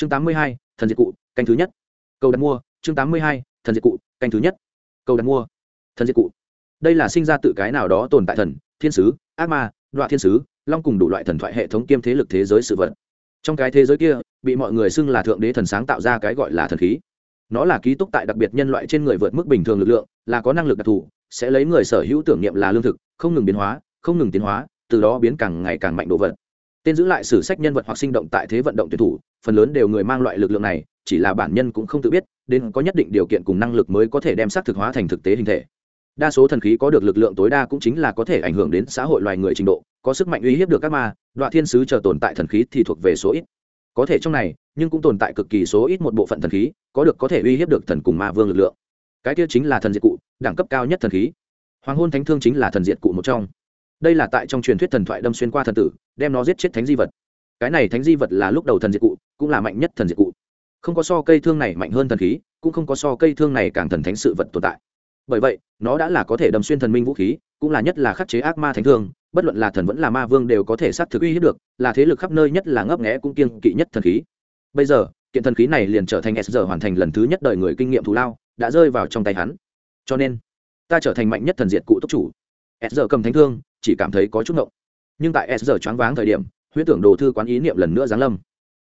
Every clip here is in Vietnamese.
chương tám mươi hai, thần diệt cụ, canh thứ nhất. Cầu đặt mua, chương tám mươi hai, thần diệt cụ, canh thứ nhất. Cầu đặt mua, thần diệt cụ. Đây là sinh ra tự cái nào đó tồn tại thần, thiên sứ, ác ma đoạn thiên sứ, long cùng đủ loại thần thoại hệ thống kiêm thế lực thế giới sự vật. Trong cái thế giới kia, bị mọi người xưng là thượng đế thần sáng tạo ra cái gọi là thần khí. Nó là ký túc tại đặc biệt nhân loại trên người vượt mức bình thường lực lượng, là có năng lực đặc thù, sẽ lấy người sở hữu tưởng niệm là lương thực, không ngừng biến hóa, không ngừng tiến hóa, từ đó biến càng ngày càng mạnh đồ vật tên giữ lại sử sách nhân vật hoặc sinh động tại thế vận động tuyển thủ, phần lớn đều người mang loại lực lượng này, chỉ là bản nhân cũng không tự biết, đến có nhất định điều kiện cùng năng lực mới có thể đem xác thực hóa thành thực tế hình thể. Đa số thần khí có được lực lượng tối đa cũng chính là có thể ảnh hưởng đến xã hội loài người trình độ, có sức mạnh uy hiếp được các ma, đoạn thiên sứ chờ tồn tại thần khí thì thuộc về số ít. Có thể trong này, nhưng cũng tồn tại cực kỳ số ít một bộ phận thần khí, có được có thể uy hiếp được thần cùng ma vương lực lượng. Cái kia chính là thần diệt cụ, đẳng cấp cao nhất thần khí. Hoàng hôn thánh thương chính là thần diệt cụ một trong đây là tại trong truyền thuyết thần thoại đâm xuyên qua thần tử, đem nó giết chết thánh di vật. Cái này thánh di vật là lúc đầu thần diệt cụ, cũng là mạnh nhất thần diệt cụ. Không có so cây thương này mạnh hơn thần khí, cũng không có so cây thương này càng thần thánh sự vật tồn tại. Bởi vậy, nó đã là có thể đâm xuyên thần minh vũ khí, cũng là nhất là khắc chế ác ma thánh thương, bất luận là thần vẫn là ma vương đều có thể sát thực uy hiếp được, là thế lực khắp nơi nhất là ngấp nghẽ cũng kiêng kỵ nhất thần khí. Bây giờ, kiện thần khí này liền trở thành s giờ hoàn thành lần thứ nhất đời người kinh nghiệm thù lao, đã rơi vào trong tay hắn. Cho nên, ta trở thành mạnh nhất thần diệt cụ tốc chủ s giờ cầm thánh thương, chỉ cảm thấy có chút ngộng. Nhưng tại s giờ choáng váng thời điểm huyết tưởng đồ thư quán ý niệm lần nữa giáng lâm.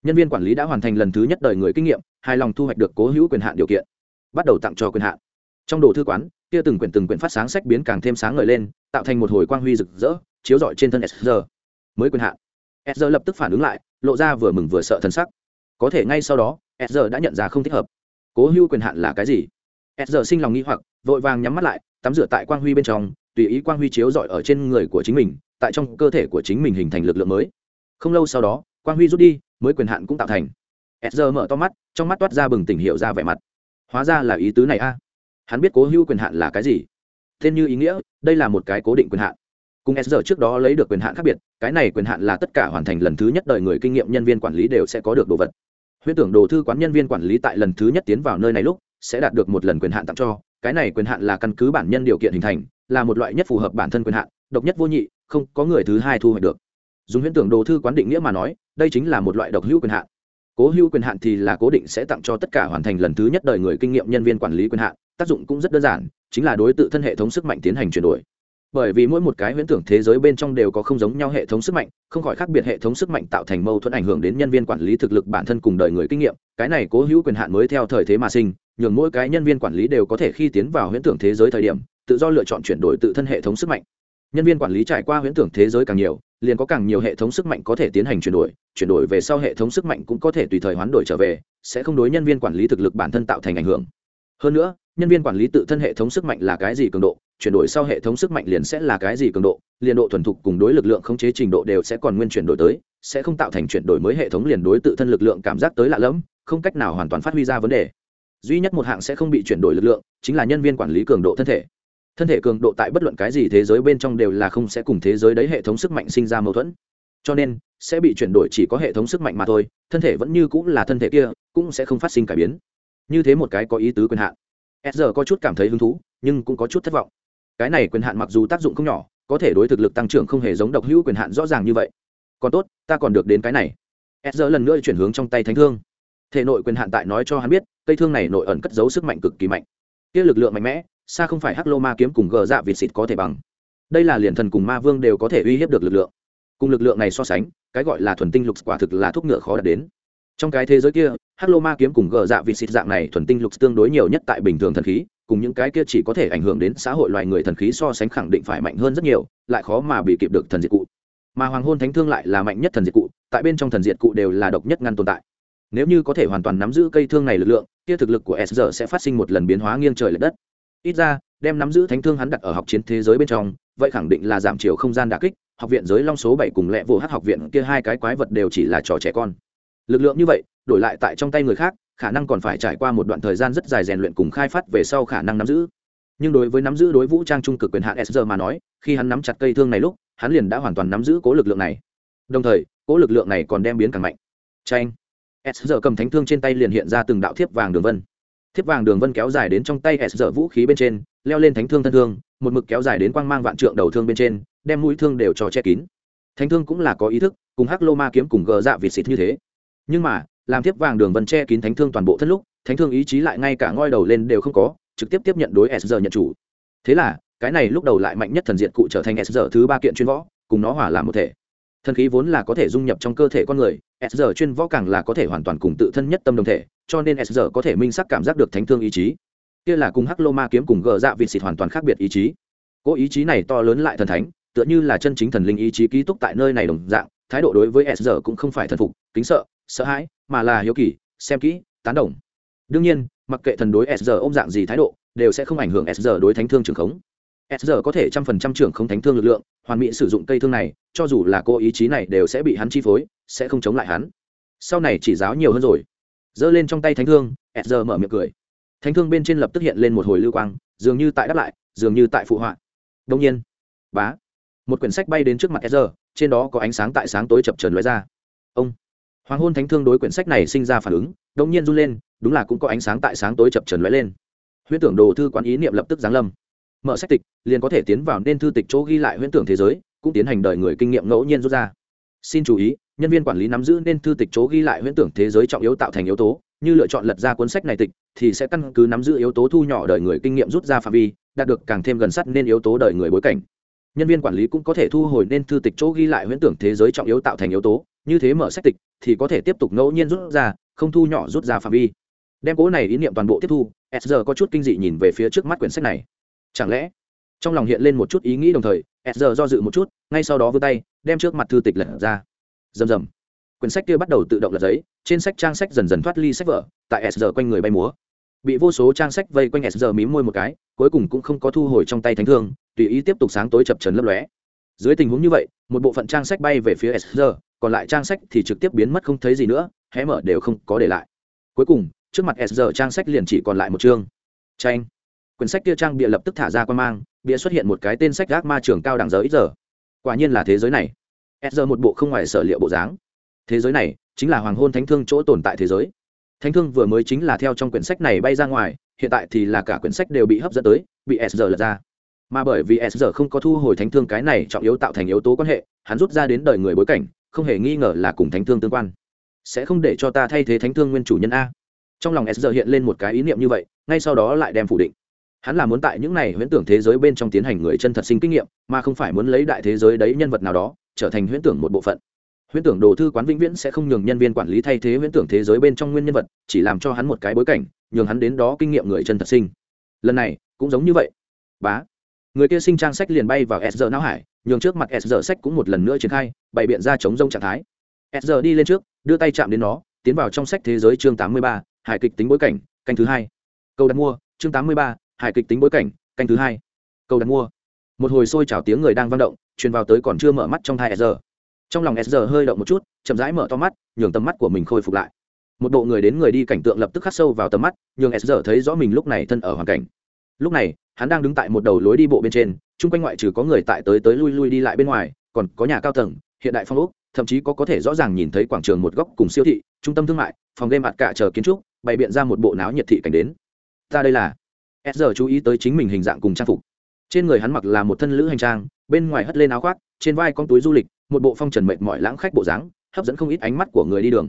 Nhân viên quản lý đã hoàn thành lần thứ nhất đời người kinh nghiệm, hài lòng thu hoạch được cố hữu quyền hạn điều kiện. Bắt đầu tặng cho quyền hạn. Trong đồ thư quán kia từng quyển từng quyển phát sáng sách biến càng thêm sáng ngời lên, tạo thành một hồi quang huy rực rỡ, chiếu rọi trên thân sr mới quyền hạn. Sr lập tức phản ứng lại, lộ ra vừa mừng vừa sợ thân sắc. Có thể ngay sau đó sr đã nhận ra không thích hợp. Cố hữu quyền hạn là cái gì? Sr sinh lòng nghi hoặc, vội vàng nhắm mắt lại, tắm rửa tại quang huy bên trong tùy ý quang huy chiếu rọi ở trên người của chính mình, tại trong cơ thể của chính mình hình thành lực lượng mới. Không lâu sau đó, quang huy rút đi, mới quyền hạn cũng tạo thành. Sr mở to mắt, trong mắt toát ra bừng tỉnh hiệu ra vẻ mặt. Hóa ra là ý tứ này a. Hắn biết cố hữu quyền hạn là cái gì. Tên như ý nghĩa, đây là một cái cố định quyền hạn. Cùng s trước đó lấy được quyền hạn khác biệt, cái này quyền hạn là tất cả hoàn thành lần thứ nhất đời người kinh nghiệm nhân viên quản lý đều sẽ có được đồ vật. Huyễn tưởng đồ thư quán nhân viên quản lý tại lần thứ nhất tiến vào nơi này lúc, sẽ đạt được một lần quyền hạn tặng cho. Cái này quyền hạn là căn cứ bản nhân điều kiện hình thành là một loại nhất phù hợp bản thân quyền hạn, độc nhất vô nhị, không có người thứ hai thu hoạch được. Dùng huyễn tưởng đồ thư quán định nghĩa mà nói, đây chính là một loại độc hữu quyền hạn. Cố hữu quyền hạn thì là cố định sẽ tặng cho tất cả hoàn thành lần thứ nhất đời người kinh nghiệm nhân viên quản lý quyền hạn, tác dụng cũng rất đơn giản, chính là đối tự thân hệ thống sức mạnh tiến hành chuyển đổi. Bởi vì mỗi một cái huyễn tưởng thế giới bên trong đều có không giống nhau hệ thống sức mạnh, không khỏi khác biệt hệ thống sức mạnh tạo thành mâu thuẫn ảnh hưởng đến nhân viên quản lý thực lực bản thân cùng đời người kinh nghiệm, cái này cố hữu quyền hạn mới theo thời thế mà sinh, nhường mỗi cái nhân viên quản lý đều có thể khi tiến vào huyễn tưởng thế giới thời điểm tự do lựa chọn chuyển đổi tự thân hệ thống sức mạnh. Nhân viên quản lý trải qua huyễn tưởng thế giới càng nhiều, liền có càng nhiều hệ thống sức mạnh có thể tiến hành chuyển đổi chuyển đổi về sau hệ thống sức mạnh cũng có thể tùy thời hoán đổi trở về, sẽ không đối nhân viên quản lý thực lực bản thân tạo thành ảnh hưởng. Hơn nữa, nhân viên quản lý tự thân hệ thống sức mạnh là cái gì cường độ, chuyển đổi sau hệ thống sức mạnh liền sẽ là cái gì cường độ, liền độ thuần thục cùng đối lực lượng khống chế trình độ đều sẽ còn nguyên chuyển đổi tới, sẽ không tạo thành chuyển đổi mới hệ thống liền đối tự thân lực lượng cảm giác tới lạ lẫm, không cách nào hoàn toàn phát huy ra vấn đề. Duy nhất một hạng sẽ không bị chuyển đổi lực lượng, chính là nhân viên quản lý cường độ thân thể thân thể cường độ tại bất luận cái gì thế giới bên trong đều là không sẽ cùng thế giới đấy hệ thống sức mạnh sinh ra mâu thuẫn. Cho nên, sẽ bị chuyển đổi chỉ có hệ thống sức mạnh mà thôi, thân thể vẫn như cũng là thân thể kia, cũng sẽ không phát sinh cải biến. Như thế một cái có ý tứ quyền hạn. S giờ có chút cảm thấy hứng thú, nhưng cũng có chút thất vọng. Cái này quyền hạn mặc dù tác dụng không nhỏ, có thể đối thực lực tăng trưởng không hề giống độc hữu quyền hạn rõ ràng như vậy. Còn tốt, ta còn được đến cái này. S giờ lần nữa chuyển hướng trong tay thánh thương. Thể nội quyền hạn tại nói cho hắn biết, cây thương này nội ẩn cất giấu sức mạnh cực kỳ mạnh. Kia lực lượng mạnh mẽ xa không phải hắc lô ma kiếm cùng gờ dạ vịt xịt có thể bằng. Đây là liền thần cùng ma vương đều có thể uy hiếp được lực lượng. Cùng lực lượng này so sánh, cái gọi là thuần tinh lục quả thực là thuốc ngựa khó đạt đến. Trong cái thế giới kia, hắc lô ma kiếm cùng gờ dạ vịt xịt dạng này thuần tinh lục tương đối nhiều nhất tại bình thường thần khí, cùng những cái kia chỉ có thể ảnh hưởng đến xã hội loài người thần khí so sánh khẳng định phải mạnh hơn rất nhiều, lại khó mà bị kịp được thần diệt cụ. Mà hoàng hôn thánh thương lại là mạnh nhất thần diệt cụ, tại bên trong thần diệt cụ đều là độc nhất ngăn tồn tại. Nếu như có thể hoàn toàn nắm giữ cây thương này lực lượng, kia thực lực của s sẽ phát sinh một lần biến hóa nghiêng trời l ệ đất ít ra, đem nắm giữ thánh thương hắn đặt ở học chiến thế giới bên trong, vậy khẳng định là giảm chiều không gian đà kích, học viện giới long số bảy cùng lẹ vô hát học viện kia hai cái quái vật đều chỉ là trò trẻ con. Lực lượng như vậy, đổi lại tại trong tay người khác, khả năng còn phải trải qua một đoạn thời gian rất dài rèn luyện cùng khai phát về sau khả năng nắm giữ. Nhưng đối với nắm giữ đối vũ trang trung cực quyền hạn sr mà nói, khi hắn nắm chặt cây thương này lúc, hắn liền đã hoàn toàn nắm giữ cố lực lượng này. Đồng thời, cố lực lượng này còn đem biến càng mạnh. Tranh sr cầm thánh thương trên tay liền hiện ra từng đạo thiếp vàng đường vân thiếp vàng đường vân kéo dài đến trong tay s vũ khí bên trên, leo lên thánh thương thân thương, một mực kéo dài đến quang mang vạn trượng đầu thương bên trên, đem mũi thương đều cho che kín. Thánh thương cũng là có ý thức, cùng hắc lô ma kiếm cùng gờ dạ vịt xịt như thế. Nhưng mà, làm tiếp vàng đường vân che kín thánh thương toàn bộ thân lúc, thánh thương ý chí lại ngay cả ngoi đầu lên đều không có, trực tiếp tiếp nhận đối s giờ nhận chủ. Thế là, cái này lúc đầu lại mạnh nhất thần diện cụ trở thành s giờ thứ ba kiện chuyên võ, cùng nó hòa làm một thể. Thần khí vốn là có thể dung nhập trong cơ thể con người s giờ chuyên võ càng là có thể hoàn toàn cùng tự thân nhất tâm đồng thể, cho nên s giờ có thể minh sắc cảm giác được thánh thương ý chí. Kia là cùng hắc lô ma kiếm cùng gờ dạ vịt xịt hoàn toàn khác biệt ý chí. Cỗ ý chí này to lớn lại thần thánh, tựa như là chân chính thần linh ý chí ký túc tại nơi này đồng dạng, thái độ đối với s giờ cũng không phải thần phục, kính sợ sợ hãi, mà là hiếu kỳ, xem kỹ, tán đồng. Đương nhiên, mặc kệ thần đối s giờ ôm dạng gì thái độ, đều sẽ không ảnh hưởng s giờ đối thánh thương trường khống s giờ có thể trăm phần trăm trưởng không thánh thương lực lượng, hoàn mỹ sử dụng cây thương này, cho dù là cô ý chí này đều sẽ bị hắn chi phối, sẽ không chống lại hắn. Sau này chỉ giáo nhiều hơn rồi. Giơ lên trong tay thánh thương, s giờ mở miệng cười. Thánh thương bên trên lập tức hiện lên một hồi lưu quang, dường như tại đáp lại, dường như tại phụ họa. Đông nhiên, bá, một quyển sách bay đến trước mặt s giờ, trên đó có ánh sáng tại sáng tối chập trần lóe ra. Ông, hoàng hôn thánh thương đối quyển sách này sinh ra phản ứng, đông nhiên run lên, đúng là cũng có ánh sáng tại sáng tối chập trần lóe lên. Huyễn tưởng đồ thư quán ý niệm lập tức giáng lâm mở sách tịch, liền có thể tiến vào nên thư tịch chỗ ghi lại huyễn tưởng thế giới, cũng tiến hành đời người kinh nghiệm ngẫu nhiên rút ra. Xin chú ý, nhân viên quản lý nắm giữ nên thư tịch chỗ ghi lại huyễn tưởng thế giới trọng yếu tạo thành yếu tố, như lựa chọn lật ra cuốn sách này tịch, thì sẽ căn cứ nắm giữ yếu tố thu nhỏ đời người kinh nghiệm rút ra phạm vi, đạt được càng thêm gần sát nên yếu tố đời người bối cảnh. Nhân viên quản lý cũng có thể thu hồi nên thư tịch chỗ ghi lại huyễn tưởng thế giới trọng yếu tạo thành yếu tố, như thế mở sách tịch thì có thể tiếp tục ngẫu nhiên rút ra, không thu nhỏ rút ra phạm vi. Đem cố này ý niệm toàn bộ tiếp thu, s giờ có chút kinh dị nhìn về phía trước mắt quyển sách này chẳng lẽ? Trong lòng hiện lên một chút ý nghĩ đồng thời s giờ do dự một chút, ngay sau đó vươn tay, đem trước mặt thư tịch lật ra. Rầm rầm. Quyển sách kia bắt đầu tự động lật giấy, trên sách trang sách dần dần thoát ly sách vở, tại s giờ quanh người bay múa. Bị vô số trang sách vây quanh s giờ mím môi một cái, cuối cùng cũng không có thu hồi trong tay thánh thương, tùy ý tiếp tục sáng tối chập trần lấp lóe. Dưới tình huống như vậy, một bộ phận trang sách bay về phía s giờ còn lại trang sách thì trực tiếp biến mất không thấy gì nữa, hé mở đều không có để lại. Cuối cùng, trước mặt s giờ trang sách liền chỉ còn lại một chương. Tranh quyển sách kia trang bịa lập tức thả ra quan mang bịa xuất hiện một cái tên sách gác ma trường cao đẳng giờ ít giờ. Quả nhiên là thế giới này. S giờ một bộ không ngoài sở liệu bộ dáng. Thế giới này chính là hoàng hôn thánh thương chỗ tồn tại thế giới. Thánh thương vừa mới chính là theo trong quyển sách này bay ra ngoài, hiện tại thì là cả quyển sách đều bị hấp dẫn tới, bị s giờ lật ra. Mà bởi vì s giờ không có thu hồi thánh thương cái này trọng yếu tạo thành yếu tố quan hệ, hắn rút ra đến đời người bối cảnh, không hề nghi ngờ là cùng thánh thương tương quan. Sẽ không để cho ta thay thế thánh thương nguyên chủ nhân a. Trong lòng s giờ hiện lên một cái ý niệm như vậy, ngay sau đó lại đem phủ định hắn là muốn tại những này huyễn tưởng thế giới bên trong tiến hành người chân thật sinh kinh nghiệm, mà không phải muốn lấy đại thế giới đấy nhân vật nào đó, trở thành huyễn tưởng một bộ phận. Huyễn tưởng đồ thư quán vĩnh viễn sẽ không nhường nhân viên quản lý thay thế huyễn tưởng thế giới bên trong nguyên nhân vật, chỉ làm cho hắn một cái bối cảnh, nhường hắn đến đó kinh nghiệm người chân thật sinh. Lần này, cũng giống như vậy. Bá. Người kia sinh trang sách liền bay vào s giờ não hải, nhường trước mặt s giờ sách cũng một lần nữa triển khai, bày biện ra chống rông trạng thái. S giờ đi lên trước, đưa tay chạm đến nó, tiến vào trong sách thế giới chương tám mươi ba, hài kịch tính bối cảnh, canh thứ hai. Câu đặt mua, chương tám mươi ba hài kịch tính bối cảnh, canh thứ hai. Câu đặt mua. Một hồi xôi chào tiếng người đang vang động, truyền vào tới còn chưa mở mắt trong hai s giờ trong lòng s giờ hơi động một chút, chậm rãi mở to mắt, nhường tầm mắt của mình khôi phục lại. Một bộ người đến người đi cảnh tượng lập tức khắc sâu vào tầm mắt, nhường s giờ thấy rõ mình lúc này thân ở hoàn cảnh. Lúc này, hắn đang đứng tại một đầu lối đi bộ bên trên, chung quanh ngoại trừ có người tại tới tới lui lui đi lại bên ngoài, còn có nhà cao tầng, hiện đại phong ốc, thậm chí có có thể rõ ràng nhìn thấy quảng trường một góc cùng siêu thị, trung tâm thương mại, phòng game mặt cả chờ kiến trúc, bày biện ra một bộ náo nhiệt thị cảnh đến. Ta đây là s giờ chú ý tới chính mình hình dạng cùng trang phục. Trên người hắn mặc là một thân lữ hành trang, bên ngoài hất lên áo khoác, trên vai con túi du lịch, một bộ phong trần mệt mỏi lãng khách bộ dáng, hấp dẫn không ít ánh mắt của người đi đường.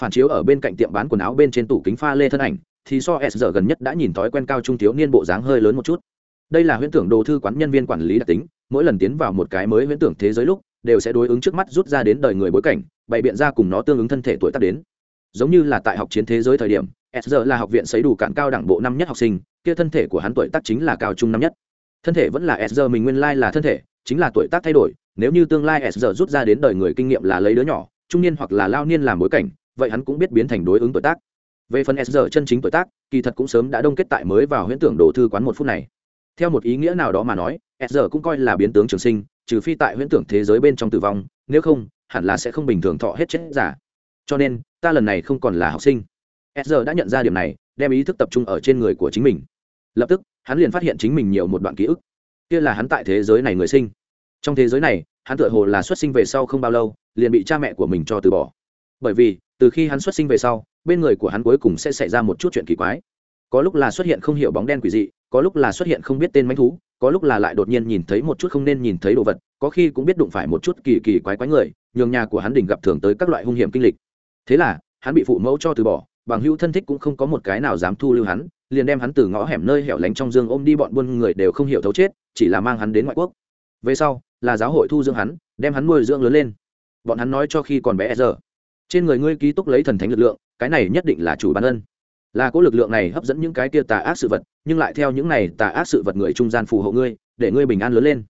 Phản chiếu ở bên cạnh tiệm bán quần áo bên trên tủ kính pha lê thân ảnh, thì so s giờ gần nhất đã nhìn thói quen cao trung thiếu niên bộ dáng hơi lớn một chút. Đây là huyễn tưởng đồ thư quán nhân viên quản lý đặc tính, mỗi lần tiến vào một cái mới huyễn tưởng thế giới lúc, đều sẽ đối ứng trước mắt rút ra đến đời người bối cảnh, bày biện ra cùng nó tương ứng thân thể tuổi tác đến. Giống như là tại học chiến thế giới thời điểm s giờ là học viện xấy đủ cạn cao đẳng bộ năm nhất học sinh, kia thân thể của hắn tuổi tác chính là cao trung năm nhất. Thân thể vẫn là s giờ mình nguyên lai là thân thể, chính là tuổi tác thay đổi, nếu như tương lai s giờ rút ra đến đời người kinh nghiệm là lấy đứa nhỏ, trung niên hoặc là lao niên làm bối cảnh, vậy hắn cũng biết biến thành đối ứng tuổi tác. Về phần s giờ chân chính tuổi tác, kỳ thật cũng sớm đã đông kết tại mới vào huyễn tưởng đồ thư quán một phút này. Theo một ý nghĩa nào đó mà nói, s giờ cũng coi là biến tướng trường sinh, trừ phi tại huyễn tưởng thế giới bên trong tử vong, nếu không, hẳn là sẽ không bình thường thọ hết chết giả. Cho nên, ta lần này không còn là học sinh s giờ đã nhận ra điểm này, đem ý thức tập trung ở trên người của chính mình. Lập tức, hắn liền phát hiện chính mình nhiều một đoạn ký ức. Kia là hắn tại thế giới này người sinh. Trong thế giới này, hắn tựa hồ là xuất sinh về sau không bao lâu, liền bị cha mẹ của mình cho từ bỏ. Bởi vì, từ khi hắn xuất sinh về sau, bên người của hắn cuối cùng sẽ xảy ra một chút chuyện kỳ quái. Có lúc là xuất hiện không hiểu bóng đen quỷ dị, có lúc là xuất hiện không biết tên manh thú, có lúc là lại đột nhiên nhìn thấy một chút không nên nhìn thấy đồ vật, có khi cũng biết đụng phải một chút kỳ kỳ quái quái người, nhường nhà của hắn đình gặp thường tới các loại hung hiểm kinh lịch. Thế là, hắn bị phụ mẫu cho từ bỏ bằng hữu thân thích cũng không có một cái nào dám thu lưu hắn, liền đem hắn từ ngõ hẻm nơi hẻo lánh trong dương ôm đi bọn buôn người đều không hiểu thấu chết, chỉ là mang hắn đến ngoại quốc. Về sau, là giáo hội thu dưỡng hắn, đem hắn nuôi dưỡng lớn lên. Bọn hắn nói cho khi còn bé giờ, trên người ngươi ký túc lấy thần thánh lực lượng, cái này nhất định là chủ bản ân. Là có lực lượng này hấp dẫn những cái kia tà ác sự vật, nhưng lại theo những này tà ác sự vật người trung gian phù hộ ngươi, để ngươi bình an lớn lên.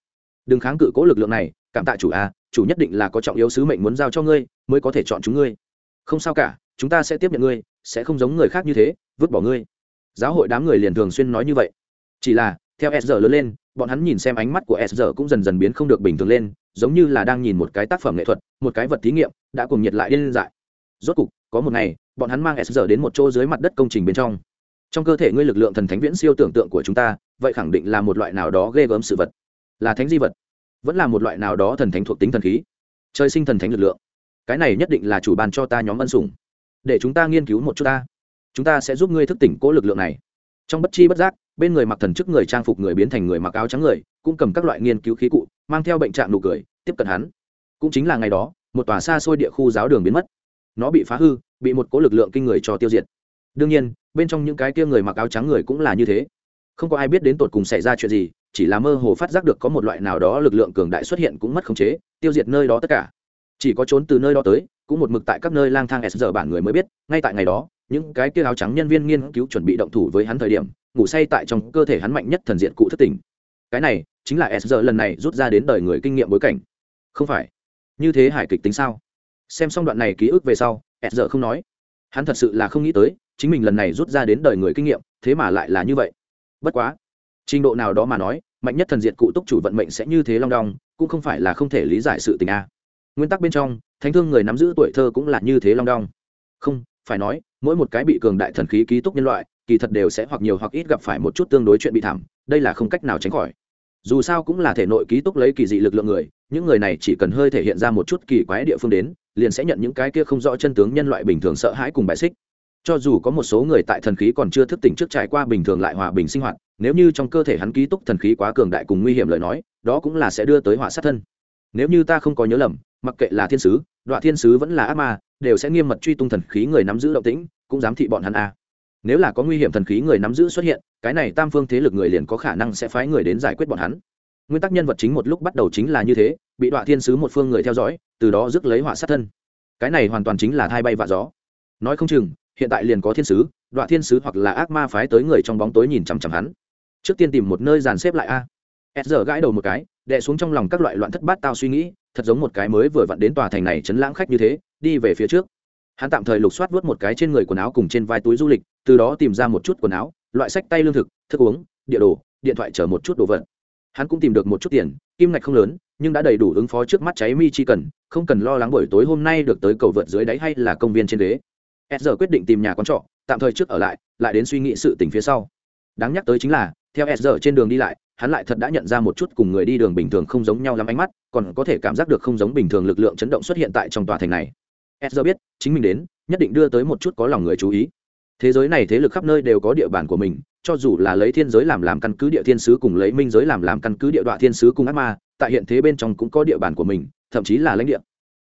Đừng kháng cự cố lực lượng này, cảm tạ chủ a chủ nhất định là có trọng yếu sứ mệnh muốn giao cho ngươi, mới có thể chọn chúng ngươi. Không sao cả chúng ta sẽ tiếp nhận ngươi, sẽ không giống người khác như thế, vứt bỏ ngươi. Giáo hội đám người liền thường xuyên nói như vậy. Chỉ là, theo s lớn lên, bọn hắn nhìn xem ánh mắt của s cũng dần dần biến không được bình thường lên, giống như là đang nhìn một cái tác phẩm nghệ thuật, một cái vật thí nghiệm, đã cùng nhiệt lại điên dại. Rốt cục, có một ngày, bọn hắn mang s đến một chỗ dưới mặt đất công trình bên trong. Trong cơ thể ngươi lực lượng thần thánh viễn siêu tưởng tượng của chúng ta, vậy khẳng định là một loại nào đó ghê gớm sự vật. Là thánh di vật, vẫn là một loại nào đó thần thánh thuộc tính thần khí. Trời sinh thần thánh lực lượng. Cái này nhất định là chủ ban cho ta nhóm ân sủng để chúng ta nghiên cứu một chút ta. Chúng ta sẽ giúp ngươi thức tỉnh cố lực lượng này. Trong bất chi bất giác, bên người mặc thần chức người trang phục người biến thành người mặc áo trắng người, cũng cầm các loại nghiên cứu khí cụ, mang theo bệnh trạng nụ cười, tiếp cận hắn. Cũng chính là ngày đó, một tòa xa xôi địa khu giáo đường biến mất. Nó bị phá hư, bị một cố lực lượng kinh người cho tiêu diệt. Đương nhiên, bên trong những cái kia người mặc áo trắng người cũng là như thế. Không có ai biết đến tột cùng xảy ra chuyện gì, chỉ là mơ hồ phát giác được có một loại nào đó lực lượng cường đại xuất hiện cũng mất khống chế, tiêu diệt nơi đó tất cả. Chỉ có trốn từ nơi đó tới cũng một mực tại các nơi lang thang s giờ bản người mới biết, ngay tại ngày đó, những cái kia áo trắng nhân viên nghiên cứu chuẩn bị động thủ với hắn thời điểm, ngủ say tại trong cơ thể hắn mạnh nhất thần diện cụ thất tình. Cái này chính là s giờ lần này rút ra đến đời người kinh nghiệm bối cảnh. Không phải. Như thế hải kịch tính sao? Xem xong đoạn này ký ức về sau, s giờ không nói. Hắn thật sự là không nghĩ tới, chính mình lần này rút ra đến đời người kinh nghiệm, thế mà lại là như vậy. Bất quá, trình độ nào đó mà nói, mạnh nhất thần diện cụ túc chủ vận mệnh sẽ như thế long đong, cũng không phải là không thể lý giải sự tình a. Nguyên tắc bên trong thánh thương người nắm giữ tuổi thơ cũng là như thế long đong. Không, phải nói, mỗi một cái bị cường đại thần khí ký túc nhân loại, kỳ thật đều sẽ hoặc nhiều hoặc ít gặp phải một chút tương đối chuyện bị thảm, đây là không cách nào tránh khỏi. Dù sao cũng là thể nội ký túc lấy kỳ dị lực lượng người, những người này chỉ cần hơi thể hiện ra một chút kỳ quái địa phương đến, liền sẽ nhận những cái kia không rõ chân tướng nhân loại bình thường sợ hãi cùng bài xích. Cho dù có một số người tại thần khí còn chưa thức tỉnh trước trải qua bình thường lại hòa bình sinh hoạt, nếu như trong cơ thể hắn ký túc thần khí quá cường đại cùng nguy hiểm lời nói, đó cũng là sẽ đưa tới họa sát thân. Nếu như ta không có nhớ lầm, mặc kệ là thiên sứ đoạn thiên sứ vẫn là ác ma, đều sẽ nghiêm mật truy tung thần khí người nắm giữ động tĩnh, cũng dám thị bọn hắn a. Nếu là có nguy hiểm thần khí người nắm giữ xuất hiện, cái này tam phương thế lực người liền có khả năng sẽ phái người đến giải quyết bọn hắn. Nguyên tắc nhân vật chính một lúc bắt đầu chính là như thế, bị đoạn thiên sứ một phương người theo dõi, từ đó rước lấy họa sát thân. Cái này hoàn toàn chính là thai bay vạ gió. Nói không chừng, hiện tại liền có thiên sứ đoạn thiên sứ hoặc là ác ma phái tới người trong bóng tối nhìn chằm chằm hắn. Trước tiên tìm một nơi dàn xếp lại a. S giờ gãi đầu một cái, đè xuống trong lòng các loại loạn thất bát tao suy nghĩ thật giống một cái mới vừa vặn đến tòa thành này chấn lãng khách như thế, đi về phía trước. Hắn tạm thời lục soát vớt một cái trên người quần áo cùng trên vai túi du lịch, từ đó tìm ra một chút quần áo, loại sách tay lương thực, thức uống, địa đồ, điện thoại chở một chút đồ vật. Hắn cũng tìm được một chút tiền, kim ngạch không lớn, nhưng đã đầy đủ ứng phó trước mắt cháy mi chi cần, không cần lo lắng buổi tối hôm nay được tới cầu vượt dưới đáy hay là công viên trên đế s giờ quyết định tìm nhà quán trọ, tạm thời trước ở lại lại đến suy nghĩ sự tình phía sau. Đáng nhắc tới chính là, theo s giờ trên đường đi lại hắn lại thật đã nhận ra một chút cùng người đi đường bình thường không giống nhau lắm ánh mắt, còn có thể cảm giác được không giống bình thường lực lượng chấn động xuất hiện tại trong tòa thành này. S giờ biết, chính mình đến, nhất định đưa tới một chút có lòng người chú ý. Thế giới này thế lực khắp nơi đều có địa bàn của mình, cho dù là lấy thiên giới làm làm căn cứ địa thiên sứ cùng lấy minh giới làm làm căn cứ địa đoạn thiên sứ cùng ác ma, tại hiện thế bên trong cũng có địa bàn của mình, thậm chí là lãnh địa.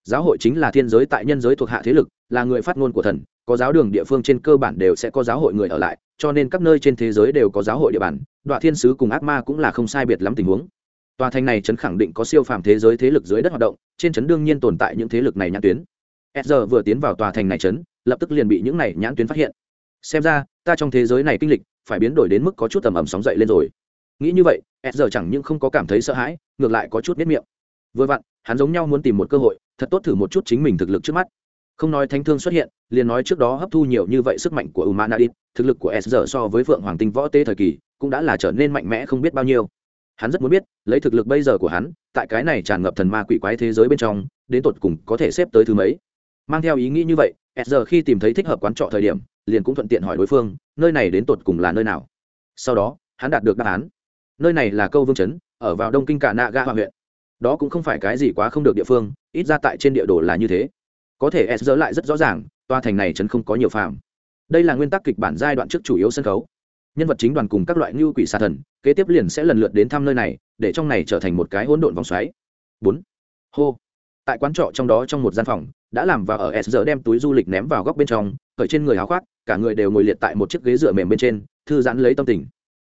Giáo hội chính là thiên giới tại nhân giới thuộc hạ thế lực, là người phát ngôn của thần, có giáo đường địa phương trên cơ bản đều sẽ có giáo hội người ở lại, cho nên các nơi trên thế giới đều có giáo hội địa bàn đoạn thiên sứ cùng ác ma cũng là không sai biệt lắm tình huống. Tòa thành này chấn khẳng định có siêu phàm thế giới thế lực dưới đất hoạt động, trên chấn đương nhiên tồn tại những thế lực này nhãn tuyến. S vừa tiến vào tòa thành này chấn, lập tức liền bị những này nhãn tuyến phát hiện. Xem ra, ta trong thế giới này kinh lịch, phải biến đổi đến mức có chút tầm ẩm sóng dậy lên rồi. Nghĩ như vậy s chẳng những không có cảm thấy sợ hãi, ngược lại có chút biết miệng. Vừa vặn, hắn giống nhau muốn tìm một cơ hội, thật tốt thử một chút chính mình thực lực trước mắt không nói thánh thương xuất hiện, liền nói trước đó hấp thu nhiều như vậy sức mạnh của umanadit thực lực của s so với phượng hoàng tinh võ tế thời kỳ, cũng đã là trở nên mạnh mẽ không biết bao nhiêu. Hắn rất muốn biết, lấy thực lực bây giờ của hắn, tại cái này tràn ngập thần ma quỷ quái thế giới bên trong, đến tột cùng có thể xếp tới thứ mấy? Mang theo ý nghĩ như vậy s khi tìm thấy thích hợp quán trọ thời điểm, liền cũng thuận tiện hỏi đối phương, nơi này đến tột cùng là nơi nào? Sau đó, hắn đạt được đáp án. Nơi này là câu vương chấn, ở vào đông kinh cả nạ ga huyện. Đó cũng không phải cái gì quá không được địa phương, ít ra tại trên địa đồ là như thế có thể s lại rất rõ ràng toa thành này chấn không có nhiều phạm đây là nguyên tắc kịch bản giai đoạn trước chủ yếu sân khấu. Nhân vật chính đoàn cùng các loại ngưu quỷ xà thần, kế tiếp liền sẽ lần lượt đến thăm nơi này, để trong này trở thành một cái hỗn độn vòng xoáy. Bốn. Hô. Tại quán trọ trong đó trong một gian phòng, đã làm và ở s giờ đem túi du lịch ném vào góc bên trong ở trên người áo khoác, cả người đều ngồi liệt tại một chiếc ghế dựa mềm bên trên, thư giãn lấy tâm tình.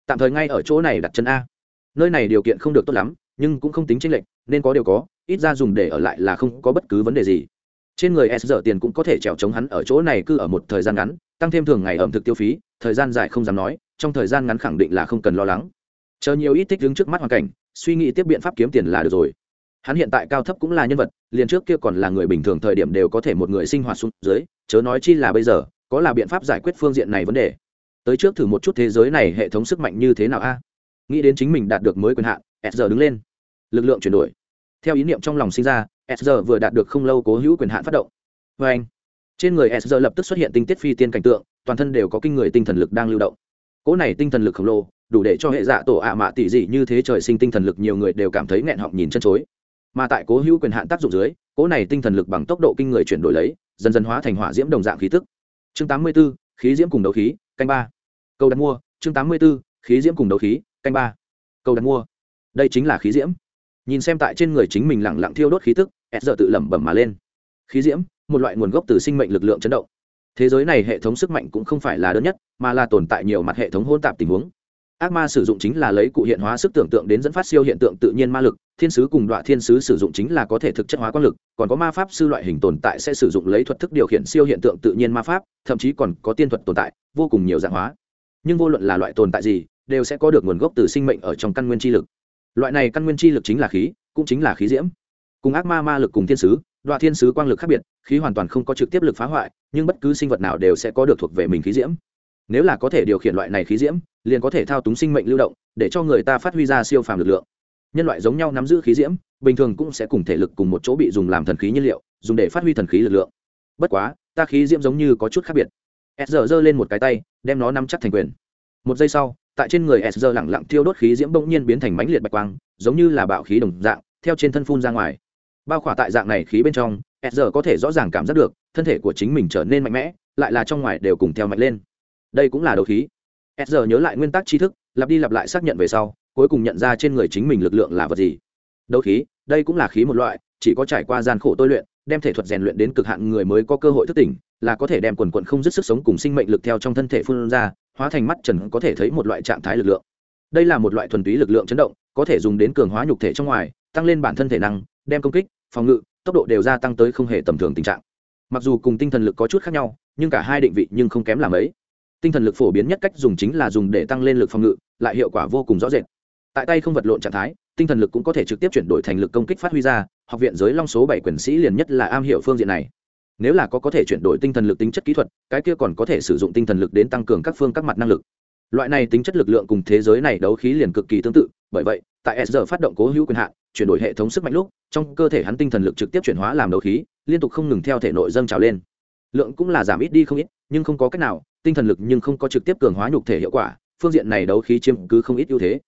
Tạm thời ngay ở chỗ này đặt chân a. Nơi này điều kiện không được tốt lắm, nhưng cũng không tính tranh lệch, nên có điều có, ít ra dùng để ở lại là không có bất cứ vấn đề gì trên người s giờ tiền cũng có thể trèo chống hắn ở chỗ này cứ ở một thời gian ngắn, tăng thêm thường ngày ẩm thực tiêu phí, thời gian dài không dám nói, trong thời gian ngắn khẳng định là không cần lo lắng. Chờ nhiều ít thích đứng trước mắt hoàn cảnh, suy nghĩ tiếp biện pháp kiếm tiền là được rồi. Hắn hiện tại cao thấp cũng là nhân vật, liền trước kia còn là người bình thường thời điểm đều có thể một người sinh hoạt xuống dưới, chớ nói chi là bây giờ, có là biện pháp giải quyết phương diện này vấn đề. Tới trước thử một chút thế giới này hệ thống sức mạnh như thế nào a? Nghĩ đến chính mình đạt được mới quyền hạn, s giờ đứng lên. Lực lượng chuyển đổi. Theo ý niệm trong lòng sinh ra sr vừa đạt được không lâu cố hữu quyền hạn phát động. Vê anh trên người sr lập tức xuất hiện tinh tiết phi tiên cảnh tượng toàn thân đều có kinh người tinh thần lực đang lưu động. Cỗ này tinh thần lực khổng lồ đủ để cho hệ dạ tổ ạ mạ tỷ dị như thế trời sinh tinh thần lực nhiều người đều cảm thấy nghẹn họng nhìn chân chối. Mà tại cố hữu quyền hạn tác dụng dưới cỗ này tinh thần lực bằng tốc độ kinh người chuyển đổi lấy dần dần hóa thành hỏa diễm đồng dạng khí tức. Chương 84, khí diễm cùng đấu khí canh ba. Câu đặt mua chương 84, khí diễm cùng đấu khí canh ba. Câu đặt mua. Đây chính là khí diễm nhìn xem tại trên người chính mình lẳng lặng thiêu đốt khí tức, s giờ tự lẩm bẩm mà lên. Khí diễm, một loại nguồn gốc từ sinh mệnh lực lượng chấn động. Thế giới này hệ thống sức mạnh cũng không phải là đơn nhất, mà là tồn tại nhiều mặt hệ thống hôn tạp tình huống. Ác ma sử dụng chính là lấy cụ hiện hóa sức tưởng tượng đến dẫn phát siêu hiện tượng tự nhiên ma lực, thiên sứ cùng đoạn thiên sứ sử dụng chính là có thể thực chất hóa quang lực, còn có ma pháp sư loại hình tồn tại sẽ sử dụng lấy thuật thức điều khiển siêu hiện tượng tự nhiên ma pháp, thậm chí còn có tiên thuật tồn tại, vô cùng nhiều dạng hóa. Nhưng vô luận là loại tồn tại gì, đều sẽ có được nguồn gốc từ sinh mệnh ở trong căn nguyên chi lực loại này căn nguyên chi lực chính là khí, cũng chính là khí diễm. Cùng ác ma ma lực cùng thiên sứ đoạn thiên sứ quang lực khác biệt, khí hoàn toàn không có trực tiếp lực phá hoại, nhưng bất cứ sinh vật nào đều sẽ có được thuộc về mình khí diễm. Nếu là có thể điều khiển loại này khí diễm, liền có thể thao túng sinh mệnh lưu động, để cho người ta phát huy ra siêu phàm lực lượng. Nhân loại giống nhau nắm giữ khí diễm, bình thường cũng sẽ cùng thể lực cùng một chỗ bị dùng làm thần khí nhiên liệu, dùng để phát huy thần khí lực lượng. Bất quá, ta khí diễm giống như có chút khác biệt. S giờ giơ lên một cái tay, đem nó nắm chắc thành quyền. Một giây sau tại trên người s giờ lẳng lặng thiêu đốt khí diễm bỗng nhiên biến thành mãnh liệt bạch quang, giống như là bạo khí đồng dạng, theo trên thân phun ra ngoài. Bao khỏa tại dạng này khí bên trong s giờ có thể rõ ràng cảm giác được, thân thể của chính mình trở nên mạnh mẽ, lại là trong ngoài đều cùng theo mạnh lên. Đây cũng là đấu khí. S giờ nhớ lại nguyên tắc tri thức, lặp đi lặp lại xác nhận về sau, cuối cùng nhận ra trên người chính mình lực lượng là vật gì. Đấu khí, đây cũng là khí một loại, chỉ có trải qua gian khổ tôi luyện đem thể thuật rèn luyện đến cực hạn người mới có cơ hội thức tỉnh, là có thể đem quần quận không dứt sức sống cùng sinh mệnh lực theo trong thân thể phun ra, hóa thành mắt trần có thể thấy một loại trạng thái lực lượng. Đây là một loại thuần túy lực lượng chấn động, có thể dùng đến cường hóa nhục thể trong ngoài, tăng lên bản thân thể năng, đem công kích, phòng ngự, tốc độ đều gia tăng tới không hề tầm thường tình trạng. Mặc dù cùng tinh thần lực có chút khác nhau, nhưng cả hai định vị nhưng không kém làm ấy. Tinh thần lực phổ biến nhất cách dùng chính là dùng để tăng lên lực phòng ngự, lại hiệu quả vô cùng rõ rệt. Tại tay không vật lộn trạng thái, tinh thần lực cũng có thể trực tiếp chuyển đổi thành lực công kích phát huy ra học viện giới long số bảy quyền sĩ liền nhất là am hiểu phương diện này. Nếu là có có thể chuyển đổi tinh thần lực tính chất kỹ thuật, cái kia còn có thể sử dụng tinh thần lực đến tăng cường các phương các mặt năng lực. Loại này tính chất lực lượng cùng thế giới này đấu khí liền cực kỳ tương tự, bởi vậy, tại s giờ phát động cố hữu quyền hạn, chuyển đổi hệ thống sức mạnh lúc, trong cơ thể hắn tinh thần lực trực tiếp chuyển hóa làm đấu khí, liên tục không ngừng theo thể nội dâng trào lên. Lượng cũng là giảm ít đi không ít, nhưng không có cách nào, tinh thần lực nhưng không có trực tiếp cường hóa nhục thể hiệu quả, phương diện này đấu khí chiếm cứ không ít ưu thế.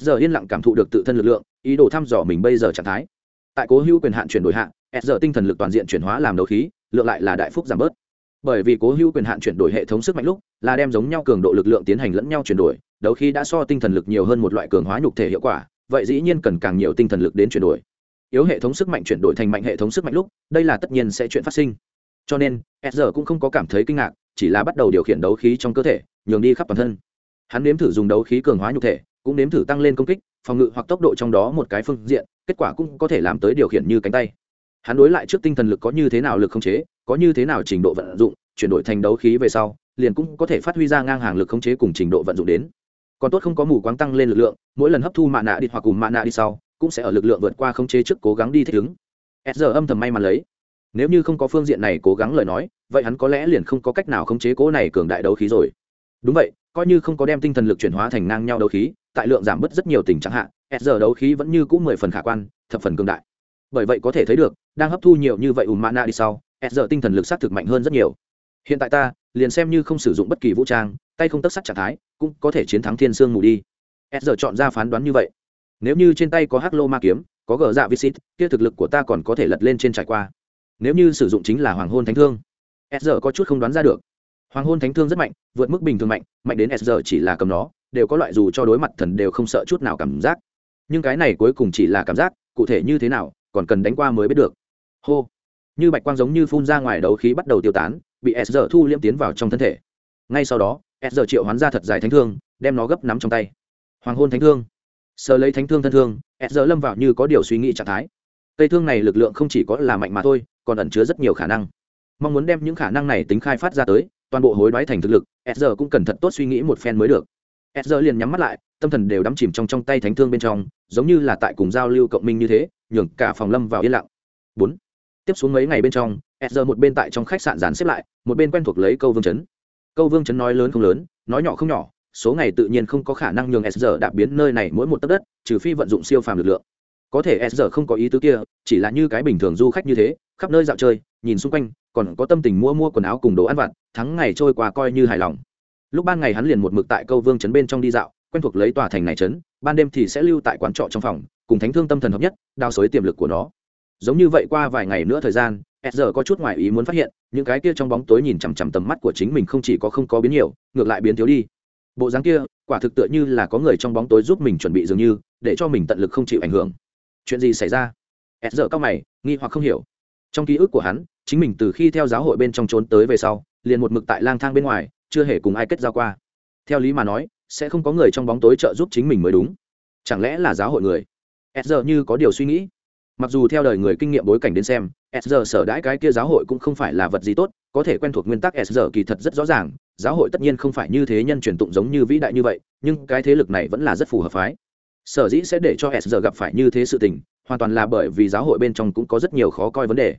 S giờ yên lặng cảm thụ được tự thân lực lượng, ý đồ thăm dò mình bây giờ trạng thái tại cố hữu quyền hạn chuyển đổi hạn s giờ tinh thần lực toàn diện chuyển hóa làm đấu khí, lượng lại là đại phúc giảm bớt. Bởi vì cố hữu quyền hạn chuyển đổi hệ thống sức mạnh lúc, là đem giống nhau cường độ lực lượng tiến hành lẫn nhau chuyển đổi, đấu khí đã so tinh thần lực nhiều hơn một loại cường hóa nhục thể hiệu quả, vậy dĩ nhiên cần càng nhiều tinh thần lực đến chuyển đổi. Yếu hệ thống sức mạnh chuyển đổi thành mạnh hệ thống sức mạnh lúc, đây là tất nhiên sẽ chuyện phát sinh. Cho nên, s giờ cũng không có cảm thấy kinh ngạc, chỉ là bắt đầu điều khiển đấu khí trong cơ thể, nhường đi khắp toàn thân. Hắn nếm thử dùng đấu khí cường hóa nhục thể cũng nếm thử tăng lên công kích, phòng ngự hoặc tốc độ trong đó một cái phương diện, kết quả cũng có thể làm tới điều khiển như cánh tay. Hắn đối lại trước tinh thần lực có như thế nào lực khống chế, có như thế nào trình độ vận dụng, chuyển đổi thành đấu khí về sau, liền cũng có thể phát huy ra ngang hàng lực khống chế cùng trình độ vận dụng đến. Còn tốt không có mù quáng tăng lên lực lượng, mỗi lần hấp thu mạ nạ đi hoặc cùng mạ nạ đi sau, cũng sẽ ở lực lượng vượt qua khống chế trước cố gắng đi thích ứng. S giờ âm thầm may mắn lấy. Nếu như không có phương diện này cố gắng lời nói, vậy hắn có lẽ liền không có cách nào khống chế cố này cường đại đấu khí rồi đúng vậy, coi như không có đem tinh thần lực chuyển hóa thành ngang nhau đấu khí, tại lượng giảm bớt rất nhiều tình trạng hạn s giờ đấu khí vẫn như cũ mười phần khả quan, thập phần cường đại. Bởi vậy có thể thấy được, đang hấp thu nhiều như vậy ùm mana đi sau, s giờ tinh thần lực s á t thực mạnh hơn rất nhiều. Hiện tại ta, liền xem như không sử dụng bất kỳ vũ trang, tay không tất sắc trạng thái, cũng có thể chiến thắng thiên sương mù đi. S giờ chọn ra phán đoán như vậy. Nếu như trên tay có hắc lô ma kiếm, có gờ dạ visit, kia thực lực của ta còn có thể lật lên trên trải qua. Nếu như sử dụng chính là hoàng hôn thánh thương, s giờ có chút không đoán ra được hoàng hôn thánh thương rất mạnh, vượt mức bình thường mạnh mạnh đến s giờ chỉ là cầm nó, đều có loại dù cho đối mặt thần đều không sợ chút nào cảm giác. Nhưng cái này cuối cùng chỉ là cảm giác, cụ thể như thế nào, còn cần đánh qua mới biết được. Hô. Như bạch quang giống như phun ra ngoài đấu khí bắt đầu tiêu tán, bị s giờ thu liễm tiến vào trong thân thể. Ngay sau đó, s giờ triệu hoán ra thật dài thánh thương, đem nó gấp nắm trong tay. Hoàng hôn thánh thương. Sờ lấy thánh thương thân thương, s giờ lâm vào như có điều suy nghĩ trạng thái. Cây thương này lực lượng không chỉ có là mạnh mà thôi, còn ẩn chứa rất nhiều khả năng. Mong muốn đem những khả năng này tính khai phát ra tới toàn bộ hối đoái thành thực lực s giờ cũng cần thật tốt suy nghĩ một phen mới được. S giờ liền nhắm mắt lại, tâm thần đều đắm chìm trong trong tay thánh thương bên trong, giống như là tại cùng giao lưu cộng minh như thế, nhường cả phòng lâm vào yên lặng. Bốn. Tiếp xuống mấy ngày bên trong s giờ một bên tại trong khách sạn dàn xếp lại, một bên quen thuộc lấy câu vương chấn. Câu vương chấn nói lớn không lớn, nói nhỏ không nhỏ, số ngày tự nhiên không có khả năng nhường s giờ đạp biến nơi này mỗi một tấc đất, trừ phi vận dụng siêu phàm lực lượng. Có thể s giờ không có ý tứ kia, chỉ là như cái bình thường du khách như thế, khắp nơi dạo chơi, nhìn xung quanh, còn có tâm tình mua mua quần áo cùng đồ ăn vặt thắng ngày trôi qua coi như hài lòng. Lúc ban ngày hắn liền một mực tại câu vương trấn bên trong đi dạo, quen thuộc lấy tòa thành này trấn ban đêm thì sẽ lưu tại quán trọ trong phòng, cùng thánh thương tâm thần hợp nhất, đào xới tiềm lực của nó. Giống như vậy qua vài ngày nữa thời gian s giờ có chút ngoại ý muốn phát hiện, những cái kia trong bóng tối nhìn chằm chằm tầm mắt của chính mình không chỉ có không có biến nhiều, ngược lại biến thiếu đi. Bộ dáng kia, quả thực tựa như là có người trong bóng tối giúp mình chuẩn bị dường như, để cho mình tận lực không chịu ảnh hưởng. Chuyện gì xảy ra? S giờ cao mày, nghi hoặc không hiểu. Trong ký ức của hắn, chính mình từ khi theo giáo hội bên trong trốn tới về sau liền một mực tại lang thang bên ngoài, chưa hề cùng ai kết giao qua. Theo lý mà nói, sẽ không có người trong bóng tối trợ giúp chính mình mới đúng. Chẳng lẽ là giáo hội người? S giờ như có điều suy nghĩ. Mặc dù theo đời người kinh nghiệm bối cảnh đến xem s giờ sở đãi cái kia giáo hội cũng không phải là vật gì tốt, có thể quen thuộc nguyên tắc s giờ kỳ thật rất rõ ràng, giáo hội tất nhiên không phải như thế nhân truyền tụng giống như vĩ đại như vậy, nhưng cái thế lực này vẫn là rất phù hợp phái. Sở dĩ sẽ để cho s giờ gặp phải như thế sự tình, hoàn toàn là bởi vì giáo hội bên trong cũng có rất nhiều khó coi vấn đề.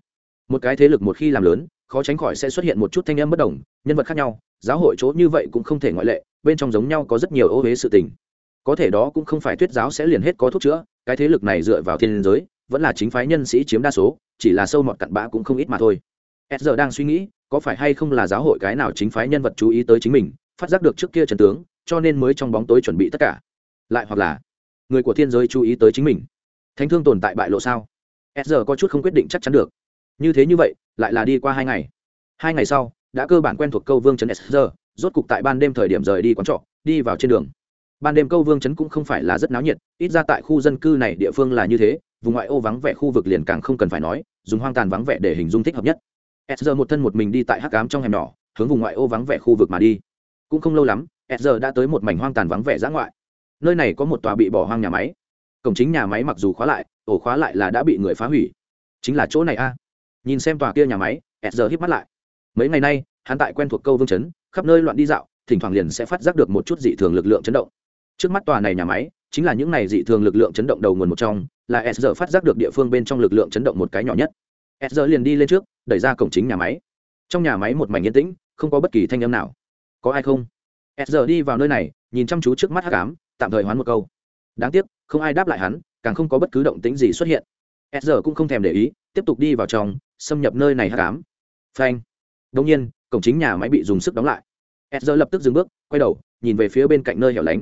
Một cái thế lực một khi làm lớn khó tránh khỏi sẽ xuất hiện một chút thanh âm bất đồng, nhân vật khác nhau, giáo hội chỗ như vậy cũng không thể ngoại lệ, bên trong giống nhau có rất nhiều ô huế sự tình. Có thể đó cũng không phải thuyết giáo sẽ liền hết có thuốc chữa, cái thế lực này dựa vào thiên giới, vẫn là chính phái nhân sĩ chiếm đa số, chỉ là sâu mọt cặn bã cũng không ít mà thôi. S giờ đang suy nghĩ, có phải hay không là giáo hội cái nào chính phái nhân vật chú ý tới chính mình, phát giác được trước kia trần tướng, cho nên mới trong bóng tối chuẩn bị tất cả. Lại hoặc là, người của thiên giới chú ý tới chính mình. Thánh thương tồn tại bại lộ sao? S giờ có chút không quyết định chắc chắn được như thế như vậy, lại là đi qua hai ngày. Hai ngày sau, đã cơ bản quen thuộc câu vương trấn s giờ rốt cục tại ban đêm thời điểm rời đi quán trọ, đi vào trên đường. Ban đêm câu vương trấn cũng không phải là rất náo nhiệt, ít ra tại khu dân cư này địa phương là như thế, vùng ngoại ô vắng vẻ khu vực liền càng không cần phải nói, dùng hoang tàn vắng vẻ để hình dung thích hợp nhất. S giờ một thân một mình đi tại hắc cám trong hẻm nhỏ, hướng vùng ngoại ô vắng vẻ khu vực mà đi. Cũng không lâu lắm s giờ đã tới một mảnh hoang tàn vắng vẻ giã ngoại. Nơi này có một tòa bị bỏ hoang nhà máy. Cổng chính nhà máy mặc dù khóa lại, ổ khóa lại là đã bị người phá hủy. Chính là chỗ này a nhìn xem tòa kia nhà máy, s giờ hít mắt lại. Mấy ngày nay, hắn tại quen thuộc câu vương chấn, khắp nơi loạn đi dạo, thỉnh thoảng liền sẽ phát giác được một chút dị thường lực lượng chấn động. Trước mắt tòa này nhà máy, chính là những này dị thường lực lượng chấn động đầu nguồn một trong, là s giờ phát giác được địa phương bên trong lực lượng chấn động một cái nhỏ nhất. S giờ liền đi lên trước, đẩy ra cổng chính nhà máy. Trong nhà máy một mảnh yên tĩnh, không có bất kỳ thanh âm nào. Có ai không? S giờ đi vào nơi này, nhìn chăm chú trước mắt hắc ám, tạm thời hoán một câu. Đáng tiếc, không ai đáp lại hắn, càng không có bất cứ động tĩnh gì xuất hiện s giờ cũng không thèm để ý, tiếp tục đi vào trong, xâm nhập nơi này hát cám phanh. Đông nhiên, cổng chính nhà máy bị dùng sức đóng lại. S giờ lập tức dừng bước, quay đầu, nhìn về phía bên cạnh nơi hẻo lánh.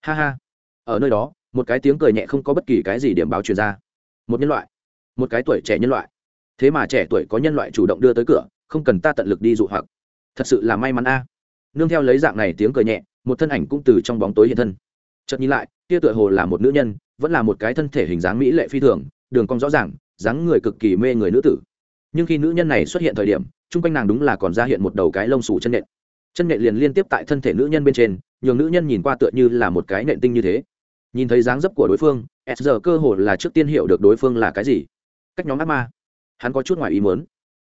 Ha ha. Ở nơi đó, một cái tiếng cười nhẹ không có bất kỳ cái gì điểm báo truyền ra. Một nhân loại. Một cái tuổi trẻ nhân loại. Thế mà trẻ tuổi có nhân loại chủ động đưa tới cửa, không cần ta tận lực đi dụ hoặc. Thật sự là may mắn a. Nương theo lấy dạng này tiếng cười nhẹ, một thân ảnh cũng từ trong bóng tối hiện thân. Chợt nhìn lại, kia tựa hồ là một nữ nhân, vẫn là một cái thân thể hình dáng mỹ lệ phi thường đường cong rõ ràng, dáng người cực kỳ mê người nữ tử. Nhưng khi nữ nhân này xuất hiện thời điểm, chung quanh nàng đúng là còn ra hiện một đầu cái lông xù chân nện. Chân nện liền liên tiếp tại thân thể nữ nhân bên trên, nhường nữ nhân nhìn qua tựa như là một cái nện tinh như thế. Nhìn thấy dáng dấp của đối phương, s giờ cơ hồ là trước tiên hiểu được đối phương là cái gì. Cách nhóm ác ma. Hắn có chút ngoài ý muốn.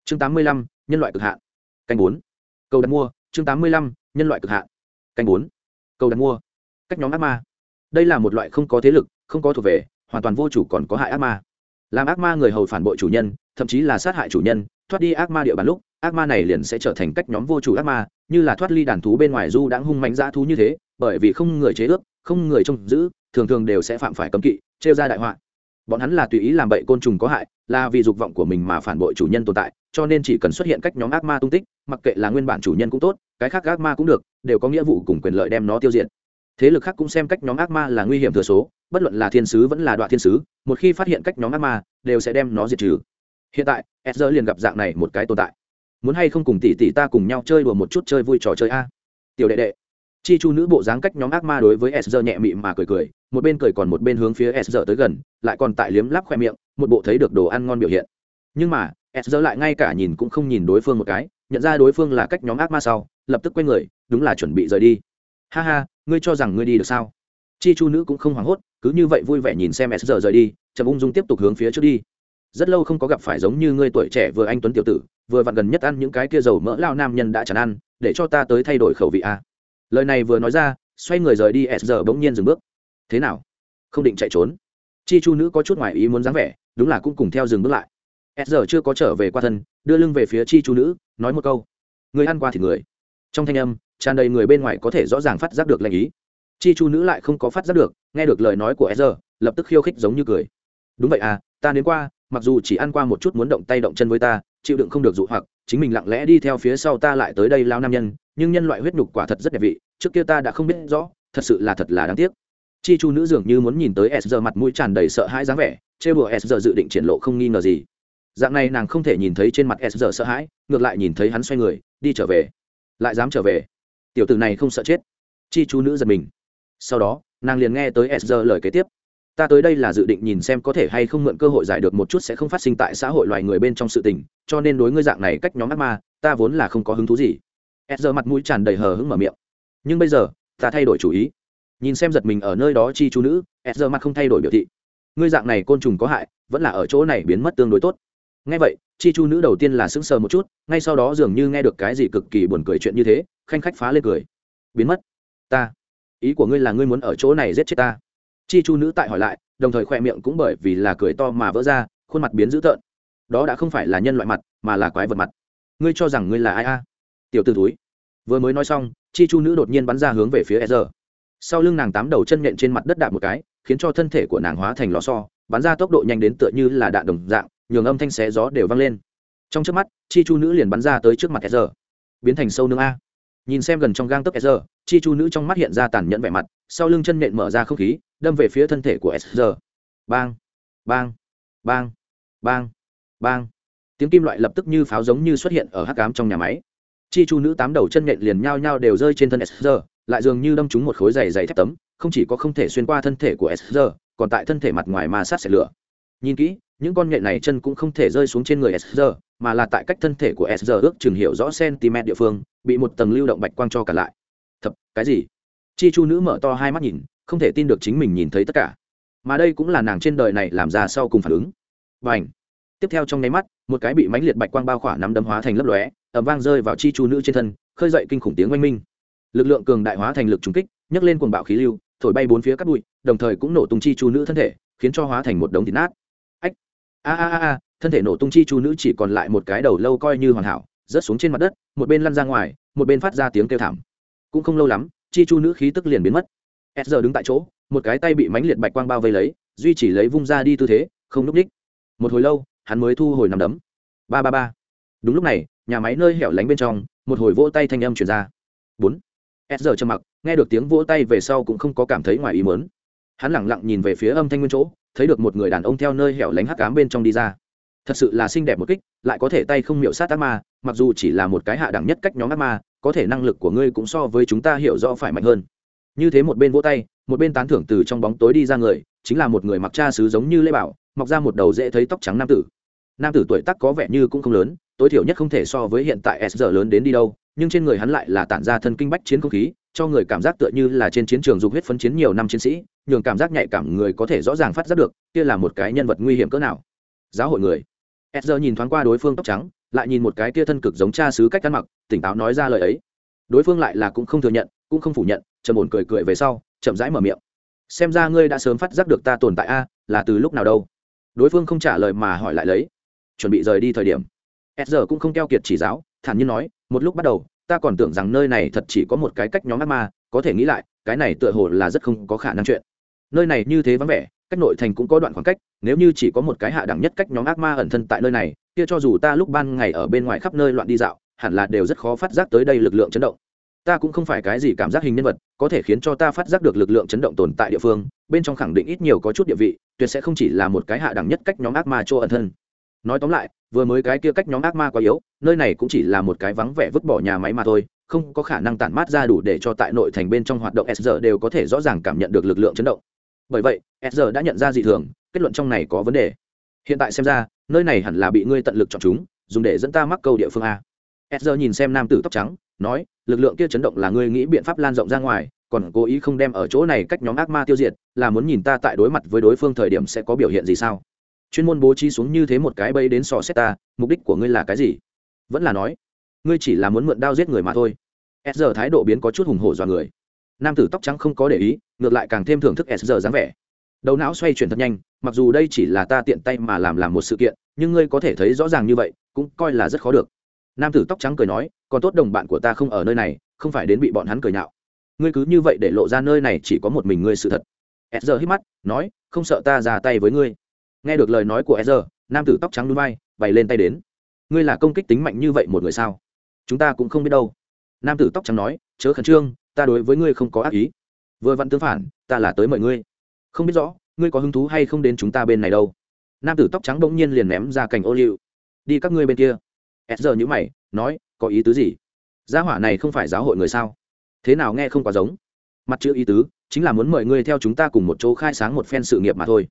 Chương tám mươi lăm, nhân loại cực hạn. Canh bốn. Cầu đặt mua, chương tám mươi lăm, nhân loại cực hạn. Canh bốn. Cầu đặt mua. Cách nhóm ác ma. Đây là một loại không có thế lực, không có thuộc về, hoàn toàn vô chủ còn có hại ác ma làm ác ma người hầu phản bội chủ nhân, thậm chí là sát hại chủ nhân, thoát đi ác ma địa bàn lúc, ác ma này liền sẽ trở thành cách nhóm vô chủ ác ma, như là thoát ly đàn thú bên ngoài du đãng hung mạnh dã thú như thế, bởi vì không người chế ước, không người trông giữ, thường thường đều sẽ phạm phải cấm kỵ, trêu ra đại họa. Bọn hắn là tùy ý làm bậy côn trùng có hại, là vì dục vọng của mình mà phản bội chủ nhân tồn tại, cho nên chỉ cần xuất hiện cách nhóm ác ma tung tích, mặc kệ là nguyên bản chủ nhân cũng tốt, cái khác ác ma cũng được, đều có nghĩa vụ cùng quyền lợi đem nó tiêu diệt thế lực khác cũng xem cách nhóm ác ma là nguy hiểm thừa số, bất luận là thiên sứ vẫn là đoạn thiên sứ, một khi phát hiện cách nhóm ác ma, đều sẽ đem nó diệt trừ. Hiện tại edger liền gặp dạng này một cái tồn tại. Muốn hay không cùng tỷ tỷ ta cùng nhau chơi đùa một chút chơi vui trò chơi a? Tiểu đệ đệ. Chi chu nữ bộ dáng cách nhóm ác ma đối với edger nhẹ mị mà cười cười, một bên cười còn một bên hướng phía edger tới gần, lại còn tại liếm lắp khoe miệng, một bộ thấy được đồ ăn ngon biểu hiện. Nhưng mà s giờ lại ngay cả nhìn cũng không nhìn đối phương một cái, nhận ra đối phương là cách nhóm ác ma sau, lập tức quay người, đúng là chuẩn bị rời đi. Ha ha ngươi cho rằng ngươi đi được sao? Chi chu nữ cũng không hoảng hốt, cứ như vậy vui vẻ nhìn xem s giờ rời đi trầm ung dung tiếp tục hướng phía trước đi. Rất lâu không có gặp phải giống như ngươi tuổi trẻ vừa anh tuấn tiểu tử, vừa vặn gần nhất ăn những cái kia dầu mỡ lao nam nhân đã chẳng ăn, để cho ta tới thay đổi khẩu vị a lời này vừa nói ra, xoay người rời đi, s giờ bỗng nhiên dừng bước. Thế nào? Không định chạy trốn. Chi chu nữ có chút ngoài ý muốn dáng vẻ, đúng là cũng cùng theo dừng bước lại. S giờ chưa có trở về qua thân, đưa lưng về phía chi chu nữ, nói một câu. Người ăn qua thì người. Trong thanh âm tràn đầy người bên ngoài có thể rõ ràng phát giác được lệnh ý. Chi chu nữ lại không có phát giác được, nghe được lời nói của e z r lập tức khiêu khích giống như cười. Đúng vậy à ta đến qua, mặc dù chỉ ăn qua một chút muốn động tay động chân với ta, chịu đựng không được dụ hoặc, chính mình lặng lẽ đi theo phía sau ta lại tới đây lao nam nhân, nhưng nhân loại huyết nhục quả thật rất đẹp vị, trước kia ta đã không biết rõ, thật sự là thật là đáng tiếc. Chi chu nữ dường như muốn nhìn tới s giờ mặt mũi tràn đầy sợ hãi dáng vẻ chê bùa s giờ dự định triển lộ không nghi ngờ gì. Dạng này nàng không thể nhìn thấy trên mặt s giờ sợ hãi, ngược lại nhìn thấy hắn xoay người, đi trở về. Lại dám trở về tiểu tử này không sợ chết. Chi chú nữ giật mình. Sau đó, nàng liền nghe tới sr lời kế tiếp. Ta tới đây là dự định nhìn xem có thể hay không mượn cơ hội giải được một chút sẽ không phát sinh tại xã hội loài người bên trong sự tình, cho nên đối ngươi dạng này cách nhóm ác ma, ta vốn là không có hứng thú gì. Sr mặt mũi tràn đầy hờ hững mở miệng. Nhưng bây giờ, ta thay đổi chủ ý. Nhìn xem giật mình ở nơi đó chi chú nữ sr mặt không thay đổi biểu thị. Ngươi dạng này côn trùng có hại, vẫn là ở chỗ này biến mất tương đối tốt. Ngay vậy chi chu nữ đầu tiên là sững sờ một chút, ngay sau đó dường như nghe được cái gì cực kỳ buồn cười chuyện như thế, khanh khách phá lên cười. Biến mất. Ta. Ý của ngươi là ngươi muốn ở chỗ này giết chết ta. Chi chu nữ tại hỏi lại, đồng thời khoe miệng cũng bởi vì là cười to mà vỡ ra, khuôn mặt biến dữ tợn. Đó đã không phải là nhân loại mặt, mà là quái vật mặt. Ngươi cho rằng ngươi là ai a? Tiểu t ử túi vừa mới nói xong, chi chu nữ đột nhiên bắn ra hướng về phía e r sau lưng nàng tám đầu chân nhện trên mặt đất đạp một cái, khiến cho thân thể của nàng hóa thành lò so bắn ra tốc độ nhanh đến tựa như là đạn đồng dạng nhường âm thanh xé gió đều vang lên. Trong trước mắt, chi chu nữ liền bắn ra tới trước mặt e r biến thành sâu nương a. Nhìn xem gần trong gang tấc e r chi chu nữ trong mắt hiện ra tàn nhẫn vẻ mặt, sau lưng chân nện mở ra không khí, đâm về phía thân thể của sr bang bang bang bang bang. Tiếng kim loại lập tức như pháo giống như xuất hiện ở hắc cám trong nhà máy. Chi chu nữ tám đầu chân nện liền nhao nhao đều rơi trên thân sr lại dường như đâm trúng một khối dày dày thép tấm, không chỉ có không thể xuyên qua thân thể của sr còn tại thân thể mặt ngoài mà sát xẻ lửa nhìn kỹ, những con nhện này chân cũng không thể rơi xuống trên người sr mà là tại cách thân thể của sr ước chừng hiểu rõ cm địa phương, bị một tầng lưu động bạch quang cho cả lại. Thật cái gì? Chi chu nữ mở to hai mắt nhìn, không thể tin được chính mình nhìn thấy tất cả. Mà đây cũng là nàng trên đời này làm ra sau cùng phản ứng. Và ảnh tiếp theo trong nháy mắt, một cái bị mãnh liệt bạch quang bao khỏa nắm đấm hóa thành lấp lóe ẩm vang rơi vào chi chu nữ trên thân, khơi dậy kinh khủng tiếng oanh minh. Lực lượng cường đại hóa thành lực trùng kích, nhấc lên cuồng bạo khí lưu, thổi bay bốn phía cắt bụi, đồng thời cũng nổ tung chi chu nữ thân thể, khiến cho hóa thành một đống thịt nát a a a a, thân thể nổ tung chi chu nữ chỉ còn lại một cái đầu lâu coi như hoàn hảo, rớt xuống trên mặt đất, một bên lăn ra ngoài, một bên phát ra tiếng kêu thảm. Cũng không lâu lắm, chi chu nữ khí tức liền biến mất. S giờ đứng tại chỗ, một cái tay bị mánh liệt bạch quang bao vây lấy, duy chỉ lấy vung ra đi tư thế, không núp ních. một hồi lâu, hắn mới thu hồi nằm đấm. Ba ba ba. Đúng lúc này, nhà máy nơi hẻo lánh bên trong, một hồi vỗ tay thanh âm chuyển ra. Bốn. S giờ trầm mặc, nghe được tiếng vỗ tay về sau cũng không có cảm thấy ngoài ý mớn hắn lẳng lặng nhìn về phía âm thanh nguyên chỗ, thấy được một người đàn ông theo nơi hẻo lánh hắc cám bên trong đi ra. Thật sự là xinh đẹp một kích, lại có thể tay không miệu sát ác ma, mặc dù chỉ là một cái hạ đẳng nhất cách nhóm ác ma, có thể năng lực của ngươi cũng so với chúng ta hiểu rõ phải mạnh hơn. Như thế một bên vỗ tay, một bên tán thưởng từ trong bóng tối đi ra người, chính là một người mặc cha sứ giống như lê bảo, mọc ra một đầu dễ thấy tóc trắng nam tử. Nam tử tuổi tác có vẻ như cũng không lớn, tối thiểu nhất không thể so với hiện tại s giờ lớn đến đi đâu, nhưng trên người hắn lại là tản ra thân kinh bách chiến không khí cho người cảm giác tựa như là trên chiến trường dục huyết phấn chiến nhiều năm chiến sĩ, nhường cảm giác nhạy cảm người có thể rõ ràng phát giác được, kia là một cái nhân vật nguy hiểm cỡ nào. Giáo hội người. Ezra nhìn thoáng qua đối phương tóc trắng, lại nhìn một cái kia thân cực giống cha sứ cách ăn mặc, tỉnh táo nói ra lời ấy. Đối phương lại là cũng không thừa nhận, cũng không phủ nhận, trầm ổn cười cười về sau, chậm rãi mở miệng. Xem ra ngươi đã sớm phát giác được ta tồn tại a, là từ lúc nào đâu? Đối phương không trả lời mà hỏi lại lấy. Chuẩn bị rời đi thời điểm. S giờ cũng không keo kiệt chỉ giáo, thản nhiên nói, một lúc bắt đầu ta còn tưởng rằng nơi này thật chỉ có một cái cách nhóm ác ma, có thể nghĩ lại, cái này tựa hồ là rất không có khả năng chuyện. Nơi này như thế vắng vẻ, cách nội thành cũng có đoạn khoảng cách, nếu như chỉ có một cái hạ đẳng nhất cách nhóm ác ma ẩn thân tại nơi này, kia cho dù ta lúc ban ngày ở bên ngoài khắp nơi loạn đi dạo, hẳn là đều rất khó phát giác tới đây lực lượng chấn động. Ta cũng không phải cái gì cảm giác hình nhân vật, có thể khiến cho ta phát giác được lực lượng chấn động tồn tại địa phương, bên trong khẳng định ít nhiều có chút địa vị, tuyệt sẽ không chỉ là một cái hạ đẳng nhất cách nhóm ác ma chỗ ẩn thân. Nói tóm lại vừa mới cái kia cách nhóm ác ma quá yếu, nơi này cũng chỉ là một cái vắng vẻ vứt bỏ nhà máy mà thôi, không có khả năng tản mát ra đủ để cho tại nội thành bên trong hoạt động sr đều có thể rõ ràng cảm nhận được lực lượng chấn động. Bởi vậy sr đã nhận ra dị thường, kết luận trong này có vấn đề. Hiện tại xem ra, nơi này hẳn là bị ngươi tận lực chọn chúng, dùng để dẫn ta mắc câu địa phương a. Sr nhìn xem nam tử tóc trắng, nói, lực lượng kia chấn động là ngươi nghĩ biện pháp lan rộng ra ngoài, còn cố ý không đem ở chỗ này cách nhóm ác ma tiêu diệt, là muốn nhìn ta tại đối mặt với đối phương thời điểm sẽ có biểu hiện gì sao? Chuyên môn bố trí xuống như thế một cái bẫy đến sò xét ta, mục đích của ngươi là cái gì? Vẫn là nói, ngươi chỉ là muốn mượn đao giết người mà thôi. S giờ thái độ biến có chút hùng hổ dọa người. Nam tử tóc trắng không có để ý, ngược lại càng thêm thưởng thức s giờ dáng vẻ. Đầu não xoay chuyển thật nhanh, mặc dù đây chỉ là ta tiện tay mà làm làm một sự kiện, nhưng ngươi có thể thấy rõ ràng như vậy, cũng coi là rất khó được. Nam tử tóc trắng cười nói, còn tốt đồng bạn của ta không ở nơi này, không phải đến bị bọn hắn cười nhạo. Ngươi cứ như vậy để lộ ra nơi này chỉ có một mình ngươi sự thật. S giờ hít mắt, nói, không sợ ta ra tay với ngươi nghe được lời nói của Ezra, nam tử tóc trắng núi bay bày lên tay đến. Ngươi là công kích tính mạnh như vậy một người sao? Chúng ta cũng không biết đâu. Nam tử tóc trắng nói chớ khẩn trương ta đối với ngươi không có ác ý. Vừa vặn tương phản ta là tới mời ngươi. Không biết rõ ngươi có hứng thú hay không đến chúng ta bên này đâu. Nam tử tóc trắng bỗng nhiên liền ném ra cành ô liu. Đi các ngươi bên kia. S giờ nhữ mày nói có ý tứ gì? Gia hỏa này không phải giáo hội người sao? Thế nào nghe không quá giống? Mặt chữ ý tứ chính là muốn mời ngươi theo chúng ta cùng một chỗ khai sáng một phen sự nghiệp mà thôi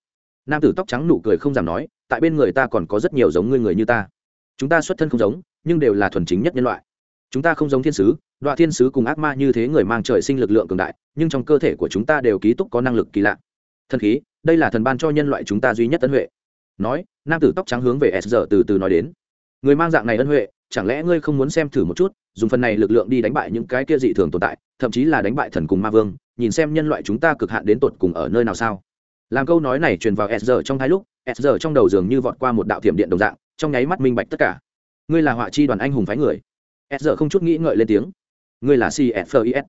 nam tử tóc trắng nụ cười không dám nói, tại bên người ta còn có rất nhiều giống ngươi người như ta. Chúng ta xuất thân không giống, nhưng đều là thuần chính nhất nhân loại. Chúng ta không giống thiên sứ đoạ thiên sứ cùng ác ma như thế người mang trời sinh lực lượng cường đại, nhưng trong cơ thể của chúng ta đều ký túc có năng lực kỳ lạ. Thần khí, đây là thần ban cho nhân loại chúng ta duy nhất ân huệ. Nói, nam tử tóc trắng hướng về s giờ từ từ nói đến. Người mang dạng này ân huệ, chẳng lẽ ngươi không muốn xem thử một chút, dùng phần này lực lượng đi đánh bại những cái kia dị thường tồn tại, thậm chí là đánh bại thần cùng ma vương, nhìn xem nhân loại chúng ta cực hạn đến tột cùng ở nơi nào sao? Làm câu nói này truyền vào s giờ trong hai lúc s giờ trong đầu dường như vọt qua một đạo thiểm điện đồng dạng trong nháy mắt minh bạch tất cả. Ngươi là họa chi đoàn anh hùng phái người. S giờ không chút nghĩ ngợi lên tiếng. Ngươi là cfis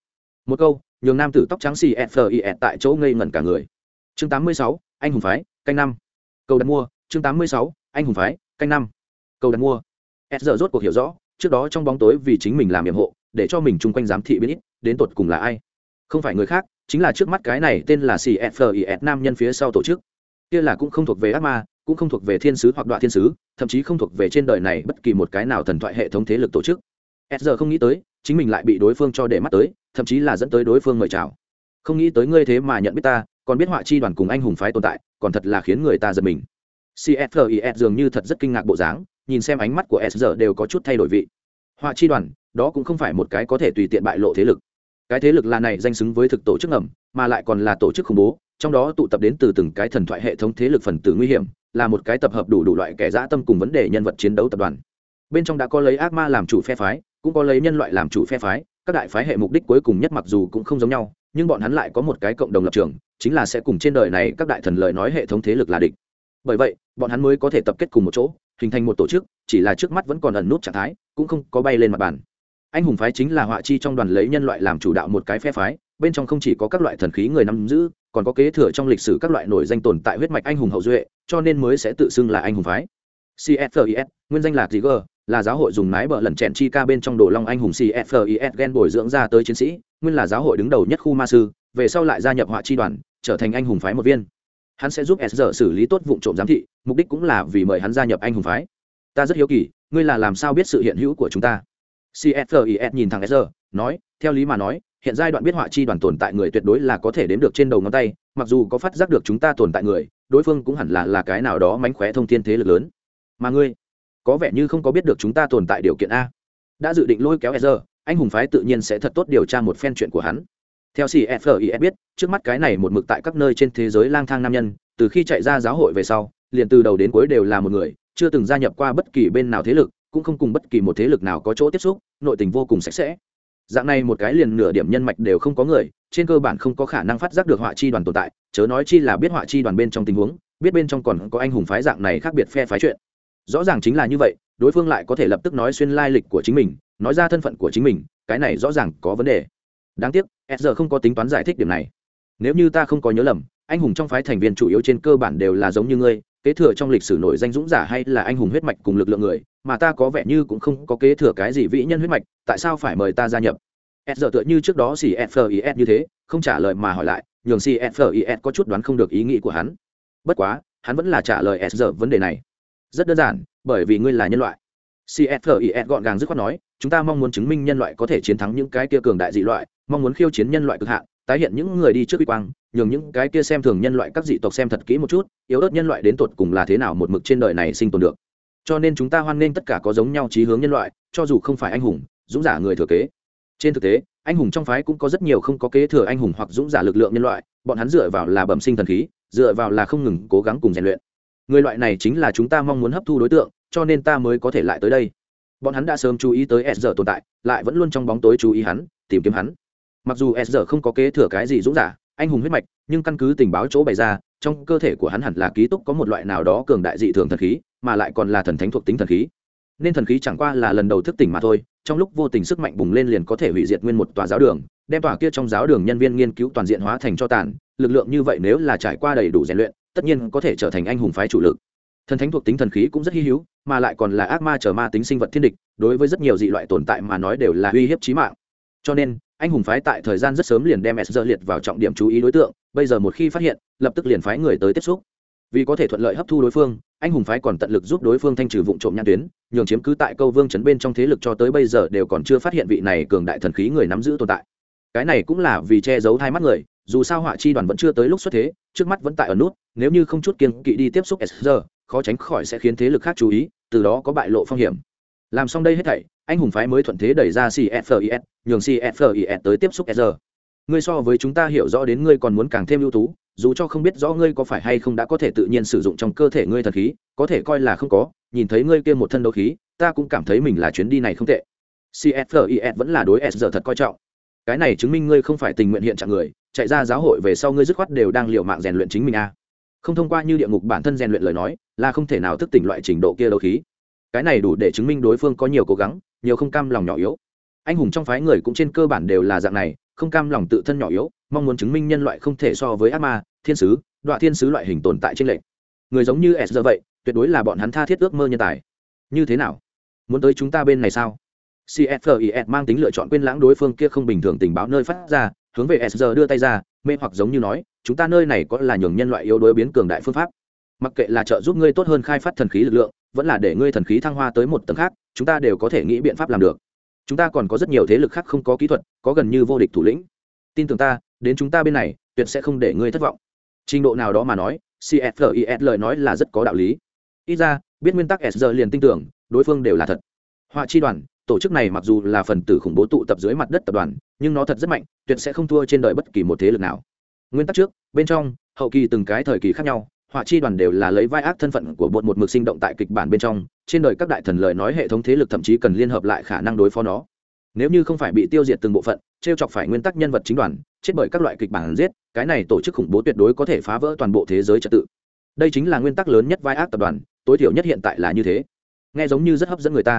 một câu nhường nam tử tóc trắng cfis tại chỗ ngây ngẩn cả người. Chương 86, anh hùng phái canh năm. Câu đặt mua chương 86, anh hùng phái canh năm. Câu đặt mua. S giờ rốt cuộc hiểu rõ trước đó trong bóng tối vì chính mình làm nhiệm hộ để cho mình chung quanh giám thị biết ít đến tột cùng là ai. Không phải người khác chính là trước mắt cái này tên là cfis nam nhân phía sau tổ chức. Kia là cũng không thuộc về ác ma, cũng không thuộc về thiên sứ hoặc đoạn thiên sứ, thậm chí không thuộc về trên đời này bất kỳ một cái nào thần thoại hệ thống thế lực tổ chức. S giờ không nghĩ tới, chính mình lại bị đối phương cho để mắt tới, thậm chí là dẫn tới đối phương mời chào. Không nghĩ tới ngươi thế mà nhận biết ta, còn biết họa chi đoàn cùng anh hùng phái tồn tại, còn thật là khiến người ta giật mình. Cfis dường như thật rất kinh ngạc bộ dáng, nhìn xem ánh mắt của s giờ đều có chút thay đổi vị. Họa chi đoàn, đó cũng không phải một cái có thể tùy tiện bại lộ thế lực cái thế lực là này danh xứng với thực tổ chức ngầm, mà lại còn là tổ chức khủng bố, trong đó tụ tập đến từ từng cái thần thoại hệ thống thế lực phần tử nguy hiểm, là một cái tập hợp đủ đủ loại kẻ dã tâm cùng vấn đề nhân vật chiến đấu tập đoàn. Bên trong đã có lấy ác ma làm chủ phe phái, cũng có lấy nhân loại làm chủ phe phái, các đại phái hệ mục đích cuối cùng nhất mặc dù cũng không giống nhau, nhưng bọn hắn lại có một cái cộng đồng lập trường, chính là sẽ cùng trên đời này các đại thần lời nói hệ thống thế lực là địch. Bởi vậy, bọn hắn mới có thể tập kết cùng một chỗ, hình thành một tổ chức, chỉ là trước mắt vẫn còn ẩn nút trạng thái, cũng không có bay lên mặt bàn anh hùng phái chính là họa chi trong đoàn lấy nhân loại làm chủ đạo một cái phe phái, bên trong không chỉ có các loại thần khí người nắm giữ, còn có kế thừa trong lịch sử các loại nổi danh tồn tại huyết mạch anh hùng hậu duệ, cho nên mới sẽ tự xưng là anh hùng phái. Cfis nguyên danh là gì là giáo hội dùng mái bờ lần chèn chi ca bên trong đồ long anh hùng cfis gen bồi dưỡng ra tới chiến sĩ, nguyên là giáo hội đứng đầu nhất khu ma sư, về sau lại gia nhập họa chi đoàn, trở thành anh hùng phái một viên. Hắn sẽ giúp sr xử lý tốt vụ trộm giám thị, mục đích cũng là vì mời hắn gia nhập anh hùng phái. Ta rất hiếu kỳ, ngươi là làm sao biết sự hiện hữu của chúng ta? Cfis nhìn thằng s nói, theo lý mà nói, hiện giai đoạn biết họa chi đoàn tồn tại người tuyệt đối là có thể đếm được trên đầu ngón tay, mặc dù có phát giác được chúng ta tồn tại người, đối phương cũng hẳn là là cái nào đó mánh khóe thông thiên thế lực lớn. Mà ngươi, có vẻ như không có biết được chúng ta tồn tại điều kiện a. Đã dự định lôi kéo sr anh hùng phái tự nhiên sẽ thật tốt điều tra một phen chuyện của hắn. Theo cfis biết, trước mắt cái này một mực tại các nơi trên thế giới lang thang nam nhân, từ khi chạy ra giáo hội về sau, liền từ đầu đến cuối đều là một người, chưa từng gia nhập qua bất kỳ bên nào thế lực cũng không cùng bất kỳ một thế lực nào có chỗ tiếp xúc, nội tình vô cùng sạch sẽ. Dạng này một cái liền nửa điểm nhân mạch đều không có người, trên cơ bản không có khả năng phát giác được họa chi đoàn tồn tại, chớ nói chi là biết họa chi đoàn bên trong tình huống, biết bên trong còn có anh hùng phái dạng này khác biệt phe phái chuyện. Rõ ràng chính là như vậy, đối phương lại có thể lập tức nói xuyên lai lịch của chính mình, nói ra thân phận của chính mình, cái này rõ ràng có vấn đề. Đáng tiếc, s giờ không có tính toán giải thích điểm này. Nếu như ta không có nhớ lầm, anh hùng trong phái thành viên chủ yếu trên cơ bản đều là giống như ngươi kế thừa trong lịch sử nổi danh dũng giả hay là anh hùng huyết mạch cùng lực lượng người, mà ta có vẻ như cũng không có kế thừa cái gì vĩ nhân huyết mạch, tại sao phải mời ta gia nhập? S giờ tựa như trước đó xì fis như thế, không trả lời mà hỏi lại, nhường xì fis có chút đoán không được ý nghĩ của hắn. Bất quá, hắn vẫn là trả lời s giờ vấn đề này. Rất đơn giản, bởi vì ngươi là nhân loại. Cfis gọn gàng dứt khoát nói, chúng ta mong muốn chứng minh nhân loại có thể chiến thắng những cái kia cường đại dị loại, mong muốn khiêu chiến nhân loại cực hạn tái hiện những người đi trước uy quang, nhường những cái kia xem thường nhân loại các dị tộc xem thật kỹ một chút, yếu ớt nhân loại đến tột cùng là thế nào một mực trên đời này sinh tồn được. Cho nên chúng ta hoan nghênh tất cả có giống nhau trí hướng nhân loại, cho dù không phải anh hùng, dũng giả người thừa kế. Trên thực tế, anh hùng trong phái cũng có rất nhiều không có kế thừa anh hùng hoặc dũng giả lực lượng nhân loại, bọn hắn dựa vào là bẩm sinh thần khí, dựa vào là không ngừng cố gắng cùng rèn luyện. Người loại này chính là chúng ta mong muốn hấp thu đối tượng, cho nên ta mới có thể lại tới đây. Bọn hắn đã sớm chú ý tới s giờ tồn tại, lại vẫn luôn trong bóng tối chú ý hắn, tìm kiếm hắn mặc dù s giờ không có kế thừa cái gì dũng giả, anh hùng huyết mạch, nhưng căn cứ tình báo chỗ bày ra, trong cơ thể của hắn hẳn là ký túc có một loại nào đó cường đại dị thường thần khí, mà lại còn là thần thánh thuộc tính thần khí. Nên thần khí chẳng qua là lần đầu thức tỉnh mà thôi, trong lúc vô tình sức mạnh bùng lên liền có thể hủy diệt nguyên một tòa giáo đường, đem tòa kia trong giáo đường nhân viên nghiên cứu toàn diện hóa thành cho tàn, lực lượng như vậy nếu là trải qua đầy đủ rèn luyện, tất nhiên có thể trở thành anh hùng phái chủ lực. Thần thánh thuộc tính thần khí cũng rất hy hữu, mà lại còn là ác ma chờ ma tính sinh vật thiên địch, đối với rất nhiều dị loại tồn tại mà nói đều là uy hiếp chí mạng. Cho nên anh hùng phái tại thời gian rất sớm liền đem s liệt vào trọng điểm chú ý đối tượng, bây giờ một khi phát hiện, lập tức liền phái người tới tiếp xúc. Vì có thể thuận lợi hấp thu đối phương, anh hùng phái còn tận lực giúp đối phương thanh trừ vụ trộm nhãn tuyến, nhường chiếm cứ tại câu vương chấn bên trong thế lực cho tới bây giờ đều còn chưa phát hiện vị này cường đại thần khí người nắm giữ tồn tại. Cái này cũng là vì che giấu hai mắt người, dù sao họa chi đoàn vẫn chưa tới lúc xuất thế, trước mắt vẫn tại ở nút, nếu như không chút kiên kỵ đi tiếp xúc s giờ khó tránh khỏi sẽ khiến thế lực khác chú ý, từ đó có bại lộ phong hiểm. Làm xong đây hết thảy anh hùng phái mới thuận thế đẩy ra cfis nhường cfis tới tiếp xúc s ngươi so với chúng ta hiểu rõ đến ngươi còn muốn càng thêm ưu tú, dù cho không biết rõ ngươi có phải hay không đã có thể tự nhiên sử dụng trong cơ thể ngươi thần khí, có thể coi là không có, nhìn thấy ngươi kia một thân đấu khí, ta cũng cảm thấy mình là chuyến đi này không tệ. Cfis vẫn là đối s giờ thật coi trọng. Cái này chứng minh ngươi không phải tình nguyện hiện trạng người, chạy ra giáo hội về sau ngươi dứt khoát đều đang liệu mạng rèn luyện chính mình a à. không thông qua như địa ngục bản thân rèn luyện lời nói, là không thể nào thức tỉnh loại trình độ kia đấu khí cái này đủ để chứng minh đối phương có nhiều cố gắng, nhiều không cam lòng nhỏ yếu. Anh hùng trong phái người cũng trên cơ bản đều là dạng này, không cam lòng tự thân nhỏ yếu, mong muốn chứng minh nhân loại không thể so với ác ma, thiên sứ đoạn thiên sứ loại hình tồn tại trên lệnh. Người giống như s giờ vậy, tuyệt đối là bọn hắn tha thiết ước mơ nhân tài. Như thế nào? Muốn tới chúng ta bên này sao? Cfis mang tính lựa chọn quên lãng đối phương kia không bình thường tình báo nơi phát ra, hướng về s đưa tay ra, mê hoặc giống như nói, chúng ta nơi này có là nhường nhân loại yếu đuối biến cường đại phương pháp mặc kệ là trợ giúp ngươi tốt hơn khai phát thần khí lực lượng, vẫn là để ngươi thần khí thăng hoa tới một tầng khác, chúng ta đều có thể nghĩ biện pháp làm được. Chúng ta còn có rất nhiều thế lực khác không có kỹ thuật, có gần như vô địch thủ lĩnh. Tin tưởng ta, đến chúng ta bên này, tuyệt sẽ không để ngươi thất vọng. Trình độ nào đó mà nói cfis lời nói là rất có đạo lý. Ít ra, biết nguyên tắc sr liền tin tưởng, đối phương đều là thật. Họa chi đoàn, tổ chức này mặc dù là phần tử khủng bố tụ tập dưới mặt đất tập đoàn, nhưng nó thật rất mạnh, tuyệt sẽ không thua trên đời bất kỳ một thế lực nào. Nguyên tắc trước, bên trong, hậu kỳ từng cái thời kỳ khác nhau họa chi đoàn đều là lấy vai ác thân phận của bột một mực sinh động tại kịch bản bên trong, trên đời các đại thần lời nói hệ thống thế lực thậm chí cần liên hợp lại khả năng đối phó nó. Nếu như không phải bị tiêu diệt từng bộ phận t r e o chọc phải nguyên tắc nhân vật chính đoàn, chết bởi các loại kịch bản giết, cái này tổ chức khủng bố tuyệt đối có thể phá vỡ toàn bộ thế giới trật tự. Đây chính là nguyên tắc lớn nhất vai ác tập đoàn, tối thiểu nhất hiện tại là như thế. Nghe giống như rất hấp dẫn người ta.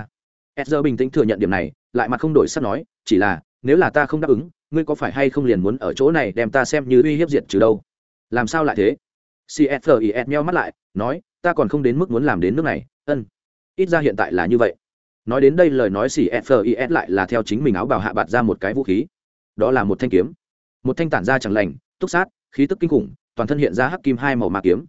Edger bình tĩnh thừa nhận điểm này, lại mặt không đổi sắp nói, chỉ là, nếu là ta không đáp ứng, ngươi có phải hay không liền muốn ở chỗ này đem ta xem như uy hiếp diệt trừ đâu? Làm sao lại thế? Cfis nheo mắt lại, nói, ta còn không đến mức muốn làm đến nước này. Ân, ít ra hiện tại là như vậy. Nói đến đây lời nói cfis lại là theo chính mình áo bào hạ bạt ra một cái vũ khí. Đó là một thanh kiếm. Một thanh tản ra chẳng lành, túc sát, khí tức kinh khủng, toàn thân hiện ra hắc kim hai màu ma kiếm.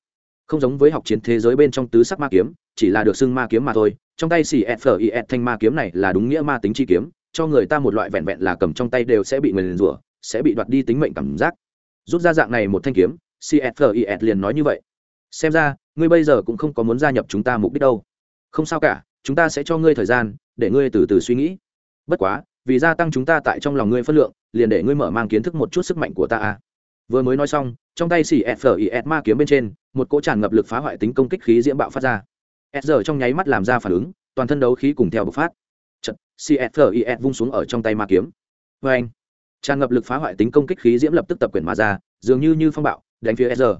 Không giống với học chiến thế giới bên trong tứ sắc ma kiếm, chỉ là được xưng ma kiếm mà thôi. Trong tay cfis thanh ma kiếm này là đúng nghĩa ma tính chi kiếm, cho người ta một loại vẹn vẹn là cầm trong tay đều sẽ bị người liền rủa, sẽ bị đoạt đi tính mệnh cảm giác. Rút ra dạng này một thanh kiếm cfis liền nói như vậy. Xem ra ngươi bây giờ cũng không có muốn gia nhập chúng ta mục đích đâu. Không sao cả chúng ta sẽ cho ngươi thời gian để ngươi từ từ suy nghĩ. Bất quá vì gia tăng chúng ta tại trong lòng ngươi phân lượng liền để ngươi mở mang kiến thức một chút sức mạnh của ta à. vừa mới nói xong trong tay CFIS ma kiếm bên trên một cỗ tràn ngập lực phá hoại tính công kích khí diễm bạo phát ra. S trong nháy mắt làm ra phản ứng toàn thân đấu khí cùng theo bộc phát. Chợt, cfis vung xuống ở trong tay ma kiếm. Oeng! tràn ngập lực phá hoại tính công kích khí diễm lập tức tập quyền mà ra dường như như phong bạo đánh phía Ezra.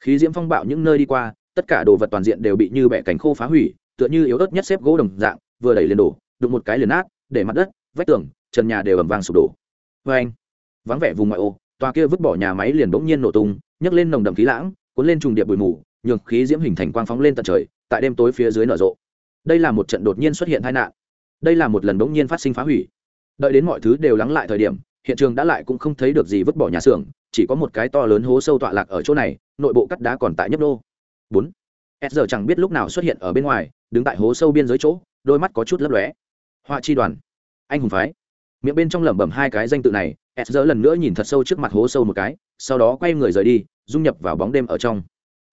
khí diễm phong bạo những nơi đi qua, tất cả đồ vật toàn diện đều bị như bẻ cánh khô phá hủy, tựa như yếu ớt nhất xếp gỗ đồng dạng, vừa đẩy lên đổ, đụng một cái liền nát, để mặt đất, vách tường, trần nhà đều ầm vàng sụp đổ. Vê anh, vắng vẻ vùng ngoại ô, tòa kia vứt bỏ nhà máy liền bỗng nhiên nổ tung, nhấc lên nồng đậm khí lãng, cuốn lên trùng điệp bụi mù, nhường khí diễm hình thành quang phóng lên tận trời, tại đêm tối phía dưới nở rộ. Đây là một trận đột nhiên xuất hiện tai nạn. Đây là một lần bỗng nhiên phát sinh phá hủy. Đợi đến mọi thứ đều lắng lại thời điểm, hiện trường đã lại cũng không thấy được gì vứt bỏ nhà xưởng chỉ có một cái to lớn hố sâu tọa lạc ở chỗ này nội bộ cắt đá còn tại nhấp đô bốn. S giờ chẳng biết lúc nào xuất hiện ở bên ngoài đứng tại hố sâu biên giới chỗ đôi mắt có chút lấp lóe. Họa chi đoàn. Anh hùng phái. Miệng bên trong lẩm bẩm hai cái danh tự này s giờ lần nữa nhìn thật sâu trước mặt hố sâu một cái sau đó quay người rời đi dung nhập vào bóng đêm ở trong.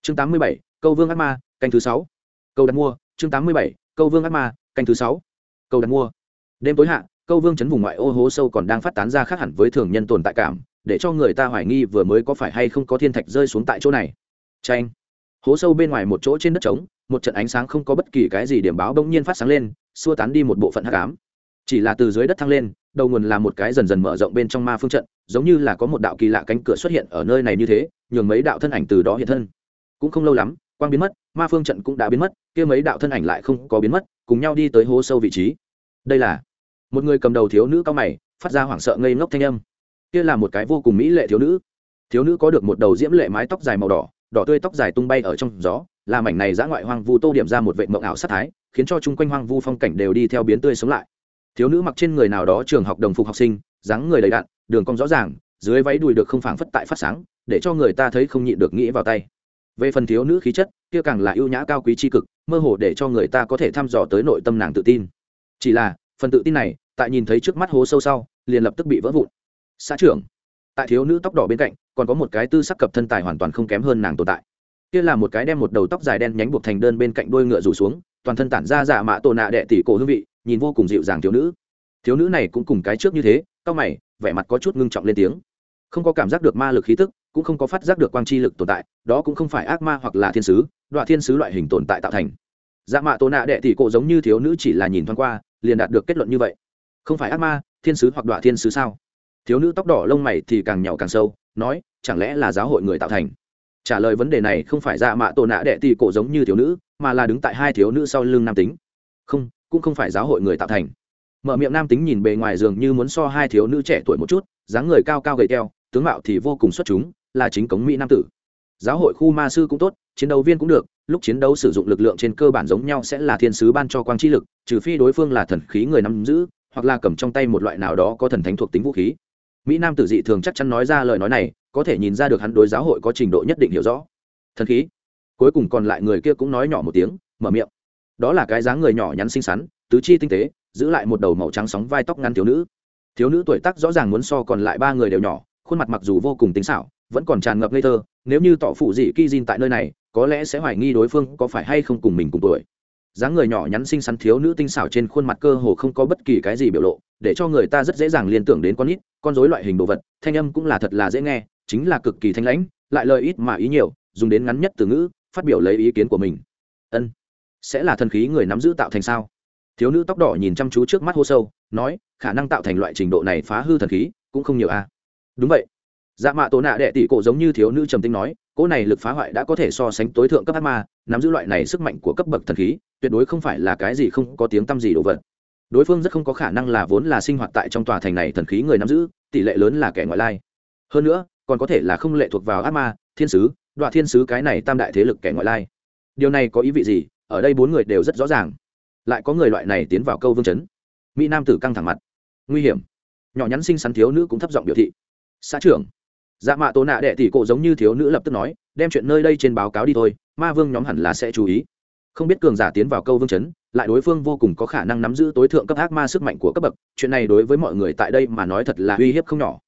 Chương 87, câu vương ác ma canh thứ sáu. Câu đặt mua chương 87, câu vương ác ma canh thứ sáu. Câu đặt mua. Đêm tối hạ câu vương chấn vùng ngoại ô hố sâu còn đang phát tán ra khác hẳn với thường nhân tồn tại cảm để cho người ta hoài nghi vừa mới có phải hay không có thiên thạch rơi xuống tại chỗ này. Tranh hố sâu bên ngoài một chỗ trên đất trống, một trận ánh sáng không có bất kỳ cái gì điểm báo bỗng nhiên phát sáng lên, xua tán đi một bộ phận hắc ám. Chỉ là từ dưới đất thăng lên, đầu nguồn là một cái dần dần mở rộng bên trong ma phương trận, giống như là có một đạo kỳ lạ cánh cửa xuất hiện ở nơi này như thế, nhường mấy đạo thân ảnh từ đó hiện thân. Cũng không lâu lắm, quang biến mất, ma phương trận cũng đã biến mất, kia mấy đạo thân ảnh lại không có biến mất, cùng nhau đi tới hố sâu vị trí. Đây là một người cầm đầu thiếu nữ cao mày, phát ra hoảng sợ ngây ngốc thanh âm kia là một cái vô cùng mỹ lệ thiếu nữ. Thiếu nữ có được một đầu diễm lệ mái tóc dài màu đỏ đỏ tươi tóc dài tung bay ở trong gió, làm ảnh này giã ngoại hoang vu tô điểm ra một vệ mộng ảo sát thái, khiến cho chung quanh hoang vu phong cảnh đều đi theo biến tươi sống lại. Thiếu nữ mặc trên người nào đó trường học đồng phục học sinh, dáng người đầy đặn, đường cong rõ ràng, dưới váy đùi được không phảng phất tại phát sáng, để cho người ta thấy không nhịn được nghĩ vào tay. Về phần thiếu nữ khí chất, kia càng là ưu nhã cao quý tri cực, mơ hồ để cho người ta có thể thăm dò tới nội tâm nàng tự tin. Chỉ là, phần tự tin này, tại nhìn thấy trước mắt hố sâu sau, liền lập tức bị vỡ vụn xã trưởng. Tại thiếu nữ tóc đỏ bên cạnh, còn có một cái tư sắc cập thân tài hoàn toàn không kém hơn nàng tồn tại. Kia là một cái đem một đầu tóc dài đen nhánh buộc thành đơn bên cạnh đôi ngựa rủ xuống, toàn thân tản ra dạ mạ tổ nạ đệ tỷ cổ hương vị, nhìn vô cùng dịu dàng thiếu nữ. Thiếu nữ này cũng cùng cái trước như thế, cao mày, vẻ mặt có chút ngưng trọng lên tiếng. Không có cảm giác được ma lực khí tức, cũng không có phát giác được quang chi lực tồn tại, đó cũng không phải ác ma hoặc là thiên sứ đoạn thiên sứ loại hình tồn tại tạo thành. Dạ mạ tổ nạ đệ tỷ cổ giống như thiếu nữ chỉ là nhìn thoáng qua, liền đạt được kết luận như vậy. Không phải ác ma, thiên sứ hoặc đoạn thiên sứ sao? Thiếu nữ tóc đỏ lông mày thì càng nhỏ càng sâu, nói, chẳng lẽ là giáo hội người tạo thành? Trả lời vấn đề này không phải dạ mạ tổ nạ đệ tỷ cổ giống như thiếu nữ, mà là đứng tại hai thiếu nữ sau lưng nam tính. Không, cũng không phải giáo hội người tạo thành. Mở miệng nam tính nhìn bề ngoài dường như muốn so hai thiếu nữ trẻ tuổi một chút, dáng người cao cao gầy keo tướng mạo thì vô cùng xuất chúng, là chính cống mỹ nam tử. Giáo hội khu ma sư cũng tốt, chiến đấu viên cũng được, lúc chiến đấu sử dụng lực lượng trên cơ bản giống nhau sẽ là thiên sứ ban cho quang chi lực, trừ phi đối phương là thần khí người nắm giữ, hoặc là cầm trong tay một loại nào đó có thần thánh thuộc tính vũ khí mỹ nam tử dị thường chắc chắn nói ra lời nói này, có thể nhìn ra được hắn đối giáo hội có trình độ nhất định hiểu rõ. Thần khí. Cuối cùng còn lại người kia cũng nói nhỏ một tiếng, mở miệng. Đó là cái dáng người nhỏ nhắn xinh xắn, tứ chi tinh tế, giữ lại một đầu màu trắng sóng vai tóc ngắn thiếu nữ. Thiếu nữ tuổi tác rõ ràng muốn so còn lại ba người đều nhỏ, khuôn mặt mặc dù vô cùng tính xảo, vẫn còn tràn ngập ngây thơ. Nếu như tỏ phụ dị ki jin tại nơi này, có lẽ sẽ hoài nghi đối phương có phải hay không cùng mình cùng tuổi dáng người nhỏ nhắn xinh xắn thiếu nữ tinh xảo trên khuôn mặt cơ hồ không có bất kỳ cái gì biểu lộ, để cho người ta rất dễ dàng liên tưởng đến con nít, con dối loại hình đồ vật, thanh âm cũng là thật là dễ nghe, chính là cực kỳ thanh lãnh, lại lời ít mà ý nhiều, dùng đến ngắn nhất từ ngữ, phát biểu lấy ý kiến của mình. Ân, sẽ là thần khí người nắm giữ tạo thành sao? Thiếu nữ tóc đỏ nhìn chăm chú trước mắt hô sâu, nói, khả năng tạo thành loại trình độ này phá hư thần khí, cũng không nhiều a à. đúng vậy. Dạ mạ tổ nạ đệ tỷ cổ giống như thiếu nữ trầm tinh nói cỗ này lực phá hoại đã có thể so sánh tối thượng cấp ác ma, nắm giữ loại này sức mạnh của cấp bậc thần khí, tuyệt đối không phải là cái gì không có tiếng tăm gì đồ vật. Đối phương rất không có khả năng là vốn là sinh hoạt tại trong tòa thành này thần khí người nắm giữ, tỷ lệ lớn là kẻ ngoại lai. Hơn nữa, còn có thể là không lệ thuộc vào ác ma, thiên sứ đoạn thiên sứ cái này tam đại thế lực kẻ ngoại lai. Điều này có ý vị gì? Ở đây bốn người đều rất rõ ràng. Lại có người loại này tiến vào câu vương chấn. Mỹ nam tử căng thẳng mặt. Nguy hiểm. Nhỏ nhắn xinh xắn thiếu nữ cũng thấp giọng biểu thị. Xã trưởng dạ mạ tố nạ đệ tỷ cổ giống như thiếu nữ lập tức nói, đem chuyện nơi đây trên báo cáo đi thôi, ma vương nhóm hẳn là sẽ chú ý. Không biết cường giả tiến vào câu vương chấn, lại đối phương vô cùng có khả năng nắm giữ tối thượng cấp ác ma sức mạnh của cấp bậc, chuyện này đối với mọi người tại đây mà nói thật là uy hiếp không nhỏ.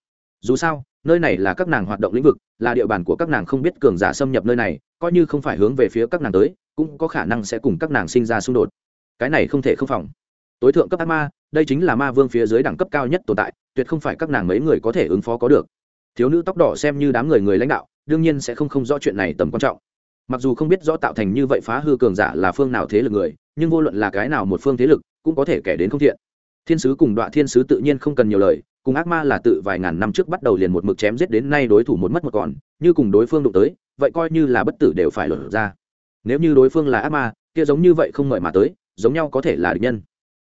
Dù sao, nơi này là các nàng hoạt động lĩnh vực, là địa bàn của các nàng không biết cường giả xâm nhập nơi này, coi như không phải hướng về phía các nàng tới, cũng có khả năng sẽ cùng các nàng sinh ra xung đột. Cái này không thể không phòng. Tối thượng cấp ác ma, đây chính là ma vương phía dưới đẳng cấp cao nhất tồn tại, tuyệt không phải các nàng mấy người có thể ứng phó có được thiếu nữ tóc đỏ xem như đám người người lãnh đạo, đương nhiên sẽ không không rõ chuyện này tầm quan trọng. Mặc dù không biết rõ tạo thành như vậy phá hư cường giả là phương nào thế lực người, nhưng vô luận là cái nào một phương thế lực, cũng có thể kể đến không thiện. Thiên sứ cùng đoạn thiên sứ tự nhiên không cần nhiều lời, cùng ác ma là tự vài ngàn năm trước bắt đầu liền một mực chém giết đến nay đối thủ một mất một còn, như cùng đối phương đụng tới, vậy coi như là bất tử đều phải lột ra. Nếu như đối phương là ác ma, kia giống như vậy không ngợi mà tới, giống nhau có thể là địch nhân.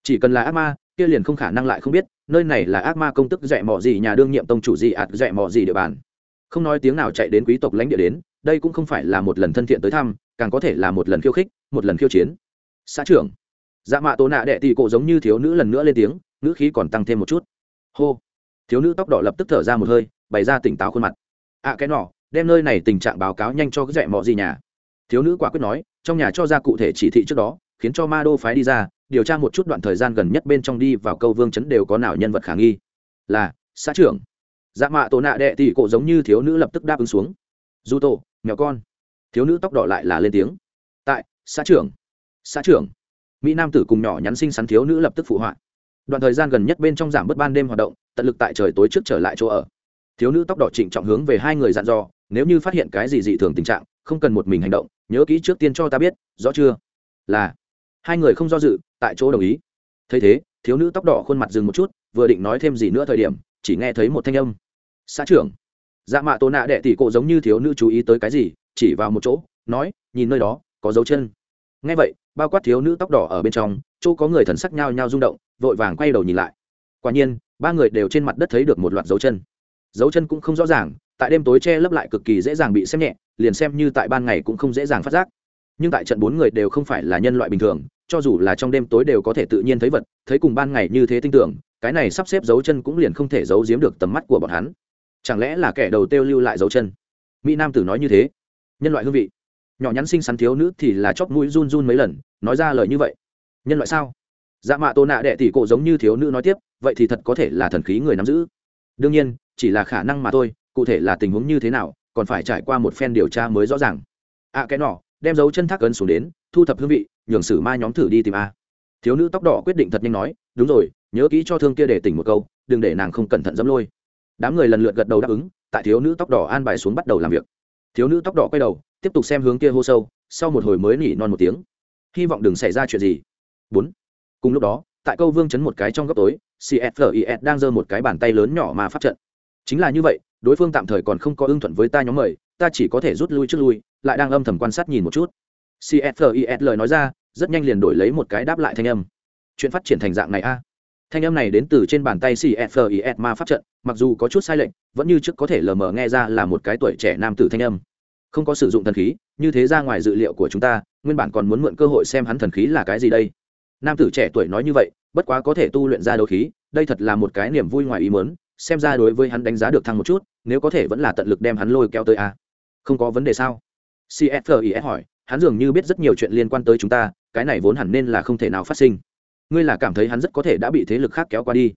Chỉ cần là ác ma, kia liền không khả năng lại không biết nơi này là ác ma công tức dạy mò gì nhà đương nhiệm tông chủ gì ạt dạy mò gì địa bàn. Không nói tiếng nào chạy đến quý tộc lãnh địa đến đây cũng không phải là một lần thân thiện tới thăm càng có thể là một lần khiêu khích một lần khiêu chiến. Xã trưởng. Dạ mạ tố nạ đệ tỷ cổ giống như thiếu nữ lần nữa lên tiếng nữ khí còn tăng thêm một chút. Hô. Thiếu nữ tóc đỏ lập tức thở ra một hơi bày ra tỉnh táo khuôn mặt. Ạ à, cái nọ đem nơi này tình trạng báo cáo nhanh cho cái dạy mò gì nhà. Thiếu nữ quả quyết nói trong nhà cho ra cụ thể chỉ thị trước đó khiến cho ma đô phái đi ra điều tra một chút đoạn thời gian gần nhất bên trong đi vào câu vương chấn đều có nào nhân vật khả nghi. Là, xã trưởng. Dạ mạ tổ nạ đệ tỷ cổ giống như thiếu nữ lập tức đáp ứng xuống. Du tổ, mèo con. Thiếu nữ tóc đỏ lại là lên tiếng. Tại, xã trưởng. Xã trưởng. Mỹ nam tử cùng nhỏ nhắn xinh xắn thiếu nữ lập tức phụ họa. Đoạn thời gian gần nhất bên trong giảm bớt ban đêm hoạt động, tận lực tại trời tối trước trở lại chỗ ở. Thiếu nữ tóc đỏ trịnh trọng hướng về hai người dặn dò, nếu như phát hiện cái gì dị thường tình trạng, không cần một mình hành động, nhớ kỹ trước tiên cho ta biết, rõ chưa? Là hai người không do dự, tại chỗ đồng ý. Thấy thế, thiếu nữ tóc đỏ khuôn mặt dừng một chút, vừa định nói thêm gì nữa thời điểm, chỉ nghe thấy một thanh âm. Xã trưởng. Dạ mạ tô nạ đệ tỷ cộ giống như thiếu nữ chú ý tới cái gì, chỉ vào một chỗ, nói, nhìn nơi đó, có dấu chân. Ngay vậy, bao quát thiếu nữ tóc đỏ ở bên trong, chỗ có người thần sắc nhao nhao rung động, vội vàng quay đầu nhìn lại. Quả nhiên, ba người đều trên mặt đất thấy được một loạt dấu chân. Dấu chân cũng không rõ ràng, tại đêm tối che lấp lại cực kỳ dễ dàng bị xem nhẹ, liền xem như tại ban ngày cũng không dễ dàng phát giác nhưng tại trận bốn người đều không phải là nhân loại bình thường, cho dù là trong đêm tối đều có thể tự nhiên thấy vật, thấy cùng ban ngày như thế tin tưởng, cái này sắp xếp dấu chân cũng liền không thể giấu giếm được tầm mắt của bọn hắn. Chẳng lẽ là kẻ đầu tiêu lưu lại dấu chân? Mỹ nam tử nói như thế. Nhân loại hương vị. Nhỏ nhắn xinh xắn thiếu nữ thì là chóp mũi run run mấy lần, nói ra lời như vậy. Nhân loại sao? Dạ mạ tô nạ đệ tỷ cổ giống như thiếu nữ nói tiếp, vậy thì thật có thể là thần khí người nắm giữ. Đương nhiên, chỉ là khả năng mà thôi, cụ thể là tình huống như thế nào, còn phải trải qua một phen điều tra mới rõ ràng. À cái nọ đem dấu chân thác ấn xuống đến, thu thập hương vị, nhường sử mai nhóm thử đi tìm a. Thiếu nữ tóc đỏ quyết định thật nhanh nói, đúng rồi, nhớ kỹ cho thương kia để tỉnh một câu, đừng để nàng không cẩn thận dẫm lôi. Đám người lần lượt gật đầu đáp ứng, tại thiếu nữ tóc đỏ an bài xuống bắt đầu làm việc. Thiếu nữ tóc đỏ quay đầu, tiếp tục xem hướng kia hô sâu, sau một hồi mới nỉ non một tiếng. Hy vọng đừng xảy ra chuyện gì. Bốn. Cùng lúc đó, tại câu vương chấn một cái trong góc tối cfis đang giơ một cái bàn tay lớn nhỏ mà phát trận. Chính là như vậy, đối phương tạm thời còn không có ưng thuận với ta nhóm mời ta chỉ có thể rút lui trước lui, lại đang âm thầm quan sát nhìn một chút. Cfis lời nói ra, rất nhanh liền đổi lấy một cái đáp lại thanh âm. Chuyện phát triển thành dạng này a. Thanh âm này đến từ trên bàn tay cfis ma pháp trận, mặc dù có chút sai lệch, vẫn như trước có thể lờ mờ nghe ra là một cái tuổi trẻ nam tử thanh âm. Không có sử dụng thần khí, như thế ra ngoài dự liệu của chúng ta, nguyên bản còn muốn mượn cơ hội xem hắn thần khí là cái gì đây. Nam tử trẻ tuổi nói như vậy, bất quá có thể tu luyện ra đấu khí, đây thật là một cái niềm vui ngoài ý mớn xem ra đối với hắn đánh giá được thăng một chút, nếu có thể vẫn là tận lực đem hắn lôi kéo tới a không có vấn đề sao? Cfis hỏi, hắn dường như biết rất nhiều chuyện liên quan tới chúng ta, cái này vốn hẳn nên là không thể nào phát sinh. Ngươi là cảm thấy hắn rất có thể đã bị thế lực khác kéo qua đi.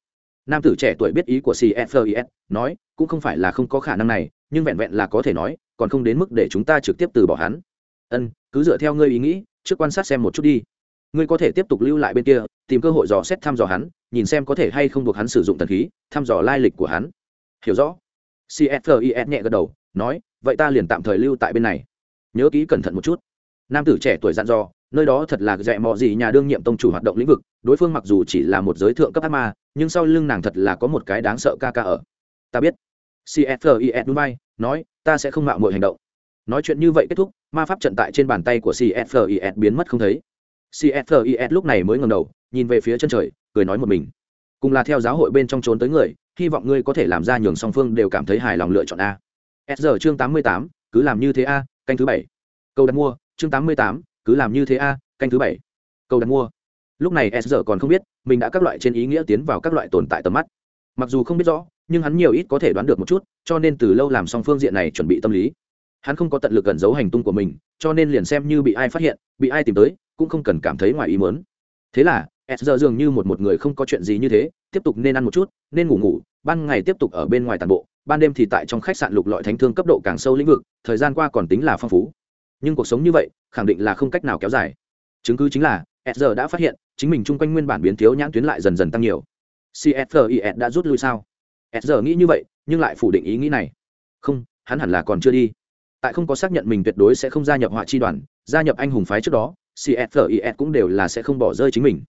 Nam tử trẻ tuổi biết ý của cfis nói, cũng không phải là không có khả năng này, nhưng vẹn vẹn là có thể nói, còn không đến mức để chúng ta trực tiếp từ bỏ hắn. Ân, cứ dựa theo ngươi ý nghĩ, trước quan sát xem một chút đi. Ngươi có thể tiếp tục lưu lại bên kia, tìm cơ hội dò xét thăm dò hắn, nhìn xem có thể hay không buộc hắn sử dụng thần khí, thăm dò lai lịch của hắn. Hiểu rõ. Cfis nhẹ gật đầu, nói vậy ta liền tạm thời lưu tại bên này. Nhớ kỹ cẩn thận một chút. Nam tử trẻ tuổi dặn dò, nơi đó thật là dạy mò gì nhà đương nhiệm tông chủ hoạt động lĩnh vực, đối phương mặc dù chỉ là một giới thượng cấp ác ma, nhưng sau lưng nàng thật là có một cái đáng sợ ca ca ở. Ta biết. Cfis dubai nói, ta sẽ không mạo mọi hành động. Nói chuyện như vậy kết thúc, ma pháp trận tại trên bàn tay của cfis biến mất không thấy. Cfis lúc này mới ngầm đầu, nhìn về phía chân trời, cười nói một mình. Cùng là theo giáo hội bên trong trốn tới người, hy vọng ngươi có thể làm ra nhường song phương đều cảm thấy hài lòng lựa chọn a s giờ chương tám mươi tám, cứ làm như thế a, canh thứ bảy. Câu đặt mua, chương tám mươi tám, cứ làm như thế a, canh thứ bảy. Câu đặt mua. Lúc này s giờ còn không biết, mình đã các loại trên ý nghĩa tiến vào các loại tồn tại tầm mắt. Mặc dù không biết rõ, nhưng hắn nhiều ít có thể đoán được một chút, cho nên từ lâu làm xong phương diện này chuẩn bị tâm lý. Hắn không có tận lực gần giấu hành tung của mình, cho nên liền xem như bị ai phát hiện, bị ai tìm tới, cũng không cần cảm thấy ngoài ý mớn thế là, s giờ dường như một một người không có chuyện gì như thế, tiếp tục nên ăn một chút, nên ngủ ngủ, ban ngày tiếp tục ở bên ngoài tàn bộ ban đêm thì tại trong khách sạn lục lọi thánh thương cấp độ càng sâu lĩnh vực, thời gian qua còn tính là phong phú. Nhưng cuộc sống như vậy, khẳng định là không cách nào kéo dài. Chứng cứ chính là s giờ đã phát hiện, chính mình chung quanh nguyên bản biến thiếu nhãn tuyến lại dần dần tăng nhiều. Cfis đã rút lui sao? S giờ nghĩ như vậy, nhưng lại phủ định ý nghĩ này. Không, hắn hẳn là còn chưa đi. Tại không có xác nhận mình tuyệt đối sẽ không gia nhập họa chi đoàn, gia nhập anh hùng phái trước đó cfis cũng đều là sẽ không bỏ rơi chính mình.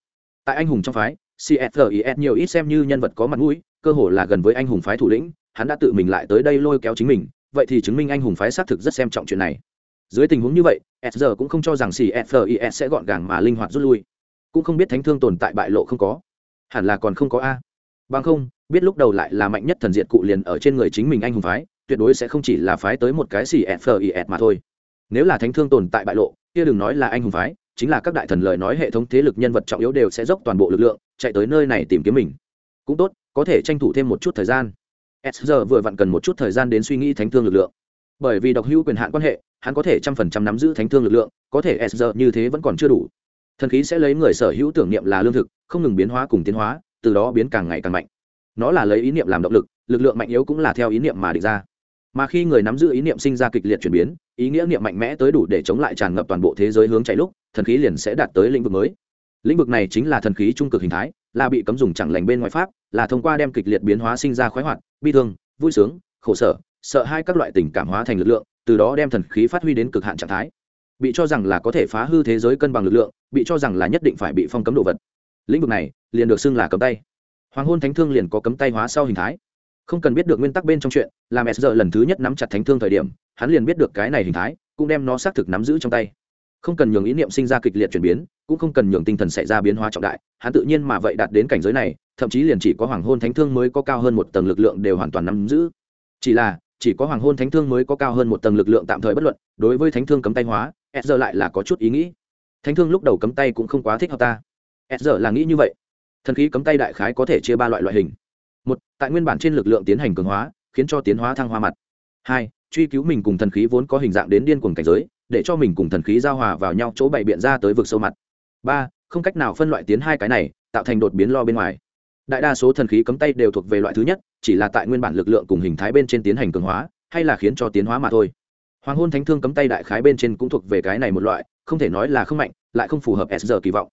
Tại anh hùng trong phái cfis nhiều ít xem như nhân vật có mặt mũi, cơ hồ là gần với anh hùng phái thủ lĩnh hắn đã tự mình lại tới đây lôi kéo chính mình, vậy thì chứng minh anh hùng phái xác thực rất xem trọng chuyện này. Dưới tình huống như vậy, s cũng không cho rằng cfis sẽ gọn gàng mà linh hoạt rút lui. Cũng không biết thánh thương tồn tại bại lộ không có. Hẳn là còn không có a. Bằng không, biết lúc đầu lại là mạnh nhất thần diện cụ liền ở trên người chính mình anh hùng phái, tuyệt đối sẽ không chỉ là phái tới một cái cfis mà thôi. Nếu là thánh thương tồn tại bại lộ, kia đừng nói là anh hùng phái, chính là các đại thần lời nói hệ thống thế lực nhân vật trọng yếu đều sẽ dốc toàn bộ lực lượng, chạy tới nơi này tìm kiếm mình. Cũng tốt, có thể tranh thủ thêm một chút thời gian s giờ vừa vặn cần một chút thời gian đến suy nghĩ thánh thương lực lượng. Bởi vì độc hữu quyền hạn quan hệ, hắn có thể trăm phần trăm nắm giữ thánh thương lực lượng, có thể s giờ như thế vẫn còn chưa đủ. Thần khí sẽ lấy người sở hữu tưởng niệm là lương thực, không ngừng biến hóa cùng tiến hóa, từ đó biến càng ngày càng mạnh. Nó là lấy ý niệm làm động lực lực lượng mạnh yếu cũng là theo ý niệm mà định ra. Mà khi người nắm giữ ý niệm sinh ra kịch liệt chuyển biến, ý nghĩa niệm mạnh mẽ tới đủ để chống lại tràn ngập toàn bộ thế giới hướng chạy lúc, thần khí liền sẽ đạt tới lĩnh vực mới. Lĩnh vực này chính là thần khí trung cực hình thái, là bị cấm dùng chẳng lành bên ngoại pháp là thông qua đem kịch liệt biến hóa sinh ra khoái hoạt, bi thương, vui sướng, khổ sở, sợ hai các loại tình cảm hóa thành lực lượng, từ đó đem thần khí phát huy đến cực hạn trạng thái. Bị cho rằng là có thể phá hư thế giới cân bằng lực lượng, bị cho rằng là nhất định phải bị phong cấm đồ vật. Lĩnh vực này, liền được xưng là cấm tay. Hoàng hôn thánh thương liền có cấm tay hóa sau hình thái. Không cần biết được nguyên tắc bên trong chuyện, làm s giờ lần thứ nhất nắm chặt thánh thương thời điểm, hắn liền biết được cái này hình thái, cũng đem nó xác thực nắm giữ trong tay không cần nhường ý niệm sinh ra kịch liệt chuyển biến, cũng không cần nhường tinh thần xảy ra biến hóa trọng đại, hắn tự nhiên mà vậy đạt đến cảnh giới này, thậm chí liền chỉ có hoàng hôn thánh thương mới có cao hơn một tầng lực lượng đều hoàn toàn nắm giữ. Chỉ là, chỉ có hoàng hôn thánh thương mới có cao hơn một tầng lực lượng tạm thời bất luận, đối với thánh thương cấm tay hóa s giờ lại là có chút ý nghĩ. Thánh thương lúc đầu cấm tay cũng không quá thích hợp ta. S giờ là nghĩ như vậy. Thần khí cấm tay đại khái có thể chia ba loại loại hình. Một, tại nguyên bản trên lực lượng tiến hành cường hóa, khiến cho tiến hóa thăng hoa mặt. Hai, truy cứu mình cùng thần khí vốn có hình dạng đến điên cuồng cảnh giới để cho mình cùng thần khí giao hòa vào nhau chỗ bày biện ra tới vực sâu mặt. Ba, không cách nào phân loại tiến hai cái này, tạo thành đột biến lo bên ngoài. Đại đa số thần khí cấm tay đều thuộc về loại thứ nhất, chỉ là tại nguyên bản lực lượng cùng hình thái bên trên tiến hành cường hóa, hay là khiến cho tiến hóa mà thôi. Hoàng hôn thánh thương cấm tay đại khái bên trên cũng thuộc về cái này một loại, không thể nói là không mạnh, lại không phù hợp s giờ kỳ vọng.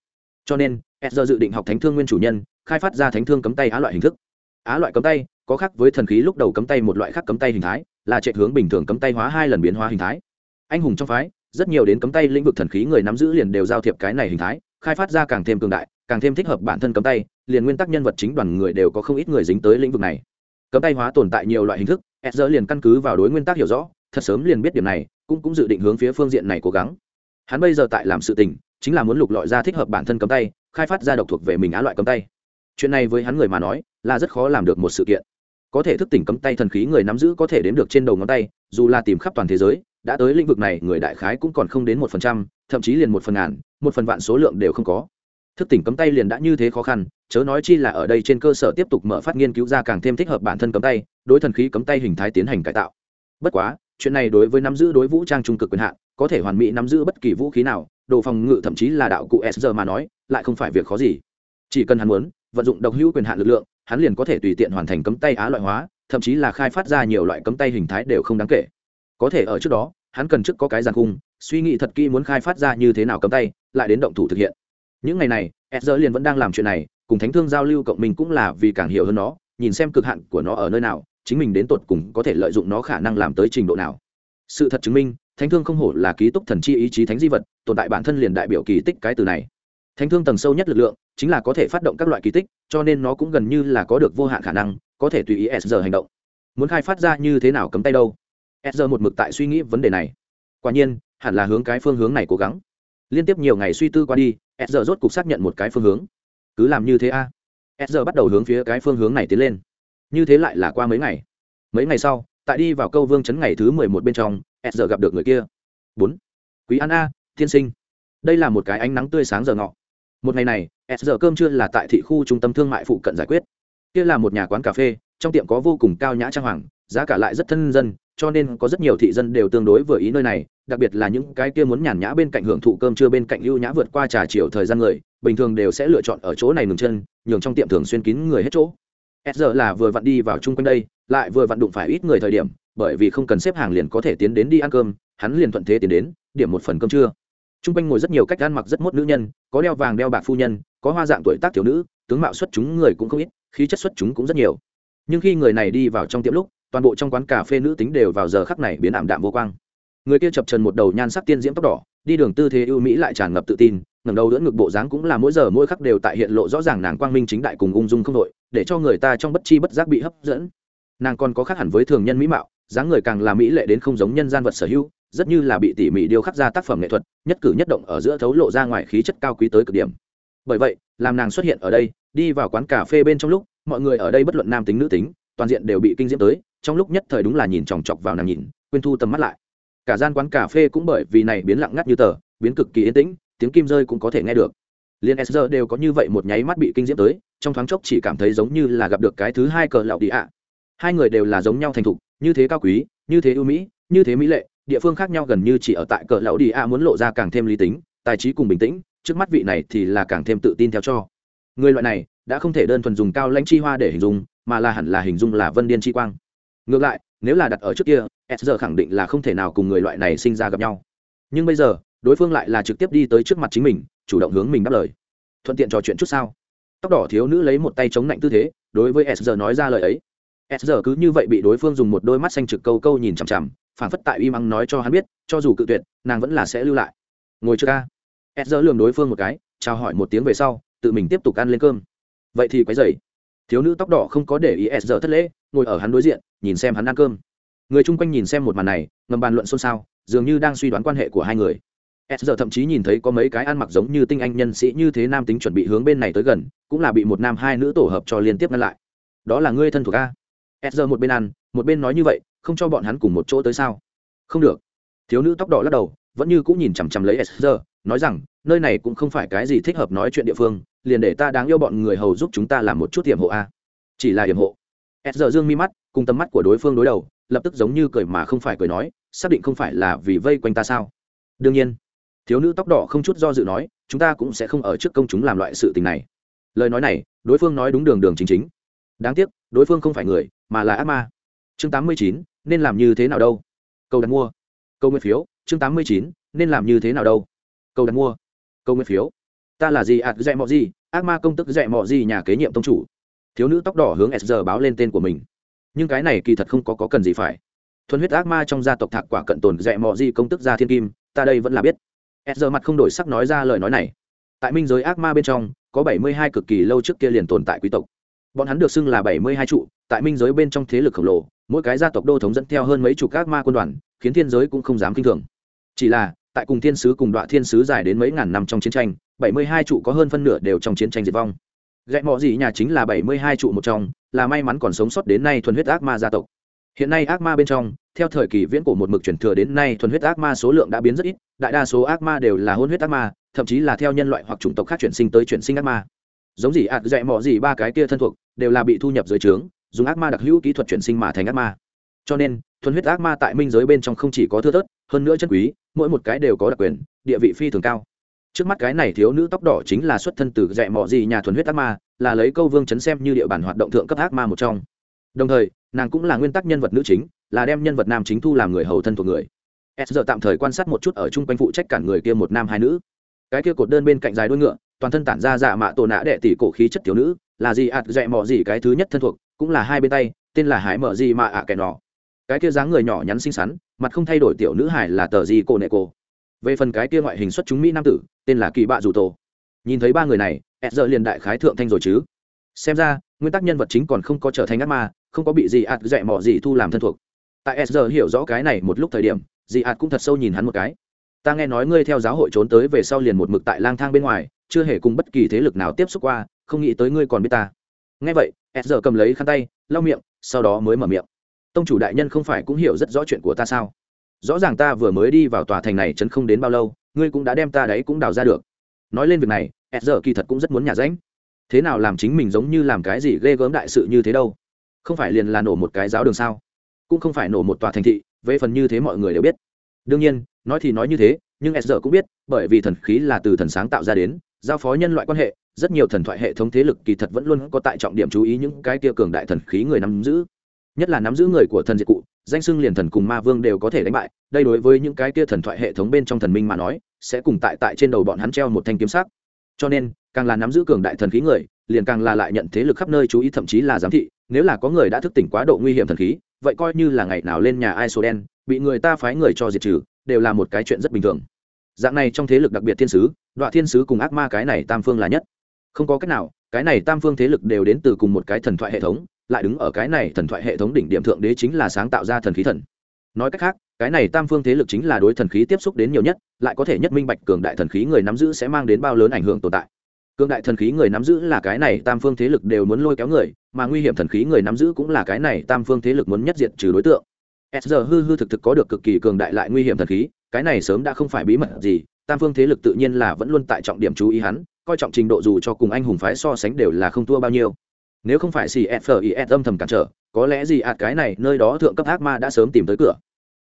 Cho nên, s giờ dự định học thánh thương nguyên chủ nhân, khai phát ra thánh thương cấm tay á loại hình thức. Á loại cấm tay, có khác với thần khí lúc đầu cấm tay một loại khác cấm tay hình thái, là chạy hướng bình thường cấm tay hóa hai lần biến hóa hình thái anh hùng trong phái, rất nhiều đến cấm tay lĩnh vực thần khí người nắm giữ liền đều giao thiệp cái này hình thái, khai phát ra càng thêm cường đại, càng thêm thích hợp bản thân cấm tay, liền nguyên tắc nhân vật chính đoàn người đều có không ít người dính tới lĩnh vực này. Cấm tay hóa tồn tại nhiều loại hình thức s giờ liền căn cứ vào đối nguyên tắc hiểu rõ, thật sớm liền biết điểm này, cũng cũng dự định hướng phía phương diện này cố gắng. Hắn bây giờ tại làm sự tình, chính là muốn lục lọi ra thích hợp bản thân cấm tay, khai phát ra độc thuộc về mình á loại cấm tay. Chuyện này với hắn người mà nói, là rất khó làm được một sự kiện. Có thể thức tỉnh cấm tay thần khí người nắm giữ có thể đếm được trên đầu ngón tay, dù là tìm khắp toàn thế giới đã tới lĩnh vực này, người đại khái cũng còn không đến một phần trăm, thậm chí liền một phần ngàn, một phần vạn số lượng đều không có. Thức tỉnh cấm tay liền đã như thế khó khăn, chớ nói chi là ở đây trên cơ sở tiếp tục mở phát nghiên cứu ra càng thêm thích hợp bản thân cấm tay, đối thần khí cấm tay hình thái tiến hành cải tạo. Bất quá, chuyện này đối với nắm giữ đối vũ trang trung cực quyền hạn, có thể hoàn mỹ nắm giữ bất kỳ vũ khí nào, đồ phòng ngự thậm chí là đạo cụ s giờ mà nói, lại không phải việc khó gì. Chỉ cần hắn muốn vận dụng độc hữu quyền hạn lực lượng, hắn liền có thể tùy tiện hoàn thành cấm tay á loại hóa, thậm chí là khai phát ra nhiều loại cấm tay hình thái đều không đáng kể có thể ở trước đó, hắn cần trước có cái giàn khung, suy nghĩ thật kỹ muốn khai phát ra như thế nào cấm tay, lại đến động thủ thực hiện. Những ngày này edger liền vẫn đang làm chuyện này, cùng thánh thương giao lưu cộng mình cũng là vì càng hiểu hơn nó, nhìn xem cực hạn của nó ở nơi nào, chính mình đến tột cùng có thể lợi dụng nó khả năng làm tới trình độ nào. Sự thật chứng minh, thánh thương không hổ là ký túc thần chi ý chí thánh di vật, tồn tại bản thân liền đại biểu kỳ tích cái từ này. Thánh thương tầng sâu nhất lực lượng, chính là có thể phát động các loại kỳ tích, cho nên nó cũng gần như là có được vô hạn khả năng, có thể tùy ý s giờ hành động. Muốn khai phát ra như thế nào cấm tay đâu? S giờ một mực tại suy nghĩ vấn đề này. Quả nhiên, hẳn là hướng cái phương hướng này cố gắng. Liên tiếp nhiều ngày suy tư qua đi s giờ rốt cục xác nhận một cái phương hướng. Cứ làm như thế a. À. s giờ bắt đầu hướng phía cái phương hướng này tiến lên. Như thế lại là qua mấy ngày. Mấy ngày sau, tại đi vào câu vương chấn ngày thứ mười một bên trong s giờ gặp được người kia. Bốn. Quý an a, tiên sinh. Đây là một cái ánh nắng tươi sáng giờ ngọ. Một ngày này s giờ cơm trưa là tại thị khu trung tâm thương mại phụ cận giải quyết. Kia là một nhà quán cà phê, trong tiệm có vô cùng cao nhã trang hoàng giá cả lại rất thân dân, cho nên có rất nhiều thị dân đều tương đối vừa ý nơi này, đặc biệt là những cái kia muốn nhàn nhã bên cạnh hưởng thụ cơm trưa bên cạnh ưu nhã vượt qua trà chiều thời gian người, bình thường đều sẽ lựa chọn ở chỗ này ngừng chân, nhường trong tiệm thường xuyên kín người hết chỗ. S giờ là vừa vặn đi vào chung quanh đây, lại vừa vặn đụng phải ít người thời điểm, bởi vì không cần xếp hàng liền có thể tiến đến đi ăn cơm, hắn liền thuận thế tiến đến, điểm một phần cơm trưa. Chung quanh ngồi rất nhiều cách ăn mặc rất mốt nữ nhân, có đeo vàng đeo bạc phu nhân, có hoa dạng tuổi tác thiếu nữ, tướng mạo xuất chúng người cũng không ít, khí chất xuất chúng cũng rất nhiều. Nhưng khi người này đi vào trong tiệm lúc toàn bộ trong quán cà phê nữ tính đều vào giờ khắc này biến ảm đạm vô quang. Người kia chập trần một đầu nhan sắc tiên diễm tóc đỏ, đi đường tư thế ưu mỹ lại tràn ngập tự tin, ngẩng đầu đỡ ngực bộ dáng cũng là mỗi giờ mỗi khắc đều tại hiện lộ rõ ràng nàng quang minh chính đại cùng ung dung không đội, để cho người ta trong bất chi bất giác bị hấp dẫn. Nàng còn có khác hẳn với thường nhân mỹ mạo, dáng người càng là mỹ lệ đến không giống nhân gian vật sở hữu, rất như là bị tỉ mỉ điêu khắc ra tác phẩm nghệ thuật, nhất cử nhất động ở giữa thấu lộ ra ngoài khí chất cao quý tới cực điểm. Bởi vậy, làm nàng xuất hiện ở đây, đi vào quán cà phê bên trong lúc, mọi người ở đây bất luận nam tính nữ tính, toàn diện đều bị kinh diễm tới trong lúc nhất thời đúng là nhìn chòng chọc vào nàng nhìn, quên thu tầm mắt lại. Cả gian quán cà phê cũng bởi vì này biến lặng ngắt như tờ, biến cực kỳ yên tĩnh, tiếng kim rơi cũng có thể nghe được. Liên sr đều có như vậy một nháy mắt bị kinh diễm tới, trong thoáng chốc chỉ cảm thấy giống như là gặp được cái thứ hai cờ lạo đi ạ. Hai người đều là giống nhau thành thục, như thế cao quý, như thế ưu mỹ, như thế mỹ lệ, địa phương khác nhau gần như chỉ ở tại cờ lão đi a muốn lộ ra càng thêm lý tính, tài trí cùng bình tĩnh, trước mắt vị này thì là càng thêm tự tin theo cho. Người loại này, đã không thể đơn thuần dùng cao lãnh chi hoa để hình dung, mà là hẳn là hình dung là vân điên chi quang ngược lại, nếu là đặt ở trước kia, s giờ khẳng định là không thể nào cùng người loại này sinh ra gặp nhau. Nhưng bây giờ, đối phương lại là trực tiếp đi tới trước mặt chính mình, chủ động hướng mình đáp lời. Thuận tiện trò chuyện chút sao? Tóc đỏ thiếu nữ lấy một tay chống lạnh tư thế, đối với s giờ nói ra lời ấy. S giờ cứ như vậy bị đối phương dùng một đôi mắt xanh trực câu câu nhìn chằm chằm phản phất tại uy mắng nói cho hắn biết, cho dù cự tuyệt, nàng vẫn là sẽ lưu lại. Ngồi chưa ca. S giờ lường đối phương một cái, chào hỏi một tiếng về sau, tự mình tiếp tục ăn lên cơm. Vậy thì quấy dày thiếu nữ tóc đỏ không có để ý s giờ thất lễ, ngồi ở hắn đối diện, nhìn xem hắn ăn cơm. Người chung quanh nhìn xem một màn này, ngầm bàn luận xôn xao, dường như đang suy đoán quan hệ của hai người. s giờ thậm chí nhìn thấy có mấy cái ăn mặc giống như tinh anh nhân sĩ như thế nam tính chuẩn bị hướng bên này tới gần, cũng là bị một nam hai nữ tổ hợp cho liên tiếp ngăn lại. Đó là ngươi thân thuộc a? s giờ một bên ăn, một bên nói như vậy, không cho bọn hắn cùng một chỗ tới sao? Không được. Thiếu nữ tóc đỏ lắc đầu, vẫn như cũng nhìn chằm chằm lấy s giờ, nói rằng, nơi này cũng không phải cái gì thích hợp nói chuyện địa phương liền để ta đáng yêu bọn người hầu giúp chúng ta làm một chút hiểm hộ a. Chỉ là hiểm hộ. S giờ dương mi mắt, cùng tầm mắt của đối phương đối đầu, lập tức giống như cười mà không phải cười nói, xác định không phải là vì vây quanh ta sao? Đương nhiên. Thiếu nữ tóc đỏ không chút do dự nói, chúng ta cũng sẽ không ở trước công chúng làm loại sự tình này. Lời nói này, đối phương nói đúng đường đường chính chính. Đáng tiếc, đối phương không phải người, mà là ác ma. Chương tám mươi chín, nên làm như thế nào đâu? Câu đặt mua. Câu nguyên phiếu. Chương tám mươi chín, nên làm như thế nào đâu? Câu đặt mua. Câu nguyên phiếu ta là gì ạt dạy mọ gì ác ma công tức dạy mọ gì nhà kế nhiệm tông chủ. Thiếu nữ tóc đỏ hướng s giờ báo lên tên của mình. Nhưng cái này kỳ thật không có, có cần gì phải. Thuần huyết ác ma trong gia tộc thạc quả cận tồn dạy mọ gì công tức gia thiên kim ta đây vẫn là biết. S giờ mặt không đổi sắc nói ra lời nói này. Tại minh giới ác ma bên trong có bảy mươi hai cực kỳ lâu trước kia liền tồn tại quý tộc. Bọn hắn được xưng là bảy mươi hai trụ tại minh giới bên trong thế lực khổng lồ mỗi cái gia tộc đô thống dẫn theo hơn mấy chục ác ma quân đoàn khiến thiên giới cũng không dám kinh thường. Chỉ là tại cùng thiên sứ cùng đoạn thiên sứ dài đến mấy ngàn năm trong chiến tranh bảy mươi hai trụ có hơn phân nửa đều trong chiến tranh diệt vong. Gậy mọ gì nhà chính là bảy mươi hai trụ một trong, là may mắn còn sống sót đến nay thuần huyết ác ma gia tộc. Hiện nay ác ma bên trong, theo thời kỳ viễn cổ một mực chuyển thừa đến nay thuần huyết ác ma số lượng đã biến rất ít, đại đa số ác ma đều là hôn huyết ác ma, thậm chí là theo nhân loại hoặc chủng tộc khác chuyển sinh tới chuyển sinh ác ma. Giống gì ạt dạy mọ gì ba cái kia thân thuộc, đều là bị thu nhập dưới trướng, dùng ác ma đặc hữu kỹ thuật chuyển sinh mà thành ác ma. Cho nên, thuần huyết ác ma tại minh giới bên trong không chỉ có thưa thớt, hơn nữa chân quý, mỗi một cái đều có đặc quyền, địa vị phi thường cao trước mắt cái này thiếu nữ tóc đỏ chính là xuất thân từ dạy mọ gì nhà thuần huyết ác ma, là lấy câu vương chấn xem như địa bàn hoạt động thượng cấp ác ma một trong. Đồng thời, nàng cũng là nguyên tắc nhân vật nữ chính, là đem nhân vật nam chính thu làm người hầu thân thuộc người. S giờ tạm thời quan sát một chút ở chung quanh phụ trách cản người kia một nam hai nữ. Cái kia cột đơn bên cạnh dài đuôi ngựa, toàn thân tản ra dạ mạ tổ nã đệ tỷ cổ khí chất thiếu nữ, là gì ạt dạy mọ gì cái thứ nhất thân thuộc, cũng là hai bên tay, tên là hải mở gì mà ạ kẻ nọ. Cái kia dáng người nhỏ nhắn xinh xắn, mặt không thay đổi tiểu nữ hải là tờ gì cổ nệ cổ về phần cái kia ngoại hình xuất chúng mỹ nam tử, tên là kỳ bạ dù tổ. Nhìn thấy ba người này, ed giờ liền đại khái thượng thanh rồi chứ. Xem ra, nguyên tắc nhân vật chính còn không có trở thành ác ma, không có bị gì ạt dạy mỏ gì thu làm thân thuộc. Tại ed giờ hiểu rõ cái này một lúc thời điểm dị ạt cũng thật sâu nhìn hắn một cái. Ta nghe nói ngươi theo giáo hội trốn tới về sau liền một mực tại lang thang bên ngoài, chưa hề cùng bất kỳ thế lực nào tiếp xúc qua, không nghĩ tới ngươi còn biết ta. Nghe vậy, ed giờ cầm lấy khăn tay, lau miệng, sau đó mới mở miệng. Tông chủ đại nhân không phải cũng hiểu rất rõ chuyện của ta sao? Rõ ràng ta vừa mới đi vào tòa thành này chấn không đến bao lâu, ngươi cũng đã đem ta đấy cũng đào ra được. Nói lên việc này s giờ kỳ thật cũng rất muốn nhà ránh. Thế nào làm chính mình giống như làm cái gì ghê gớm đại sự như thế đâu? Không phải liền là nổ một cái giáo đường sao? Cũng không phải nổ một tòa thành thị, về phần như thế mọi người đều biết. Đương nhiên, nói thì nói như thế, nhưng s giờ cũng biết, bởi vì thần khí là từ thần sáng tạo ra đến, giao phó nhân loại quan hệ, rất nhiều thần thoại hệ thống thế lực kỳ thật vẫn luôn có tại trọng điểm chú ý những cái kia cường đại thần khí người nắm giữ nhất là nắm giữ người của thần diệt cụ, danh xưng liền thần cùng ma vương đều có thể đánh bại, đây đối với những cái kia thần thoại hệ thống bên trong thần minh mà nói, sẽ cùng tại tại trên đầu bọn hắn treo một thanh kiếm sắc. Cho nên, càng là nắm giữ cường đại thần khí người, liền càng là lại nhận thế lực khắp nơi chú ý, thậm chí là giám thị, nếu là có người đã thức tỉnh quá độ nguy hiểm thần khí, vậy coi như là ngày nào lên nhà ai số đen, bị người ta phái người cho diệt trừ, đều là một cái chuyện rất bình thường. Dạng này trong thế lực đặc biệt thiên sứ đoạn thiên sứ cùng ác ma cái này tam phương là nhất. Không có cách nào, cái này tam phương thế lực đều đến từ cùng một cái thần thoại hệ thống lại đứng ở cái này thần thoại hệ thống đỉnh điểm thượng đế chính là sáng tạo ra thần khí thần. Nói cách khác, cái này tam phương thế lực chính là đối thần khí tiếp xúc đến nhiều nhất, lại có thể nhất minh bạch cường đại thần khí người nắm giữ sẽ mang đến bao lớn ảnh hưởng tồn tại. Cường đại thần khí người nắm giữ là cái này tam phương thế lực đều muốn lôi kéo người, mà nguy hiểm thần khí người nắm giữ cũng là cái này tam phương thế lực muốn nhất diện trừ đối tượng. S giờ hư hư thực thực có được cực kỳ cường đại lại nguy hiểm thần khí, cái này sớm đã không phải bí mật gì, tam phương thế lực tự nhiên là vẫn luôn tại trọng điểm chú ý hắn, coi trọng trình độ dù cho cùng anh hùng phái so sánh đều là không thua bao nhiêu nếu không phải cfis âm thầm cản trở, có lẽ gì ạt cái này nơi đó thượng cấp ác ma đã sớm tìm tới cửa.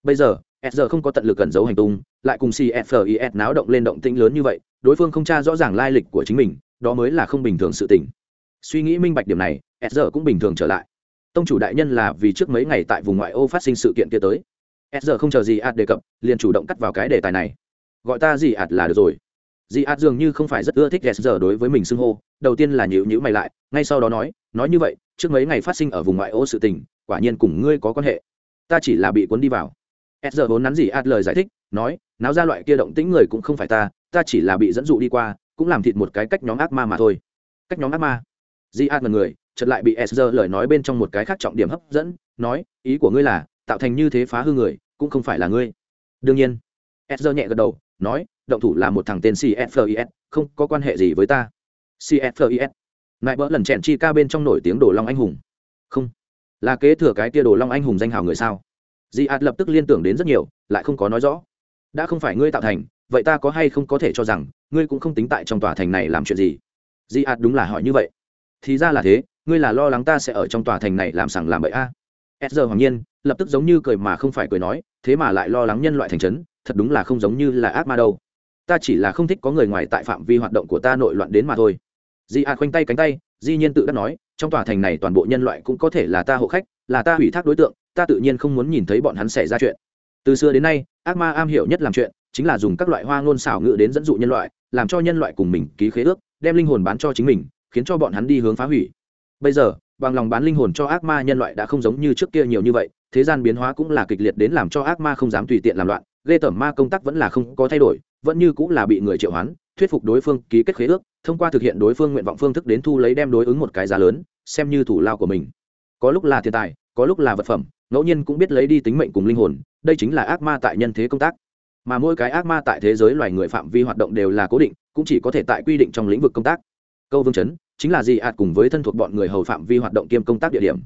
Bây giờ s không có tận lực cẩn giấu hành tung, lại cùng cfis náo động lên động tĩnh lớn như vậy, đối phương không tra rõ ràng lai lịch của chính mình, đó mới là không bình thường sự tình. Suy nghĩ minh bạch điểm này s cũng bình thường trở lại. Tông chủ đại nhân là vì trước mấy ngày tại vùng ngoại ô phát sinh sự kiện kia tới. S không chờ gì ạt đề cập, liền chủ động cắt vào cái đề tài này. Gọi ta gì ạt là được rồi. Dì ạt dường như không phải rất ưa thích s giờ đối với mình xưng hô đầu tiên là nhịu nhữ mày lại, ngay sau đó nói nói như vậy, trước mấy ngày phát sinh ở vùng ngoại ô sự tình, quả nhiên cùng ngươi có quan hệ. Ta chỉ là bị cuốn đi vào. S giờ vốn nắn gì ạt lời giải thích, nói, náo ra loại kia động tĩnh người cũng không phải ta ta chỉ là bị dẫn dụ đi qua, cũng làm thịt một cái cách nhóm ác ma mà thôi. Cách nhóm ác ma? Di ạt là người, chợt lại bị s giờ lời nói bên trong một cái khác trọng điểm hấp dẫn, nói, ý của ngươi là, tạo thành như thế phá hư người, cũng không phải là ngươi. Đương nhiên, s giờ nhẹ gật đầu, nói, động thủ là một thằng tên cfis không có quan hệ gì với ta cfis nại bỡ lần chèn chi ca bên trong nổi tiếng đồ long anh hùng. Không. Là kế thừa cái kia đồ long anh hùng danh hào người sao? Di Ad lập tức liên tưởng đến rất nhiều, lại không có nói rõ. Đã không phải ngươi tạo thành, vậy ta có hay không có thể cho rằng, ngươi cũng không tính tại trong tòa thành này làm chuyện gì? Di Ad đúng là hỏi như vậy. Thì ra là thế, ngươi là lo lắng ta sẽ ở trong tòa thành này làm sằng làm bậy a. À. hoàng nhiên, lập tức giống như cười mà không phải cười nói, thế mà lại lo lắng nhân loại thành trấn, thật đúng là không giống như là ác ma đâu. Ta chỉ là không thích có người ngoài tại phạm vi hoạt động của ta nội loạn đến mà thôi di a khoanh tay cánh tay, di nhiên tự đắc nói, trong tòa thành này toàn bộ nhân loại cũng có thể là ta hộ khách, là ta hủy thác đối tượng, ta tự nhiên không muốn nhìn thấy bọn hắn xảy ra chuyện. Từ xưa đến nay, ác ma am hiểu nhất làm chuyện, chính là dùng các loại hoa ngôn xảo ngự đến dẫn dụ nhân loại, làm cho nhân loại cùng mình ký khế ước, đem linh hồn bán cho chính mình, khiến cho bọn hắn đi hướng phá hủy. Bây giờ, bằng lòng bán linh hồn cho ác ma nhân loại đã không giống như trước kia nhiều như vậy, thế gian biến hóa cũng là kịch liệt đến làm cho ác ma không dám tùy tiện làm loạn, ghê tởm ma công tác vẫn là không có thay đổi, vẫn như cũng là bị người triệu hoán, thuyết phục đối phương ký kết khế ước thông qua thực hiện đối phương nguyện vọng phương thức đến thu lấy đem đối ứng một cái giá lớn, xem như thủ lao của mình. Có lúc là thiên tài, có lúc là vật phẩm, ngẫu nhiên cũng biết lấy đi tính mệnh cùng linh hồn, đây chính là ác ma tại nhân thế công tác. Mà mỗi cái ác ma tại thế giới loài người phạm vi hoạt động đều là cố định, cũng chỉ có thể tại quy định trong lĩnh vực công tác. Câu vương chấn, chính là di ạt cùng với thân thuộc bọn người hầu phạm vi hoạt động kiêm công tác địa điểm.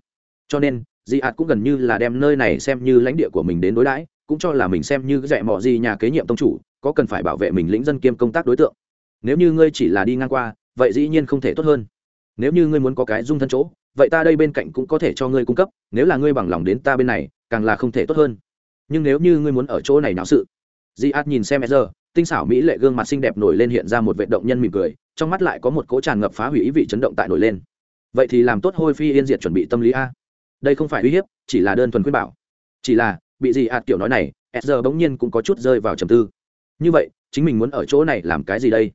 Cho nên, di ạt cũng gần như là đem nơi này xem như lãnh địa của mình đến đối đãi, cũng cho là mình xem như dạy mò gì nhà kế nhiệm tông chủ, có cần phải bảo vệ mình lĩnh dân kiêm công tác đối tượng nếu như ngươi chỉ là đi ngang qua, vậy dĩ nhiên không thể tốt hơn. Nếu như ngươi muốn có cái dung thân chỗ, vậy ta đây bên cạnh cũng có thể cho ngươi cung cấp, nếu là ngươi bằng lòng đến ta bên này, càng là không thể tốt hơn. Nhưng nếu như ngươi muốn ở chỗ này náo sự, di át nhìn xem giờ tinh xảo mỹ lệ gương mặt xinh đẹp nổi lên hiện ra một vệ động nhân mỉm cười, trong mắt lại có một cỗ tràn ngập phá hủy ý vị chấn động tại nổi lên. Vậy thì làm tốt hôi phi yên diệt chuẩn bị tâm lý a. Đây không phải uy hiếp, chỉ là đơn thuần khuyên bảo. Chỉ là, bị gì ạt kiểu nói này s bỗng nhiên cũng có chút rơi vào trầm tư. Như vậy, chính mình muốn ở chỗ này làm cái gì đây?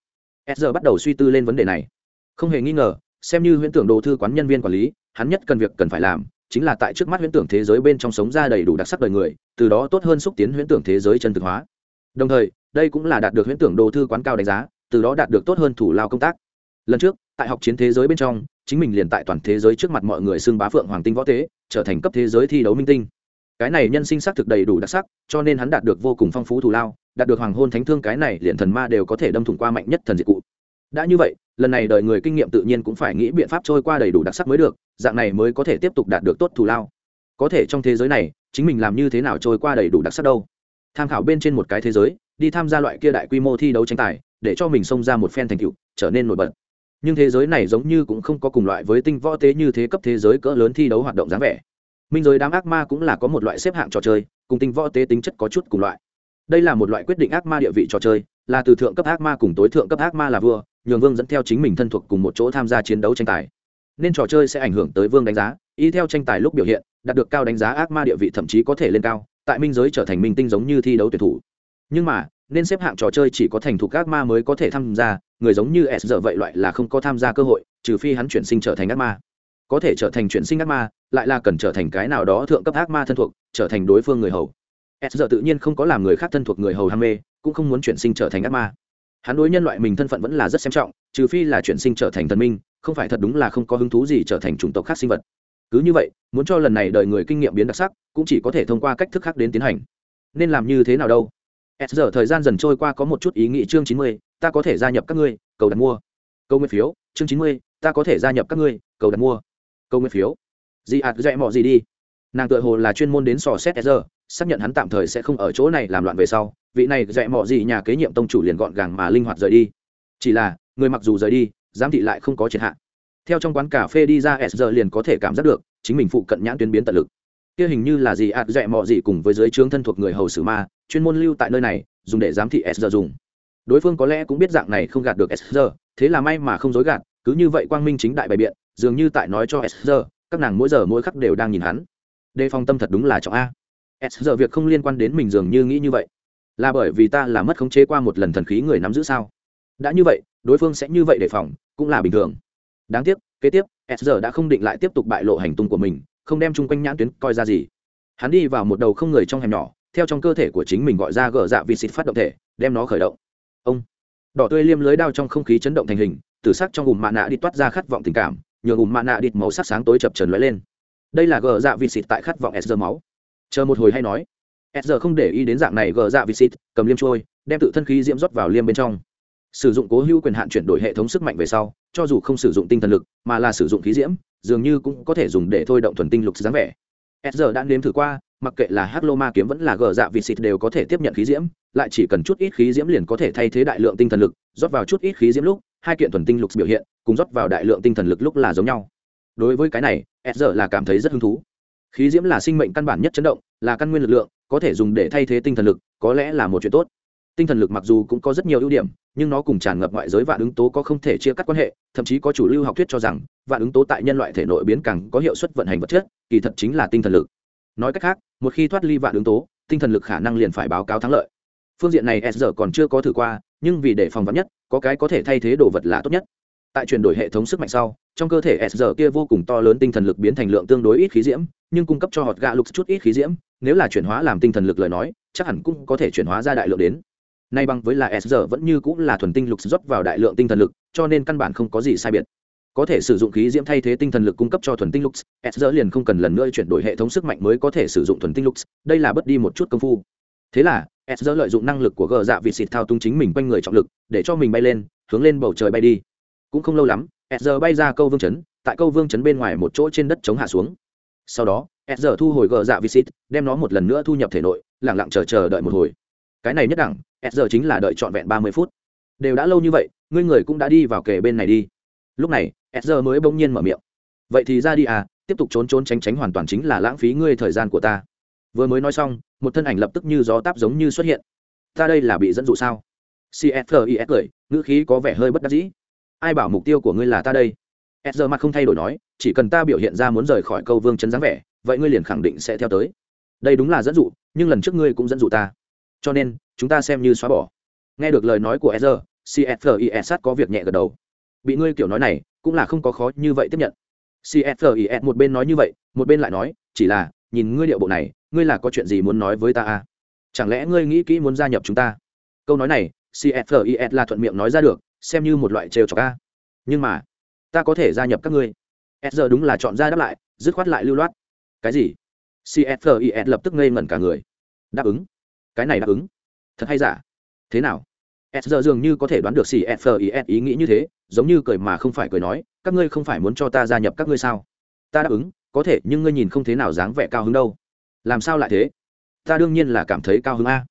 S bắt đầu suy tư lên vấn đề này. Không hề nghi ngờ, xem như huyễn tưởng đồ thư quán nhân viên quản lý, hắn nhất cần việc cần phải làm, chính là tại trước mắt huyễn tưởng thế giới bên trong sống ra đầy đủ đặc sắc đời người, từ đó tốt hơn xúc tiến huyễn tưởng thế giới chân thực hóa. Đồng thời, đây cũng là đạt được huyễn tưởng đồ thư quán cao đánh giá, từ đó đạt được tốt hơn thủ lao công tác. Lần trước, tại học chiến thế giới bên trong, chính mình liền tại toàn thế giới trước mặt mọi người xưng bá phượng hoàng tinh võ tế, trở thành cấp thế giới thi đấu minh tinh. Cái này nhân sinh xác thực đầy đủ đặc sắc, cho nên hắn đạt được vô cùng phong phú thù lao đạt được hoàng hôn thánh thương cái này liền thần ma đều có thể đâm thủng qua mạnh nhất thần diệt cụ. Đã như vậy, lần này đời người kinh nghiệm tự nhiên cũng phải nghĩ biện pháp trôi qua đầy đủ đặc sắc mới được, dạng này mới có thể tiếp tục đạt được tốt thù lao. Có thể trong thế giới này, chính mình làm như thế nào trôi qua đầy đủ đặc sắc đâu? Tham khảo bên trên một cái thế giới, đi tham gia loại kia đại quy mô thi đấu tranh tài, để cho mình xông ra một phen thành tựu, trở nên nổi bật. Nhưng thế giới này giống như cũng không có cùng loại với tinh võ tế như thế cấp thế giới cỡ lớn thi đấu hoạt động dáng vẻ. Minh giới đám ác ma cũng là có một loại xếp hạng trò chơi, cùng tinh võ tế tính chất có chút cùng loại đây là một loại quyết định ác ma địa vị trò chơi, là từ thượng cấp ác ma cùng tối thượng cấp ác ma là vua, nhường vương dẫn theo chính mình thân thuộc cùng một chỗ tham gia chiến đấu tranh tài. Nên trò chơi sẽ ảnh hưởng tới vương đánh giá, y theo tranh tài lúc biểu hiện, đạt được cao đánh giá ác ma địa vị thậm chí có thể lên cao, tại minh giới trở thành minh tinh giống như thi đấu tuyển thủ. Nhưng mà, nên xếp hạng trò chơi chỉ có thành thục ác ma mới có thể tham gia, người giống như s giờ vậy loại là không có tham gia cơ hội, trừ phi hắn chuyển sinh trở thành ác ma. Có thể trở thành chuyển sinh ác ma, lại là cần trở thành cái nào đó thượng cấp ác ma thân thuộc, trở thành đối phương người hầu s giờ tự nhiên không có làm người khác thân thuộc người hầu ham mê, cũng không muốn chuyển sinh trở thành ác ma. Hắn đối nhân loại mình thân phận vẫn là rất xem trọng, trừ phi là chuyển sinh trở thành thần minh, không phải thật đúng là không có hứng thú gì trở thành chủng tộc khác sinh vật. Cứ như vậy, muốn cho lần này đời người kinh nghiệm biến đặc sắc, cũng chỉ có thể thông qua cách thức khác đến tiến hành. Nên làm như thế nào đâu? S giờ thời gian dần trôi qua có một chút ý nghĩ chương chín mươi, ta có thể gia nhập các ngươi, cầu đặt mua. Câu nguyên phiếu, chương chín mươi, ta có thể gia nhập các ngươi, cầu đặt mua. Câu nguyên phiếu. Gì ạt dạy mọ gì đi. Nàng tự hồ là chuyên môn đến sò xét s giờ xác nhận hắn tạm thời sẽ không ở chỗ này làm loạn về sau, vị này dạy mọ gì nhà kế nhiệm tông chủ liền gọn gàng mà linh hoạt rời đi. Chỉ là, người mặc dù rời đi, giám thị lại không có triệt hạ. Theo trong quán cà phê đi ra, s giờ liền có thể cảm giác được, chính mình phụ cận nhãn tuyến biến tận lực. Kia hình như là gì ạt dạy mọ gì cùng với dưới trướng thân thuộc người hầu sử ma, chuyên môn lưu tại nơi này, dùng để giám thị s giờ dùng. Đối phương có lẽ cũng biết dạng này không gạt được s giờ thế là may mà không dối gạt, cứ như vậy quang minh chính đại bày biện, dường như tại nói cho s giờ các nàng mỗi giờ mỗi khắc đều đang nhìn hắn. Đề phòng tâm thật đúng là trọng a s giờ việc không liên quan đến mình dường như nghĩ như vậy. Là bởi vì ta là mất khống chế qua một lần thần khí người nắm giữ sao? Đã như vậy, đối phương sẽ như vậy đề phòng, cũng là bình thường. Đáng tiếc, kế tiếp, s giờ đã không định lại tiếp tục bại lộ hành tung của mình, không đem chung quanh nhãn tuyến coi ra gì. Hắn đi vào một đầu không người trong hẻm nhỏ, theo trong cơ thể của chính mình gọi ra gờ dạ vì xịt phát động thể, đem nó khởi động. Ông! Đỏ tươi liêm lưới đao trong không khí chấn động thành hình, tử sắc trong ùm mạ nạ đi toát ra khát vọng tình cảm, nhường ùm mạ nạ đi màu sắc sáng tối chập trần lóe lên. Đây là gờ dạ vì xịt tại khát vọng s giờ máu chờ một hồi hay nói. S giờ không để ý đến dạng này gờ dạ vịt xịt cầm liêm trôi, đem tự thân khí diễm rót vào liêm bên trong. Sử dụng cố hữu quyền hạn chuyển đổi hệ thống sức mạnh về sau, cho dù không sử dụng tinh thần lực, mà là sử dụng khí diễm, dường như cũng có thể dùng để thôi động thuần tinh lục dáng vẻ. S giờ đã nếm thử qua, mặc kệ là hắc lô ma kiếm vẫn là gờ dạ vị xịt đều có thể tiếp nhận khí diễm, lại chỉ cần chút ít khí diễm liền có thể thay thế đại lượng tinh thần lực, rót vào chút ít khí diễm lúc, hai kiện thuần tinh lục biểu hiện, cùng rót vào đại lượng tinh thần lực lúc là giống nhau. Đối với cái này s giờ là cảm thấy rất hứng thú khí diễm là sinh mệnh căn bản nhất chấn động, là căn nguyên lực lượng, có thể dùng để thay thế tinh thần lực, có lẽ là một chuyện tốt. Tinh thần lực mặc dù cũng có rất nhiều ưu điểm, nhưng nó cùng tràn ngập ngoại giới vạn ứng tố có không thể chia cắt quan hệ, thậm chí có chủ lưu học thuyết cho rằng, vạn ứng tố tại nhân loại thể nội biến càng có hiệu suất vận hành vật chất, kỳ thật chính là tinh thần lực. Nói cách khác, một khi thoát ly vạn ứng tố, tinh thần lực khả năng liền phải báo cáo thắng lợi. Phương diện này s giờ còn chưa có thử qua, nhưng vì để phòng vắn nhất, có cái có thể thay thế đồ vật là tốt nhất tại chuyển đổi hệ thống sức mạnh sau, trong cơ thể s giờ kia vô cùng to lớn tinh thần lực biến thành lượng tương đối ít khí diễm, nhưng cung cấp cho hột gạ lục chút ít khí diễm, nếu là chuyển hóa làm tinh thần lực lời nói, chắc hẳn cũng có thể chuyển hóa ra đại lượng đến nay bằng với là s giờ vẫn như cũng là thuần tinh lục rót vào đại lượng tinh thần lực, cho nên căn bản không có gì sai biệt có thể sử dụng khí diễm thay thế tinh thần lực cung cấp cho thuần tinh lục. s giờ liền không cần lần nữa chuyển đổi hệ thống sức mạnh mới có thể sử dụng thuần tinh lục. đây là bớt đi một chút công phu thế là, s giờ lợi dụng năng lực của gờ dạ vị xịt thao túng chính mình quanh người trọng lực, để cho mình bay lên, hướng lên bầu trời bay đi cũng không lâu lắm s bay ra câu vương chấn, tại câu vương chấn bên ngoài một chỗ trên đất chống hạ xuống. Sau đó s thu hồi gờ dạ visit, đem nó một lần nữa thu nhập thể nội lẳng lặng chờ chờ đợi một hồi. Cái này nhất đẳng s chính là đợi trọn vẹn ba mươi phút. Đều đã lâu như vậy, ngươi người cũng đã đi vào kề bên này đi. Lúc này s mới bỗng nhiên mở miệng. Vậy thì ra đi à tiếp tục trốn trốn tránh tránh hoàn toàn chính là lãng phí ngươi thời gian của ta. Vừa mới nói xong, một thân ảnh lập tức như gió táp giống như xuất hiện. Ta đây là bị dẫn dụ sao? Cfis cười, ngữ khí có vẻ hơi bất đắc dĩ ai bảo mục tiêu của ngươi là ta đây s giờ mặt không thay đổi nói chỉ cần ta biểu hiện ra muốn rời khỏi câu vương chấn dáng vẻ vậy ngươi liền khẳng định sẽ theo tới đây đúng là dẫn dụ nhưng lần trước ngươi cũng dẫn dụ ta cho nên chúng ta xem như xóa bỏ nghe được lời nói của Ezra, CFIS có việc nhẹ gật đầu. Bị ngươi kiểu nói này, cũng là không có khó như vậy tiếp nhận. CFIS một bên nói như vậy, một bên lại nói, chỉ là, nhìn ngươi điệu bộ này, ngươi là có chuyện gì muốn nói với ta à? Chẳng lẽ ngươi nghĩ kỹ muốn gia nhập chúng ta? Câu nói này, CFIS là thuận miệng nói ra được, xem như một loại trêu chọc a. Nhưng mà, ta có thể gia nhập các ngươi. Ezra đúng là chọn ra đáp lại, dứt khoát lại lưu loát. Cái gì? CFIS lập tức ngây ngẩn cả người. Đáp ứng cái này đáp ứng thật hay giả thế nào s giờ dường như có thể đoán được xì ý nghĩ như thế giống như cười mà không phải cười nói các ngươi không phải muốn cho ta gia nhập các ngươi sao ta đáp ứng có thể nhưng ngươi nhìn không thế nào dáng vẻ cao hứng đâu làm sao lại thế ta đương nhiên là cảm thấy cao hứng a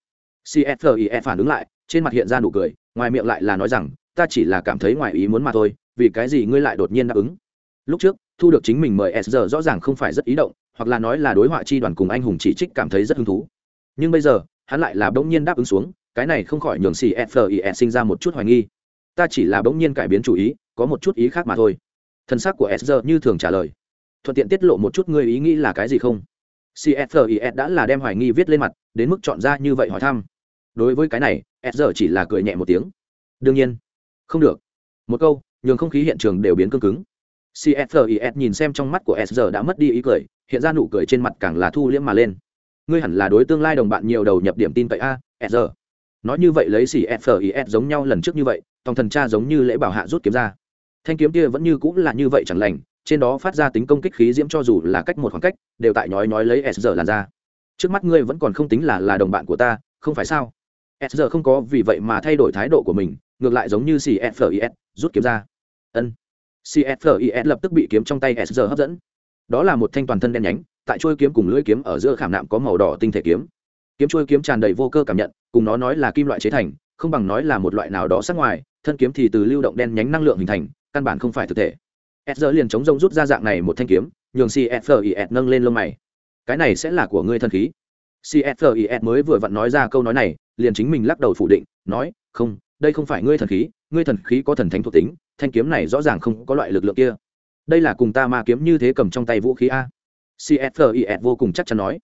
cfis phản ứng lại trên mặt hiện ra nụ cười ngoài miệng lại là nói rằng ta chỉ là cảm thấy ngoài ý muốn mà thôi, vì cái gì ngươi lại đột nhiên đáp ứng? Lúc trước, thu được chính mình mời s giờ rõ ràng không phải rất ý động, hoặc là nói là đối họa chi đoàn cùng anh hùng chỉ trích cảm thấy rất hứng thú. Nhưng bây giờ, hắn lại là bỗng nhiên đáp ứng xuống, cái này không khỏi nhường xì fie sinh ra một chút hoài nghi. Ta chỉ là bỗng nhiên cải biến chủ ý, có một chút ý khác mà thôi. Thân xác của s như thường trả lời. Thuận tiện tiết lộ một chút ngươi ý nghĩ là cái gì không? Cfis đã là đem hoài nghi viết lên mặt, đến mức chọn ra như vậy hỏi thăm. Đối với cái này, s chỉ là cười nhẹ một tiếng. Đương nhiên không được. Một câu, nhường không khí hiện trường đều biến cương cứng. Cfis nhìn xem trong mắt của s đã mất đi ý cười, hiện ra nụ cười trên mặt càng là thu liễm mà lên. Ngươi hẳn là đối tương lai đồng bạn nhiều đầu nhập điểm tin cậy a, s nói như vậy lấy cfis giống nhau lần trước như vậy tòng thần cha giống như lễ bảo hạ rút kiếm ra. Thanh kiếm kia vẫn như cũng là như vậy chẳng lành, trên đó phát ra tính công kích khí diễm cho dù là cách một khoảng cách, đều tại nhói nhói lấy s làn ra. Trước mắt ngươi vẫn còn không tính là là đồng bạn của ta, không phải sao? S không có vì vậy mà thay đổi thái độ của mình ngược lại giống như cfis rút kiếm ra. Ân. Cfis lập tức bị kiếm trong tay s hấp dẫn. Đó là một thanh toàn thân đen nhánh, tại chuôi kiếm cùng lưỡi kiếm ở giữa khảm nạm có màu đỏ tinh thể kiếm. Kiếm chuôi kiếm tràn đầy vô cơ cảm nhận, cùng nó nói là kim loại chế thành, không bằng nói là một loại nào đó sắc ngoài, thân kiếm thì từ lưu động đen nhánh năng lượng hình thành, căn bản không phải thực thể. S liền chống rông rút ra dạng này một thanh kiếm, nhường cfis nâng lên lông mày. Cái này sẽ là của ngươi thần khí. Cfis mới vừa vặn nói ra câu nói này, liền chính mình lắc đầu phủ định, nói, không đây không phải ngươi thần khí, ngươi thần khí có thần thánh thuộc tính, thanh kiếm này rõ ràng không có loại lực lượng kia. Đây là cùng ta ma kiếm như thế cầm trong tay vũ khí a. Cfis vô cùng chắc chắn nói.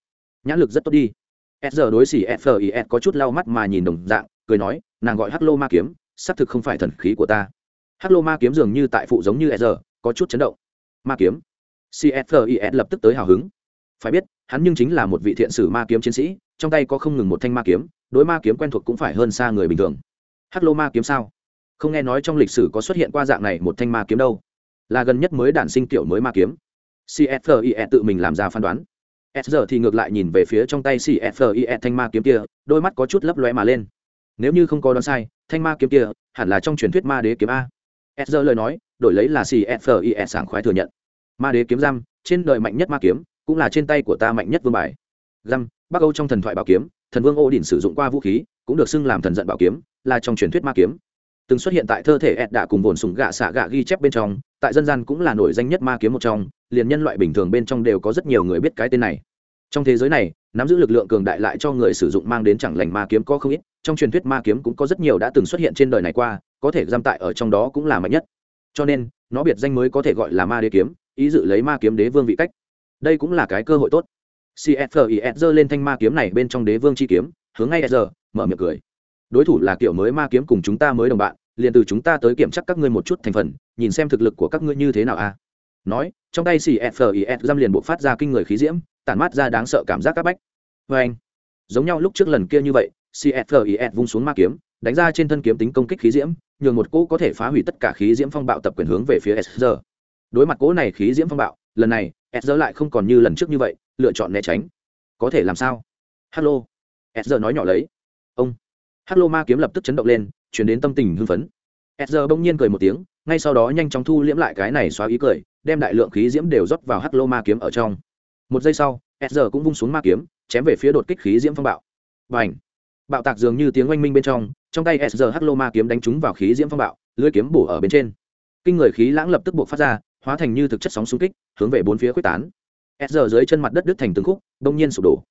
Nhãn lực rất tốt đi. S giờ đối cfis có chút lau mắt mà nhìn đồng dạng, cười nói, nàng gọi hắc lô ma kiếm, xác thực không phải thần khí của ta. Hắc lô ma kiếm dường như tại phụ giống như s giờ, có chút chấn động. Ma kiếm. Cfis lập tức tới hào hứng. Phải biết, hắn nhưng chính là một vị thiện sử ma kiếm chiến sĩ, trong tay có không ngừng một thanh ma kiếm, đối ma kiếm quen thuộc cũng phải hơn xa người bình thường hắc lô ma kiếm sao? Không nghe nói trong lịch sử có xuất hiện qua dạng này một thanh ma kiếm đâu. Là gần nhất mới đản sinh kiểu mới ma kiếm. Cfie tự mình làm ra phán đoán. S giờ thì ngược lại nhìn về phía trong tay cfie thanh ma kiếm kia, đôi mắt có chút lấp lóe mà lên. Nếu như không có đoán sai, thanh ma kiếm kia hẳn là trong truyền thuyết ma đế kiếm a. S giờ lời nói, đổi lấy là cfie sảng khoái thừa nhận. Ma đế kiếm giam, trên đời mạnh nhất ma kiếm, cũng là trên tay của ta mạnh nhất vương bài. Giam, bắc âu trong thần thoại bảo kiếm, thần vương ô đình sử dụng qua vũ khí, cũng được xưng làm thần giận bảo kiếm là trong truyền thuyết ma kiếm. Từng xuất hiện tại thơ thể ẹt đạ cùng vồn sùng gạ xạ gạ ghi chép bên trong, tại dân gian cũng là nổi danh nhất ma kiếm một trong, liền nhân loại bình thường bên trong đều có rất nhiều người biết cái tên này. Trong thế giới này, nắm giữ lực lượng cường đại lại cho người sử dụng mang đến chẳng lành ma kiếm có không ít, trong truyền thuyết ma kiếm cũng có rất nhiều đã từng xuất hiện trên đời này qua, có thể giam tại ở trong đó cũng là mạnh nhất. Cho nên, nó biệt danh mới có thể gọi là ma đế kiếm, ý dự lấy ma kiếm đế vương vị cách. Đây cũng là cái cơ hội tốt. Cfis giơ lên thanh ma kiếm này bên trong đế vương chi kiếm, hướng ngay giờ, mở miệng cười đối thủ là kiểu mới ma kiếm cùng chúng ta mới đồng bạn, liền từ chúng ta tới kiểm tra các ngươi một chút thành phần, nhìn xem thực lực của các ngươi như thế nào a nói, trong tay cfis giam liền bộ phát ra kinh người khí diễm, tản mát ra đáng sợ cảm giác các bách. Vê anh, giống nhau lúc trước lần kia như vậy cfis vung xuống ma kiếm, đánh ra trên thân kiếm tính công kích khí diễm, nhường một cỗ có thể phá hủy tất cả khí diễm phong bạo tập quyền hướng về phía sr đối mặt cỗ này khí diễm phong bạo, lần này sr lại không còn như lần trước như vậy, lựa chọn né tránh. Có thể làm sao? Hello. Sr nói nhỏ lấy. Ông. Hắc Lô ma kiếm lập tức chấn động lên, chuyển đến tâm tình hưng phấn. Sr bỗng nhiên cười một tiếng, ngay sau đó nhanh chóng thu liễm lại cái này xóa ý cười, đem đại lượng khí diễm đều rót vào Hắc Lô ma kiếm ở trong. Một giây sau sr cũng vung xuống ma kiếm, chém về phía đột kích khí diễm phong bạo. Bành! bạo tạc dường như tiếng oanh minh bên trong trong tay sr Lô ma kiếm đánh trúng vào khí diễm phong bạo, lưới kiếm bổ ở bên trên. Kinh người khí lãng lập tức buộc phát ra, hóa thành như thực chất sóng xung kích, hướng về bốn phía quyết tán. Ezra dưới chân mặt đất đứt thành từng khúc đông nhiên sụp đổ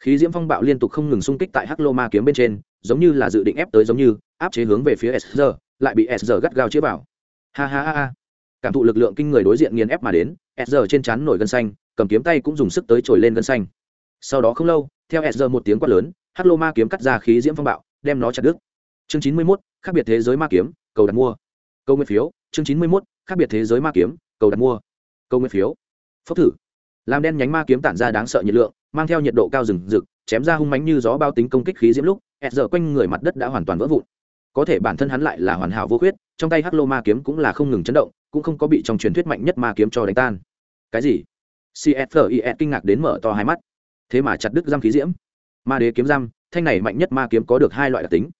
khí diễm phong bạo liên tục không ngừng xung kích tại hắc lô ma kiếm bên trên, giống như là dự định ép tới giống như, áp chế hướng về phía s giờ lại bị s giờ gắt gao chế vào. Ha ha ha ha. Cảm thụ lực lượng kinh người đối diện nghiền ép mà đến, s giờ trên chắn nổi gân xanh, cầm kiếm tay cũng dùng sức tới trồi lên gân xanh. Sau đó không lâu, theo s giờ một tiếng quát lớn, hắc lô ma kiếm cắt ra khí diễm phong bạo, đem nó chặt đứt. Chương chín mươi mốt, khác biệt thế giới ma kiếm, cầu đặt mua. Câu nguyên phiếu, chương chín mươi mốt, khác biệt thế giới ma kiếm, cầu đặt mua. Câu nguyên phiếu. Phốc thử. Làm đen nhánh ma kiếm tản ra đáng sợ nhiệt lượng mang theo nhiệt độ cao rừng rực, chém ra hung mánh như gió bao tính công kích khí diễm lúc, ẹt giờ quanh người mặt đất đã hoàn toàn vỡ vụn. Có thể bản thân hắn lại là hoàn hảo vô khuyết, trong tay hắc lô ma kiếm cũng là không ngừng chấn động, cũng không có bị trong truyền thuyết mạnh nhất ma kiếm cho đánh tan. Cái gì? Cfis kinh ngạc đến mở to hai mắt. Thế mà chặt đứt giam khí diễm. Ma đế kiếm giam, thanh này mạnh nhất ma kiếm có được hai loại đặc tính.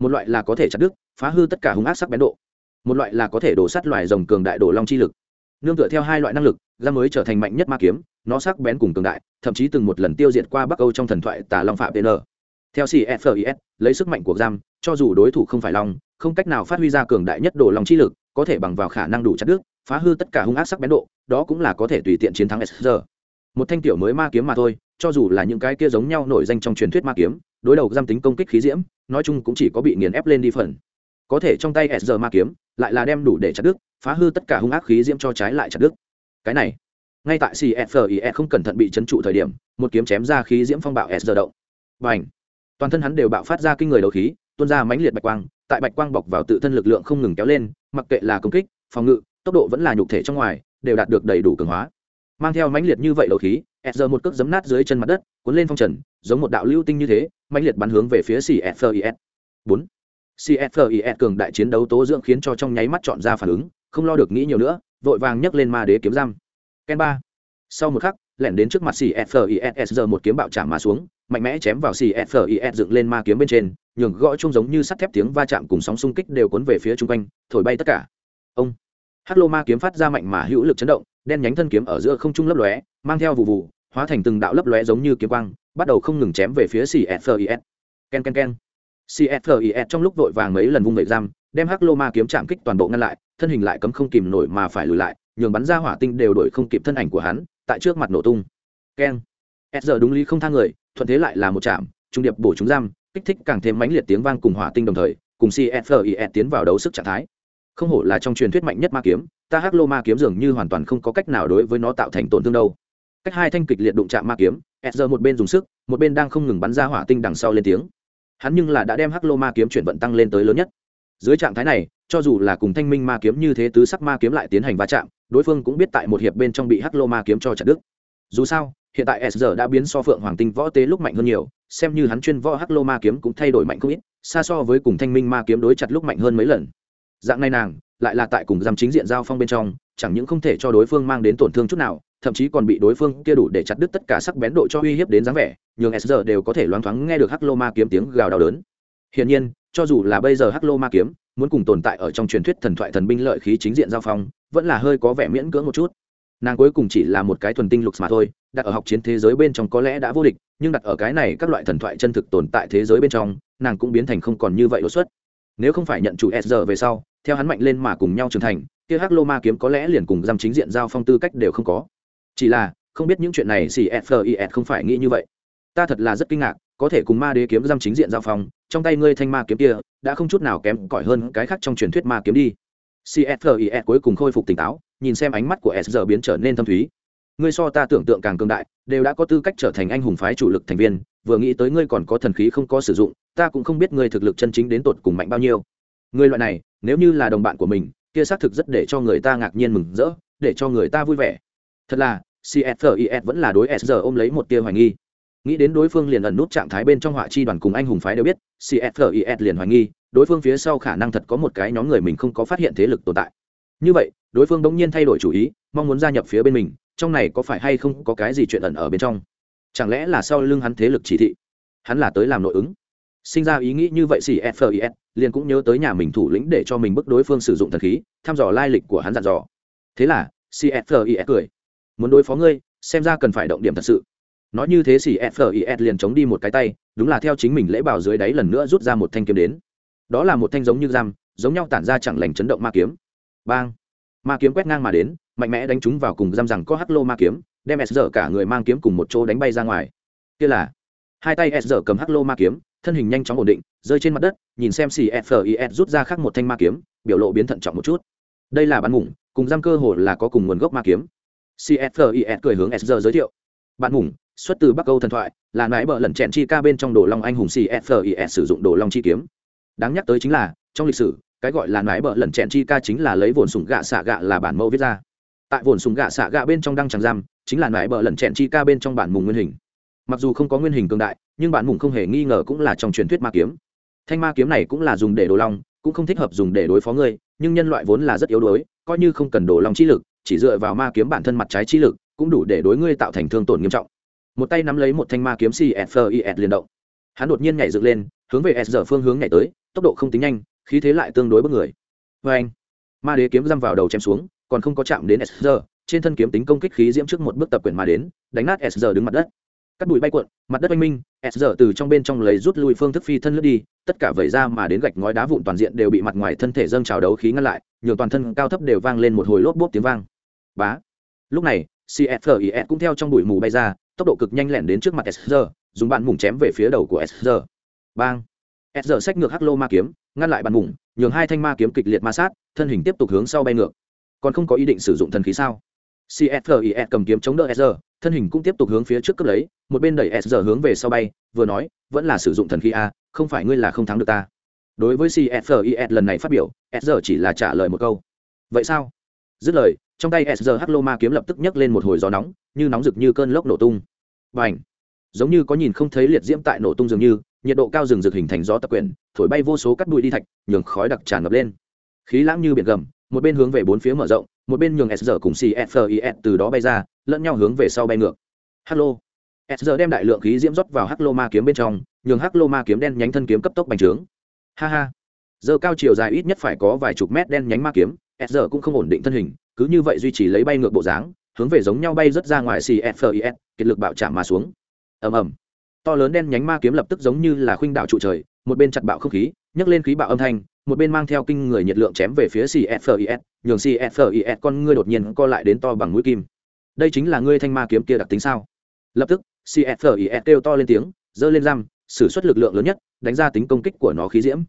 Một loại là có thể chặt đứt, phá hư tất cả hung ác sắc bén độ. Một loại là có thể đổ sắt loài rồng cường đại đổ long chi lực. Nương tựa theo hai loại năng lực ra mới trở thành mạnh nhất ma kiếm nó sắc bén cùng cường đại, thậm chí từng một lần tiêu diệt qua bắc âu trong thần thoại tà long phạm pn theo cfis lấy sức mạnh của giam, cho dù đối thủ không phải long, không cách nào phát huy ra cường đại nhất đồ long chi lực, có thể bằng vào khả năng đủ chặt đứt, phá hư tất cả hung ác sắc bén độ, đó cũng là có thể tùy tiện chiến thắng sr một thanh tiểu mới ma kiếm mà thôi, cho dù là những cái kia giống nhau nổi danh trong truyền thuyết ma kiếm, đối đầu giam tính công kích khí diễm, nói chung cũng chỉ có bị nghiền ép lên đi phần. Có thể trong tay sr ma kiếm, lại là đem đủ để chặt đứt, phá hư tất cả hung ác khí diễm cho trái lại chặt đứt. Cái này ngay tại cfie không cẩn thận bị chấn trụ thời điểm, một kiếm chém ra khí diễm phong bạo s động. Và ảnh toàn thân hắn đều bạo phát ra kinh người đầu khí, tuôn ra mãnh liệt bạch quang, tại bạch quang bọc vào tự thân lực lượng không ngừng kéo lên, mặc kệ là công kích, phòng ngự, tốc độ vẫn là nhục thể trong ngoài, đều đạt được đầy đủ cường hóa. Mang theo mãnh liệt như vậy đầu khí, s một cước giấm nát dưới chân mặt đất, cuốn lên phong trần, giống một đạo lưu tinh như thế, mãnh liệt bắn hướng về phía cfis bốn! Cfis cường đại chiến đấu tố dưỡng khiến cho trong nháy mắt chọn ra phản ứng, không lo được nghĩ nhiều nữa, vội vàng nhấc lên ma đế kiếm giam ken ba. Sau một khắc, lẻn đến trước mặt cfisr một kiếm bạo chạm mà xuống, mạnh mẽ chém vào cfis dựng lên ma kiếm bên trên, nhường gõ chung giống như sắt thép tiếng va chạm cùng sóng xung kích đều cuốn về phía chung quanh, thổi bay tất cả. Ông. Hắc lô ma kiếm phát ra mạnh mà hữu lực chấn động, đen nhánh thân kiếm ở giữa không trung lấp lóe, mang theo vụ vụ, hóa thành từng đạo lấp lóe giống như kiếm quang, bắt đầu không ngừng chém về phía cfis ken ken ken. Cfis trong lúc vội vàng mấy lần vung vẩy giam, đem hắc lô ma kiếm chạm kích toàn bộ ngăn lại, thân hình lại cấm không kìm nổi mà phải lùi lại nhường bắn ra hỏa tinh đều đổi không kịp thân ảnh của hắn, tại trước mặt nổ tung. Keng. S giờ đúng lý không thang người, thuận thế lại là một chạm trung điệp bổ chúng giam, kích thích càng thêm mãnh liệt tiếng vang cùng hỏa tinh đồng thời, cùng cfis tiến vào đấu sức trạng thái. Không hổ là trong truyền thuyết mạnh nhất ma kiếm, ta hắc lô ma kiếm dường như hoàn toàn không có cách nào đối với nó tạo thành tổn thương đâu. Cách hai thanh kịch liệt đụng chạm ma kiếm s giờ một bên dùng sức, một bên đang không ngừng bắn ra hỏa tinh đằng sau lên tiếng. Hắn nhưng là đã đem hắc lô ma kiếm chuyển vận tăng lên tới lớn nhất. Dưới trạng thái này cho dù là cùng thanh minh ma kiếm như thế tứ sắc ma kiếm lại tiến hành va chạm, đối phương cũng biết tại một hiệp bên trong bị hắc lô ma kiếm cho chặt đứt. Dù sao, hiện tại s giờ đã biến so phượng hoàng tinh võ tế lúc mạnh hơn nhiều, xem như hắn chuyên võ hắc lô ma kiếm cũng thay đổi mạnh không ít, xa so với cùng thanh minh ma kiếm đối chặt lúc mạnh hơn mấy lần. Dạng này nàng, lại là tại cùng giam chính diện giao phong bên trong, chẳng những không thể cho đối phương mang đến tổn thương chút nào, thậm chí còn bị đối phương kia đủ để chặt đứt tất cả sắc bén độ cho uy hiếp đến dáng vẻ, nhường s giờ đều có thể loáng thoáng nghe được hắc lô ma kiếm tiếng gào đau đớn. Hiển nhiên, cho dù là bây giờ hắc lô ma kiếm muốn cùng tồn tại ở trong truyền thuyết thần thoại thần binh lợi khí chính diện giao phong, vẫn là hơi có vẻ miễn cưỡng một chút. Nàng cuối cùng chỉ là một cái thuần tinh lục mà thôi, đặt ở học chiến thế giới bên trong có lẽ đã vô địch, nhưng đặt ở cái này các loại thần thoại chân thực tồn tại thế giới bên trong, nàng cũng biến thành không còn như vậy đột xuất. Nếu không phải nhận chủ s giờ về sau, theo hắn mạnh lên mà cùng nhau trưởng thành, kia hắc lô ma kiếm có lẽ liền cùng giam chính diện giao phong tư cách đều không có. Chỉ là, không biết những chuyện này cfis không phải nghĩ như vậy. Ta thật là rất kinh ngạc, có thể cùng ma đế kiếm giam chính diện giao phong, trong tay ngươi thanh ma kiếm kia đã không chút nào kém cỏi hơn cái khác trong truyền thuyết ma kiếm đi. Cfis cuối cùng khôi phục tỉnh táo, nhìn xem ánh mắt của s giờ biến trở nên thâm thúy. Ngươi so ta tưởng tượng càng cường đại, đều đã có tư cách trở thành anh hùng phái chủ lực thành viên, vừa nghĩ tới ngươi còn có thần khí không có sử dụng, ta cũng không biết ngươi thực lực chân chính đến tột cùng mạnh bao nhiêu. Ngươi loại này, nếu như là đồng bạn của mình, kia xác thực rất để cho người ta ngạc nhiên mừng rỡ, để cho người ta vui vẻ. Thật là cfis vẫn là đối s giờ ôm lấy một tia hoài nghi nghĩ đến đối phương liền ẩn nút trạng thái bên trong họa chi đoàn cùng anh hùng phái đều biết cfis liền hoài nghi, đối phương phía sau khả năng thật có một cái nhóm người mình không có phát hiện thế lực tồn tại. Như vậy, đối phương đống nhiên thay đổi chủ ý, mong muốn gia nhập phía bên mình, trong này có phải hay không có cái gì chuyện ẩn ở bên trong? Chẳng lẽ là sau lưng hắn thế lực chỉ thị? Hắn là tới làm nội ứng. Sinh ra ý nghĩ như vậy cfis liền cũng nhớ tới nhà mình thủ lĩnh để cho mình bức đối phương sử dụng thần khí, thăm dò lai lịch của hắn dặn dò. Thế là cfis cười. Muốn đối phó ngươi, xem ra cần phải động điểm thật sự nói như thế cfis liền chống đi một cái tay, đúng là theo chính mình lễ bảo dưới đáy lần nữa rút ra một thanh kiếm đến. Đó là một thanh giống như giam, giống nhau tản ra chẳng lành chấn động ma kiếm. Bang! Ma kiếm quét ngang mà đến, mạnh mẽ đánh chúng vào cùng giam rằng có hắc lô ma kiếm, đem s giờ cả người mang kiếm cùng một chỗ đánh bay ra ngoài. Kia là, hai tay s giờ cầm hắc lô ma kiếm, thân hình nhanh chóng ổn định, rơi trên mặt đất, nhìn xem cfis rút ra khác một thanh ma kiếm, biểu lộ biến thận trọng một chút. Đây là bắn ngủng, cùng giam cơ hồ là có cùng nguồn gốc ma kiếm. Cfis cười hướng s giờ giới thiệu bạn mủng xuất từ bắc âu thần thoại, là nãi bờ lần chèn chi ca bên trong đồ long anh hùng cfis sử dụng đồ long chi kiếm. Đáng nhắc tới chính là, trong lịch sử, cái gọi là nãi bờ lần chèn chi ca chính là lấy vồn sùng gạ xạ gạ là bản mẫu viết ra. Tại vồn sùng gạ xạ gạ bên trong đăng tràng giam, chính là nãi bờ lần chèn chi ca bên trong bản mùng nguyên hình. Mặc dù không có nguyên hình cường đại, nhưng bản mùng không hề nghi ngờ cũng là trong truyền thuyết ma kiếm. Thanh ma kiếm này cũng là dùng để đồ long, cũng không thích hợp dùng để đối phó ngươi nhưng nhân loại vốn là rất yếu đuối, coi như không cần đồ long chi lực chỉ dựa vào ma kiếm bản thân mặt trái chi lực, cũng đủ để đối ngươi tạo thành thương tổn nghiêm trọng. Một tay nắm lấy một thanh ma kiếm cfis liền động. Hắn đột nhiên nhảy dựng lên, hướng về s giờ phương hướng nhảy tới, tốc độ không tính nhanh, khí thế lại tương đối bất người. Vê anh ma đế kiếm răm vào đầu chém xuống, còn không có chạm đến s giờ, trên thân kiếm tính công kích khí diễm trước một bước tập quyền mà đến, đánh nát s giờ đứng mặt đất. Cắt bụi bay cuộn, mặt đất oanh minh, s giờ từ trong bên trong lấy rút lui phương thức phi thân lướt đi, tất cả vẩy ra mà đến gạch ngói đá vụn toàn diện đều bị mặt ngoài thân thể dâng trào đấu khí ngăn lại, nhường toàn thân cao thấp đều vang lên một hồi lốp bốp tiếng vang bá. Lúc này cfis cũng theo trong bụi mù bay ra, tốc độ cực nhanh lẻn đến trước mặt sr dùng bạn mùng chém về phía đầu của sr bang. Sr xách ngược hắc lô ma kiếm, ngăn lại bạn mùng, nhường hai thanh ma kiếm kịch liệt ma sát, thân hình tiếp tục hướng sau bay ngược. Còn không có ý định sử dụng thần khí sao? Cfis cầm kiếm chống đỡ sr thân hình cũng tiếp tục hướng phía trước cướp lấy, một bên đẩy sr hướng về sau bay, vừa nói, vẫn là sử dụng thần khí a, không phải ngươi là không thắng được ta. Đối với cfis lần này phát biểu sr chỉ là trả lời một câu. Vậy sao? Dứt lời trong tay sr hắc lô ma kiếm lập tức nhấc lên một hồi gió nóng, như nóng rực như cơn lốc nổ tung. Và ảnh giống như có nhìn không thấy liệt diễm tại nổ tung dường như, nhiệt độ cao rừng rực hình thành gió tập quyển, thổi bay vô số cắt bụi đi thạch, nhường khói đặc tràn ngập lên. Khí lãng như biển gầm, một bên hướng về bốn phía mở rộng, một bên nhường sr cùng cfis từ đó bay ra, lẫn nhau hướng về sau bay ngược. Hello sr đem đại lượng khí diễm rót vào hắc lô ma kiếm bên trong, nhường hắc lô ma kiếm đen nhánh thân kiếm cấp tốc bành trướng. Ha ha! Giờ cao chiều dài ít nhất phải có vài chục mét đen nhánh ma kiếm sr cũng không ổn định thân hình, cứ như vậy duy trì lấy bay ngược bộ dáng, hướng về giống nhau bay rất ra ngoài cfis kiệt lực bạo chạm mà xuống. Ầm ầm. To lớn đen nhánh ma kiếm lập tức giống như là khuynh đạo trụ trời, một bên chặt bạo không khí, nhấc lên khí bạo âm thanh, một bên mang theo kinh người nhiệt lượng chém về phía cfis nhường cfis con ngươi đột nhiên co lại đến to bằng mũi kim. Đây chính là ngươi thanh ma kiếm kia đặc tính sao? Lập tức cfis kêu to lên tiếng, giơ lên răm sử xuất lực lượng lớn nhất, đánh ra tính công kích của nó khí diễm.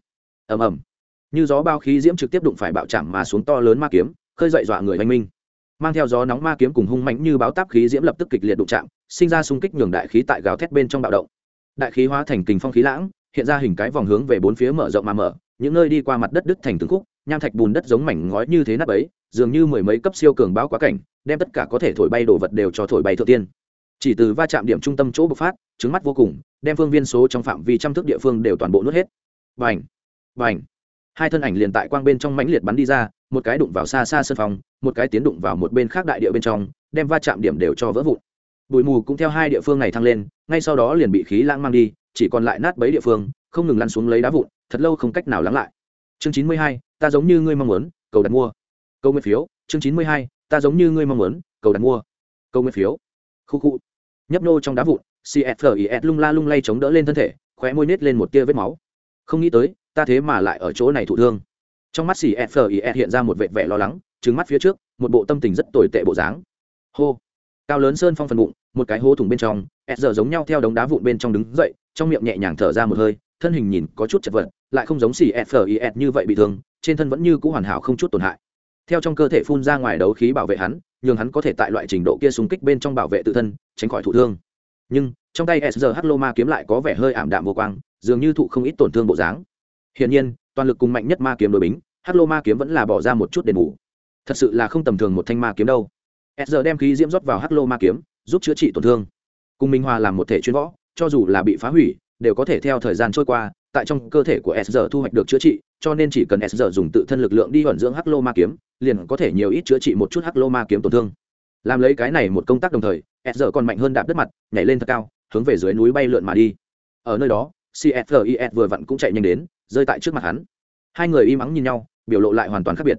Ầm ầm như gió bao khí diễm trực tiếp đụng phải bạo chạm mà xuống to lớn ma kiếm, khơi dậy dọa người oanh minh. Mang theo gió nóng ma kiếm cùng hung mạnh như báo táp khí diễm lập tức kịch liệt đụng chạm, sinh ra xung kích nhường đại khí tại gào thét bên trong bạo động. Đại khí hóa thành kình phong khí lãng, hiện ra hình cái vòng hướng về bốn phía mở rộng mà mở, những nơi đi qua mặt đất đứt thành từng khúc, nham thạch bùn đất giống mảnh ngói như thế nắp ấy dường như mười mấy cấp siêu cường báo quá cảnh, đem tất cả có thể thổi bay đồ vật đều cho thổi bay thượng tiên. Chỉ từ va chạm điểm trung tâm chỗ bộc phát, trứng mắt vô cùng, đem phương viên số trong phạm vi trăm thước địa phương đều toàn bộ nuốt hết. Vành vành hai thân ảnh liền tại quang bên trong mãnh liệt bắn đi ra, một cái đụng vào xa xa sân phòng, một cái tiến đụng vào một bên khác đại địa bên trong, đem va chạm điểm đều cho vỡ vụn. Bụi mù cũng theo hai địa phương này thăng lên, ngay sau đó liền bị khí lãng mang đi, chỉ còn lại nát bấy địa phương, không ngừng lăn xuống lấy đá vụn, thật lâu không cách nào lắng lại. Chương chín mươi hai, ta giống như ngươi mong muốn, cầu đặt mua. Câu nguyên phiếu, chương chín mươi hai, ta giống như ngươi mong muốn, cầu đặt mua. Câu nguyên phiếu. Khu khu. Nhấp nô trong đá vụn cfis lung la lung lay chống đỡ lên thân thể, khóe môi nết lên một tia vết máu. Không nghĩ tới ta thế mà lại ở chỗ này thụ thương. Trong mắt cfis hiện ra một vệ vẻ lo lắng trứng mắt phía trước, một bộ tâm tình rất tồi tệ bộ dáng. Hô. Cao lớn sơn phong phần bụng, một cái hố thủng bên trong s giờ giống nhau theo đống đá vụn bên trong đứng dậy, trong miệng nhẹ nhàng thở ra một hơi, thân hình nhìn có chút chật vật, lại không giống xì fis như vậy bị thương, trên thân vẫn như c ũ hoàn hảo không chút tổn hại. Theo trong cơ thể phun ra ngoài đấu khí bảo vệ hắn, nhường hắn có thể tại loại trình độ kia súng kích bên trong bảo vệ tự thân, tránh khỏi thụ thương. Nhưng, trong tay s giờ h lô ma kiếm lại có vẻ hơi ảm đạm vô quang, dường như thụ không ít tổn thương bộ dáng hiển nhiên, toàn lực cùng mạnh nhất ma kiếm đội bính, hắc lô ma kiếm vẫn là bỏ ra một chút đền bù. Thật sự là không tầm thường một thanh ma kiếm đâu. S giờ đem khí diễm rót vào hắc lô ma kiếm, giúp chữa trị tổn thương. Cùng minh hòa làm một thể chuyên võ, cho dù là bị phá hủy, đều có thể theo thời gian trôi qua, tại trong cơ thể của s thu hoạch được chữa trị, cho nên chỉ cần s dùng tự thân lực lượng đi vận dưỡng hắc lô ma kiếm, liền có thể nhiều ít chữa trị một chút hắc lô ma kiếm tổn thương. Làm lấy cái này một công tác đồng thời, s còn mạnh hơn đạp đất mặt, nhảy lên thật cao, hướng về dưới núi bay lượn mà đi. Ở nơi đó csgis vừa vặn cũng chạy nhanh đến rơi tại trước mặt hắn. Hai người im ắng nhìn nhau, biểu lộ lại hoàn toàn khác biệt.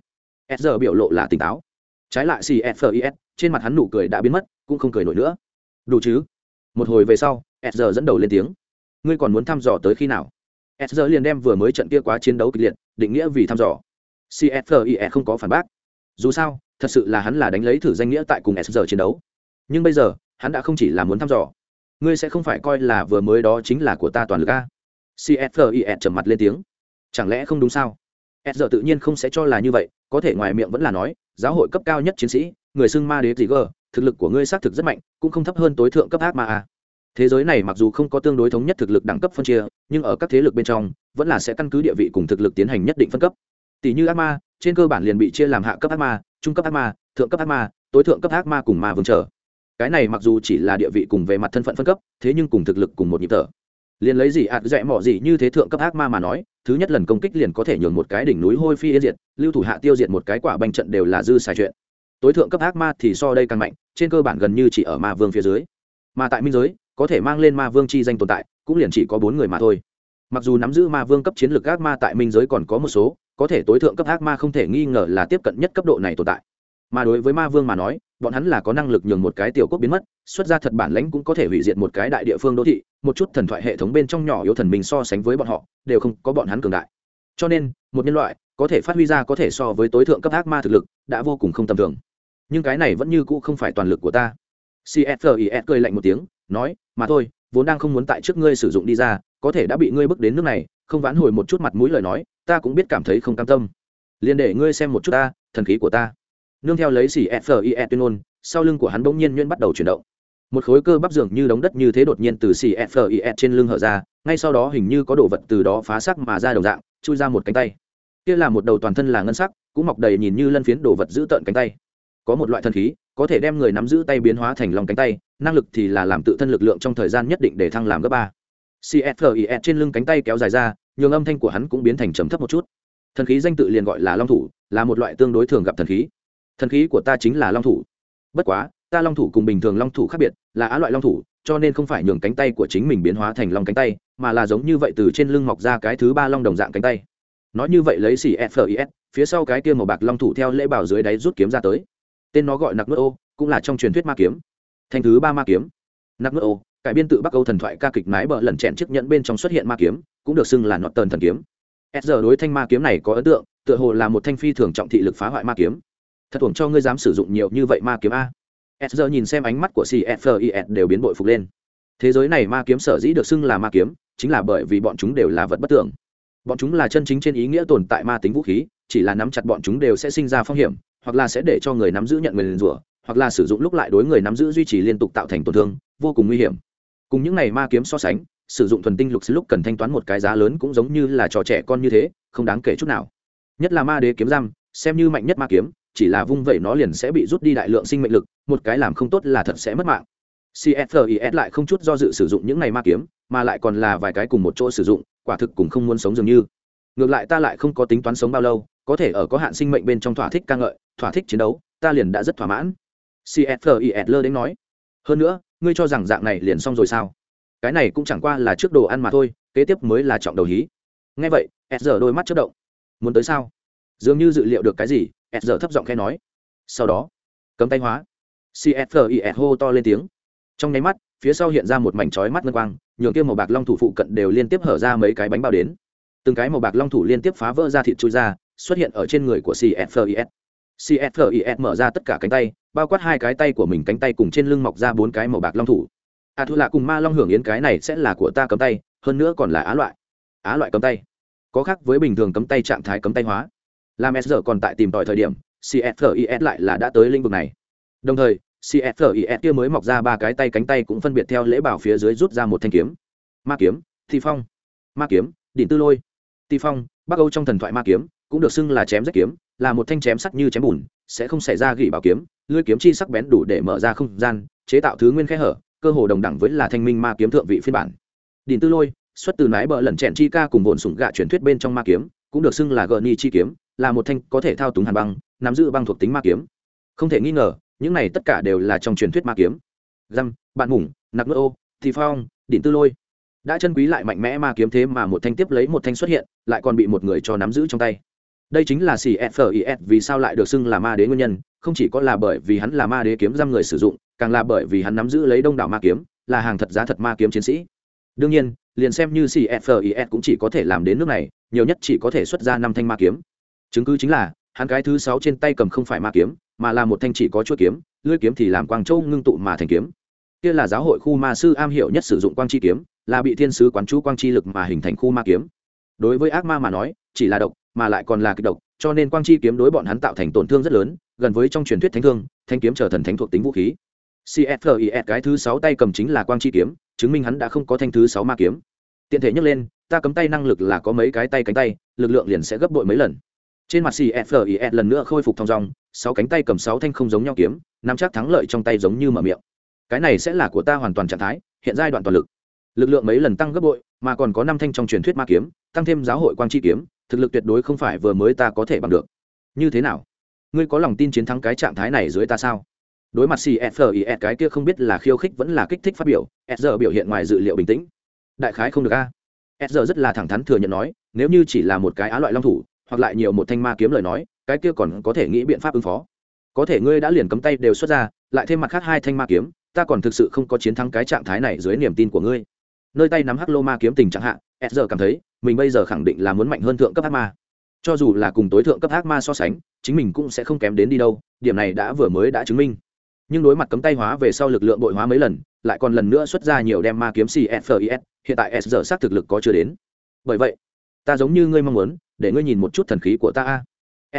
S biểu lộ là tỉnh táo. Trái lại csgis trên mặt hắn nụ cười đã biến mất, cũng không cười nổi nữa. Đủ chứ? Một hồi về sau, s dẫn đầu lên tiếng. Ngươi còn muốn thăm dò tới khi nào? S liền đem vừa mới trận kia quá chiến đấu kịch liệt, định nghĩa vì thăm dò. Csfie không có phản bác. Dù sao, thật sự là hắn là đánh lấy thử danh nghĩa tại cùng s chiến đấu. Nhưng bây giờ, hắn đã không chỉ là muốn thăm dò. Ngươi sẽ không phải coi là vừa mới đó chính là của ta toàn lực a cfis trầm mặt lên tiếng. Chẳng lẽ không đúng sao? S tự nhiên không sẽ cho là như vậy, có thể ngoài miệng vẫn là nói, giáo hội cấp cao nhất chiến sĩ, người xưng ma đế gì gờ thực lực của ngươi xác thực rất mạnh, cũng không thấp hơn tối thượng cấp ác ma a. Thế giới này mặc dù không có tương đối thống nhất thực lực đẳng cấp phân chia, nhưng ở các thế lực bên trong, vẫn là sẽ căn cứ địa vị cùng thực lực tiến hành nhất định phân cấp. Tỷ như ác ma, trên cơ bản liền bị chia làm hạ cấp ác ma, trung cấp ác ma, thượng cấp ác ma, tối thượng cấp ác ma cùng ma vương trở. Cái này mặc dù chỉ là địa vị cùng về mặt thân phận phân cấp, thế nhưng cùng thực lực cùng một nhịp thở liền lấy gì ạt dẹ mỏ gì như thế thượng cấp ác ma mà nói, thứ nhất lần công kích liền có thể nhường một cái đỉnh núi hôi phi yên diệt, lưu thủ hạ tiêu diệt một cái quả banh trận đều là dư xài chuyện. Tối thượng cấp ác ma thì so đây càng mạnh, trên cơ bản gần như chỉ ở ma vương phía dưới. Mà tại minh giới, có thể mang lên ma vương chi danh tồn tại, cũng liền chỉ có bốn người mà thôi. Mặc dù nắm giữ ma vương cấp chiến lược ác ma tại minh giới còn có một số, có thể tối thượng cấp ác ma không thể nghi ngờ là tiếp cận nhất cấp độ này tồn tại. Mà đối với ma vương mà nói, bọn hắn là có năng lực nhường một cái tiểu quốc biến mất, xuất ra thật bản lãnh cũng có thể hủy diệt một cái đại địa phương đô thị một chút thần thoại hệ thống bên trong nhỏ yếu thần mình so sánh với bọn họ, đều không có bọn hắn cường đại. Cho nên, một nhân loại có thể phát huy ra có thể so với tối thượng cấp ác ma thực lực, đã vô cùng không tầm thường. Nhưng cái này vẫn như cũ không phải toàn lực của ta. Cfis cười lạnh một tiếng, nói, mà thôi, vốn đang không muốn tại trước ngươi sử dụng đi ra, có thể đã bị ngươi bước đến nước này, không vãn hồi một chút mặt mũi lời nói, ta cũng biết cảm thấy không cam tâm. Liền để ngươi xem một chút ta, thần khí của ta. Nương theo lấy xỉ fie tuyên ngôn, sau lưng của hắn bỗng nhiên nhuyễn bắt đầu chuyển động một khối cơ bắp dường như đống đất như thế đột nhiên từ cfis trên lưng hở ra, ngay sau đó hình như có đồ vật từ đó phá sắc mà ra đồng dạng, chui ra một cánh tay. Kia là một đầu toàn thân là ngân sắc, cũng mọc đầy nhìn như lân phiến đồ vật giữ tợn cánh tay. Có một loại thần khí, có thể đem người nắm giữ tay biến hóa thành lòng cánh tay, năng lực thì là làm tự thân lực lượng trong thời gian nhất định để thăng làm gấp ba. Cfis trên lưng cánh tay kéo dài ra, nhường âm thanh của hắn cũng biến thành trầm thấp một chút. Thần khí danh tự liền gọi là long thủ, là một loại tương đối thường gặp thần khí. Thần khí của ta chính là long thủ. Bất quá ta long thủ cùng bình thường long thủ khác biệt, là á loại long thủ, cho nên không phải nhường cánh tay của chính mình biến hóa thành long cánh tay, mà là giống như vậy từ trên lưng mọc ra cái thứ ba long đồng dạng cánh tay. Nói như vậy lấy xỉ fis phía sau cái kia màu bạc long thủ theo lễ bảo dưới đáy rút kiếm ra tới. Tên nó gọi nặc nước ô, cũng là trong truyền thuyết ma kiếm. Thành thứ ba ma kiếm. Nặc nước ô, cải biên tự bắc âu thần thoại ca kịch mái bờ lần chẹn chiếc nhẫn bên trong xuất hiện ma kiếm, cũng được xưng là nọt tần thần kiếm. S giờ đối thanh ma kiếm này có ấn tượng, tựa hồ là một thanh phi thường trọng thị lực phá hoại ma kiếm. Thật thuồng cho ngươi dám sử dụng nhiều như vậy ma kiếm a s giờ nhìn xem ánh mắt của cfis đều biến bội phục lên. Thế giới này ma kiếm sở dĩ được xưng là ma kiếm, chính là bởi vì bọn chúng đều là vật bất tưởng. Bọn chúng là chân chính trên ý nghĩa tồn tại ma tính vũ khí, chỉ là nắm chặt bọn chúng đều sẽ sinh ra phong hiểm, hoặc là sẽ để cho người nắm giữ nhận người liền rủa, hoặc là sử dụng lúc lại đối người nắm giữ duy trì liên tục tạo thành tổn thương, vô cùng nguy hiểm. Cùng những này ma kiếm so sánh, sử dụng thuần tinh lục lúc cần thanh toán một cái giá lớn cũng giống như là trò trẻ con như thế, không đáng kể chút nào. Nhất là ma đế kiếm giam, xem như mạnh nhất ma kiếm chỉ là vung vẩy nó liền sẽ bị rút đi đại lượng sinh mệnh lực, một cái làm không tốt là thật sẽ mất mạng. CSRIS lại không chút do dự sử dụng những này ma kiếm, mà lại còn là vài cái cùng một chỗ sử dụng, quả thực cùng không muốn sống dường như. Ngược lại ta lại không có tính toán sống bao lâu, có thể ở có hạn sinh mệnh bên trong thỏa thích ca ngợi, thỏa thích chiến đấu, ta liền đã rất thỏa mãn. CSRIS lơ đến nói. Hơn nữa, ngươi cho rằng dạng này liền xong rồi sao? Cái này cũng chẳng qua là trước đồ ăn mà thôi, kế tiếp mới là trọng đầu hí. Nghe vậy, s đôi mắt chớp động. Muốn tới sao? Dường như dự liệu được cái gì s thấp giọng khe nói. Sau đó cấm tay hóa. Cfis hô to lên tiếng. Trong nháy mắt phía sau hiện ra một mảnh chói mắt ngân quang nhường kia màu bạc long thủ phụ cận đều liên tiếp hở ra mấy cái bánh bao đến. Từng cái màu bạc long thủ liên tiếp phá vỡ ra thịt chui ra xuất hiện ở trên người của cfis cfis mở ra tất cả cánh tay bao quát hai cái tay của mình cánh tay cùng trên lưng mọc ra bốn cái màu bạc long thủ. A à, thu lạ cùng ma long hưởng yến cái này sẽ là của ta cấm tay hơn nữa còn là á loại. Á loại cấm tay. Có khác với bình thường cấm tay trạng thái cấm tay hóa làm s còn tại tìm tòi thời điểm cfis lại là đã tới lĩnh vực này. Đồng thời cfis kia mới mọc ra ba cái tay cánh tay cũng phân biệt theo lễ bảo phía dưới rút ra một thanh kiếm. Ma kiếm, thi phong. Ma kiếm, đỉnh tư lôi. Ti phong, bắc âu trong thần thoại ma kiếm, cũng được xưng là chém rách kiếm, là một thanh chém sắc như chém bùn, sẽ không xảy ra gỉ bảo kiếm, lưỡi kiếm chi sắc bén đủ để mở ra không gian, chế tạo thứ nguyên khe hở, cơ hồ đồng đẳng với là thanh minh ma kiếm thượng vị phiên bản. Đỉnh tư lôi, xuất từ nái bờ lần chèn chi ca cùng bồn sủng gạ truyền thuyết bên trong ma kiếm, cũng được xưng là gợn ni chi kiếm là một thanh có thể thao túng hàn băng, nắm giữ băng thuộc tính ma kiếm. Không thể nghi ngờ, những này tất cả đều là trong truyền thuyết ma kiếm. Găm, bạn mủng, nặc mơ ô, thì phong, đỉnh tư lôi. Đã chân quý lại mạnh mẽ ma kiếm thế mà một thanh tiếp lấy một thanh xuất hiện, lại còn bị một người cho nắm giữ trong tay. Đây chính là cfis vì sao lại được xưng là ma đế nguyên nhân, không chỉ có là bởi vì hắn là ma đế kiếm giam người sử dụng, càng là bởi vì hắn nắm giữ lấy đông đảo ma kiếm, là hàng thật giá thật ma kiếm chiến sĩ. Đương nhiên, liền xem như cfis cũng chỉ có thể làm đến nước này, nhiều nhất chỉ có thể xuất ra năm thanh ma kiếm chứng cứ chính là, hắn cái thứ sáu trên tay cầm không phải ma kiếm, mà là một thanh chỉ có chuỗi kiếm, lưỡi kiếm thì làm quang châu ngưng tụ mà thành kiếm. Kia là giáo hội khu ma sư am hiểu nhất sử dụng quang chi kiếm, là bị thiên sứ quán chú quang chi lực mà hình thành khu ma kiếm. Đối với ác ma mà nói, chỉ là độc, mà lại còn là kịch độc, cho nên quang chi kiếm đối bọn hắn tạo thành tổn thương rất lớn, gần với trong truyền thuyết thánh thương, thanh kiếm trở thần thánh thuộc tính vũ khí. Cfis cái thứ sáu tay cầm chính là quang chi kiếm, chứng minh hắn đã không có thanh thứ sáu ma kiếm. Tiện thể nhắc lên, ta cấm tay năng lực là có mấy cái tay cánh tay, lực lượng liền sẽ gấp bội mấy lần trên mặt cfis lần nữa khôi phục thong dong, sáu cánh tay cầm sáu thanh không giống nhau kiếm, nắm chắc thắng lợi trong tay giống như mở miệng. Cái này sẽ là của ta hoàn toàn trạng thái, hiện giai đoạn toàn lực. Lực lượng mấy lần tăng gấp bội, mà còn có năm thanh trong truyền thuyết ma kiếm, tăng thêm giáo hội quang chi kiếm, thực lực tuyệt đối không phải vừa mới ta có thể bằng được. Như thế nào? Ngươi có lòng tin chiến thắng cái trạng thái này dưới ta sao? Đối mặt cfis cái kia không biết là khiêu khích vẫn là kích thích phát biểu, s biểu hiện ngoài dự liệu bình tĩnh. Đại khái không được a. S rất là thẳng thắn thừa nhận nói, nếu như chỉ là một cái á loại long thủ hoặc lại nhiều một thanh ma kiếm lời nói, cái kia còn có thể nghĩ biện pháp ứng phó. Có thể ngươi đã liền cấm tay đều xuất ra, lại thêm mặt khác hai thanh ma kiếm, ta còn thực sự không có chiến thắng cái trạng thái này dưới niềm tin của ngươi. Nơi tay nắm hắc lô ma kiếm tình trạng hạ s giờ cảm thấy, mình bây giờ khẳng định là muốn mạnh hơn thượng cấp ác ma. Cho dù là cùng tối thượng cấp ác ma so sánh, chính mình cũng sẽ không kém đến đi đâu, điểm này đã vừa mới đã chứng minh. Nhưng đối mặt cấm tay hóa về sau lực lượng bội hóa mấy lần, lại còn lần nữa xuất ra nhiều đem ma kiếm cfis hiện tại s giờ xác thực lực có chưa đến. Bởi vậy, ta giống như ngươi mong muốn để ngươi nhìn một chút thần khí của ta a.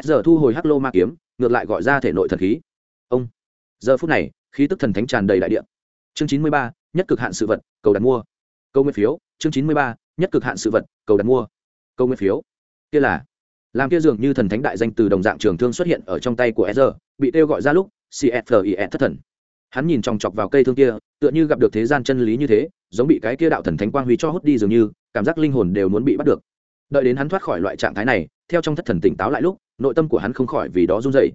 S giờ thu hồi hắc lô ma kiếm, ngược lại gọi ra thể nội thần khí. Ông. Giờ phút này, khí tức thần thánh tràn đầy đại địa. Chương chín mươi ba, nhất cực hạn sự vật, cầu đặt mua. Câu nguyên phiếu, chương chín mươi ba, nhất cực hạn sự vật, cầu đặt mua. Câu nguyên phiếu. Kia là, làm kia dường như thần thánh đại danh từ đồng dạng trường thương xuất hiện ở trong tay của sr bị kêu gọi ra lúc cfis thất thần. Hắn nhìn chòng chọc vào cây thương kia, tựa như gặp được thế gian chân lý như thế, giống bị cái kia đạo thần thánh quang huy cho hút đi dường như, cảm giác linh hồn đều muốn bị bắt được đợi đến hắn thoát khỏi loại trạng thái này, theo trong thất thần tỉnh táo lại lúc, nội tâm của hắn không khỏi vì đó run dậy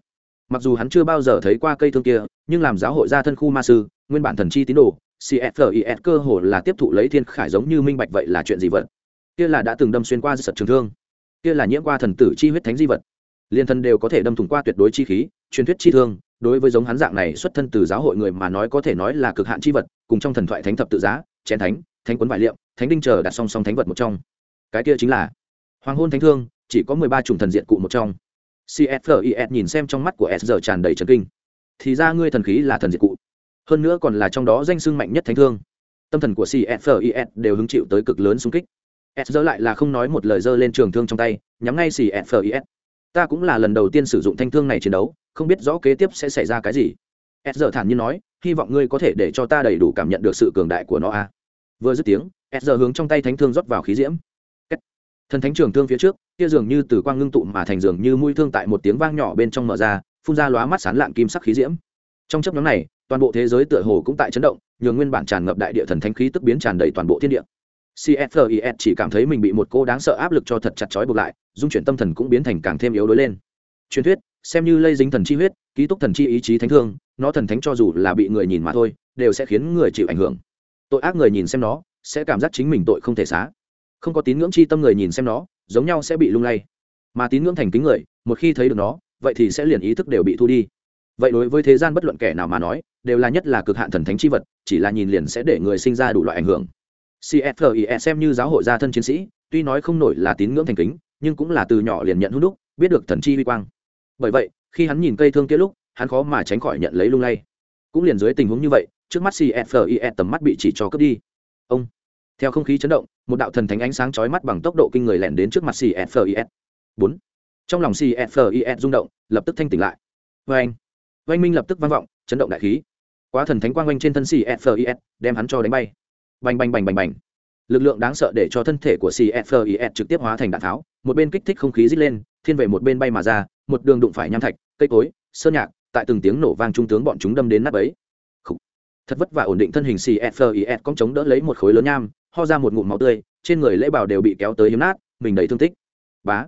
mặc dù hắn chưa bao giờ thấy qua cây thương kia, nhưng làm giáo hội gia thân khu ma sư, nguyên bản thần chi tín đồ cfis cơ hồ là tiếp thụ lấy thiên khải giống như minh bạch vậy là chuyện gì vật kia là đã từng đâm xuyên qua sật trường thương. Kia là nhiễm qua thần tử chi huyết thánh di vật. Liên thân đều có thể đâm thủng qua tuyệt đối chi khí, truyền thuyết chi thương, đối với giống hắn dạng này xuất thân từ giáo hội người mà nói có thể nói là cực hạn chi vật, cùng trong thần thoại thánh thập tự giá, chén thánh thánh quấn vải liệm, thánh đinh chờ đặt song song thánh vật một trong. Cái kia chính là hoàng hôn thánh thương, chỉ có mười ba chủng thần diện cụ một trong. Cfis nhìn xem trong mắt của s giờ tràn đầy trần kinh. Thì ra ngươi thần khí là thần diện cụ. Hơn nữa còn là trong đó danh sưng mạnh nhất thánh thương. Tâm thần của cfis đều hứng chịu tới cực lớn xung kích. S giờ lại là không nói một lời dơ lên trường thương trong tay, nhắm ngay cfis ta cũng là lần đầu tiên sử dụng thanh thương này chiến đấu, không biết rõ kế tiếp sẽ xảy ra cái gì. S giờ thản nhiên nói, hy vọng ngươi có thể để cho ta đầy đủ cảm nhận được sự cường đại của nó a. Vừa dứt tiếng, s giờ hướng trong tay thánh thương rót vào khí diễm thần thánh trường thương phía trước, kia dường như từ quang ngưng tụ mà thành dường như mũi thương tại một tiếng vang nhỏ bên trong mở ra, phun ra lóa mắt sán lạn kim sắc khí diễm. Trong chấp nhóm này, toàn bộ thế giới tựa hồ cũng tại chấn động, nhường nguyên bản tràn ngập đại địa thần thánh khí tức biến tràn đầy toàn bộ thiên địa. Cfis chỉ cảm thấy mình bị một cô đáng sợ áp lực cho thật chặt chói buộc lại, dung chuyển tâm thần cũng biến thành càng thêm yếu đuối lên. Truyền thuyết, xem như lây dính thần chi huyết, ký túc thần chi ý chí thánh thương, nó thần thánh cho dù là bị người nhìn mà thôi, đều sẽ khiến người chịu ảnh hưởng. Tội ác người nhìn xem nó, sẽ cảm giác chính mình tội không thể xá không có tín ngưỡng chi tâm người nhìn xem nó, giống nhau sẽ bị lung lay. Mà tín ngưỡng thành kính người, một khi thấy được nó, vậy thì sẽ liền ý thức đều bị thu đi. Vậy đối với thế gian bất luận kẻ nào mà nói, đều là nhất là cực hạn thần thánh chi vật, chỉ là nhìn liền sẽ để người sinh ra đủ loại ảnh hưởng. Cfie xem như giáo hội gia thân chiến sĩ, tuy nói không nổi là tín ngưỡng thành kính, nhưng cũng là từ nhỏ liền nhận hút đúc, biết được thần chi huy quang. Bởi vậy, khi hắn nhìn cây thương kia lúc, hắn khó mà tránh khỏi nhận lấy lung lay. Cũng liền dưới tình huống như vậy, trước mắt cfie tầm mắt bị chỉ cho cướp đi. Ông theo không khí chấn động, một đạo thần thánh ánh sáng chói mắt bằng tốc độ kinh người lẻn đến trước mặt cfis bốn. Trong lòng cfis rung động, lập tức thanh tỉnh lại. Vê anh. Oanh minh lập tức vang vọng, chấn động đại khí. Quá thần thánh quang oanh trên thân cfis đem hắn cho đánh bay. Bành bành bành bành bành. Lực lượng đáng sợ để cho thân thể của cfis trực tiếp hóa thành đạn tháo, một bên kích thích không khí rít lên, thiên về một bên bay mà ra, một đường đụng phải nham thạch, cây cối, sơn nhạc, tại từng tiếng nổ vang trung tướng bọn chúng đâm đến nắp ấy thật vất vả ổn định thân hình cfis cong chống đỡ lấy một khối lớn nham ho ra một ngụm máu tươi, trên người lễ bào đều bị kéo tới hiếm nát, mình đầy thương tích. Bá.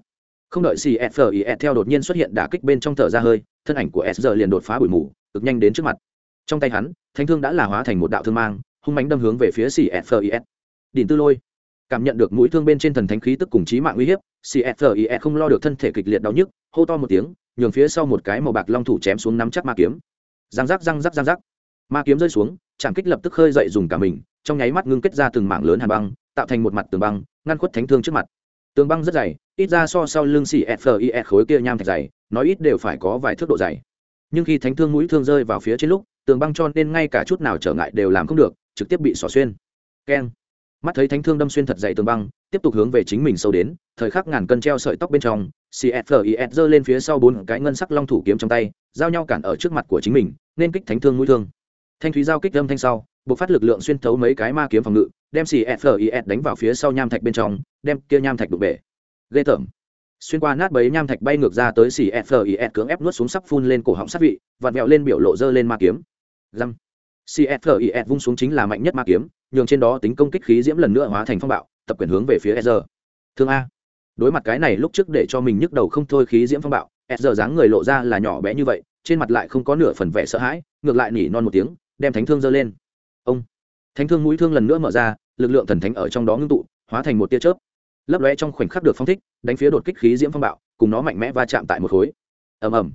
Không đợi cfis theo đột nhiên xuất hiện đả kích bên trong thở ra hơi, thân ảnh của s liền đột phá bụi mù, cực nhanh đến trước mặt. Trong tay hắn thanh thương đã là hóa thành một đạo thương mang, hung mánh đâm hướng về phía cfis đỉnh tư lôi. Cảm nhận được mũi thương bên trên thần thánh khí tức cùng chí mạng uy hiếp cfis không lo được thân thể kịch liệt đau nhức, hô to một tiếng, nhường phía sau một cái màu bạc long thủ chém xuống nắm chắc ma kiếm. Răng rắc răng rắc răng rắc ma kiếm rơi xuống, trảm kích lập tức khơi dậy dùng cả mình, trong nháy mắt ngưng kết ra từng mảng lớn hàn băng, tạo thành một mặt tường băng, ngăn khuất thánh thương trước mặt. Tường băng rất dày, ít ra so sau lưng xì fie khối kia nham thạch dày, nói ít đều phải có vài thước độ dày. Nhưng khi thánh thương mũi thương rơi vào phía trên lúc, tường băng cho nên ngay cả chút nào trở ngại đều làm không được, trực tiếp bị xỏ xuyên. Keng. Mắt thấy thánh thương đâm xuyên thật dày tường băng, tiếp tục hướng về chính mình sâu đến, thời khắc ngàn cân treo sợi tóc bên trong cfis giơ lên phía sau bốn cái ngân sắc long thủ kiếm trong tay, giao nhau cản ở trước mặt của chính mình, nên kích thánh thương mũi thương thanh thúy giao kích âm thanh sau buộc phát lực lượng xuyên thấu mấy cái ma kiếm phòng ngự, đem cfis đánh vào phía sau nham thạch bên trong, đem kia nham thạch đục bể. Ghê tởm. Xuyên qua nát bấy nham thạch bay ngược ra tới cfis cưỡng ép nuốt xuống sắp phun lên cổ họng sát vị, vặn vẹo lên biểu lộ dơ lên ma kiếm. Răm cfis vung xuống chính là mạnh nhất ma kiếm, nhường trên đó tính công kích khí diễm lần nữa hóa thành phong bạo, tập quyền hướng về phía sr thương a. Đối mặt cái này lúc trước để cho mình nhức đầu không thôi khí diễm phong bạo sr dáng người lộ ra là nhỏ bé như vậy, trên mặt lại không có nửa phần vẻ sợ hãi, ngược lại nỉ non một tiếng đem thánh thương giơ lên. Ông. Thánh thương mũi thương lần nữa mở ra, lực lượng thần thánh ở trong đó ngưng tụ, hóa thành một tia chớp. Lấp lóe trong khoảnh khắc được phong thích, đánh phía đột kích khí diễm phong bạo, cùng nó mạnh mẽ va chạm tại một khối. Ầm ầm.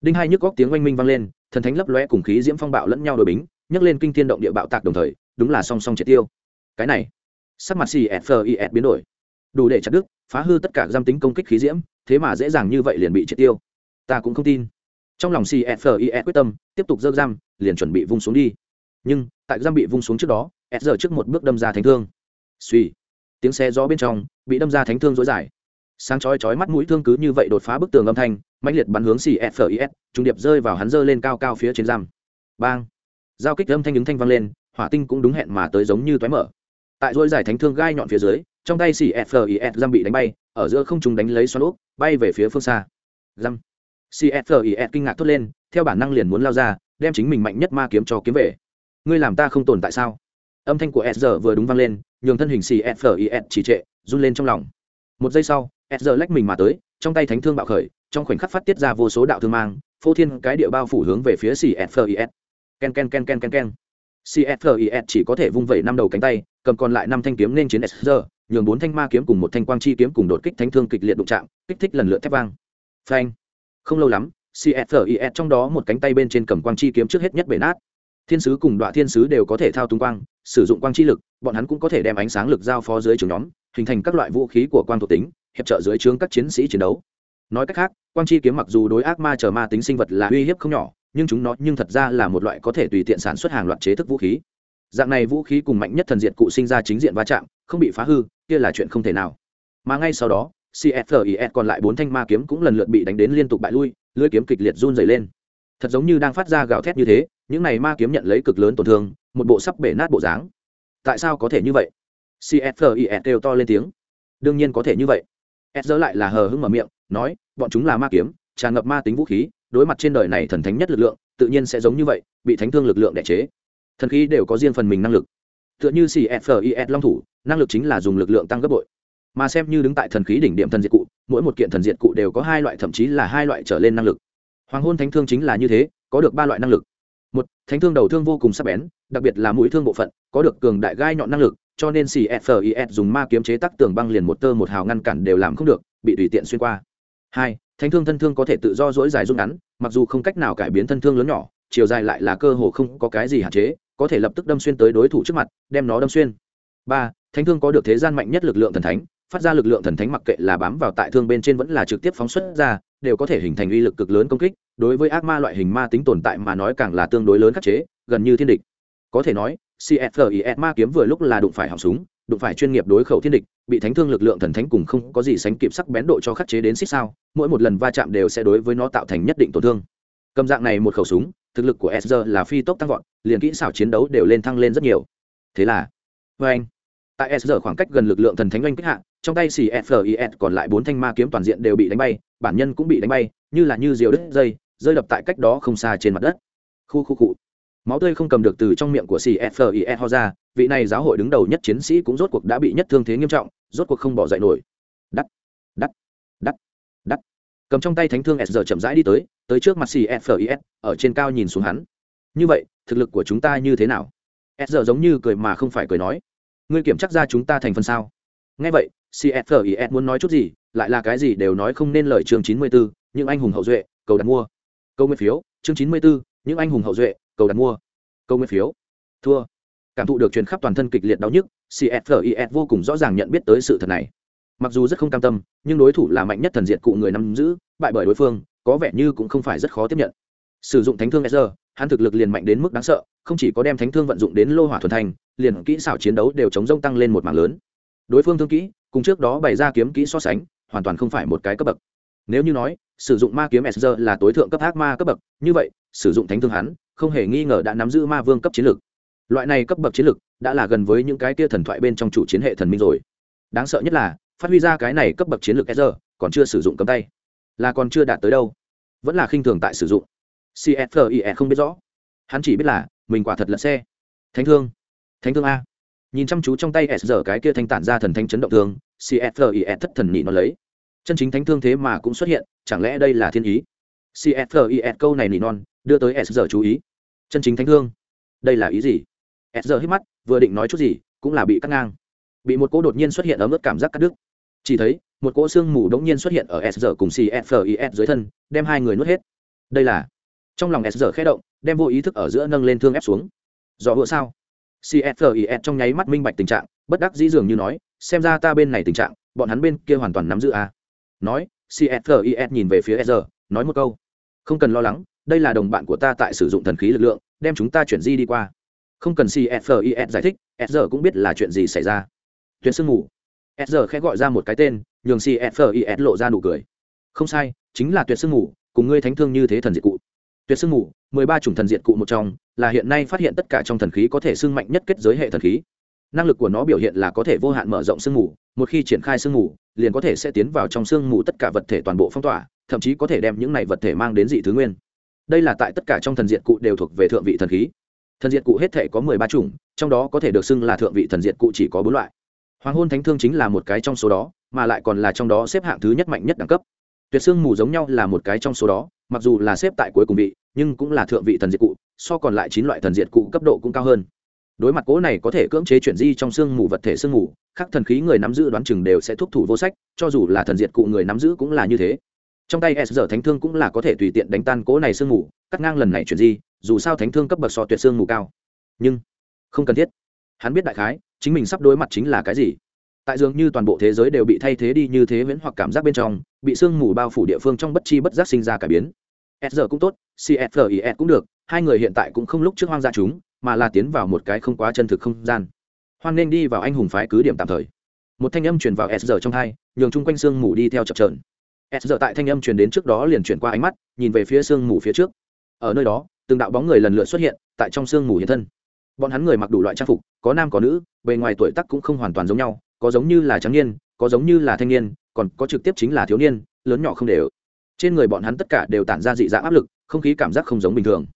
Đinh hai nhức góc tiếng oanh minh vang lên, thần thánh lấp lóe cùng khí diễm phong bạo lẫn nhau đổi bính, nhấc lên kinh thiên động địa bạo tạc đồng thời, đúng là song song triệt tiêu. Cái này, sắc mặt xì biến đổi. Đủ để chặt đứt, phá hư tất cả giam tính công kích khí diễm, thế mà dễ dàng như vậy liền bị triệt tiêu. Ta cũng không tin. Trong lòng cfie quyết tâm, tiếp tục dơ giam liền chuẩn bị vung xuống đi. Nhưng, tại giam bị vung xuống trước đó, s giờ trước một bước đâm ra thánh thương. Suy. Tiếng xe gió bên trong, bị đâm ra thánh thương dối dài sáng chói chói mắt mũi thương cứ như vậy đột phá bức tường âm thanh mạnh liệt bắn hướng cfis trung điệp rơi vào hắn dơ lên cao cao phía trên giam. Bang. Giao kích âm thanh ứng thanh vang lên, hỏa tinh cũng đúng hẹn mà tới giống như toái mở. Tại dối dài thánh thương gai nhọn phía dưới, trong tay cfis giam bị đánh bay, ở giữa không chúng đánh lấy xoắn úp bay về phía phương xa. Giam. Cfis kinh ngạc thốt lên, theo bản năng liền muốn lao ra đem chính mình mạnh nhất ma kiếm cho kiếm về. Ngươi làm ta không tồn tại sao? Âm thanh của sr vừa đúng vang lên nhường thân hình cfis chỉ trệ run lên trong lòng. Một giây sau sr lách mình mà tới trong tay thánh thương bạo khởi trong khoảnh khắc phát tiết ra vô số đạo thương mang phô thiên cái địa bao phủ hướng về phía cfis ken ken ken ken ken ken. Cfis chỉ có thể vung vẩy năm đầu cánh tay cầm còn lại năm thanh kiếm nên chiến SR, nhường bốn thanh ma kiếm cùng một thanh quang chi kiếm cùng đột kích thánh thương kịch liệt đụng chạm kích thích lần lượt thép vang. Phanh. Không lâu lắm cfis trong đó một cánh tay bên trên cầm quang chi kiếm trước hết nhất bể nát. Thiên sứ cùng đoạn thiên sứ đều có thể thao túng quang, sử dụng quang chi lực, bọn hắn cũng có thể đem ánh sáng lực giao phó dưới trường nhóm, hình thành các loại vũ khí của quang thuộc tính, hiệp trợ dưới trướng các chiến sĩ chiến đấu. Nói cách khác, quang chi kiếm mặc dù đối ác ma trở ma tính sinh vật là uy hiếp không nhỏ, nhưng chúng nó nhưng thật ra là một loại có thể tùy tiện sản xuất hàng loạt chế thức vũ khí. Dạng này vũ khí cùng mạnh nhất thần diện cụ sinh ra chính diện va chạm, không bị phá hư, kia là chuyện không thể nào. Mà ngay sau đó cfis còn lại bốn thanh ma kiếm cũng lần lượt bị đánh đến liên tục bại lui lưỡi kiếm kịch liệt run dày lên. Thật giống như đang phát ra gào thét như thế, những này ma kiếm nhận lấy cực lớn tổn thương, một bộ sắp bể nát bộ dáng. Tại sao có thể như vậy? Cfis kêu to lên tiếng. Đương nhiên có thể như vậy. S dỡ lại là hờ hững mở miệng, nói, bọn chúng là ma kiếm, tràn ngập ma tính vũ khí, đối mặt trên đời này thần thánh nhất lực lượng, tự nhiên sẽ giống như vậy, bị thánh thương lực lượng đẻ chế. Thần khí đều có riêng phần mình năng lực. Tựa như cfis long thủ, năng lực chính là dùng lực lượng tăng gấp bội mà xem như đứng tại thần khí đỉnh điểm thần diệt cụ, mỗi một kiện thần diệt cụ đều có hai loại, thậm chí là hai loại trở lên năng lực. Hoàng hôn thánh thương chính là như thế, có được ba loại năng lực. Một, thánh thương đầu thương vô cùng sắc bén, đặc biệt là mũi thương bộ phận, có được cường đại gai nhọn năng lực, cho nên cfis dùng ma kiếm chế tác tường băng liền một tơ một hào ngăn cản đều làm không được, bị tùy tiện xuyên qua. Hai, thánh thương thân thương có thể tự do dỗi dài rút ngắn, mặc dù không cách nào cải biến thân thương lớn nhỏ, chiều dài lại là cơ hồ không có cái gì hạn chế, có thể lập tức đâm xuyên tới đối thủ trước mặt, đem nó đâm xuyên. Ba, thánh thương có được thế gian mạnh nhất lực lượng thần thánh phát ra lực lượng thần thánh mặc kệ là bám vào tại thương bên trên vẫn là trực tiếp phóng xuất ra, đều có thể hình thành uy lực cực lớn công kích, đối với ác ma loại hình ma tính tồn tại mà nói càng là tương đối lớn khắc chế, gần như thiên địch. Có thể nói cfis ma kiếm vừa lúc là đụng phải họng súng, đụng phải chuyên nghiệp đối khẩu thiên địch, bị thánh thương lực lượng thần thánh cùng không có gì sánh kịp sắc bén độ cho khắc chế đến xích sao, mỗi một lần va chạm đều sẽ đối với nó tạo thành nhất định tổn thương. Cầm dạng này một khẩu súng, thực lực của sr là phi tốc tăng vọt, liền kỹ xảo chiến đấu đều lên thăng lên rất nhiều. Thế là vê vâng. anh tại giờ khoảng cách gần lực lượng thần thánh oanh kích hạ, trong tay cfis còn lại bốn thanh ma kiếm toàn diện đều bị đánh bay, bản nhân cũng bị đánh bay, như là như diều đứt dây, rơi đập tại cách đó không xa trên mặt đất. Khu khu cụ máu tươi không cầm được từ trong miệng của cfis ho ra, vị này giáo hội đứng đầu nhất chiến sĩ cũng rốt cuộc đã bị nhất thương thế nghiêm trọng, rốt cuộc không bỏ dậy nổi. Đắt đắt đắt đắt. Cầm trong tay thánh thương s giờ chậm rãi đi tới tới trước mặt cfis ở trên cao nhìn xuống hắn. Như vậy, thực lực của chúng ta như thế nào? S giờ giống như cười mà không phải cười nói ngươi kiểm chắc ra chúng ta thành phần sao? Nghe vậy cfis muốn nói chút gì lại là cái gì đều nói không nên lời chương chín mươi 94, những anh hùng hậu duệ cầu đặt mua. Câu nguyên phiếu chương chín mươi 94, những anh hùng hậu duệ cầu đặt mua. Câu nguyên phiếu. Thua. Cảm thụ được truyền khắp toàn thân kịch liệt đau nhức cfis vô cùng rõ ràng nhận biết tới sự thật này. Mặc dù rất không cam tâm nhưng đối thủ là mạnh nhất thần diệt cụ người nắm giữ bại bởi đối phương có vẻ như cũng không phải rất khó tiếp nhận. Sử dụng thánh thương sr hắn thực lực liền mạnh đến mức đáng sợ, không chỉ có đem thánh thương vận dụng đến lô hỏa thuần thành, liền kỹ xảo chiến đấu đều chống rông tăng lên một mảng lớn. Đối phương thương kỹ, cùng trước đó bày ra kiếm kỹ so sánh, hoàn toàn không phải một cái cấp bậc. Nếu như nói, sử dụng ma kiếm sr là tối thượng cấp ác ma cấp bậc, như vậy, sử dụng thánh thương hắn, không hề nghi ngờ đã nắm giữ ma vương cấp chiến lược. Loại này cấp bậc chiến lược đã là gần với những cái kia thần thoại bên trong chủ chiến hệ thần minh rồi. Đáng sợ nhất là, phát huy ra cái này cấp bậc chiến lược sr còn chưa sử dụng cấm tay. Là còn chưa đạt tới đâu. Vẫn là khinh thường tại sử dụng cfie không biết rõ. Hắn chỉ biết là, mình quả thật là xe. Thánh thương. Thánh thương a. Nhìn chăm chú trong tay s giờ cái kia thanh tản ra thần thanh chấn động thương cfie thất thần nhị nó lấy. Chân chính thánh thương thế mà cũng xuất hiện, chẳng lẽ đây là thiên ý? Cfie câu này nỉ non, đưa tới s giờ chú ý. Chân chính thánh thương. Đây là ý gì? S giờ hít mắt, vừa định nói chút gì, cũng là bị cắt ngang. Bị một cỗ đột nhiên xuất hiện ở mức cảm giác cắt đứt. Chỉ thấy, một cỗ xương mù đột nhiên xuất hiện ở s giờ cùng CFIE dưới thân, đem hai người nuốt hết. Đây là trong lòng s giờ khẽ động đem vô ý thức ở giữa nâng lên thương ép xuống. Do hựa sao? Cfis trong nháy mắt minh bạch tình trạng bất đắc dĩ dường như nói xem ra ta bên này tình trạng bọn hắn bên kia hoàn toàn nắm giữ a. À. nói cfis nhìn về phía s giờ nói một câu. Không cần lo lắng đây là đồng bạn của ta tại sử dụng thần khí lực lượng đem chúng ta chuyển di đi qua. Không cần cfis giải thích s giờ cũng biết là chuyện gì xảy ra. Tuyến sương ngủ. s giờ khẽ gọi ra một cái tên nhường cfis lộ ra nụ cười. Không sai chính là tuyệt sương ngủ, cùng ngươi thánh thương như thế thần diệt cụ tuyệt sương mù, mười ba chủng thần diệt cụ một trong, là hiện nay phát hiện tất cả trong thần khí có thể sưng mạnh nhất kết giới hệ thần khí. Năng lực của nó biểu hiện là có thể vô hạn mở rộng sương mù, một khi triển khai sương mù, liền có thể sẽ tiến vào trong sương mù tất cả vật thể toàn bộ phong tỏa, thậm chí có thể đem những này vật thể mang đến dị thứ nguyên. Đây là tại tất cả trong thần diệt cụ đều thuộc về thượng vị thần khí. Thần diệt cụ hết thể có mười ba chủng, trong đó có thể được xưng là thượng vị thần diệt cụ chỉ có bốn loại. Hoàng hôn thánh thương chính là một cái trong số đó, mà lại còn là trong đó xếp hạng thứ nhất mạnh nhất đẳng cấp. Tuyệt xương mù giống nhau là một cái trong số đó, mặc dù là xếp tại cuối cùng vị nhưng cũng là thượng vị thần diệt cụ, so còn lại chín loại thần diệt cụ cấp độ cũng cao hơn. Đối mặt cố này có thể cưỡng chế chuyển di trong xương mù vật thể xương mù các thần khí người nắm giữ đoán chừng đều sẽ thúc thủ vô sách, cho dù là thần diệt cụ người nắm giữ cũng là như thế. Trong tay s giờ thánh thương cũng là có thể tùy tiện đánh tan cố này xương mù, cắt ngang lần này chuyển di, dù sao thánh thương cấp bậc so tuyệt xương mù cao. Nhưng, không cần thiết. Hắn biết đại khái, chính mình sắp đối mặt chính là cái gì. Tại dường như toàn bộ thế giới đều bị thay thế đi như thế viễn hoặc cảm giác bên trong, bị sương mù bao phủ địa phương trong bất chi bất giác sinh ra cải biến s giờ cũng tốt cfis cũng được. Hai người hiện tại cũng không lúc trước hoang gia chúng, mà là tiến vào một cái không quá chân thực không gian. Hoan nên đi vào anh hùng phái cứ điểm tạm thời. Một thanh âm truyền vào s giờ trong hai, nhường chung quanh sương mù đi theo chập trờn s giờ tại thanh âm truyền đến trước đó liền chuyển qua ánh mắt, nhìn về phía sương mù phía trước. Ở nơi đó, từng đạo bóng người lần lượt xuất hiện, tại trong sương mù hiện thân. Bọn hắn người mặc đủ loại trang phục, có nam có nữ, bề ngoài tuổi tác cũng không hoàn toàn giống nhau, có giống như là trắng niên, có giống như là thanh niên, còn có trực tiếp chính là thiếu niên, lớn nhỏ không đều trên người bọn hắn tất cả đều tản ra dị dạng áp lực, không khí cảm giác không giống bình thường.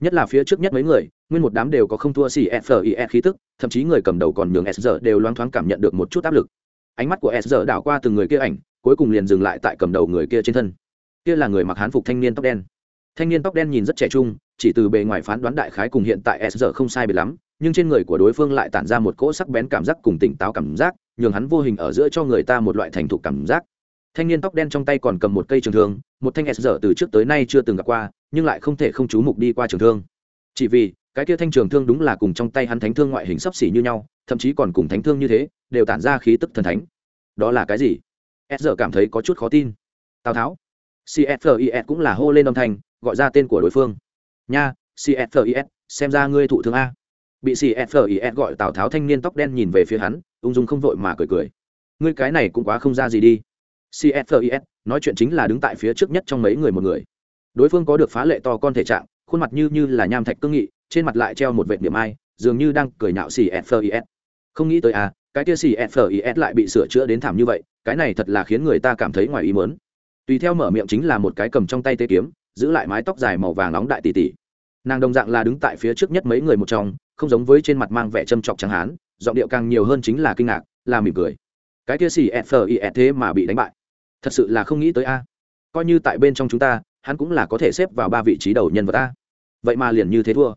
Nhất là phía trước nhất mấy người, nguyên một đám đều có không thua xì fie e khí tức, thậm chí người cầm đầu còn nhường s giờ đều loáng thoáng cảm nhận được một chút áp lực. Ánh mắt của s giờ đảo qua từng người kia ảnh, cuối cùng liền dừng lại tại cầm đầu người kia trên thân. Kia là người mặc hán phục thanh niên tóc đen. Thanh niên tóc đen nhìn rất trẻ trung, chỉ từ bề ngoài phán đoán đại khái cùng hiện tại s giờ không sai biệt lắm, nhưng trên người của đối phương lại tản ra một cỗ sắc bén cảm giác cùng tỉnh táo cảm giác, nhường hắn vô hình ở giữa cho người ta một loại thành thục cảm giác thanh niên tóc đen trong tay còn cầm một cây trường thương, một thanh s giờ từ trước tới nay chưa từng gặp qua, nhưng lại không thể không chú mục đi qua trường thương. Chỉ vì, cái kia thanh trường thương đúng là cùng trong tay hắn thánh thương ngoại hình sấp xỉ như nhau, thậm chí còn cùng thánh thương như thế, đều tản ra khí tức thần thánh. Đó là cái gì? S giờ cảm thấy có chút khó tin. Tào tháo. Cfis cũng là hô lên âm thanh, gọi ra tên của đối phương. Nha cfis xem ra ngươi thụ thương a. Bị cfis gọi tào tháo thanh niên tóc đen nhìn về phía hắn, ung dung không vội mà cười cười. Ngươi cái này cũng quá không ra gì đi cfis nói chuyện chính là đứng tại phía trước nhất trong mấy người một người. Đối phương có được phá lệ to con thể trạng, khuôn mặt như như là nham thạch cương nghị, trên mặt lại treo một vệt niệm ai, dường như đang cười nhạo cfis không nghĩ tới à cái kia cfis lại bị sửa chữa đến thảm như vậy, cái này thật là khiến người ta cảm thấy ngoài ý muốn. tùy theo mở miệng chính là một cái cầm trong tay tê kiếm, giữ lại mái tóc dài màu vàng nóng đại tỷ tỷ. Nàng đồng dạng là đứng tại phía trước nhất mấy người một trong, không giống với trên mặt mang vẻ châm chọc trắng hán, giọng điệu càng nhiều hơn chính là kinh ngạc, là mỉm cười. Cái kia CFIS thế mà bị đánh bại thật sự là không nghĩ tới a. Coi như tại bên trong chúng ta, hắn cũng là có thể xếp vào ba vị trí đầu nhân vật a. Vậy mà liền như thế thua.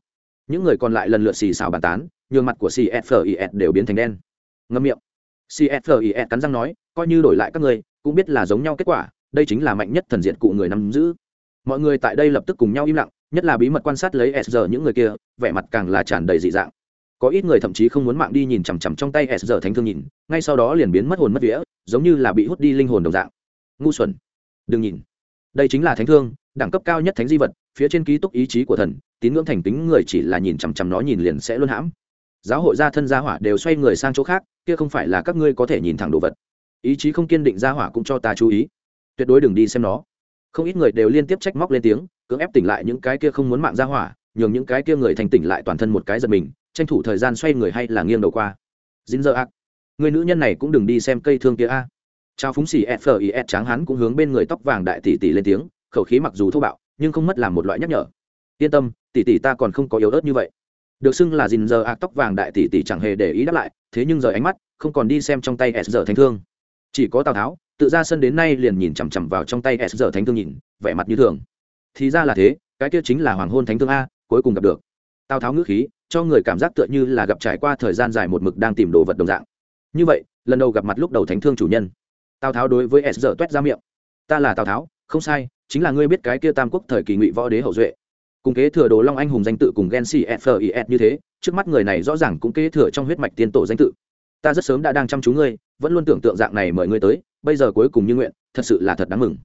Những người còn lại lần lượt xì xào bàn tán, nhường mặt của cfis đều biến thành đen. Ngâm miệng. Cfis cắn răng nói, coi như đổi lại các người, cũng biết là giống nhau kết quả, đây chính là mạnh nhất thần diện cụ người nắm giữ. Mọi người tại đây lập tức cùng nhau im lặng, nhất là bí mật quan sát lấy s những người kia, vẻ mặt càng là tràn đầy dị dạng. Có ít người thậm chí không muốn mạng đi nhìn chằm chằm trong tay s thánh thương nhìn, ngay sau đó liền biến mất hồn mất vía, giống như là bị hút đi linh hồn đồng dạng ngu xuẩn. Đừng nhìn. Đây chính là thánh thương, đẳng cấp cao nhất thánh di vật, phía trên ký túc ý chí của thần, tín ngưỡng thành tính người chỉ là nhìn chằm chằm nó nhìn liền sẽ luôn hãm. Giáo hội gia thân gia hỏa đều xoay người sang chỗ khác, kia không phải là các ngươi có thể nhìn thẳng đồ vật. Ý chí không kiên định gia hỏa cũng cho ta chú ý. Tuyệt đối đừng đi xem nó. Không ít người đều liên tiếp trách móc lên tiếng, cưỡng ép tỉnh lại những cái kia không muốn mạng gia hỏa, nhường những cái kia người thành tỉnh lại toàn thân một cái giật mình, tranh thủ thời gian xoay người hay là nghiêng đầu qua. Dính dơ ác người nữ nhân này cũng đừng đi xem cây thương kia a trao phúng xì fis tráng hắn cũng hướng bên người tóc vàng đại tỷ tỷ lên tiếng, khẩu khí mặc dù thô bạo, nhưng không mất làm một loại nhắc nhở. Yên tâm, tỷ tỷ ta còn không có yếu ớt như vậy. Được xưng là dìn giờ ạc tóc vàng đại tỷ tỷ chẳng hề để ý đáp lại, thế nhưng rời ánh mắt, không còn đi xem trong tay s giờ thánh thương. Chỉ có tào tháo, tự ra sân đến nay liền nhìn chằm chằm vào trong tay s giờ thánh thương nhìn, vẻ mặt như thường. Thì ra là thế, cái kia chính là hoàng hôn thánh thương a, cuối cùng gặp được. Tào tháo ngữ khí, cho người cảm giác tựa như là gặp trải qua thời gian dài một mực đang tìm đồ vật đồng dạng. Như vậy, lần đầu gặp mặt lúc đầu thánh thương chủ nhân tào tháo đối với s giờ t u é t ra miệng ta là tào tháo không sai chính là ngươi biết cái kia tam quốc thời kỳ ngụy võ đế hậu duệ cùng kế thừa đồ long anh hùng danh tự cùng gen cfis như thế trước mắt người này rõ ràng cũng kế thừa trong huyết mạch tiên tổ danh tự ta rất sớm đã đang chăm chú ngươi vẫn luôn tưởng tượng dạng này mời ngươi tới bây giờ cuối cùng như nguyện thật sự là thật đáng mừng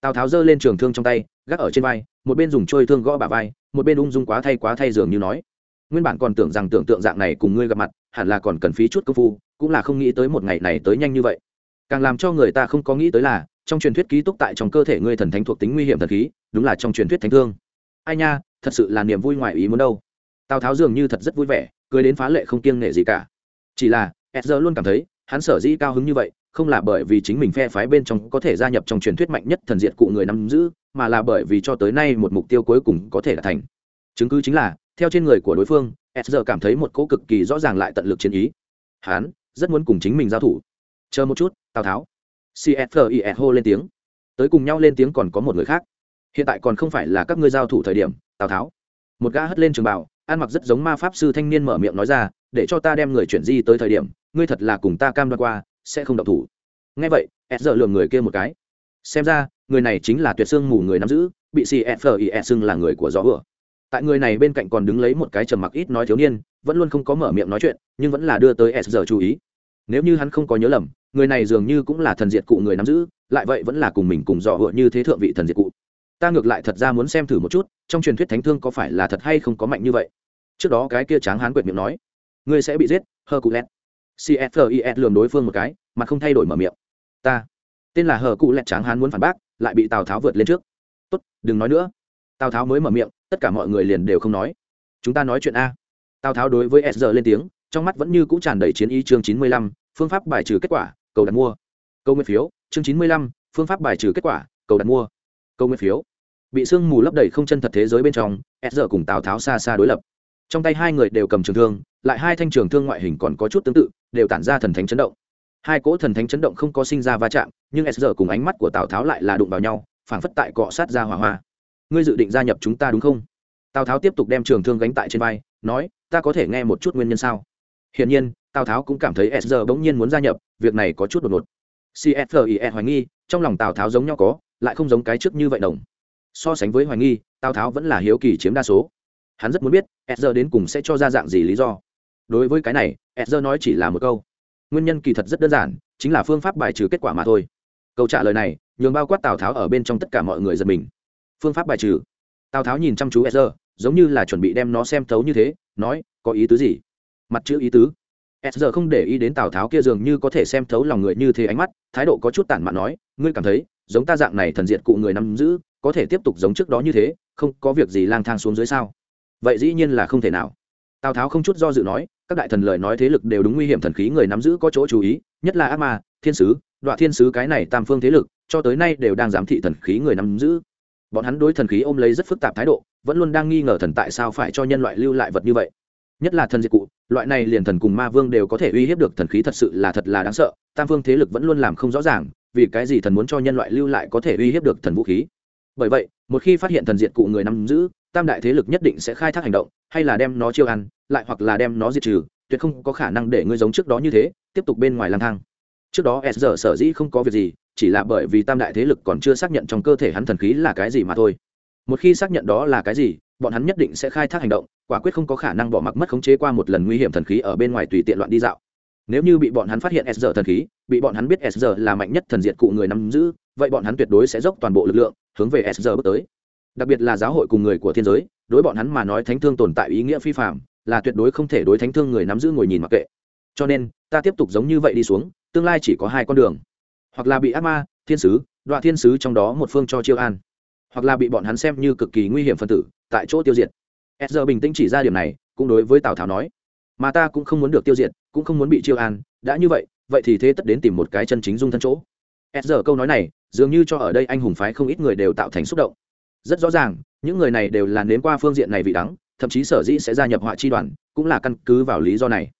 tào tháo giơ lên trường thương trong tay gác ở trên vai một bên dùng trôi thương gõ bà vai một bên ung dung quá thay quá thay dường như nói nguyên bản còn tưởng rằng tưởng tượng dạng này cùng ngươi gặp mặt hẳn là còn cần phí chút công phu cũng là không nghĩ tới một ngày này tới nhanh như vậy càng làm cho người ta không có nghĩ tới là, trong truyền thuyết ký túc tại trong cơ thể ngươi thần thánh thuộc tính nguy hiểm thần khí, đúng là trong truyền thuyết thánh thương. Ai nha, thật sự là niềm vui ngoài ý muốn đâu. Tào tháo dường như thật rất vui vẻ, cười đến phá lệ không kiêng nể gì cả. Chỉ là edger luôn cảm thấy, hắn sở dĩ cao hứng như vậy, không là bởi vì chính mình phe phái bên trong có thể gia nhập trong truyền thuyết mạnh nhất thần diệt cụ người nắm giữ, mà là bởi vì cho tới nay một mục tiêu cuối cùng có thể là thành. Chứng cứ chính là, theo trên người của đối phương s cảm thấy một cỗ cực kỳ rõ ràng lại tận lực chiến ý. Hắn rất muốn cùng chính mình giao thủ. Chờ một chút tào tháo. Cfis hô lên tiếng. Tới cùng nhau lên tiếng còn có một người khác. Hiện tại còn không phải là các ngươi giao thủ thời điểm, tào tháo. Một gã hất lên trường bảo ăn mặc rất giống ma pháp sư thanh niên mở miệng nói ra, để cho ta đem người chuyển di tới thời điểm, ngươi thật là cùng ta cam đoan qua, sẽ không động thủ. Ngay vậy, s giờ lường người kia một cái. Xem ra, người này chính là tuyệt xương mù người nắm giữ, bị cfis xưng là người của gió vừa tại người này bên cạnh còn đứng lấy một cái trầm mặc ít nói thiếu niên, vẫn luôn không có mở miệng nói chuyện, nhưng vẫn là đưa tới s giờ chú ý. Nếu như hắn không có nhớ lầm người này dường như cũng là thần diệt cụ người nắm giữ, lại vậy vẫn là cùng mình cùng dò hựa như thế thượng vị thần diệt cụ. Ta ngược lại thật ra muốn xem thử một chút, trong truyền thuyết thánh thương có phải là thật hay không có mạnh như vậy. Trước đó cái kia tráng hán quyệt miệng nói, ngươi sẽ bị giết hơ cụ lẹt cfis lườm đối phương một cái, mà không thay đổi mở miệng. Ta. Tên là hờ cụ lẹt tráng hán muốn phản bác, lại bị tào tháo vượt lên trước. Tốt, đừng nói nữa. Tào tháo mới mở miệng, tất cả mọi người liền đều không nói. Chúng ta nói chuyện a. Tào tháo đối với s lên tiếng, trong mắt vẫn như cũ tràn đầy chiến ý chương chín mươi lăm, phương pháp bài trừ kết quả cầu đặt mua. Câu nguyên phiếu, chương chín mươi lăm, phương pháp bài trừ kết quả, cầu đặt mua. Câu nguyên phiếu. Bị sương mù lấp đầy không chân thật thế giới bên trong s cùng tào tháo xa xa đối lập. Trong tay hai người đều cầm trường thương, lại hai thanh trường thương ngoại hình còn có chút tương tự, đều tản ra thần thánh chấn động. Hai cỗ thần thánh chấn động không có sinh ra va chạm, nhưng s cùng ánh mắt của tào tháo lại là đụng vào nhau, phảng phất tại cọ sát ra hỏa hoa. Ngươi dự định gia nhập chúng ta đúng không? Tào tháo tiếp tục đem trường thương gánh tại trên vai, nói, ta có thể nghe một chút nguyên nhân sao? Hiển nhiên tào tháo cũng cảm thấy sr bỗng nhiên muốn gia nhập, việc này có chút đột ngột. Cfie hoài nghi, trong lòng tào tháo giống nhau có, lại không giống cái trước như vậy đồng. So sánh với hoài nghi, tào tháo vẫn là hiếu kỳ chiếm đa số. Hắn rất muốn biết sr đến cùng sẽ cho ra dạng gì lý do. Đối với cái này sr nói chỉ là một câu. Nguyên nhân kỳ thật rất đơn giản, chính là phương pháp bài trừ kết quả mà thôi. Câu trả lời này, nhường bao quát tào tháo ở bên trong tất cả mọi người giật mình. Phương pháp bài trừ. Tào tháo nhìn chăm chú sr giống như là chuẩn bị đem nó xem thấu như thế, nói, có ý tứ gì? Mặt chữ ý tứ s không để ý đến tào tháo kia dường như có thể xem thấu lòng người như thế ánh mắt, thái độ có chút tản mạn nói, ngươi cảm thấy, giống ta dạng này thần diệt cụ người nắm giữ, có thể tiếp tục giống trước đó như thế, không có việc gì lang thang xuống dưới sao? Vậy dĩ nhiên là không thể nào. Tào tháo không chút do dự nói, các đại thần lời nói thế lực đều đúng nguy hiểm thần khí người nắm giữ có chỗ chú ý, nhất là ác ma, thiên sứ đoạn thiên sứ cái này tam phương thế lực, cho tới nay đều đang giám thị thần khí người nắm giữ. Bọn hắn đối thần khí ôm lấy rất phức tạp thái độ, vẫn luôn đang nghi ngờ thần tại sao phải cho nhân loại lưu lại vật như vậy nhất là thần diệt cụ, loại này liền thần cùng ma vương đều có thể uy hiếp được thần khí thật sự là thật là đáng sợ, tam vương thế lực vẫn luôn làm không rõ ràng, vì cái gì thần muốn cho nhân loại lưu lại có thể uy hiếp được thần vũ khí. Bởi vậy, một khi phát hiện thần diệt cụ người nắm giữ, tam đại thế lực nhất định sẽ khai thác hành động, hay là đem nó chiêu ăn, lại hoặc là đem nó diệt trừ, tuyệt không có khả năng để ngươi giống trước đó như thế, tiếp tục bên ngoài lang thang. Trước đó s giờ sở dĩ không có việc gì, chỉ là bởi vì tam đại thế lực còn chưa xác nhận trong cơ thể hắn thần khí là cái gì mà thôi. Một khi xác nhận đó là cái gì bọn hắn nhất định sẽ khai thác hành động, quả quyết không có khả năng bỏ mặc mất khống chế qua một lần nguy hiểm thần khí ở bên ngoài tùy tiện loạn đi dạo. Nếu như bị bọn hắn phát hiện s giờ thần khí, bị bọn hắn biết s giờ là mạnh nhất thần diệt cụ người nắm giữ, vậy bọn hắn tuyệt đối sẽ dốc toàn bộ lực lượng hướng về s giờ bước tới. Đặc biệt là giáo hội cùng người của thiên giới, đối bọn hắn mà nói thánh thương tồn tại ý nghĩa phi phạm là tuyệt đối không thể đối thánh thương người nắm giữ ngồi nhìn mặc kệ. Cho nên, ta tiếp tục giống như vậy đi xuống, tương lai chỉ có hai con đường. Hoặc là bị ác ma, thiên sứ đoạn thiên sứ trong đó một phương cho chiêu an. Hoặc là bị bọn hắn xem như cực kỳ nguy hiểm phân tử tại chỗ tiêu diệt. S giờ bình tĩnh chỉ ra điểm này, cũng đối với tào tháo nói, mà ta cũng không muốn được tiêu diệt, cũng không muốn bị chiêu an, đã như vậy vậy thì thế tất đến tìm một cái chân chính dung thân chỗ. S giờ câu nói này, dường như cho ở đây anh hùng phái không ít người đều tạo thành xúc động. Rất rõ ràng, những người này đều là nếm qua phương diện này vị đắng, thậm chí sở dĩ sẽ gia nhập họa chi đoàn, cũng là căn cứ vào lý do này.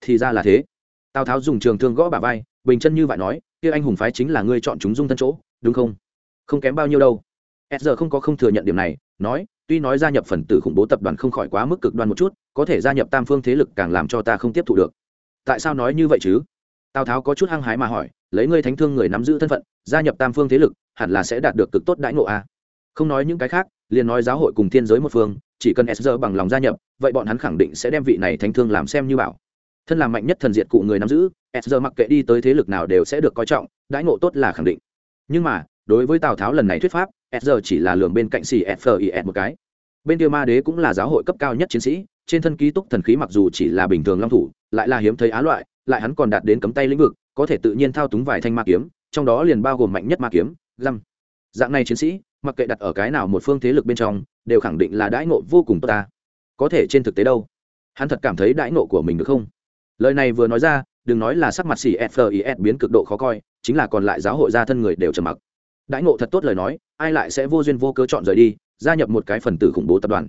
Thì ra là thế. Tào tháo dùng trường thương gõ bà vai, bình chân như vậy nói, kia anh hùng phái chính là ngươi chọn chúng dung thân chỗ, đúng không? Không kém bao nhiêu đâu. S giờ không có không thừa nhận điểm này, nói tuy nói gia nhập phần tử khủng bố tập đoàn không khỏi quá mức cực đoan một chút, có thể gia nhập tam phương thế lực càng làm cho ta không tiếp thu được. Tại sao nói như vậy chứ? Tào tháo có chút hăng hái mà hỏi, lấy ngươi thánh thương người nắm giữ thân phận, gia nhập tam phương thế lực, hẳn là sẽ đạt được cực tốt đãi ngộ a à? không nói những cái khác, liền nói giáo hội cùng thiên giới một phương, chỉ cần s giờ bằng lòng gia nhập, vậy bọn hắn khẳng định sẽ đem vị này thánh thương làm xem như bảo. Thân làm mạnh nhất thần diệt cụ người nắm giữ, s giờ mặc kệ đi tới thế lực nào đều sẽ được coi trọng, đãi ngộ tốt là khẳng định. Nhưng mà, đối với tào tháo lần này thuyết pháp s giờ chỉ là lường bên cạnh xì sfis một cái. Bên kia ma đế cũng là giáo hội cấp cao nhất chiến sĩ, trên thân ký túc thần khí mặc dù chỉ là bình thường long thủ, lại là hiếm thấy á loại, lại hắn còn đạt đến cấm tay lĩnh vực, có thể tự nhiên thao túng vài thanh ma kiếm, trong đó liền bao gồm mạnh nhất ma kiếm, găm. Dạng này chiến sĩ, mặc kệ đặt ở cái nào một phương thế lực bên trong, đều khẳng định là đãi ngộ vô cùng tốt ta. Có thể trên thực tế đâu? Hắn thật cảm thấy đãi ngộ của mình được không? Lời này vừa nói ra, đừng nói là sắc mặt xỉ fis biến cực độ khó coi, chính là còn lại giáo hội gia thân người đều trầm mặc đãi ngộ thật tốt lời nói ai lại sẽ vô duyên vô cớ chọn rời đi gia nhập một cái phần tử khủng bố tập đoàn?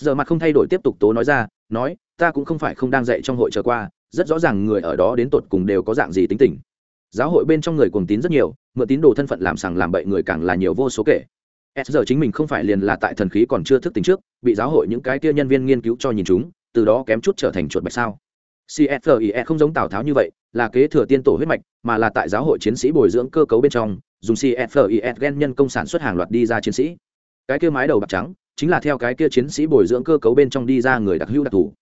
S giờ mặt không thay đổi tiếp tục tố nói ra nói ta cũng không phải không đang dạy trong hội trở qua rất rõ ràng người ở đó đến tột cùng đều có dạng gì tính tình. Giáo hội bên trong người cuồng tín rất nhiều mượn tín đồ thân phận làm sằng làm bậy người càng là nhiều vô số kể. S giờ chính mình không phải liền là tại thần khí còn chưa thức tính trước bị giáo hội những cái kia nhân viên nghiên cứu cho nhìn chúng từ đó kém chút trở thành chuột bạch sao. CSFIE không giống Tào Tháo như vậy, là kế thừa tiên tổ huyết mạch, mà là tại giáo hội chiến sĩ bồi dưỡng cơ cấu bên trong, dùng CFIS gen nhân công sản xuất hàng loạt đi ra chiến sĩ. Cái kia mái đầu bạc trắng, chính là theo cái kia chiến sĩ bồi dưỡng cơ cấu bên trong đi ra người đặc hữu đặc thù.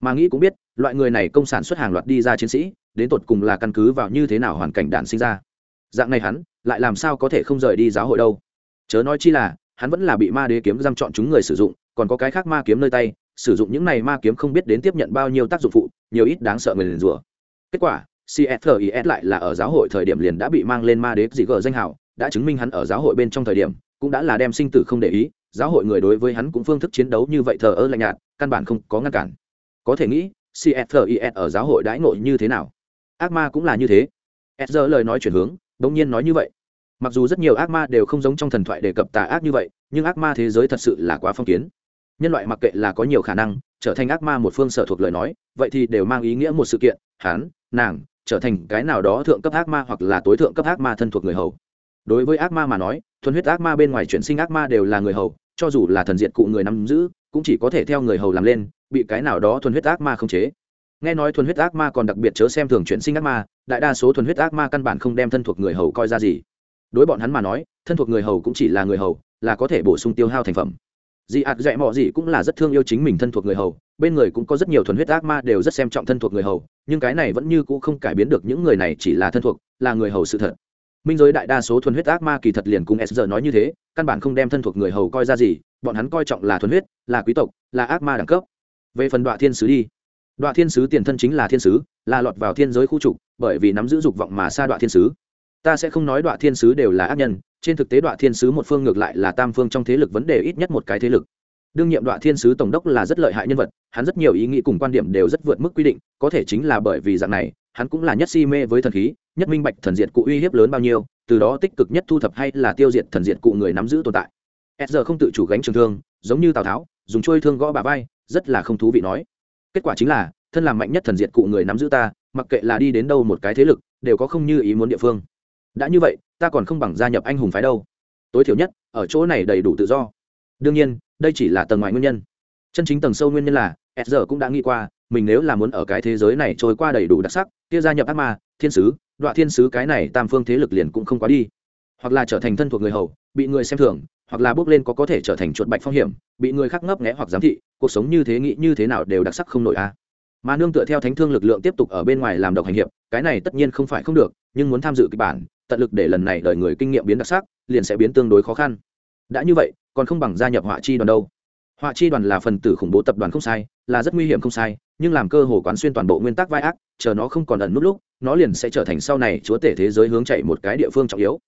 Mà nghĩ cũng biết, loại người này công sản xuất hàng loạt đi ra chiến sĩ, đến tột cùng là căn cứ vào như thế nào hoàn cảnh đạn sinh ra. Dạng này hắn, lại làm sao có thể không rời đi giáo hội đâu? Chớ nói chi là, hắn vẫn là bị ma đế kiếm giam chọn chúng người sử dụng, còn có cái khác ma kiếm nơi tay, sử dụng những này ma kiếm không biết đến tiếp nhận bao nhiêu tác dụng phụ nhiều ít đáng sợ người liền rủa kết quả cfis lại là ở giáo hội thời điểm liền đã bị mang lên ma đế dị gở danh hào đã chứng minh hắn ở giáo hội bên trong thời điểm cũng đã là đem sinh tử không để ý giáo hội người đối với hắn cũng phương thức chiến đấu như vậy thờ ơ lạnh nhạt căn bản không có ngăn cản. Có thể nghĩ cfis ở giáo hội đãi ngộ như thế nào? Ác ma cũng là như thế. Ezra lời nói chuyển hướng đương nhiên nói như vậy. Mặc dù rất nhiều ác ma đều không giống trong thần thoại đề cập tà ác như vậy nhưng ác ma thế giới thật sự là quá phong kiến. Nhân loại mặc kệ là có nhiều khả năng trở thành ác ma một phương sở thuộc lời nói vậy thì đều mang ý nghĩa một sự kiện hắn, nàng trở thành cái nào đó thượng cấp ác ma hoặc là tối thượng cấp ác ma thân thuộc người hầu. Đối với ác ma mà nói, thuần huyết ác ma bên ngoài chuyển sinh ác ma đều là người hầu, cho dù là thần diện cụ người nắm giữ, cũng chỉ có thể theo người hầu làm lên, bị cái nào đó thuần huyết ác ma không chế. Nghe nói thuần huyết ác ma còn đặc biệt chớ xem thường chuyển sinh ác ma, đại đa số thuần huyết ác ma căn bản không đem thân thuộc người hầu coi ra gì. Đối bọn hắn mà nói, thân thuộc người hầu cũng chỉ là người hầu, là có thể bổ sung tiêu hao thành phẩm. Dị ạt dạy mọ gì cũng là rất thương yêu chính mình thân thuộc người hầu bên người cũng có rất nhiều thuần huyết ác ma đều rất xem trọng thân thuộc người hầu, nhưng cái này vẫn như c ũ không cải biến được những người này chỉ là thân thuộc, là người hầu sự thật. Minh giới đại đa số thuần huyết ác ma kỳ thật liền cùng s giờ nói như thế, căn bản không đem thân thuộc người hầu coi ra gì, bọn hắn coi trọng là thuần huyết, là quý tộc, là ác ma đẳng cấp. Về phần đoạn thiên sứ đi. Đoạn thiên sứ tiền thân chính là thiên sứ, là lọt vào thiên giới khu trục, bởi vì nắm giữ dục vọng mà xa đoạn thiên sứ. Ta sẽ không nói đoạn thiên sứ đều là ác nhân, trên thực tế đoạn thiên sứ một phương ngược lại là tam phương trong thế lực vấn đề ít nhất một cái thế lực đương nhiệm đoạn thiên sứ tổng đốc là rất lợi hại nhân vật, hắn rất nhiều ý nghĩ cùng quan điểm đều rất vượt mức quy định, có thể chính là bởi vì dạng này, hắn cũng là nhất si mê với thần khí, nhất minh bạch thần diệt cụ uy hiếp lớn bao nhiêu, từ đó tích cực nhất thu thập hay là tiêu diệt thần diệt cụ người nắm giữ tồn tại. S giờ không tự chủ gánh trường thương, giống như tào tháo, dùng trôi thương gõ bà vai, rất là không thú vị nói. Kết quả chính là, thân làm mạnh nhất thần diệt cụ người nắm giữ ta, mặc kệ là đi đến đâu một cái thế lực, đều có không như ý muốn địa phương. Đã như vậy, ta còn không bằng gia nhập anh hùng phái đâu. Tối thiểu nhất, ở chỗ này đầy đủ tự do. Đương nhiên đây chỉ là tầng ngoài nguyên nhân. Chân chính tầng sâu nguyên nhân là, s giờ cũng đã nghĩ qua, mình nếu là muốn ở cái thế giới này trôi qua đầy đủ đặc sắc, kia gia nhập ác ma, thiên sứ, đọa thiên sứ cái này tam phương thế lực liền cũng không quá đi. Hoặc là trở thành thân thuộc người hầu, bị người xem thường, hoặc là bước lên có có thể trở thành chuột bạch phong hiểm, bị người khác ngấp nghẽ hoặc giám thị, cuộc sống như thế nghĩ như thế nào đều đặc sắc không nổi a. Mà nương tựa theo thánh thương lực lượng tiếp tục ở bên ngoài làm độc hành hiệp, cái này tất nhiên không phải không được, nhưng muốn tham dự kịch bản, tận lực để lần này đợi người kinh nghiệm biến đặc sắc, liền sẽ biến tương đối khó khăn đã như vậy, còn không bằng gia nhập họa chi đoàn đâu. Họa chi đoàn là phần tử khủng bố tập đoàn không sai, là rất nguy hiểm không sai, nhưng làm cơ hồ quán xuyên toàn bộ nguyên tắc vai ác, chờ nó không còn ẩn nút lúc, nó liền sẽ trở thành sau này chúa tể thế giới hướng chạy một cái địa phương trọng yếu.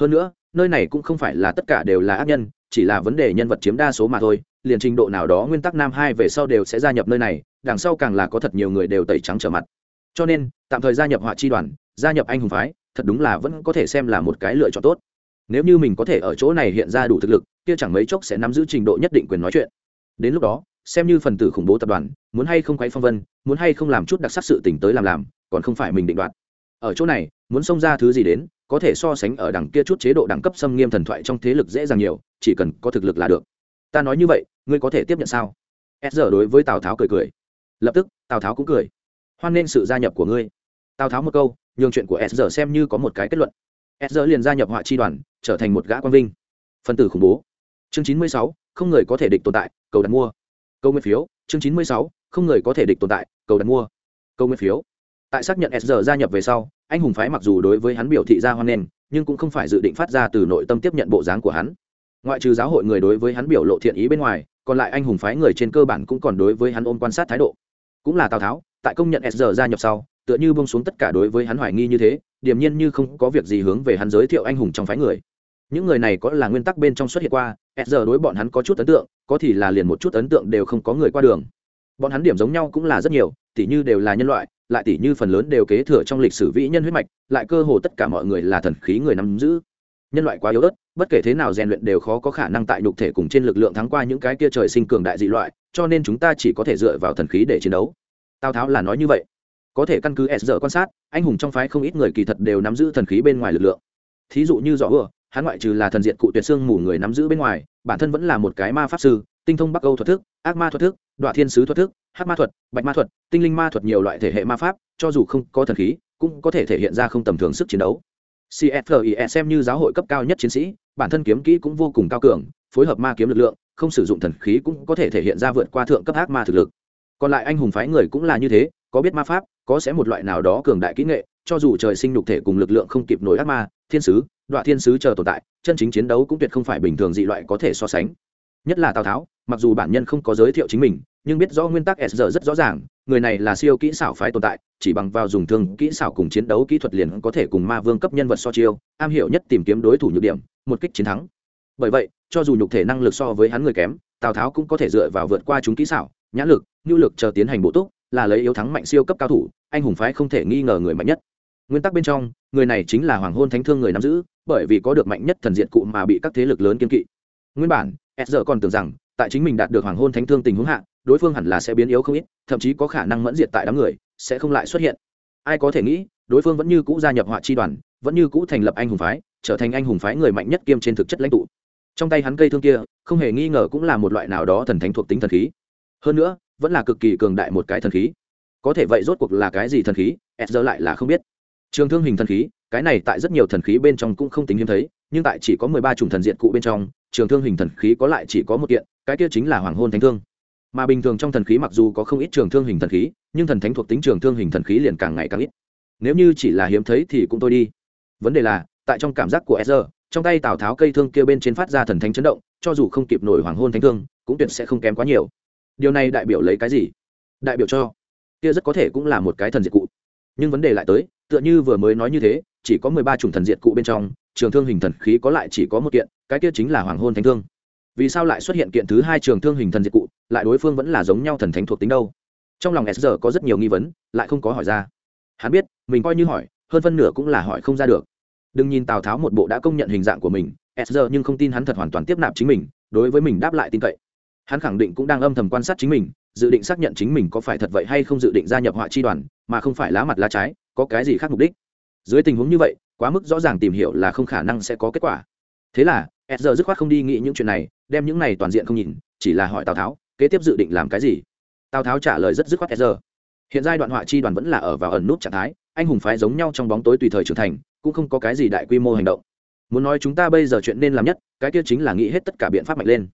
Hơn nữa, nơi này cũng không phải là tất cả đều là ác nhân, chỉ là vấn đề nhân vật chiếm đa số mà thôi, liền trình độ nào đó nguyên tắc nam hai về sau đều sẽ gia nhập nơi này, đằng sau càng là có thật nhiều người đều tẩy trắng trở mặt. Cho nên, tạm thời gia nhập họa chi đoàn, gia nhập anh hùng phái, thật đúng là vẫn có thể xem là một cái lựa chọn tốt nếu như mình có thể ở chỗ này hiện ra đủ thực lực, kia chẳng mấy chốc sẽ nắm giữ trình độ nhất định quyền nói chuyện. Đến lúc đó, xem như phần tử khủng bố tập đoàn, muốn hay không quay phong vân, muốn hay không làm chút đặc sắc sự tỉnh tới làm làm, còn không phải mình định đoạt. Ở chỗ này, muốn xông ra thứ gì đến, có thể so sánh ở đằng kia chút chế độ đẳng cấp xâm nghiêm thần thoại trong thế lực dễ dàng nhiều, chỉ cần có thực lực là được. Ta nói như vậy, ngươi có thể tiếp nhận sao? S giờ đối với tào tháo cười cười. Lập tức, tào tháo cũng cười. Hoan nghênh sự gia nhập của ngươi. Tào tháo một câu, nhường chuyện của s giờ xem như có một cái kết luận. S giờ liền gia nhập họa chi đoàn trở thành một gã quang vinh. Phần tử khủng bố. Chương chín mươi sáu, không người có thể địch tồn tại, cầu đặt mua. Câu nguyên phiếu, chương chín mươi sáu, không người có thể địch tồn tại, cầu đặt mua. Câu nguyên phiếu. Tại xác nhận s gia nhập về sau, anh hùng phái mặc dù đối với hắn biểu thị ra hoan nghênh, nhưng cũng không phải dự định phát ra từ nội tâm tiếp nhận bộ dáng của hắn. Ngoại trừ giáo hội người đối với hắn biểu lộ thiện ý bên ngoài, còn lại anh hùng phái người trên cơ bản cũng còn đối với hắn ôm quan sát thái độ. Cũng là tào tháo, tại công nhận s gia nhập sau, tựa như bông xuống tất cả đối với hắn hoài nghi như thế, điềm nhiên như không có việc gì hướng về hắn giới thiệu anh hùng trong phái người những người này có là nguyên tắc bên trong xuất hiện qua s giờ đối bọn hắn có chút ấn tượng, có thì là liền một chút ấn tượng đều không có người qua đường. Bọn hắn điểm giống nhau cũng là rất nhiều, tỉ như đều là nhân loại, lại tỉ như phần lớn đều kế thừa trong lịch sử vĩ nhân huyết mạch, lại cơ hồ tất cả mọi người là thần khí người nắm giữ. Nhân loại quá yếu ớt, bất kể thế nào rèn luyện đều khó có khả năng tại nhục thể cùng trên lực lượng thắng qua những cái kia trời sinh cường đại dị loại, cho nên chúng ta chỉ có thể dựa vào thần khí để chiến đấu. Tào tháo là nói như vậy. Có thể căn cứ s giờ quan sát, anh hùng trong phái không ít người kỳ thật đều nắm giữ thần khí bên ngoài lực lượng. Thí dụ như rõ ưa hắn ngoại trừ là thần diện cụ tuyệt xương mù người nắm giữ bên ngoài, bản thân vẫn là một cái ma pháp sư, tinh thông bắc âu thuật thức, ác ma thuật thức, đoạn thiên sứ thuật thức hát ma thuật, bạch ma thuật, tinh linh ma thuật nhiều loại thể hệ ma pháp, cho dù không có thần khí, cũng có thể thể hiện ra không tầm thường sức chiến đấu. Cfie xem như giáo hội cấp cao nhất chiến sĩ, bản thân kiếm kỹ cũng vô cùng cao cường, phối hợp ma kiếm lực lượng, không sử dụng thần khí cũng có thể thể hiện ra vượt qua thượng cấp ác ma thực lực. Còn lại anh hùng phái người cũng là như thế, có biết ma pháp, có sẽ một loại nào đó cường đại kỹ nghệ, cho dù trời sinh nhục thể cùng lực lượng không kịp nổi ác ma, thiên sứ đoạn thiên sứ chờ tồn tại, chân chính chiến đấu cũng tuyệt không phải bình thường dị loại có thể so sánh. Nhất là tào tháo, mặc dù bản nhân không có giới thiệu chính mình, nhưng biết rõ nguyên tắc s giờ rất rõ ràng, người này là siêu kỹ xảo phái tồn tại, chỉ bằng vào dùng thương kỹ xảo cùng chiến đấu kỹ thuật liền có thể cùng ma vương cấp nhân vật so chiêu, am hiểu nhất tìm kiếm đối thủ nhược điểm, một kích chiến thắng. Bởi vậy, cho dù nhục thể năng lực so với hắn người kém, tào tháo cũng có thể dựa vào vượt qua chúng kỹ xảo, nhãn lực, nhu lực chờ tiến hành bổ túc, là lấy yếu thắng mạnh siêu cấp cao thủ, anh hùng phái không thể nghi ngờ người mạnh nhất. Nguyên tắc bên trong, người này chính là hoàng hôn thánh thương người nắm giữ bởi vì có được mạnh nhất thần diện cụ mà bị các thế lực lớn kiên kỵ. Nguyên bản, s giờ còn tưởng rằng, tại chính mình đạt được hoàng hôn thánh thương tình huống hạ, đối phương hẳn là sẽ biến yếu không ít, thậm chí có khả năng mẫn diệt tại đám người, sẽ không lại xuất hiện. Ai có thể nghĩ, đối phương vẫn như cũ gia nhập họa chi đoàn, vẫn như cũ thành lập anh hùng phái, trở thành anh hùng phái người mạnh nhất kiêm trên thực chất lãnh tụ. Trong tay hắn cây thương kia, không hề nghi ngờ cũng là một loại nào đó thần thánh thuộc tính thần khí. Hơn nữa, vẫn là cực kỳ cường đại một cái thần khí. Có thể vậy rốt cuộc là cái gì thần khí, s giờ lại là không biết trường thương hình thần khí, cái này tại rất nhiều thần khí bên trong cũng không tính hiếm thấy, nhưng tại chỉ có mười ba chủng thần diện cụ bên trong, trường thương hình thần khí có lại chỉ có một kiện, cái kia chính là hoàng hôn thánh thương. Mà bình thường trong thần khí mặc dù có không ít trường thương hình thần khí, nhưng thần thánh thuộc tính trường thương hình thần khí liền càng ngày càng ít. Nếu như chỉ là hiếm thấy thì cũng thôi đi. Vấn đề là, tại trong cảm giác của sr trong tay tào tháo cây thương kia bên trên phát ra thần thánh chấn động, cho dù không kịp nổi hoàng hôn thánh thương, cũng tuyệt sẽ không kém quá nhiều. Điều này đại biểu lấy cái gì? Đại biểu cho, kia rất có thể cũng là một cái thần diệt cụ. Nhưng vấn đề lại tới tựa như vừa mới nói như thế, chỉ có mười ba chủng thần diệt cụ bên trong, trường thương hình thần khí có lại chỉ có một kiện, cái kia chính là hoàng hôn thánh thương. Vì sao lại xuất hiện kiện thứ hai trường thương hình thần diệt cụ, lại đối phương vẫn là giống nhau thần thánh thuộc tính đâu? Trong lòng s có rất nhiều nghi vấn, lại không có hỏi ra. Hắn biết, mình coi như hỏi, hơn phân nửa cũng là hỏi không ra được. Đừng nhìn tào tháo một bộ đã công nhận hình dạng của mình, s nhưng không tin hắn thật hoàn toàn tiếp nạp chính mình, đối với mình đáp lại tin cậy. Hắn khẳng định cũng đang âm thầm quan sát chính mình, dự định xác nhận chính mình có phải thật vậy hay không dự định gia nhập họa chi đoàn, mà không phải lá mặt lá trái có cái gì khác mục đích. Dưới tình huống như vậy, quá mức rõ ràng tìm hiểu là không khả năng sẽ có kết quả. Thế là s giờ dứt khoát không đi nghĩ những chuyện này, đem những này toàn diện không nhìn, chỉ là hỏi tào tháo, kế tiếp dự định làm cái gì? Tào tháo trả lời rất dứt khoát s giờ hiện giai đoạn họa chi đoàn vẫn là ở vào ẩn nút trạng thái, anh hùng phái giống nhau trong bóng tối tùy thời trưởng thành, cũng không có cái gì đại quy mô hành động. Muốn nói chúng ta bây giờ chuyện nên làm nhất, cái kia chính là nghĩ hết tất cả biện pháp mạnh lên.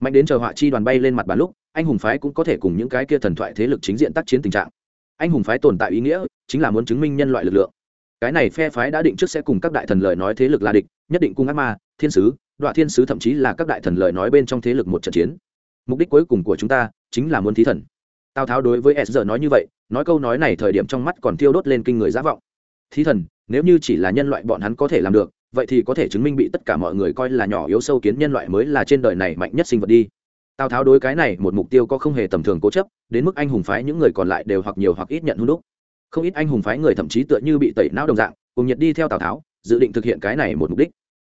Mạnh đến chờ họa chi đoàn bay lên mặt bàn lúc, anh hùng phái cũng có thể cùng những cái kia thần thoại thế lực chính diện tác chiến tình trạng. Anh hùng phái tồn tại ý nghĩa chính là muốn chứng minh nhân loại lực lượng. Cái này phe phái đã định trước sẽ cùng các đại thần lời nói thế lực là địch, nhất định cung ác ma, thiên sứ đoạn thiên sứ thậm chí là các đại thần lời nói bên trong thế lực một trận chiến. Mục đích cuối cùng của chúng ta chính là muốn thí thần. Tào tháo đối với s giờ nói như vậy, nói câu nói này thời điểm trong mắt còn thiêu đốt lên kinh người giả vọng. Thí thần, nếu như chỉ là nhân loại bọn hắn có thể làm được, vậy thì có thể chứng minh bị tất cả mọi người coi là nhỏ yếu sâu kiến nhân loại mới là trên đời này mạnh nhất sinh vật đi. Tào tháo đối cái này một mục tiêu có không hề tầm thường cố chấp, đến mức anh hùng phái những người còn lại đều hoặc nhiều hoặc ít nhận hung đúc không ít anh hùng phái người thậm chí tựa như bị tẩy não đồng dạng, cùng nhiệt đi theo tào tháo, dự định thực hiện cái này một mục đích.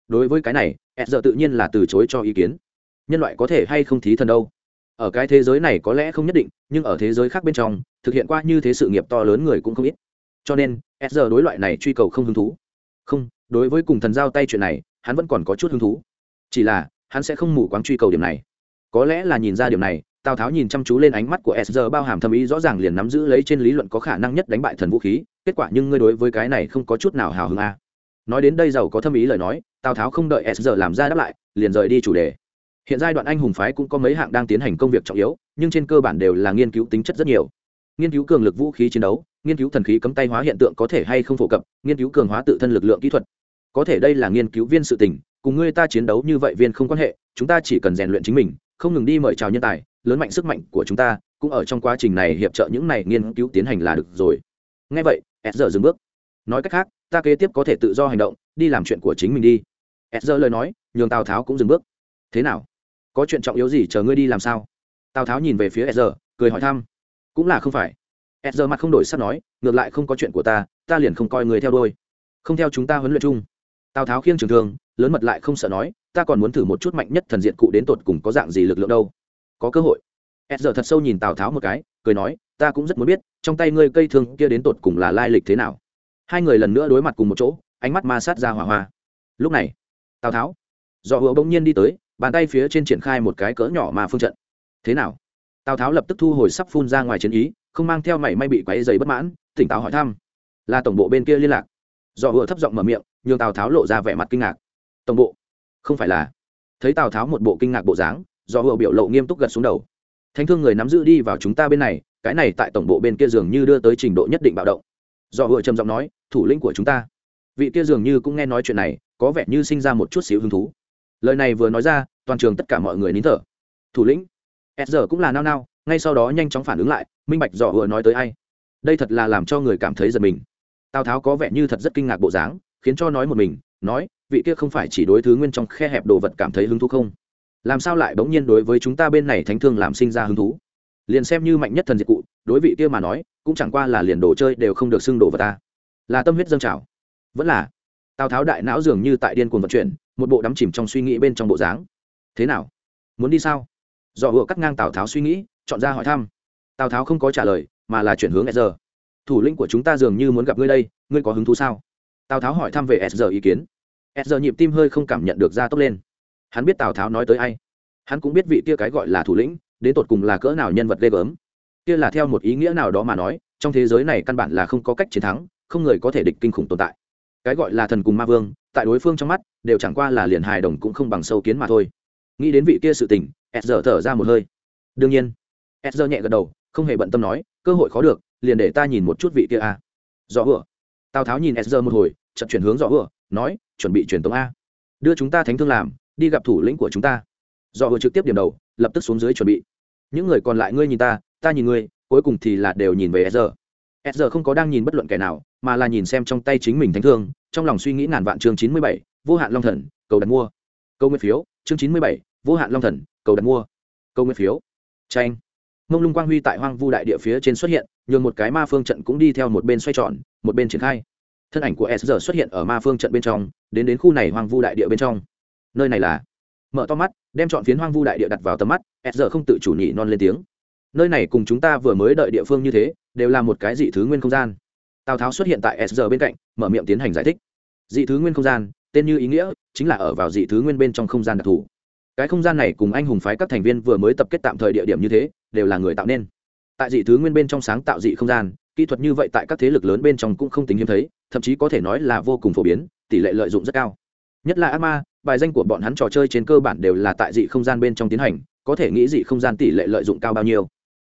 Đối với cái này s giờ tự nhiên là từ chối cho ý kiến. Nhân loại có thể hay không thí thần đâu? Ở cái thế giới này có lẽ không nhất định, nhưng ở thế giới khác bên trong, thực hiện qua như thế sự nghiệp to lớn người cũng không ít. Cho nên s giờ đối loại này truy cầu không hứng thú. Không, đối với cùng thần giao tay chuyện này, hắn vẫn còn có chút hứng thú. Chỉ là, hắn sẽ không mù quáng truy cầu điểm này. Có lẽ là nhìn ra điểm này tào tháo nhìn chăm chú lên ánh mắt của s bao hàm thầm ý rõ ràng liền nắm giữ lấy trên lý luận có khả năng nhất đánh bại thần vũ khí, kết quả nhưng ngươi đối với cái này không có chút nào hào hứng a à. nói đến đây giàu có thâm ý lời nói, tào tháo không đợi s làm ra đáp lại, liền rời đi chủ đề. Hiện giai đoạn anh hùng phái cũng có mấy hạng đang tiến hành công việc trọng yếu, nhưng trên cơ bản đều là nghiên cứu tính chất rất nhiều. Nghiên cứu cường lực vũ khí chiến đấu, nghiên cứu thần khí cấm tay hóa hiện tượng có thể hay không phổ cập, nghiên cứu cường hóa tự thân lực lượng kỹ thuật. Có thể đây là nghiên cứu viên sự tình, cùng ngươi ta chiến đấu như vậy viên không quan hệ, chúng ta chỉ cần rèn luyện chính mình, không ngừng đi mời chào nhân tài lớn mạnh sức mạnh của chúng ta, cũng ở trong quá trình này hiệp trợ những này nghiên cứu tiến hành là được rồi. Ngay vậy s giờ dừng bước. Nói cách khác, ta kế tiếp có thể tự do hành động, đi làm chuyện của chính mình đi. S giờ lời nói, nhường tào tháo cũng dừng bước. Thế nào? Có chuyện trọng yếu gì chờ ngươi đi làm sao? Tào tháo nhìn về phía s giờ cười hỏi thăm. Cũng là không phải. S giờ mặt không đổi sắp nói, ngược lại không có chuyện của ta ta liền không coi người theo đôi không theo chúng ta huấn luyện chung. Tào tháo khiêng trường thương, lớn mật lại không sợ nói, ta còn muốn thử một chút mạnh nhất thần diện cụ đến tột cùng có dạng gì lực lượng đâu có cơ hội. S giờ thật sâu nhìn tào tháo một cái, cười nói, ta cũng rất muốn biết, trong tay ngươi cây thương kia đến tột cùng là lai lịch thế nào? Hai người lần nữa đối mặt cùng một chỗ, ánh mắt ma sát ra hỏa hoa. Lúc này, tào tháo do hữu bỗng nhiên đi tới, bàn tay phía trên triển khai một cái cỡ nhỏ mà phương trận. Thế nào? Tào tháo lập tức thu hồi sắp phun ra ngoài chiến ý, không mang theo mảy may bị quáy dày bất mãn, tỉnh táo hỏi thăm. Là tổng bộ bên kia liên lạc. Do hữu thấp giọng mở miệng, nhường tào tháo lộ ra vẻ mặt kinh ngạc. Tổng bộ? Không phải là. Thấy tào tháo một bộ kinh ngạc bộ dáng do hựa biểu lộ nghiêm túc gật xuống đầu. Thánh thương người nắm giữ đi vào chúng ta bên này, cái này tại tổng bộ bên kia dường như đưa tới trình độ nhất định bạo động. Do hựa trầm giọng nói, thủ lĩnh của chúng ta. Vị kia dường như cũng nghe nói chuyện này, có vẻ như sinh ra một chút xíu hứng thú. Lời này vừa nói ra, toàn trường tất cả mọi người nín thở. Thủ lĩnh, s giờ cũng là nao nao, ngay sau đó nhanh chóng phản ứng lại, minh bạch dò hựa nói tới ai. Đây thật là làm cho người cảm thấy giật mình. Tào tháo có vẻ như thật rất kinh ngạc bộ dáng, khiến cho nói một mình, nói, vị kia không phải chỉ đối thứ nguyên trong khe hẹp đồ vật cảm thấy hứng thú không? Làm sao lại bỗng nhiên đối với chúng ta bên này thánh thương làm sinh ra hứng thú? Liền xem như mạnh nhất thần diệt cụ, đối vị kia mà nói, cũng chẳng qua là liền đồ chơi đều không được xưng đồ vào ta. Là tâm huyết dâng trào. Vẫn là, tào tháo đại não dường như tại điên cuồng vận chuyển, một bộ đắm chìm trong suy nghĩ bên trong bộ dáng. Thế nào? Muốn đi sao? Dò hựa cắt ngang tào tháo suy nghĩ, chọn ra hỏi thăm. Tào tháo không có trả lời, mà là chuyển hướng s r thủ lĩnh của chúng ta dường như muốn gặp ngươi đây, ngươi có hứng thú sao? Tào tháo hỏi thăm về s r ý kiến. S r nhịp tim hơi không cảm nhận được ra tốc lên hắn biết tào tháo nói tới ai. Hắn cũng biết vị kia cái gọi là thủ lĩnh, đến tột cùng là cỡ nào nhân vật ghê gớm. Kia là theo một ý nghĩa nào đó mà nói, trong thế giới này căn bản là không có cách chiến thắng, không người có thể địch kinh khủng tồn tại. Cái gọi là thần cùng ma vương, tại đối phương trong mắt, đều chẳng qua là liền hài đồng cũng không bằng sâu kiến mà thôi. Nghĩ đến vị kia sự tình s giờ thở ra một hơi. Đương nhiên s giờ nhẹ gật đầu, không hề bận tâm nói, cơ hội khó được, liền để ta nhìn một chút vị kia a. Rõ vừa tào tháo nhìn s giờ một hồi chậm chuyển hướng rõ vừa nói, chuẩn bị truyền tống a. Đưa chúng ta thánh thương làm đi gặp thủ lĩnh của chúng ta. Do vừa trực tiếp điểm đầu, lập tức xuống dưới chuẩn bị. Những người còn lại ngươi nhìn ta ta nhìn ngươi, cuối cùng thì là đều nhìn về s giờ s giờ không có đang nhìn bất luận kẻ nào, mà là nhìn xem trong tay chính mình thánh thương, trong lòng suy nghĩ ngàn vạn chương chín mươi bảy, vô hạn long thần, cầu đặt mua. Câu nguyên phiếu, chương chín mươi bảy, vô hạn long thần, cầu đặt mua. Câu nguyên phiếu. Tranh mông lung quang huy tại hoang vu đại địa phía trên xuất hiện, nhường một cái ma phương trận cũng đi theo một bên xoay tròn, một bên triển khai. Thân ảnh của s giờ xuất hiện ở ma phương trận bên trong, đến đến khu này hoang vu đại địa bên trong nơi này là mở to mắt, đem chọn phiến hoang vu đại địa đặt vào tầm mắt s giờ không tự chủ nhị non lên tiếng. Nơi này cùng chúng ta vừa mới đợi địa phương như thế, đều là một cái dị thứ nguyên không gian. Tào tháo xuất hiện tại s giờ bên cạnh, mở miệng tiến hành giải thích. Dị thứ nguyên không gian, tên như ý nghĩa, chính là ở vào dị thứ nguyên bên trong không gian đặc thù. Cái không gian này cùng anh hùng phái các thành viên vừa mới tập kết tạm thời địa điểm như thế, đều là người tạo nên. Tại dị thứ nguyên bên trong sáng tạo dị không gian, kỹ thuật như vậy tại các thế lực lớn bên trong cũng không tính hiếm thấy, thậm chí có thể nói là vô cùng phổ biến, tỷ lệ lợi dụng rất cao. Nhất là ác ma bài danh của bọn hắn trò chơi trên cơ bản đều là tại dị không gian bên trong tiến hành, có thể nghĩ dị không gian tỷ lệ lợi dụng cao bao nhiêu.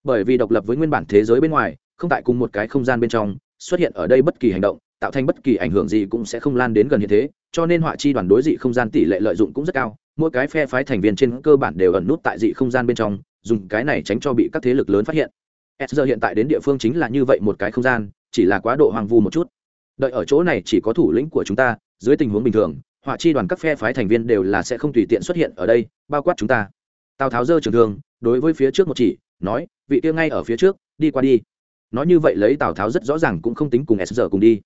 Bởi vì độc lập với nguyên bản thế giới bên ngoài, không tại cùng một cái không gian bên trong, xuất hiện ở đây bất kỳ hành động, tạo thành bất kỳ ảnh hưởng gì cũng sẽ không lan đến gần như thế, cho nên họa chi đoàn đối dị không gian tỷ lệ lợi dụng cũng rất cao, mỗi cái phe phái thành viên trên cơ bản đều ẩn nút tại dị không gian bên trong, dùng cái này tránh cho bị các thế lực lớn phát hiện. S giờ hiện tại đến địa phương chính là như vậy một cái không gian, chỉ là quá độ hoang vu một chút. Đợi ở chỗ này chỉ có thủ lĩnh của chúng ta, dưới tình huống bình thường họa chi đoàn các phe phái thành viên đều là sẽ không tùy tiện xuất hiện ở đây, bao quát chúng ta. Tào tháo dơ trường thương, đối với phía trước một chỉ, nói, vị kia ngay ở phía trước, đi qua đi. Nói như vậy lấy tào tháo rất rõ ràng cũng không tính cùng s giờ cùng đi.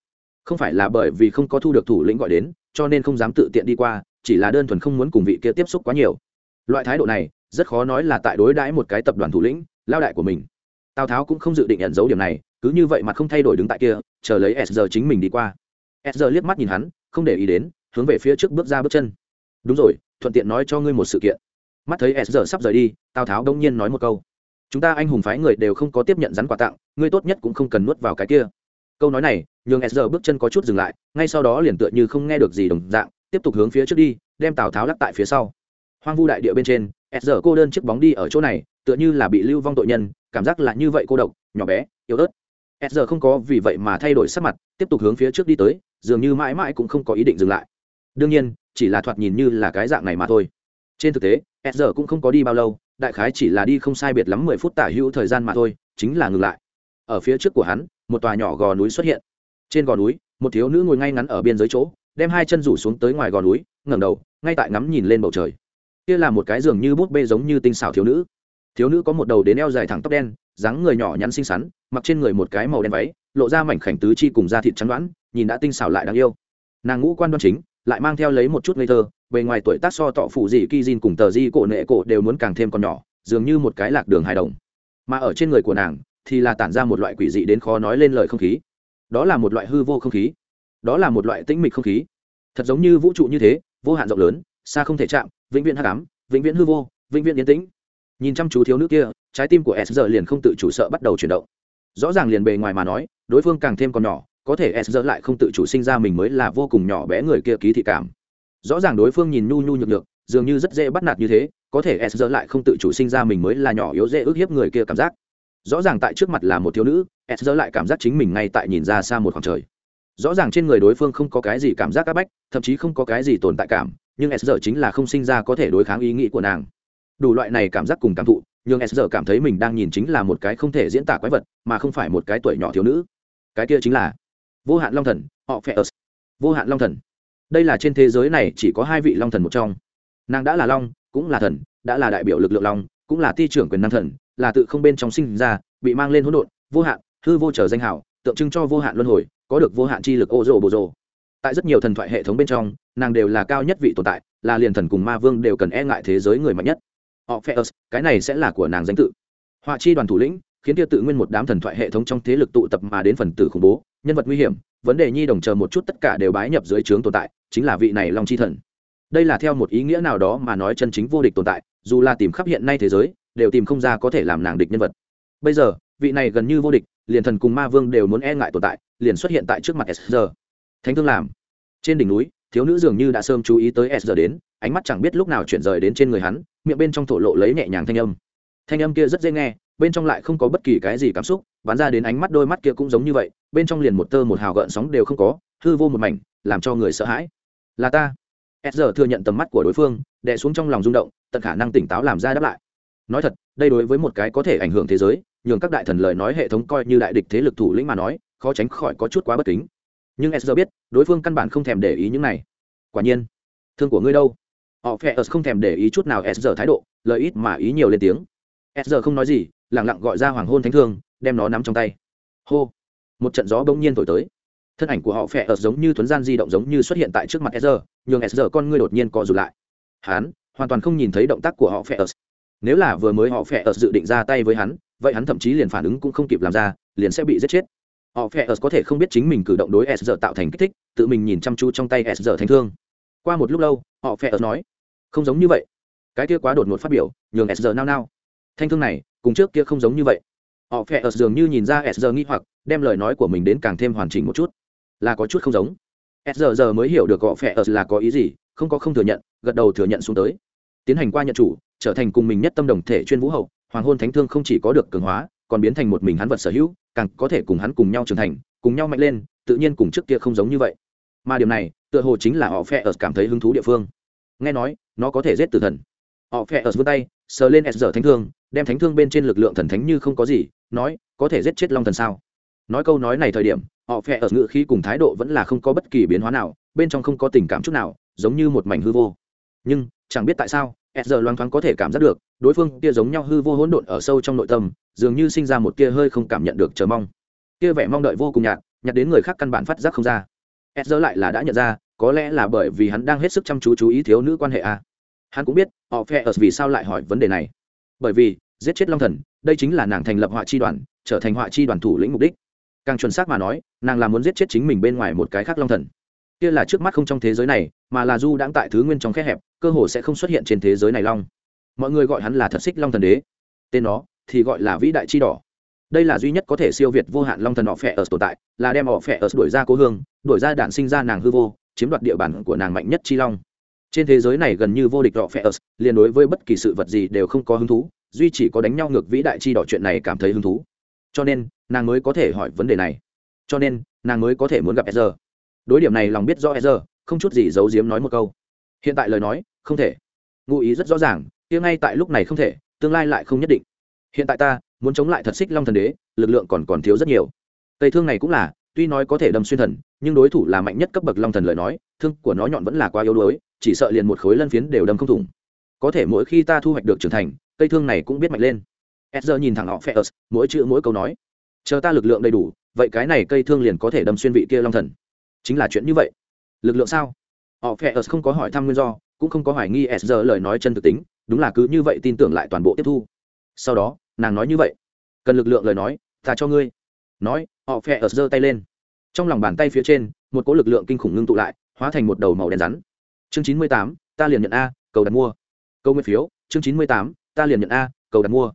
Không phải là bởi vì không có thu được thủ lĩnh gọi đến, cho nên không dám tự tiện đi qua, chỉ là đơn thuần không muốn cùng vị kia tiếp xúc quá nhiều. Loại thái độ này, rất khó nói là tại đối đãi một cái tập đoàn thủ lĩnh, lao đại của mình. Tào tháo cũng không dự định nhận dấu điểm này, cứ như vậy mà không thay đổi đứng tại kia, chờ lấy s giờ chính mình đi qua. S giờ liếc mắt nhìn hắn, không để ý đến hướng về phía trước bước ra bước chân. Đúng rồi, thuận tiện nói cho ngươi một sự kiện. Mắt thấy s giờ sắp rời đi, tào tháo đông nhiên nói một câu. Chúng ta anh hùng phái người đều không có tiếp nhận rắn quà tặng, ngươi tốt nhất cũng không cần nuốt vào cái kia. Câu nói này, nhường s giờ bước chân có chút dừng lại, ngay sau đó liền tựa như không nghe được gì đồng dạng, tiếp tục hướng phía trước đi, đem tào tháo lắc tại phía sau. Hoang vu đại địa bên trên, s giờ cô đơn chiếc bóng đi ở chỗ này, tựa như là bị lưu vong tội nhân, cảm giác là như vậy cô độc, nhỏ bé, yếu ớt. S giờ không có vì vậy mà thay đổi sắc mặt, tiếp tục hướng phía trước đi tới, dường như mãi mãi cũng không có ý định dừng lại đương nhiên, chỉ là thoạt nhìn như là cái dạng này mà thôi. Trên thực tế, s giờ cũng không có đi bao lâu, đại khái chỉ là đi không sai biệt lắm mười phút tả hữu thời gian mà thôi, chính là ngừng lại. Ở phía trước của hắn, một tòa nhỏ gò núi xuất hiện. Trên gò núi, một thiếu nữ ngồi ngay ngắn ở biên giới chỗ, đem hai chân rủ xuống tới ngoài gò núi, ngẩng đầu, ngay tại ngắm nhìn lên bầu trời. Kia là một cái giường như bút bê giống như tinh xảo thiếu nữ. Thiếu nữ có một đầu đến eo dài thẳng tóc đen, dáng người nhỏ nhắn xinh xắn, mặc trên người một cái màu đen váy, lộ ra mảnh khảnh tứ chi cùng da thịt trắng đoán, nhìn đã tinh xảo lại đáng yêu. Nàng ngũ quan đoan chính lại mang theo lấy một chút ngây thơ, bề ngoài tuổi tác so tọ phụ dị ki Jin cùng tờ di cổ nệ cổ đều muốn càng thêm còn nhỏ, dường như một cái lạc đường hài đồng. Mà ở trên người của nàng, thì là tản ra một loại quỷ dị đến khó nói lên lời không khí. Đó là một loại hư vô không khí. Đó là một loại tĩnh mịch không khí. Thật giống như vũ trụ như thế, vô hạn rộng lớn, xa không thể chạm, vĩnh viễn hắc ám, vĩnh viễn hư vô, vĩnh viễn yên tĩnh. Nhìn chăm chú thiếu nữ kia, trái tim của s giờ liền không tự chủ sợ bắt đầu chuyển động. Rõ ràng liền bề ngoài mà nói, đối phương càng thêm còn nhỏ có thể s giờ lại không tự chủ sinh ra mình mới là vô cùng nhỏ bé người kia ký thị cảm. Rõ ràng đối phương nhìn nhu nhu nhược nhược, dường như rất dễ bắt nạt như thế, có thể s giờ lại không tự chủ sinh ra mình mới là nhỏ yếu dễ ức hiếp người kia cảm giác. Rõ ràng tại trước mặt là một thiếu nữ, s giờ lại cảm giác chính mình ngay tại nhìn ra xa một khoảng trời. Rõ ràng trên người đối phương không có cái gì cảm giác áp bách, thậm chí không có cái gì tồn tại cảm, nhưng s giờ chính là không sinh ra có thể đối kháng ý nghĩ của nàng. Đủ loại này cảm giác cùng cảm thụ, nhưng s giờ cảm thấy mình đang nhìn chính là một cái không thể diễn tả quái vật, mà không phải một cái tuổi nhỏ thiếu nữ. Cái kia chính là vô hạn long thần, họ phe ớt. Vô hạn long thần. Đây là trên thế giới này chỉ có hai vị long thần một trong. Nàng đã là long, cũng là thần, đã là đại biểu lực lượng long, cũng là ti trưởng quyền năng thần, là tự không bên trong sinh ra, bị mang lên hỗn độn, vô hạn, hư vô trở danh hảo, tượng trưng cho vô hạn luân hồi, có được vô hạn chi lực ô rồ bồ rồ. Tại rất nhiều thần thoại hệ thống bên trong, nàng đều là cao nhất vị tồn tại, là liền thần cùng ma vương đều cần e ngại thế giới người mạnh nhất. Họ phe cái này sẽ là của nàng danh tự. Họa chi đoàn thủ lĩnh khiến tiêu tự nguyên một đám thần thoại hệ thống trong thế lực tụ tập mà đến phần tử khủng bố, nhân vật nguy hiểm, vấn đề nhi đồng chờ một chút tất cả đều bái nhập dưới trướng tồn tại, chính là vị này long chi thần. Đây là theo một ý nghĩa nào đó mà nói chân chính vô địch tồn tại, dù là tìm khắp hiện nay thế giới, đều tìm không ra có thể làm nàng địch nhân vật. Bây giờ, vị này gần như vô địch, liền thần cùng ma vương đều muốn e ngại tồn tại, liền xuất hiện tại trước mặt s giờ thánh thương làm. Trên đỉnh núi, thiếu nữ dường như đã sớm chú ý tới s giờ đến, ánh mắt chẳng biết lúc nào chuyển rời đến trên người hắn, miệng bên trong thổ lộ lấy nhẹ nhàng thanh âm. Thanh âm kia rất dễ nghe bên trong lại không có bất kỳ cái gì cảm xúc, bắn ra đến ánh mắt đôi mắt kia cũng giống như vậy, bên trong liền một tơ một hào gợn sóng đều không có, hư vô một mảnh, làm cho người sợ hãi. Là ta. S giờ thừa nhận tầm mắt của đối phương, đè xuống trong lòng rung động, tận khả năng tỉnh táo làm ra đáp lại. Nói thật, đây đối với một cái có thể ảnh hưởng thế giới, nhường các đại thần lời nói hệ thống coi như đại địch thế lực thủ lĩnh mà nói, khó tránh khỏi có chút quá bất kính. Nhưng s giờ biết, đối phương căn bản không thèm để ý những này. Quả nhiên, thương của ngươi đâu? Họ phe ớt không thèm để ý chút nào s giờ thái độ lợi ít mà ý nhiều lên tiếng. S giờ không nói gì lẳng lặng gọi ra hoàng hôn thánh thương, đem nó nắm trong tay. Hô! Một trận gió bỗng nhiên thổi tới. Thân ảnh của họ phe ớt giống như thuấn gian di động giống như xuất hiện tại trước mặt sr nhường sr con ngươi đột nhiên co rụt lại. Hắn hoàn toàn không nhìn thấy động tác của họ phe ớt nếu là vừa mới họ phe ớt dự định ra tay với hắn, vậy hắn thậm chí liền phản ứng cũng không kịp làm ra, liền sẽ bị giết chết. Họ phe ớt có thể không biết chính mình cử động đối sr tạo thành kích thích, tự mình nhìn chăm chú trong tay sr giờ thánh thương. Qua một lúc lâu, họ phe ớt nói, không giống như vậy. Cái kia quá đột ngột phát biểu, nhường sr nao nao. Thanh thương này cùng trước kia không giống như vậy. Họ phe ớt dường như nhìn ra s giờ nghi hoặc, đem lời nói của mình đến càng thêm hoàn chỉnh một chút. Là có chút không giống. S giờ giờ mới hiểu được họ phe ớt là có ý gì, không có không thừa nhận, gật đầu thừa nhận xuống tới. Tiến hành qua nhận chủ, trở thành cùng mình nhất tâm đồng thể chuyên vũ hậu, hoàng hôn thánh thương không chỉ có được cường hóa, còn biến thành một mình hắn vật sở hữu, càng có thể cùng hắn cùng nhau trưởng thành, cùng nhau mạnh lên, tự nhiên cùng trước kia không giống như vậy. Mà điều này, tựa hồ chính là họ phe ở cảm thấy hứng thú địa phương. Nghe nói, nó có thể giết tử thần. Họ phe ở vươn tay, sờ lên s giờ thánh thương đem thánh thương bên trên lực lượng thần thánh như không có gì, nói, có thể giết chết long thần sao? Nói câu nói này thời điểm, họ phe ở ngự khí cùng thái độ vẫn là không có bất kỳ biến hóa nào, bên trong không có tình cảm chút nào, giống như một mảnh hư vô. Nhưng, chẳng biết tại sao e z r loang thoáng có thể cảm giác được, đối phương kia giống nhau hư vô hỗn độn ở sâu trong nội tâm, dường như sinh ra một kia hơi không cảm nhận được chờ mong. Kia vẻ mong đợi vô cùng nhạt nhặt đến người khác căn bản phát giác không ra. E z r lại là đã nhận ra, có lẽ là bởi vì hắn đang hết sức chăm chú chú ý thiếu nữ quan hệ a hắn cũng biết, họ phe ở vì sao lại hỏi vấn đề này bởi vì, giết chết long thần, đây chính là nàng thành lập họa chi đoàn, trở thành họa chi đoàn thủ lĩnh mục đích. Càng chuẩn xác mà nói, nàng là muốn giết chết chính mình bên ngoài một cái khác long thần. Kia là trước mắt không trong thế giới này, mà là du đãng tại thứ nguyên trong khe hẹp, cơ hồ sẽ không xuất hiện trên thế giới này long. Mọi người gọi hắn là thật xích long thần đế. Tên nó thì gọi là vĩ đại chi đỏ. Đây là duy nhất có thể siêu việt vô hạn long thần họ phẹ ở tồn tại, là đem họ phẹ ở đuổi ra cố hương, đuổi ra đạn sinh ra nàng hư vô, chiếm đoạt địa bàn của nàng mạnh nhất chi long trên thế giới này gần như vô địch rõ phe ớt liền đối với bất kỳ sự vật gì đều không có hứng thú, duy chỉ có đánh nhau ngược vĩ đại chi đỏ chuyện này cảm thấy hứng thú. Cho nên, nàng mới có thể hỏi vấn đề này. Cho nên, nàng mới có thể muốn gặp e đối điểm này lòng biết rõ e không chút gì giấu giếm nói một câu. Hiện tại lời nói, không thể. Ngụ ý rất rõ ràng, kia ngay tại lúc này không thể, tương lai lại không nhất định. Hiện tại ta, muốn chống lại thật xích long thần đế, lực lượng còn còn thiếu rất nhiều. Tây thương này cũng là, tuy nói có thể đâm xuyên thần, nhưng đối thủ là mạnh nhất cấp bậc long thần lời nói, thương của nó nhọn vẫn là quá yếu đuối chỉ sợ liền một khối lân phiến đều đâm không thủng. Có thể mỗi khi ta thu hoạch được trưởng thành, cây thương này cũng biết mạnh lên. Edger nhìn thẳng họ phe mỗi chữ mỗi câu nói. Chờ ta lực lượng đầy đủ, vậy cái này cây thương liền có thể đâm xuyên vị kia long thần. Chính là chuyện như vậy. Lực lượng sao? Họ phe không có hỏi thăm nguyên do, cũng không có hoài nghi s lời nói chân thực tính, đúng là cứ như vậy tin tưởng lại toàn bộ tiếp thu. Sau đó, nàng nói như vậy. Cần lực lượng lời nói, ta cho ngươi. Nói, họ phe ớt giơ tay lên. Trong lòng bàn tay phía trên, một cỗ lực lượng kinh khủng ngưng tụ lại, hóa thành một đầu màu đen rắn chương chín mươi tám, ta liền nhận a, cầu đặt mua. Câu nguyên phiếu, chương chín mươi tám, ta liền nhận a, cầu đặt mua.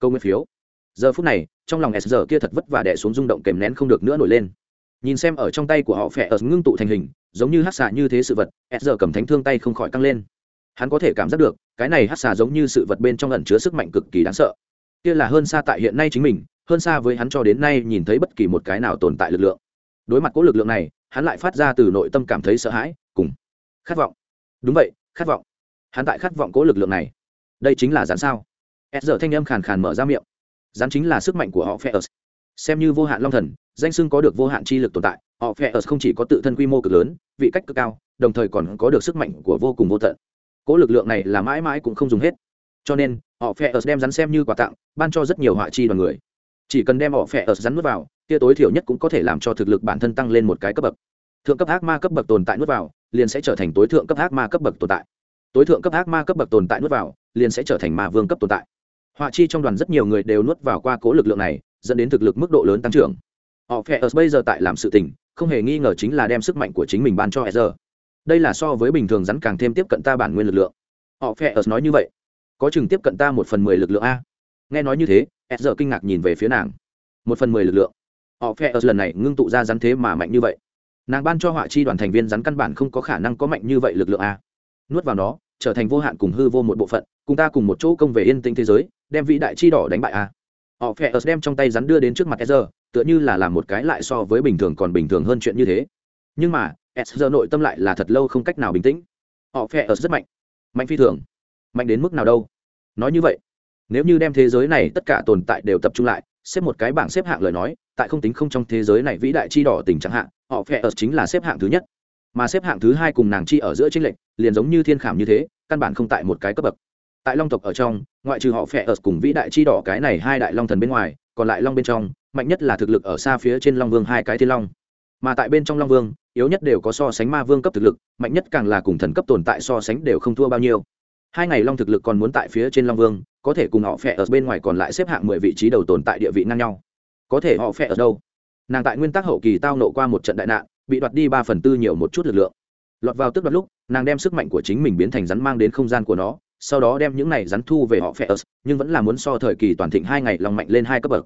Câu nguyên phiếu. Giờ phút này, trong lòng s giờ kia thật vất vả đẻ xuống rung động kèm nén không được nữa nổi lên. Nhìn xem ở trong tay của họ phe ở ngưng tụ thành hình, giống như hát xạ như thế sự vật, s giờ cầm thánh thương tay không khỏi căng lên. Hắn có thể cảm giác được, cái này hát xà giống như sự vật bên trong ẩn chứa sức mạnh cực kỳ đáng sợ. Kia là hơn xa tại hiện nay chính mình, hơn xa với hắn cho đến nay nhìn thấy bất kỳ một cái nào tồn tại lực lượng. Đối mặt cố lực lượng này, hắn lại phát ra từ nội tâm cảm thấy sợ hãi, cùng khát vọng. Đúng vậy, khát vọng. Hắn tại khát vọng cố lực lượng này. Đây chính là rắn sao. S giờ thanh âm khàn khàn mở ra miệng. Rắn chính là sức mạnh của họ phe ớt xem như vô hạn long thần, danh sưng có được vô hạn chi lực tồn tại, họ phe ớt không chỉ có tự thân quy mô cực lớn, vị cách cực cao, đồng thời còn có được sức mạnh của vô cùng vô tận. Cố lực lượng này là mãi mãi cũng không dùng hết. Cho nên, họ phe ớt đem rắn xem như quà tặng, ban cho rất nhiều họa chi đoàn người. Chỉ cần đem họ phe ớt rắn nuốt vào kia tối thiểu nhất cũng có thể làm cho thực lực bản thân tăng lên một cái cấp bậc. Thượng cấp ác ma cấp bậc tồn tại nuốt vào liền sẽ trở thành tối thượng cấp ác ma cấp bậc tồn tại tối thượng cấp ác ma cấp bậc tồn tại nuốt vào liền sẽ trở thành ma vương cấp tồn tại họa chi trong đoàn rất nhiều người đều nuốt vào qua cố lực lượng này dẫn đến thực lực mức độ lớn tăng trưởng họ phe ở bây giờ tại làm sự tình không hề nghi ngờ chính là đem sức mạnh của chính mình ban cho Ezra. Đây là so với bình thường rắn càng thêm tiếp cận ta bản nguyên lực lượng. Họ phe ở nói như vậy, có chừng tiếp cận ta một phần mười lực lượng a. Nghe nói như thế, Ezra kinh ngạc nhìn về phía nàng. Một phần mười lực lượng. Họ phe ở lần này ngưng tụ ra rắn thế mà mạnh như vậy. Nàng ban cho họa chi đoàn thành viên rắn căn bản không có khả năng có mạnh như vậy lực lượng a. Nuốt vào nó, trở thành vô hạn cùng hư vô một bộ phận, cùng ta cùng một chỗ công về yên tĩnh thế giới, đem vĩ đại chi đỏ đánh bại a. Họ phe ớt đem trong tay rắn đưa đến trước mặt ezzer tựa như là làm một cái lại so với bình thường còn bình thường hơn chuyện như thế. Nhưng mà ezzer nội tâm lại là thật lâu không cách nào bình tĩnh. Họ phe ớt rất mạnh. Mạnh phi thường. Mạnh đến mức nào đâu? Nói như vậy nếu như đem thế giới này tất cả tồn tại đều tập trung lại xếp một cái bảng xếp hạng lời nói tại không tính không trong thế giới này vĩ đại chi đỏ tình trạng hạng họ phe ở chính là xếp hạng thứ nhất. Mà xếp hạng thứ hai cùng nàng chi ở giữa chính lệnh liền giống như thiên khảm như thế, căn bản không tại một cái cấp bậc. Tại long tộc ở trong, ngoại trừ họ phe ở cùng vĩ đại chi đỏ cái này hai đại long thần bên ngoài, còn lại long bên trong, mạnh nhất là thực lực ở xa phía trên long vương hai cái thiên long. Mà tại bên trong long vương, yếu nhất đều có so sánh ma vương cấp thực lực, mạnh nhất càng là cùng thần cấp tồn tại so sánh đều không thua bao nhiêu. Hai ngày long thực lực còn muốn tại phía trên long vương, có thể cùng họ phe ở bên ngoài còn lại xếp hạng mười vị trí đầu tồn tại địa vị ngang nhau. Có thể họ phe ở đâu? Nàng tại nguyên tắc hậu kỳ tao nộ qua một trận đại nạn, bị đoạt đi ba phần tư nhiều một chút lực lượng. Lọt vào tức đoạt lúc, nàng đem sức mạnh của chính mình biến thành rắn mang đến không gian của nó, sau đó đem những này rắn thu về họ phe ớt nhưng vẫn là muốn so thời kỳ toàn thịnh hai ngày lòng mạnh lên hai cấp bậc.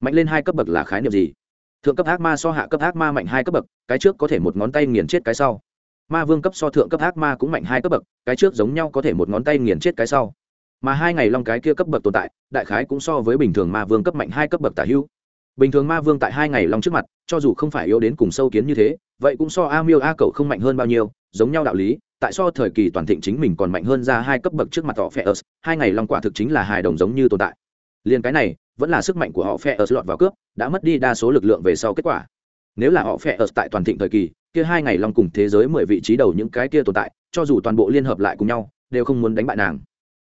Mạnh lên hai cấp bậc là khái niệm gì? Thượng cấp ác ma so hạ cấp ác ma mạnh hai cấp bậc, cái trước có thể một ngón tay nghiền chết cái sau. Ma vương cấp so thượng cấp ác ma cũng mạnh hai cấp bậc, cái trước giống nhau có thể một ngón tay nghiền chết cái sau. Mà hai ngày long cái kia cấp bậc tồn tại, đại khái cũng so với bình thường ma vương cấp mạnh hai cấp bậc tả hữu bình thường ma vương tại hai ngày long trước mặt, cho dù không phải yếu đến cùng sâu kiến như thế, vậy cũng so a miêu a cậu không mạnh hơn bao nhiêu, giống nhau đạo lý, tại so thời kỳ toàn thịnh chính mình còn mạnh hơn ra hai cấp bậc trước mặt họ phe ớt hai ngày long quả thực chính là hài đồng giống như tồn tại. Liền cái này, vẫn là sức mạnh của họ phe ớt lọt vào cướp, đã mất đi đa số lực lượng về sau kết quả. Nếu là họ phe ớt tại toàn thịnh thời kỳ, kia hai ngày long cùng thế giới mười vị trí đầu những cái kia tồn tại, cho dù toàn bộ liên hợp lại cùng nhau, đều không muốn đánh bại nàng.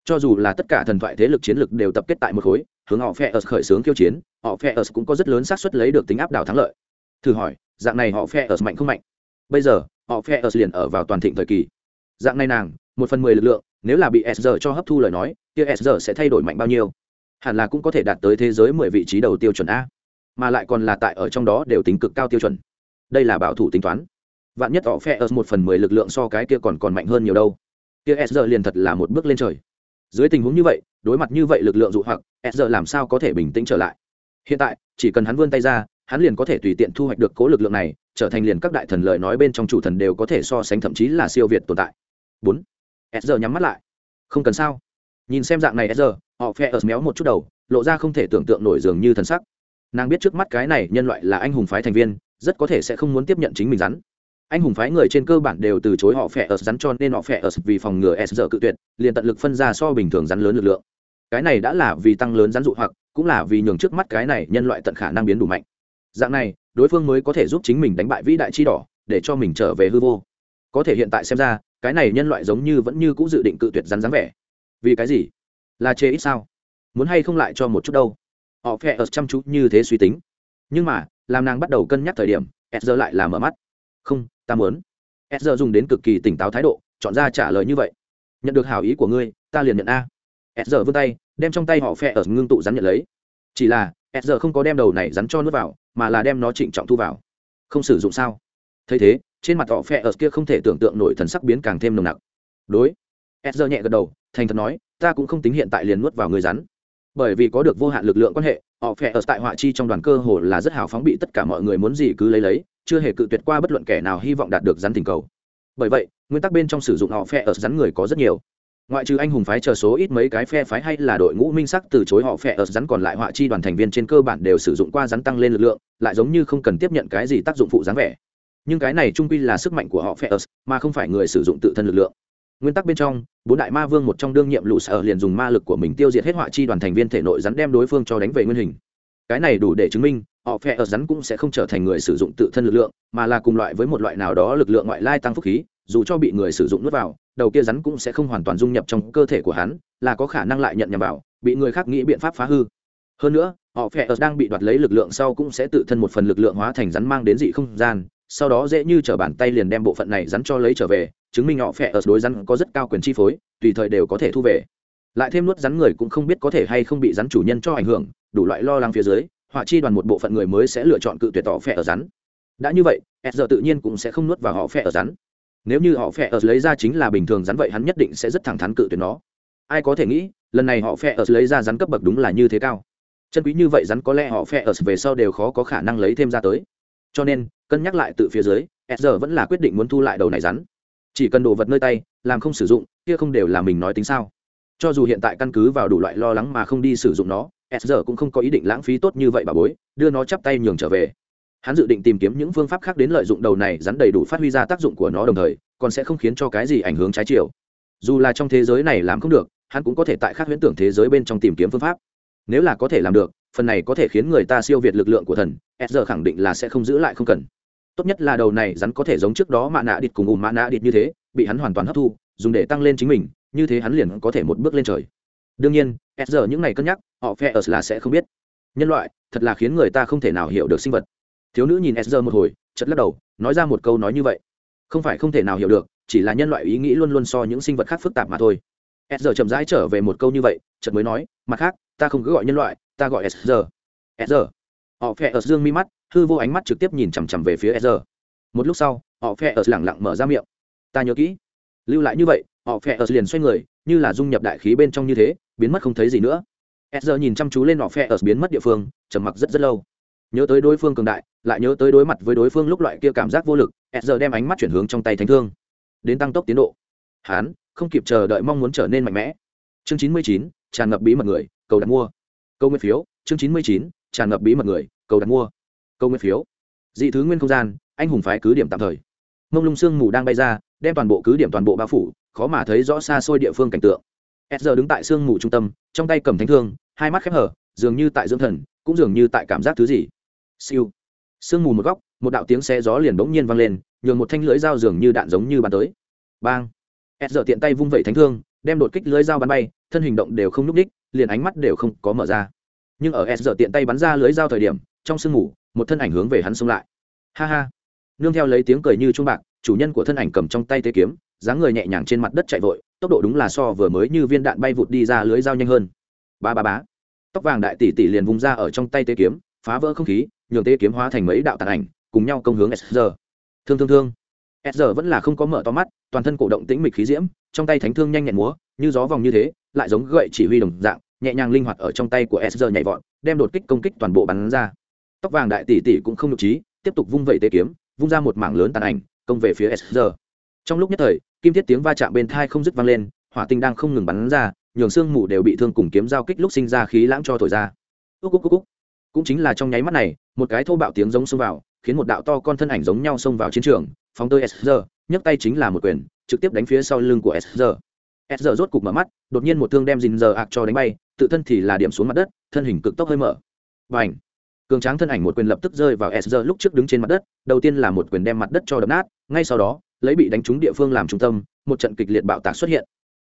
Cho dù là tất cả thần thoại thế lực chiến lực đều tập kết tại một khối hướng họ phe khởi xướng khiêu chiến, họ phe cũng có rất lớn xác suất lấy được tính áp đảo thắng lợi. Thử hỏi, dạng này họ phe mạnh không mạnh? Bây giờ, họ phe liền ở vào toàn thịnh thời kỳ. Dạng này nàng, một phần mười lực lượng, nếu là bị s cho hấp thu lời nói, kia s sẽ thay đổi mạnh bao nhiêu? Hẳn là cũng có thể đạt tới thế giới mười vị trí đầu tiêu chuẩn a. Mà lại còn là tại ở trong đó đều tính cực cao tiêu chuẩn. Đây là bảo thủ tính toán. Vạn nhất họ phe ở một phần mười lực lượng so cái kia còn còn mạnh hơn nhiều đâu. Kia s liền thật là một bước lên trời. Dưới tình huống như vậy, đối mặt như vậy lực lượng dụ hoặc s làm sao có thể bình tĩnh trở lại? Hiện tại, chỉ cần hắn vươn tay ra, hắn liền có thể tùy tiện thu hoạch được cố lực lượng này, trở thành liền các đại thần lời nói bên trong chủ thần đều có thể so sánh, thậm chí là siêu việt tồn tại. Bốn, s nhắm mắt lại. Không cần sao? Nhìn xem dạng này s họ phe ớt méo một chút đầu, lộ ra không thể tưởng tượng nổi dường như thần sắc. Nàng biết trước mắt cái này nhân loại là anh hùng phái thành viên, rất có thể sẽ không muốn tiếp nhận chính mình rắn. Anh hùng phái người trên cơ bản đều từ chối họ phe ớt rắn cho nên họ phe ớt vì phòng ngừa s cự tuyệt, liền tận lực phân ra so bình thường rắn lớn lực lượng cái này đã là vì tăng lớn rắn dụ hoặc, cũng là vì nhường trước mắt cái này nhân loại tận khả năng biến đủ mạnh. Dạng này, đối phương mới có thể giúp chính mình đánh bại vĩ đại chi đỏ, để cho mình trở về hư vô. Có thể hiện tại xem ra, cái này nhân loại giống như vẫn như cũng dự định cự tuyệt rắn dáng vẻ. Vì cái gì? Là chê ít sao? Muốn hay không lại cho một chút đâu? Họ phe ở chăm chú như thế suy tính. Nhưng mà, làm nàng bắt đầu cân nhắc thời điểm s giờ lại là mở mắt. Không, ta muốn. S giờ dùng đến cực kỳ tỉnh táo thái độ, chọn ra trả lời như vậy. Nhận được hảo ý của ngươi, ta liền nhận a s giờ vươn tay, đem trong tay họ phe ở ngưng tụ rắn nhận lấy. Chỉ là, s giờ không có đem đầu này rắn cho nước vào, mà là đem nó trịnh trọng thu vào. Không sử dụng sao? Thấy thế, trên mặt họ phe ở kia không thể tưởng tượng nổi thần sắc biến càng thêm nồng nặc. Đối, s giờ nhẹ gật đầu, thành thật nói, ta cũng không tính hiện tại liền nuốt vào người rắn. Bởi vì có được vô hạn lực lượng quan hệ, họ phe ở tại họa chi trong đoàn cơ hồ là rất hào phóng bị tất cả mọi người muốn gì cứ lấy lấy, chưa hề cự tuyệt qua bất luận kẻ nào hy vọng đạt được rắn tình cầu. Bởi vậy, nguyên tắc bên trong sử dụng họ phe ở rắn người có rất nhiều ngoại trừ anh hùng phái chờ số ít mấy cái phe phái hay là đội ngũ minh sắc từ chối họ phe ở rắn còn lại họa chi đoàn thành viên trên cơ bản đều sử dụng qua rắn tăng lên lực lượng, lại giống như không cần tiếp nhận cái gì tác dụng phụ dáng vẻ. Nhưng cái này trung quy là sức mạnh của họ phe ở, mà không phải người sử dụng tự thân lực lượng. Nguyên tắc bên trong, bốn đại ma vương một trong đương nhiệm lụ sở liền dùng ma lực của mình tiêu diệt hết họa chi đoàn thành viên thể nội rắn đem đối phương cho đánh về nguyên hình. Cái này đủ để chứng minh, họ phe ở rắn cũng sẽ không trở thành người sử dụng tự thân lực lượng, mà là cùng loại với một loại nào đó lực lượng ngoại lai tăng phúc khí dù cho bị người sử dụng nuốt vào, đầu kia rắn cũng sẽ không hoàn toàn dung nhập trong cơ thể của hắn, là có khả năng lại nhận nhầm vào, bị người khác nghĩ biện pháp phá hư. Hơn nữa, họ phe ở đang bị đoạt lấy lực lượng sau cũng sẽ tự thân một phần lực lượng hóa thành rắn mang đến dị không gian, sau đó dễ như t bàn tay liền đem bộ phận này rắn cho lấy trở về, chứng minh họ phe ở đối rắn có rất cao quyền chi phối, tùy thời đều có thể thu về. Lại thêm nuốt rắn người cũng không biết có thể hay không bị rắn chủ nhân cho ảnh hưởng, đủ loại lo lắng phía dưới, họa chi đoàn một bộ phận người mới sẽ lựa chọn cự tuyệt tỏ phe ở rắn. Đã như vậy s giờ tự nhiên cũng sẽ không nuốt vào họ phe ở rắn nếu như họ phe ở lấy ra chính là bình thường rắn vậy hắn nhất định sẽ rất thẳng thắn cự tuyệt nó. Ai có thể nghĩ, lần này họ phe ở lấy ra rắn cấp bậc đúng là như thế cao. Chân quý như vậy rắn có lẽ họ phe ở về sau đều khó có khả năng lấy thêm ra tới. Cho nên, cân nhắc lại từ phía dưới, s giờ vẫn là quyết định muốn thu lại đầu này rắn. Chỉ cần đồ vật nơi tay, làm không sử dụng, kia không đều là mình nói tính sao. Cho dù hiện tại căn cứ vào đủ loại lo lắng mà không đi sử dụng nó, s giờ cũng không có ý định lãng phí tốt như vậy bà bối, đưa nó chắp tay nhường trở về hắn dự định tìm kiếm những phương pháp khác đến lợi dụng đầu này rắn đầy đủ phát huy ra tác dụng của nó đồng thời, còn sẽ không khiến cho cái gì ảnh hưởng trái chiều. Dù là trong thế giới này làm không được, hắn cũng có thể tại khác huyễn tưởng thế giới bên trong tìm kiếm phương pháp. Nếu là có thể làm được, phần này có thể khiến người ta siêu việt lực lượng của thần s giờ khẳng định là sẽ không giữ lại không cần. Tốt nhất là đầu này rắn có thể giống trước đó mạ nạ địt cùng ùm mạ nạ địt như thế, bị hắn hoàn toàn hấp thu, dùng để tăng lên chính mình, như thế hắn liền có thể một bước lên trời. Đương nhiên s giờ những ngày cân nhắc, họ phe ở là sẽ không biết. Nhân loại, thật là khiến người ta không thể nào hiểu được sinh vật thiếu nữ nhìn Ezra một hồi chật lắc đầu, nói ra một câu nói như vậy không phải không thể nào hiểu được, chỉ là nhân loại ý nghĩ luôn luôn so những sinh vật khác phức tạp mà thôi Ezra chậm rãi trở về một câu như vậy, chợt mới nói, mặt khác, ta không cứ gọi nhân loại, ta gọi Ezra. Ezra. họ phe ở dương mi mắt, hư vô ánh mắt trực tiếp nhìn chằm chằm về phía Ezra. một lúc sau, họ phe ở lẳng lặng mở ra miệng ta nhớ kỹ lưu lại như vậy, họ phe ở liền xoay người, như là dung nhập đại khí bên trong như thế, biến mất không thấy gì nữa Ezra nhìn chăm chú lên họ phe ở biến mất địa phương, trầm mặc rất rất lâu nhớ tới đối phương cường đại, lại nhớ tới đối mặt với đối phương lúc loại kia cảm giác vô lực, s giờ đem ánh mắt chuyển hướng trong tay thánh thương. Đến tăng tốc tiến độ. Hán, không kịp chờ đợi mong muốn trở nên mạnh mẽ. Chương chín mươi chín, tràn ngập bí mật người, cầu đặt mua. Câu nguyên phiếu, chương chín mươi chín, tràn ngập bí mật người, cầu đặt mua. Câu nguyên phiếu. Dị thứ nguyên không gian, anh hùng phái cứ điểm tạm thời. Mông lung sương mù đang bay ra, đem toàn bộ cứ điểm toàn bộ bao phủ, khó mà thấy rõ xa xôi địa phương cảnh tượng. S giờ đứng tại sương mù trung tâm, trong tay cầm thánh thương, hai mắt khép hở, dường như tại dưỡng thần, cũng dường như tại cảm giác thứ gì siêu. Sương mù một góc, một đạo tiếng xe gió liền bỗng nhiên vang lên, nhường một thanh lưỡi dao dường như đạn giống như bắn tới. Bang. Ed dở tiện tay vung vẩy thánh thương, đem đột kích lưỡi dao bắn bay, thân hình động đều không n ú c đích, liền ánh mắt đều không có mở ra. Nhưng ở ed dở tiện tay bắn ra lưới dao thời điểm, trong sương mù, một thân ảnh hướng về hắn xông lại. Ha ha. Nương theo lấy tiếng cười như trung bạc, chủ nhân của thân ảnh cầm trong tay tế kiếm, dáng người nhẹ nhàng trên mặt đất chạy vội, tốc độ đúng là so vừa mới như viên đạn bay vụt đi ra lưới dao nhanh hơn. Ba ba bá tóc vàng đại tỷ tỷ liền vùng ra ở trong tay tế kiếm, phá vỡ không khí nhường tế kiếm hóa thành mấy đạo tàn ảnh, cùng nhau công hướng sr thương thương thương. Sr vẫn là không có mở to mắt, toàn thân cổ động tĩnh mịch khí diễm, trong tay thánh thương nhanh nhẹn múa, như gió vòng như thế, lại giống gậy chỉ huy đồng dạng, nhẹ nhàng linh hoạt ở trong tay của sr nhảy vọt, đem đột kích công kích toàn bộ bắn ra. Tóc vàng đại tỷ tỷ cũng không nhục trí, tiếp tục vung vẩy tế kiếm, vung ra một mảng lớn tàn ảnh, công về phía sr trong lúc nhất thời, kim thiết tiếng va chạm bên thai không dứt vang lên, hỏa tinh đang không ngừng bắn ra, nhường xương mù đều bị thương cùng kiếm giao kích lúc sinh ra khí lãng cho thổi ra. Úc úc úc úc cũng chính là trong nháy mắt này, một cái thô bạo tiếng giống xông vào, khiến một đạo to con thân ảnh giống nhau xông vào chiến trường, phóng tới sr nhấc tay chính là một quyền, trực tiếp đánh phía sau lưng của sr sr rốt cục mở mắt, đột nhiên một thương đem dình giờ ạc cho đánh bay, tự thân thì là điểm xuống mặt đất, thân hình cực tốc hơi mở. Và ảnh cường tráng thân ảnh một quyền lập tức rơi vào sr lúc trước đứng trên mặt đất, đầu tiên là một quyền đem mặt đất cho đập nát, ngay sau đó, lấy bị đánh trúng địa phương làm trung tâm, một trận kịch liệt bạo tạc xuất hiện.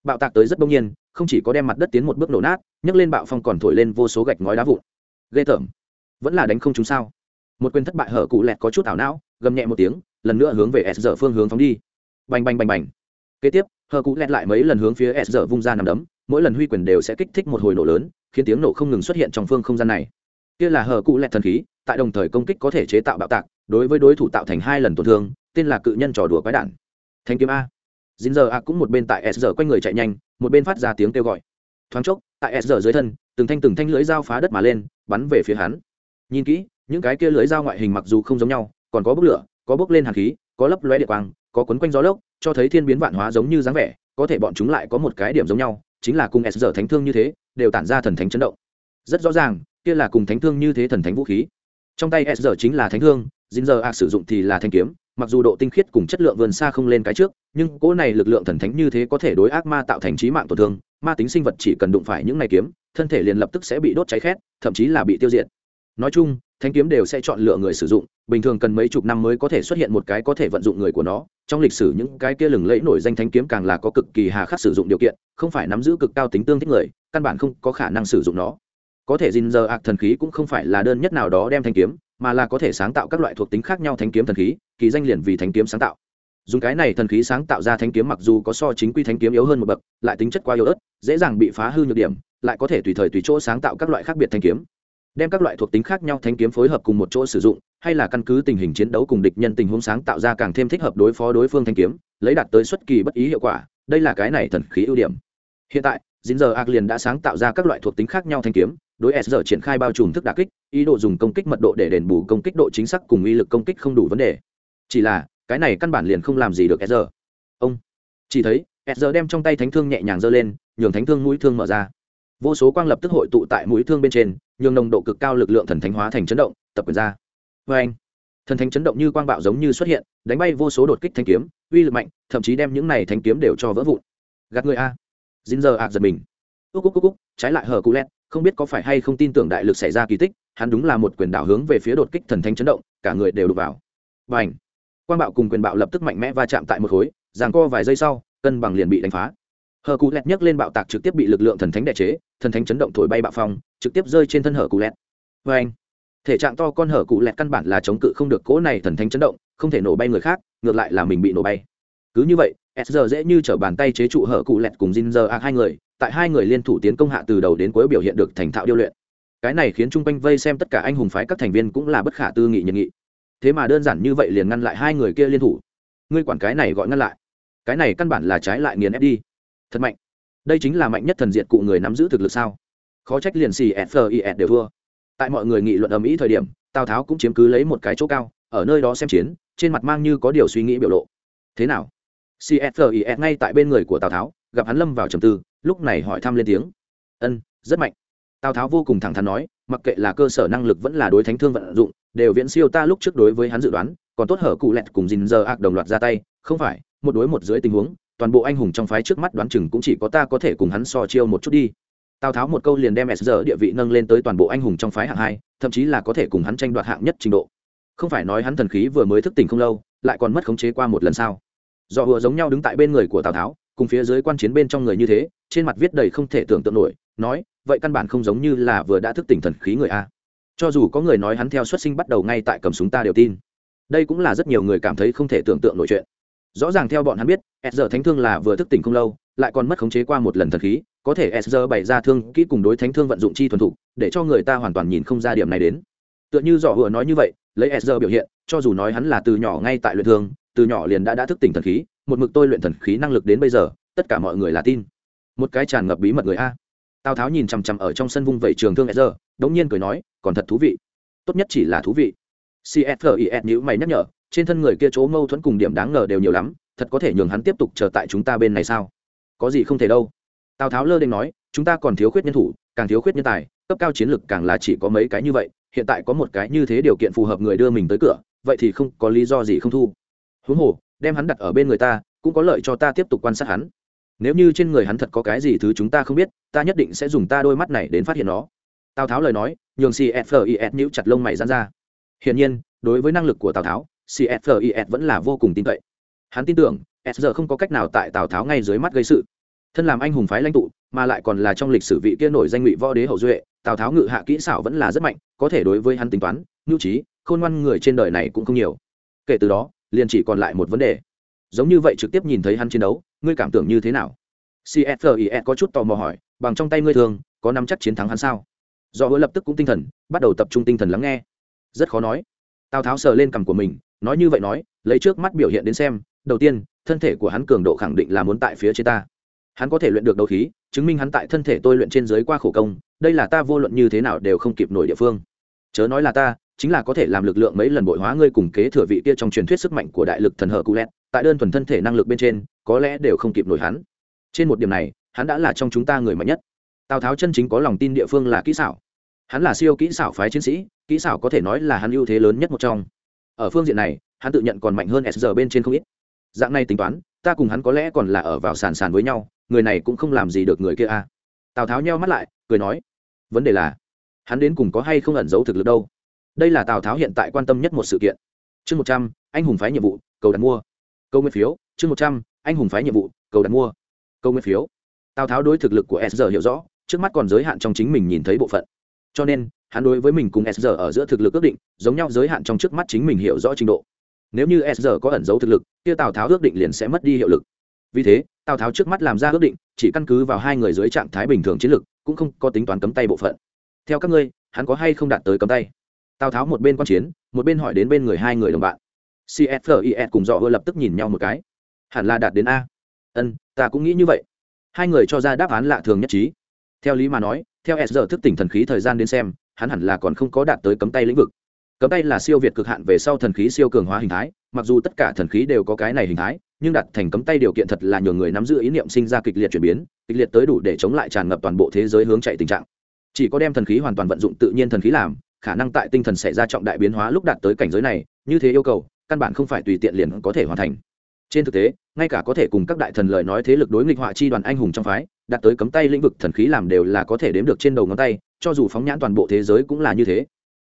Bạo tạc tới rất bỗng nhiên, không chỉ có đem mặt đất tiến một bước nổ nát, nhấc lên bạo phong còn thổi lên vô số gạch ngói đá vụn ghê tởm. Vẫn là đánh không chúng sao? Một quyền thất bại hở cụ lẹt có chút ảo não, gầm nhẹ một tiếng, lần nữa hướng về s giờ phương hướng phóng đi. Bành bành bành bành. Kế tiếp, hở cụ lẹt lại mấy lần hướng phía s giờ vung ra nằm đấm, mỗi lần huy quyền đều sẽ kích thích một hồi nổ lớn, khiến tiếng nổ không ngừng xuất hiện trong phương không gian này. Kia là hở cụ lẹt thần khí, tại đồng thời công kích có thể chế tạo bạo tạc, đối với đối thủ tạo thành hai lần tổn thương, tên là cự nhân trò đùa quái đản. Thanh kiếm a. Dính giờ a cũng một bên tại s giờ quanh người chạy nhanh, một bên phát ra tiếng kêu gọi. Thoáng chốc, tại s giờ dưới thân từng thanh từng thanh lưới dao phá đất mà lên, bắn về phía hắn. Nhìn kỹ, những cái kia lưới dao ngoại hình mặc dù không giống nhau, còn có bốc lửa, có bốc lên hàn khí, có lấp lóe địa quang, có quấn quanh gió lốc, cho thấy thiên biến vạn hóa giống như dáng vẻ, có thể bọn chúng lại có một cái điểm giống nhau, chính là cùng s giờ thánh thương như thế, đều tản ra thần thánh chấn động. Rất rõ ràng, kia là cùng thánh thương như thế thần thánh vũ khí. Trong tay s giờ chính là thánh thương dính giờ ạc sử dụng thì là thanh kiếm, mặc dù độ tinh khiết cùng chất lượng vườn xa không lên cái trước, nhưng cỗ này lực lượng thần thánh như thế có thể đối ác ma tạo thành trí mạng tổn thương, ma tính sinh vật chỉ cần đụng phải những này kiếm thân thể liền lập tức sẽ bị đốt cháy khét, thậm chí là bị tiêu diệt. Nói chung, thanh kiếm đều sẽ chọn lựa người sử dụng, bình thường cần mấy chục năm mới có thể xuất hiện một cái có thể vận dụng người của nó. Trong lịch sử những cái kia lừng lẫy nổi danh thanh kiếm càng là có cực kỳ hà khắc sử dụng điều kiện, không phải nắm giữ cực cao tính tương thích người, căn bản không có khả năng sử dụng nó. Có thể dình giờ ạc thần khí cũng không phải là đơn nhất nào đó đem thanh kiếm, mà là có thể sáng tạo các loại thuộc tính khác nhau thanh kiếm thần khí, kỳ danh liền vì thanh kiếm sáng tạo. Dùng cái này thần khí sáng tạo ra thanh kiếm mặc dù có so chính quy thanh kiếm yếu hơn một bậc, lại tính chất quá yếu ớt, dễ dàng bị phá hư nhược điểm lại có thể tùy thời tùy chỗ sáng tạo các loại khác biệt thanh kiếm. Đem các loại thuộc tính khác nhau thanh kiếm phối hợp cùng một chỗ sử dụng, hay là căn cứ tình hình chiến đấu cùng địch nhân tình huống sáng tạo ra càng thêm thích hợp đối phó đối phương thanh kiếm, lấy đạt tới xuất kỳ bất ý hiệu quả, đây là cái này thần khí ưu điểm. Hiện tại dính giờ ác liền đã sáng tạo ra các loại thuộc tính khác nhau thanh kiếm, đối s giờ triển khai bao trùm thức đà kích, ý đồ dùng công kích mật độ để đền bù công kích độ chính xác cùng uy lực công kích không đủ vấn đề. Chỉ là, cái này căn bản liền không làm gì được s giờ ông, chỉ thấy, s giờ đem trong tay thánh thương nhẹ nhàng giơ lên, nhường thánh thương mũi thương mở ra vô số quang lập tức hội tụ tại mũi thương bên trên, nhường nồng độ cực cao lực lượng thần thánh hóa thành chấn động, tập quyền ra. Vê anh, thần thánh chấn động như quang bạo giống như xuất hiện, đánh bay vô số đột kích thanh kiếm, uy lực mạnh, thậm chí đem những này thanh kiếm đều cho vỡ vụn. Gạt người a. Dính giờ ạ giật mình. Úc úc úc úc, trái lại hờ cụ lét không biết có phải hay không tin tưởng đại lực xảy ra kỳ tích, hắn đúng là một quyền đảo hướng về phía đột kích thần thánh chấn động, cả người đều đục vào. Và ảnh quang bạo cùng quyền bạo lập tức mạnh mẽ va chạm tại một khối, giằng co vài giây sau, cân bằng liền bị đánh phá hờ cụ lẹt nhấc lên bạo tạc trực tiếp bị lực lượng thần thánh đẻ chế, thần thánh chấn động thổi bay bạo phong, trực tiếp rơi trên thân hở cụ lẹt. vê anh, thể trạng to con hở cụ lẹt căn bản là chống cự không được cỗ này thần thánh chấn động, không thể nổ bay người khác, ngược lại là mình bị nổ bay. Cứ như vậy s giờ dễ như t r ở bàn tay chế trụ hở cụ lẹt cùng jin giờ a hai người, tại hai người liên thủ tiến công hạ từ đầu đến cuối biểu hiện được thành thạo điêu luyện. Cái này khiến chung quanh vây xem tất cả anh hùng phái các thành viên cũng là bất khả tư nghị nhiệt nghị thế mà đơn giản như vậy liền ngăn lại hai người kia liên thủ. Ngươi quản cái này gọi ngăn lại. Cái này căn bản là trái lại nghiền ép đi thật mạnh. Đây chính là mạnh nhất thần diệt cụ người nắm giữ thực lực sao? Khó trách liền xì sfis đều thua. Tại mọi người nghị luận ầm ĩ thời điểm, tào tháo cũng chiếm cứ lấy một cái chỗ cao, ở nơi đó xem chiến, trên mặt mang như có điều suy nghĩ biểu lộ. Thế nào? Csfis ngay tại bên người của tào tháo, gặp hắn lâm vào trầm tư, lúc này hỏi thăm lên tiếng. Ân, rất mạnh. Tào tháo vô cùng thẳng thắn nói, mặc kệ là cơ sở năng lực vẫn là đối thánh thương vận dụng, đều viễn siêu ta lúc trước đối với hắn dự đoán, còn tốt hở cụ lẹt cùng dình giờ ạc đồng loạt ra tay, không phải, một đối một dưới tình huống toàn bộ anh hùng trong phái trước mắt đoán chừng cũng chỉ có ta có thể cùng hắn so chiêu một chút đi. Tào tháo một câu liền đem s giờ địa vị nâng lên tới toàn bộ anh hùng trong phái hạng hai, thậm chí là có thể cùng hắn tranh đoạt hạng nhất trình độ. Không phải nói hắn thần khí vừa mới thức tỉnh không lâu, lại còn mất khống chế qua một lần sao? Do vừa giống nhau đứng tại bên người của tào tháo, cùng phía dưới quan chiến bên trong người như thế, trên mặt viết đầy không thể tưởng tượng nổi, nói, vậy căn bản không giống như là vừa đã thức tỉnh thần khí người a. Cho dù có người nói hắn theo xuất sinh bắt đầu ngay tại cầm súng ta đều tin. Đây cũng là rất nhiều người cảm thấy không thể tưởng tượng nổi chuyện rõ ràng theo bọn hắn biết, s giờ thánh thương là vừa thức tỉnh không lâu, lại còn mất khống chế qua một lần thần khí, có thể s giờ bày ra thương kỹ cùng đối thánh thương vận dụng chi thuần thục, để cho người ta hoàn toàn nhìn không ra điểm này đến. Tựa như dọ vừa nói như vậy, lấy s giờ biểu hiện, cho dù nói hắn là từ nhỏ ngay tại luyện thương, từ nhỏ liền đã đã thức tỉnh thần khí, một mực tôi luyện thần khí năng lực đến bây giờ, tất cả mọi người là tin. Một cái tràn ngập bí mật người a. Tào tháo nhìn chằm chằm ở trong sân vung vẩy trường thương s giờ đống nhiên cười nói, còn thật thú vị. Tốt nhất chỉ là thú vị. Cfis nhữ mày nhắc nhở trên thân người kia chỗ mâu thuẫn cùng điểm đáng ngờ đều nhiều lắm, thật có thể nhường hắn tiếp tục chờ tại chúng ta bên này sao? Có gì không thể đâu. Tào tháo lơ đ nói, chúng ta còn thiếu khuyết nhân thủ, càng thiếu khuyết nhân tài, cấp cao chiến lược càng là chỉ có mấy cái như vậy, hiện tại có một cái như thế điều kiện phù hợp người đưa mình tới cửa, vậy thì không có lý do gì không thu. Huống hồ, đem hắn đặt ở bên người ta, cũng có lợi cho ta tiếp tục quan sát hắn. Nếu như trên người hắn thật có cái gì thứ chúng ta không biết, ta nhất định sẽ dùng ta đôi mắt này đến phát hiện nó. Tào tháo lời nói, nhường cfis níu chặt lông mày dán ra. Hiển nhiên, đối với năng lực của tào tháo cfis vẫn là vô cùng tin cậy. Hắn tin tưởng SR giờ không có cách nào tại tào tháo ngay dưới mắt gây sự. Thân làm anh hùng phái lãnh tụ, mà lại còn là trong lịch sử vị kia nổi danh ngụy võ đế hậu duệ, tào tháo ngự hạ kỹ xảo vẫn là rất mạnh, có thể đối với hắn tính toán, nhu trí, khôn ngoan người trên đời này cũng không nhiều. Kể từ đó, liền chỉ còn lại một vấn đề. Giống như vậy trực tiếp nhìn thấy hắn chiến đấu, ngươi cảm tưởng như thế nào? Cfis có chút tò mò hỏi, bằng trong tay ngươi thường, có nắm chắc chiến thắng hắn sao? Do hứa lập tức cũng tinh thần, bắt đầu tập trung tinh thần lắng nghe. Rất khó nói. Tào tháo sờ lên cằm của mình nói như vậy nói, lấy trước mắt biểu hiện đến xem, đầu tiên, thân thể của hắn cường độ khẳng định là muốn tại phía trên ta. Hắn có thể luyện được đấu khí, chứng minh hắn tại thân thể tôi luyện trên giới qua khổ công, đây là ta vô luận như thế nào đều không kịp nổi địa phương. Chớ nói là ta, chính là có thể làm lực lượng mấy lần bội hóa ngươi cùng kế thừa vị kia trong truyền thuyết sức mạnh của đại lực thần hở cụ lẹt tại đơn thuần thân thể năng lực bên trên, có lẽ đều không kịp nổi hắn. Trên một điểm này, hắn đã là trong chúng ta người mạnh nhất. Tào tháo chân chính có lòng tin địa phương là kỹ xảo. Hắn là siêu kỹ xảo phái chiến sĩ, kỹ xảo có thể nói là hắn ưu thế lớn nhất một trong ở phương diện này, hắn tự nhận còn mạnh hơn SR bên trên không ít. Dạng này tính toán, ta cùng hắn có lẽ còn là ở vào sàn sàn với nhau, người này cũng không làm gì được người kia a à. tào tháo nheo mắt lại, cười nói, vấn đề là, hắn đến cùng có hay không ẩn giấu thực lực đâu? Đây là tào tháo hiện tại quan tâm nhất một sự kiện. Chương một trăm, anh hùng phái nhiệm vụ, cầu đặt mua. Câu nguyên phiếu, chương một trăm, anh hùng phái nhiệm vụ, cầu đặt mua. Câu nguyên phiếu. Tào tháo đối thực lực của s hiểu rõ, trước mắt còn giới hạn trong chính mình nhìn thấy bộ phận. Cho nên hắn đối với mình cùng s ở giữa thực lực ước định, giống nhau giới hạn trong trước mắt chính mình hiểu rõ trình độ. Nếu như s có ẩn giấu thực lực, kia tào tháo ước định liền sẽ mất đi hiệu lực. Vì thế, tào tháo trước mắt làm ra ước định, chỉ căn cứ vào hai người dưới trạng thái bình thường chiến lực, cũng không có tính toán cấm tay bộ phận. Theo các ngươi, hắn có hay không đạt tới cấm tay? Tào tháo một bên quan chiến, một bên hỏi đến bên người hai người đồng bạn. Cfis cùng dọ ưa lập tức nhìn nhau một cái. Hẳn là đạt đến a. Ân, ta cũng nghĩ như vậy. Hai người cho ra đáp án lạ thường nhất trí. Theo lý mà nói, theo s giờ thức tỉnh thần khí thời gian đến xem hắn hẳn là còn không có đạt tới cấm tay lĩnh vực. Cấm tay là siêu việt cực hạn về sau thần khí siêu cường hóa hình thái, mặc dù tất cả thần khí đều có cái này hình thái, nhưng đặt thành cấm tay điều kiện thật là nhiều người nắm giữ ý niệm sinh ra kịch liệt chuyển biến, kịch liệt tới đủ để chống lại tràn ngập toàn bộ thế giới hướng chạy tình trạng. Chỉ có đem thần khí hoàn toàn vận dụng tự nhiên thần khí làm, khả năng tại tinh thần xảy ra trọng đại biến hóa lúc đạt tới cảnh giới này, như thế yêu cầu, căn bản không phải tùy tiện liền có thể hoàn thành. Trên thực tế, ngay cả có thể cùng các đại thần lời nói thế lực đối nghịch họa chi đoàn anh hùng trong phái, đạt tới cấm tay lĩnh vực thần khí làm đều là có thể đếm được trên đầu ngón tay cho dù phóng nhãn toàn bộ thế giới cũng là như thế.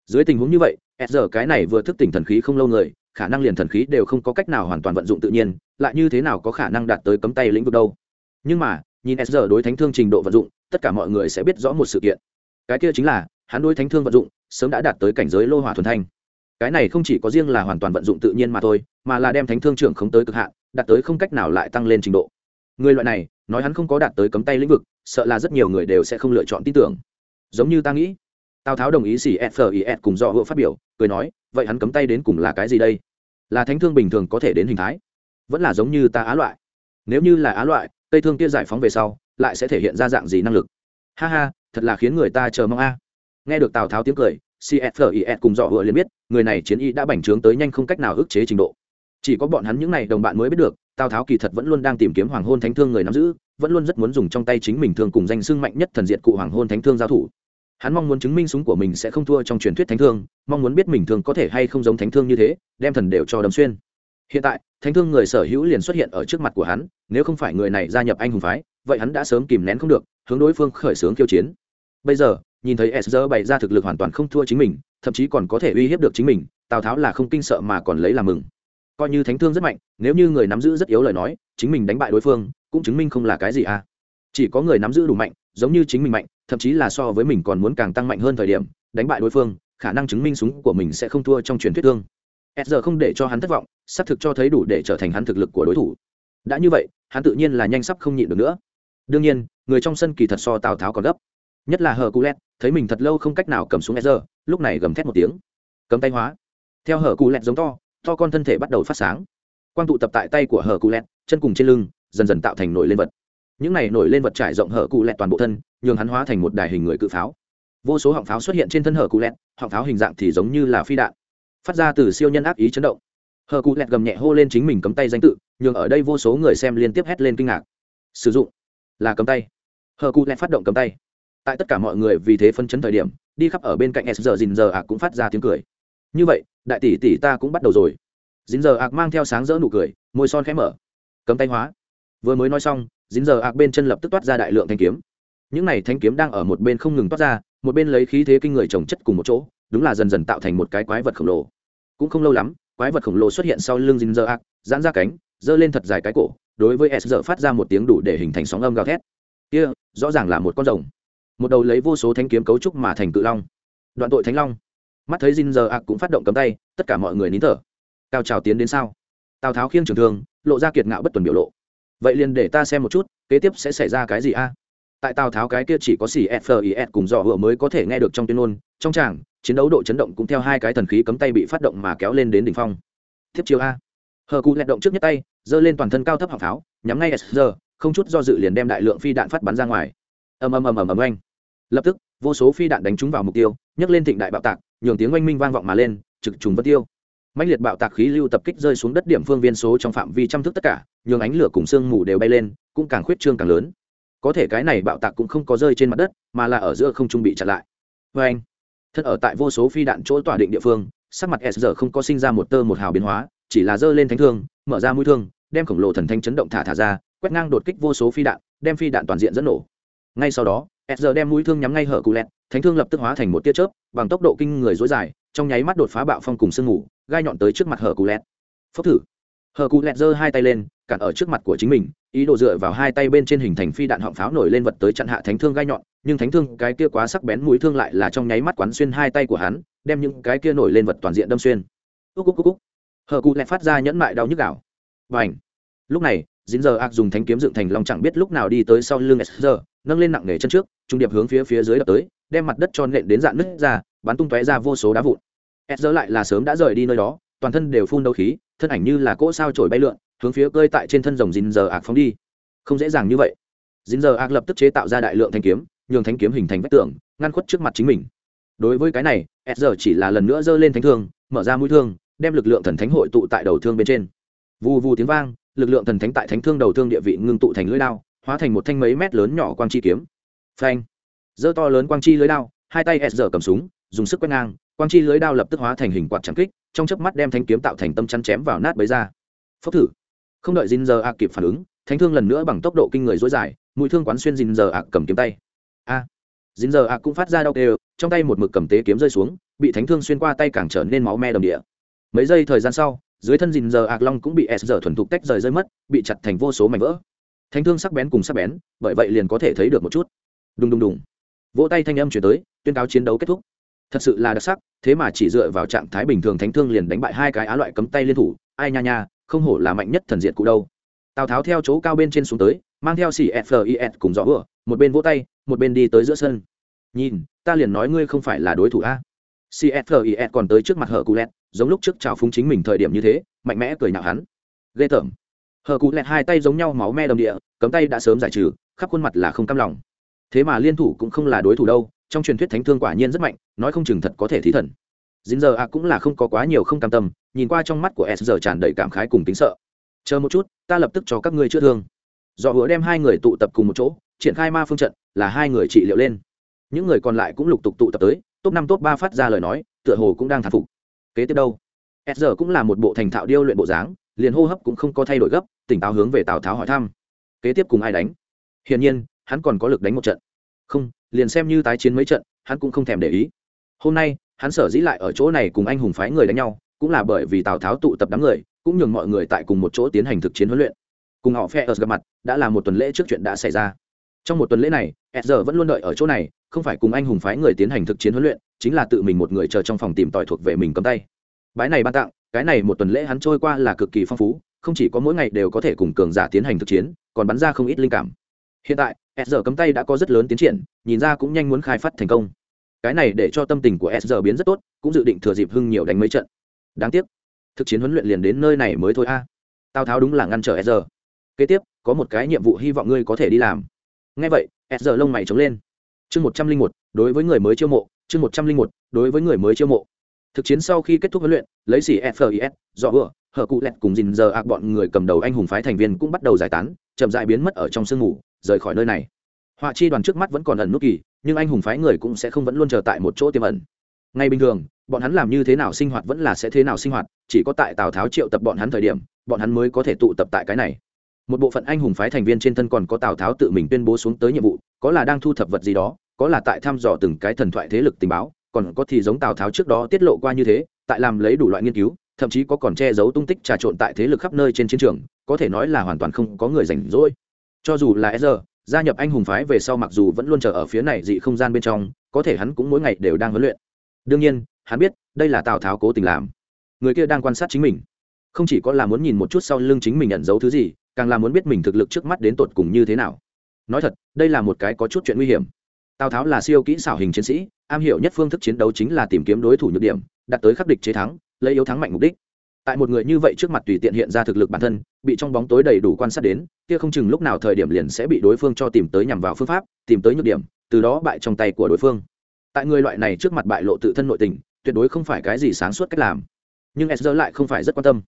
Dưới tình huống như vậy s giờ cái này vừa thức tỉnh thần khí không lâu người, khả năng liền thần khí đều không có cách nào hoàn toàn vận dụng tự nhiên, lại như thế nào có khả năng đạt tới cấm tay lĩnh vực đâu. Nhưng mà, nhìn s giờ đối thánh thương trình độ vận dụng, tất cả mọi người sẽ biết rõ một sự kiện. Cái kia chính là, hắn đối thánh thương vận dụng, sớm đã đạt tới cảnh giới lô hỏa thuần thanh. Cái này không chỉ có riêng là hoàn toàn vận dụng tự nhiên mà thôi, mà là đem thánh thương trưởng không tới cực hạn, đạt tới không cách nào lại tăng lên trình độ. Người loại này, nói hắn không có đạt tới cấm tay lĩnh vực, sợ là rất nhiều người đều sẽ không lựa chọn tin tưởng giống như ta nghĩ. Tào tháo đồng ý xỉ fis cùng do hữu phát biểu, cười nói, vậy hắn cấm tay đến cùng là cái gì đây? Là thánh thương bình thường có thể đến hình thái, vẫn là giống như ta á loại. Nếu như là á loại, cây thương kia giải phóng về sau, lại sẽ thể hiện ra dạng gì năng lực? Ha ha, thật là khiến người ta chờ mong a. Nghe được tào tháo tiếng cười cfis cùng dọ hựa liền biết, người này chiến y đã bành trướng tới nhanh không cách nào ức chế trình độ. Chỉ có bọn hắn những n à y đồng bạn mới biết được, tào tháo kỳ thật vẫn luôn đang tìm kiếm hoàng hôn thánh thương người nắm giữ, vẫn luôn rất muốn dùng trong tay chính mình thương cùng danh sưng mạnh nhất thần diện cụ hoàng hôn thánh thương giao thủ hắn mong muốn chứng minh súng của mình sẽ không thua trong truyền thuyết thánh thương, mong muốn biết mình thường có thể hay không giống thánh thương như thế, đem thần đều cho đầm xuyên. Hiện tại, thánh thương người sở hữu liền xuất hiện ở trước mặt của hắn, nếu không phải người này gia nhập anh hùng phái, vậy hắn đã sớm kìm nén không được, hướng đối phương khởi xướng khiêu chiến. Bây giờ, nhìn thấy s bày ra thực lực hoàn toàn không thua chính mình, thậm chí còn có thể uy hiếp được chính mình, tào tháo là không kinh sợ mà còn lấy làm mừng. Coi như thánh thương rất mạnh, nếu như người nắm giữ rất yếu lời nói, chính mình đánh bại đối phương, cũng chứng minh không là cái gì à. Chỉ có người nắm giữ đủ mạnh giống như chính mình mạnh, thậm chí là so với mình còn muốn càng tăng mạnh hơn thời điểm, đánh bại đối phương, khả năng chứng minh súng của mình sẽ không thua trong truyền thuyết thương. S giờ không để cho hắn thất vọng, xác thực cho thấy đủ để trở thành hắn thực lực của đối thủ. Đã như vậy, hắn tự nhiên là nhanh sắp không nhịn được nữa. Đương nhiên, người trong sân kỳ thật so tào tháo còn gấp. Nhất là hờ cu thấy mình thật lâu không cách nào cầm xuống s giờ lúc này gầm thét một tiếng. Cấm tay hóa. Theo hờ cu giống to to con thân thể bắt đầu phát sáng. Quang tụ tập tại tay của hờ cu chân cùng trên lưng, dần dần tạo thành nổi lên vật những này nổi lên vật trải rộng hở cụ lẹt toàn bộ thân, nhường hắn hóa thành một đài hình người cự pháo. Vô số họng pháo xuất hiện trên thân hở cụ lẹt, họng pháo hình dạng thì giống như là phi đạn, phát ra từ siêu nhân ác ý chấn động. Hở cụ lẹt gầm nhẹ hô lên chính mình cấm tay danh tự, nhường ở đây vô số người xem liên tiếp hét lên kinh ngạc. Sử dụng là cấm tay. Hở cụ lẹt phát động cấm tay. Tại tất cả mọi người vì thế phân chấn thời điểm, đi khắp ở bên cạnh s giờ dìn giờ ạc cũng phát ra tiếng cười. Như vậy, đại tỷ tỷ ta cũng bắt đầu rồi. Dìn giờ ạc mang theo sáng rỡ nụ cười, môi son khẽ mở. Cấm tay hóa. Vừa mới nói xong dính giờ ạc bên chân lập tức toát ra đại lượng thanh kiếm. Những này thanh kiếm đang ở một bên không ngừng toát ra, một bên lấy khí thế kinh người trồng chất cùng một chỗ, đúng là dần dần tạo thành một cái quái vật khổng lồ. Cũng không lâu lắm, quái vật khổng lồ xuất hiện sau lưng dính giờ ạc, giãn ra cánh, giơ lên thật dài cái cổ, đối với s giờ phát ra một tiếng đủ để hình thành sóng âm gào thét. Kia, rõ ràng là một con rồng. Một đầu lấy vô số thanh kiếm cấu trúc mà thành cự long. Đoạn tội thánh long. Mắt thấy dinh giờ ạc cũng phát động cấm tay, tất cả mọi người nín thở. Cao trào tiến đến sao? Tào tháo khiêng trường thương, lộ ra kiệt ngạo bất tuần biểu lộ vậy liền để ta xem một chút, kế tiếp sẽ xảy ra cái gì a? Tại tào tháo cái kia chỉ có xì fis cùng dò hựa mới có thể nghe được trong tuyên ngôn, trong tràng, chiến đấu độ chấn động cũng theo hai cái thần khí cấm tay bị phát động mà kéo lên đến đỉnh phong. Tiếp chiều a. Hờ cụ lẹt động trước nhất tay, giơ lên toàn thân cao thấp hạng pháo nhắm ngay sr không chút do dự liền đem đại lượng phi đạn phát bắn ra ngoài. Ầm ầm ầm ầm ầm oanh. Lập tức, vô số phi đạn đánh trúng vào mục tiêu, nhấc lên thịnh đại bạo tạc, nhường tiếng oanh minh vang vọng mà lên, trực trùng vân tiêu mạnh liệt bạo tạc khí lưu tập kích rơi xuống đất điểm phương viên số trong phạm vi trăm thước tất cả, nhường ánh lửa cùng sương mù đều bay lên, cũng càng khuyết trương càng lớn. Có thể cái này bạo tạc cũng không có rơi trên mặt đất, mà là ở giữa không trung bị chặn lại. Vê anh thân ở tại vô số phi đạn chỗ tỏa định địa phương, sắc mặt s giờ không có sinh ra một tơ một hào biến hóa, chỉ là giơ lên thánh thương, mở ra mũi thương, đem khổng lồ thần thanh chấn động thả thả ra, quét ngang đột kích vô số phi đạn, đem phi đạn toàn diện dẫn nổ. Ngay sau đó, s đem mũi thương nhắm ngay hở cụ lẹt, thánh thương lập tức hóa thành một tia chớp, bằng tốc độ kinh người dối dài, trong nháy mắt đột phá bạo phong cùng sương ngủ gai nhọn tới trước mặt hờ cù lẹt. Phốc thử. Hờ cù lẹt giơ hai tay lên, cản ở trước mặt của chính mình, ý đồ dựa vào hai tay bên trên hình thành phi đạn họng pháo nổi lên vật tới chặn hạ thánh thương gai nhọn, nhưng thánh thương cái kia quá sắc bén mũi thương lại là trong nháy mắt quán xuyên hai tay của hắn, đem những cái kia nổi lên vật toàn diện đâm xuyên. Úc úc úc úc hờ cụ lại phát ra nhẫn mại đau nhức đảo và ảnh lúc này dính giờ ạc dùng thánh kiếm dựng thành lòng chẳng biết lúc nào đi tới sau lưng s giờ nâng lên nặng nề chân trước, trung điệp hướng phía phía dưới đập tới, đem mặt đất tròn nện đến dạn nứt ra, bắn tung tóe ra vô số đá vụn s giờ lại là sớm đã rời đi nơi đó, toàn thân đều phun đấu khí, thân ảnh như là cỗ sao trổi bay lượn, hướng phía cơi tại trên thân rồng dính giờ ạc phóng đi. Không dễ dàng như vậy. Dính giờ ạc lập tức chế tạo ra đại lượng thanh kiếm, nhường thanh kiếm hình thành vách tường, ngăn khuất trước mặt chính mình. Đối với cái này s giờ chỉ là lần nữa giơ lên thánh thương, mở ra mũi thương, đem lực lượng thần thánh hội tụ tại đầu thương bên trên. Vù vù tiếng vang, lực lượng thần thánh tại thánh thương đầu thương địa vị ngưng tụ thành lưỡi đao, hóa thành một thanh mấy mét lớn nhỏ quang chi kiếm. Phanh. Giơ to lớn quang chi lưới đao, hai tay s giờ cầm súng, dùng sức quét ngang quang chi lưới đao lập tức hóa thành hình quạt trắng kích, trong chớp mắt đem thanh kiếm tạo thành tâm chắn chém vào nát bấy ra. Phốc thử. Không đợi dinh giờ kịp phản ứng, thánh thương lần nữa bằng tốc độ kinh người dối dài, mũi thương quán xuyên dinh giờ cầm kiếm tay. A. À. dinh giờ cũng phát ra đau đều trong tay một mực cầm tế kiếm rơi xuống, bị thánh thương xuyên qua tay càng trở nên máu me đồng địa. Mấy giây thời gian sau, dưới thân dình giờ ạc long cũng bị s giờ thuần thục tách rời rơi mất, bị chặt thành vô số mảnh vỡ. Thánh thương sắc bén cùng sắc bén, bởi vậy liền có thể thấy được một chút. Đùng đùng đùng. Vỗ tay thanh âm chuyển tới, tuyên cáo chiến đấu kết thúc thật sự là đặc sắc, thế mà chỉ dựa vào trạng thái bình thường thánh thương liền đánh bại hai cái á loại cấm tay liên thủ, ai nha nha, không hổ là mạnh nhất thần diện cụ đâu. Tào tháo theo chỗ cao bên trên xuống tới, mang theo xỉ fis cùng rõ vừa một bên vỗ tay, một bên đi tới giữa sân. Nhìn, ta liền nói ngươi không phải là đối thủ a. Cfis còn tới trước mặt hờ cú lẹt, giống lúc trước chào phúng chính mình thời điểm như thế, mạnh mẽ cười nhạo hắn. Ghê tởm. Hờ cú lẹt hai tay giống nhau máu me đồng địa, cấm tay đã sớm giải trừ, khắp khuôn mặt là không cam lòng. Thế mà liên thủ cũng không là đối thủ đâu trong truyền thuyết thánh thương quả nhiên rất mạnh, nói không chừng thật có thể thí thần. Dính giờ ạ cũng là không có quá nhiều không cam tâm, nhìn qua trong mắt của s giờ tràn đầy cảm khái cùng tính sợ. Chờ một chút, ta lập tức cho các ngươi chữa thương. Do hứa đem hai người tụ tập cùng một chỗ, triển khai ma phương trận, là hai người trị liệu lên. Những người còn lại cũng lục tục tụ tập tới, top năm top ba phát ra lời nói, tựa hồ cũng đang thán phục. Kế tiếp đâu? S giờ cũng là một bộ thành thạo điêu luyện bộ dáng, liền hô hấp cũng không có thay đổi gấp, tỉnh táo hướng về tào tháo hỏi thăm. Kế tiếp cùng ai đánh? Hiển nhiên, hắn còn có lực đánh một trận. Không liền xem như tái chiến mấy trận, hắn cũng không thèm để ý. Hôm nay, hắn sở dĩ lại ở chỗ này cùng anh hùng phái người đánh nhau, cũng là bởi vì tào tháo tụ tập đám người, cũng nhường mọi người tại cùng một chỗ tiến hành thực chiến huấn luyện. Cùng họ phe ở gặp mặt, đã là một tuần lễ trước chuyện đã xảy ra. Trong một tuần lễ này s giờ vẫn luôn đợi ở chỗ này, không phải cùng anh hùng phái người tiến hành thực chiến huấn luyện, chính là tự mình một người chờ trong phòng tìm tòi thuộc về mình cầm tay. Bái này ban tặng, cái này một tuần lễ hắn trôi qua là cực kỳ phong phú, không chỉ có mỗi ngày đều có thể cùng cường giả tiến hành thực chiến, còn bắn ra không ít linh cảm. Hiện tại s giờ cấm tay đã có rất lớn tiến triển, nhìn ra cũng nhanh muốn khai phát thành công. Cái này để cho tâm tình của s giờ biến rất tốt, cũng dự định thừa dịp hưng nhiều đánh mấy trận. Đáng tiếc, thực chiến huấn luyện liền đến nơi này mới thôi a. Tao tháo đúng là ngăn trở s giờ kế tiếp, có một cái nhiệm vụ hy vọng ngươi có thể đi làm. Ngay vậy, s giờ lông mày trống lên. Chương một trăm linh một, đối với người mới chiêu mộ, chương một trăm linh một, đối với người mới chiêu mộ. Thực chiến sau khi kết thúc huấn luyện, lấy xỉ fis dọ vừa hở cụ lẹt cùng dình giờ ạc bọn người cầm đầu anh hùng phái thành viên cũng bắt đầu giải tán, chậm dại biến mất ở trong sương mù rời khỏi nơi này. Họa chi đoàn trước mắt vẫn còn ẩn nút kỳ, nhưng anh hùng phái người cũng sẽ không vẫn luôn chờ tại một chỗ tiềm ẩn. Ngay bình thường, bọn hắn làm như thế nào sinh hoạt vẫn là sẽ thế nào sinh hoạt, chỉ có tại tào tháo triệu tập bọn hắn thời điểm, bọn hắn mới có thể tụ tập tại cái này. Một bộ phận anh hùng phái thành viên trên thân còn có tào tháo tự mình tuyên bố xuống tới nhiệm vụ, có là đang thu thập vật gì đó, có là tại thăm dò từng cái thần thoại thế lực tình báo, còn có thì giống tào tháo trước đó tiết lộ qua như thế, tại làm lấy đủ loại nghiên cứu, thậm chí có còn che giấu tung tích trà trộn tại thế lực khắp nơi trên chiến trường, có thể nói là hoàn toàn không có người rảnh rỗi cho dù là e gia nhập anh hùng phái về sau mặc dù vẫn luôn chờ ở phía này dị không gian bên trong, có thể hắn cũng mỗi ngày đều đang huấn luyện. Đương nhiên, hắn biết đây là tào tháo cố tình làm. Người kia đang quan sát chính mình. Không chỉ có là muốn nhìn một chút sau lưng chính mình nhận dấu thứ gì, càng là muốn biết mình thực lực trước mắt đến tột cùng như thế nào. Nói thật, đây là một cái có chút chuyện nguy hiểm. Tào tháo là siêu kỹ xảo hình chiến sĩ, am hiểu nhất phương thức chiến đấu chính là tìm kiếm đối thủ nhược điểm đặt tới khắc địch chế thắng, lấy yếu thắng mạnh mục đích tại một người như vậy trước mặt tùy tiện hiện ra thực lực bản thân, bị trong bóng tối đầy đủ quan sát đến, kia không chừng lúc nào thời điểm liền sẽ bị đối phương cho tìm tới nhằm vào phương pháp, tìm tới nhược điểm, từ đó bại trong tay của đối phương. Tại người loại này trước mặt bại lộ tự thân nội tình, tuyệt đối không phải cái gì sáng suốt cách làm. Nhưng sr lại không phải rất quan tâm.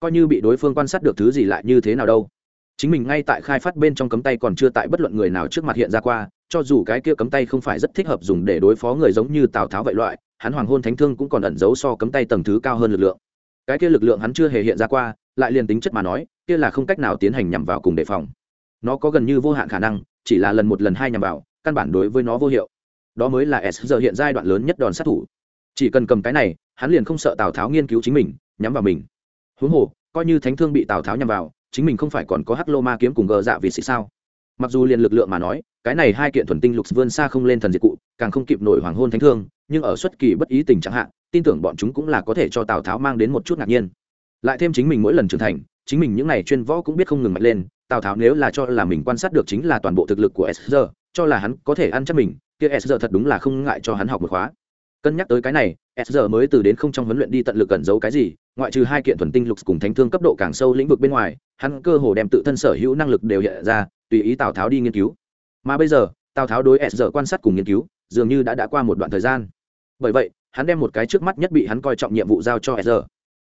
Coi như bị đối phương quan sát được thứ gì lại như thế nào đâu. Chính mình ngay tại khai phát bên trong cấm tay còn chưa tại bất luận người nào trước mặt hiện ra qua, cho dù cái kia cấm tay không phải rất thích hợp dùng để đối phó người giống như tào tháo vậy loại, hắn hoàng hôn thánh thương cũng còn ẩn giấu so cấm tay tầng thứ cao hơn lực lượng cái kia lực lượng hắn chưa hề hiện ra qua, lại liền tính chất mà nói, kia là không cách nào tiến hành nhằm vào cùng đề phòng. Nó có gần như vô hạn khả năng, chỉ là lần một lần hai nhằm vào, căn bản đối với nó vô hiệu. Đó mới là s giờ hiện giai đoạn lớn nhất đòn sát thủ. Chỉ cần cầm cái này, hắn liền không sợ tào tháo nghiên cứu chính mình, nhắm vào mình. Huống hồ, coi như thánh thương bị tào tháo nhằm vào, chính mình không phải còn có hắc lô ma kiếm cùng gờ dạ vì sĩ sao? Mặc dù liền lực lượng mà nói, cái này hai kiện thuần tinh lục vươn xa không lên thần diệt cụ càng không kịp nổi hoàng hôn thánh thương, nhưng ở xuất kỳ bất ý tình chẳng hạn tin tưởng bọn chúng cũng là có thể cho tào tháo mang đến một chút ngạc nhiên. Lại thêm chính mình mỗi lần trưởng thành, chính mình những n à y chuyên võ cũng biết không ngừng mạnh lên, tào tháo nếu là cho là mình quan sát được chính là toàn bộ thực lực của s cho là hắn có thể ăn chắc mình, kia s thật đúng là không ngại cho hắn học một khóa. Cân nhắc tới cái này, s mới từ đến không trong huấn luyện đi tận lực cẩn giấu cái gì, ngoại trừ hai kiện thuần tinh lục cùng thánh thương cấp độ càng sâu lĩnh vực bên ngoài, hắn cơ hồ đem tự thân sở hữu năng lực đều hiện ra, tùy ý tào tháo đi nghiên cứu. Mà bây giờ, tào tháo đối s quan sát cùng nghiên cứu dường như đã đã qua một đoạn thời gian. Bởi vậy, hắn đem một cái trước mắt nhất bị hắn coi trọng nhiệm vụ giao cho sr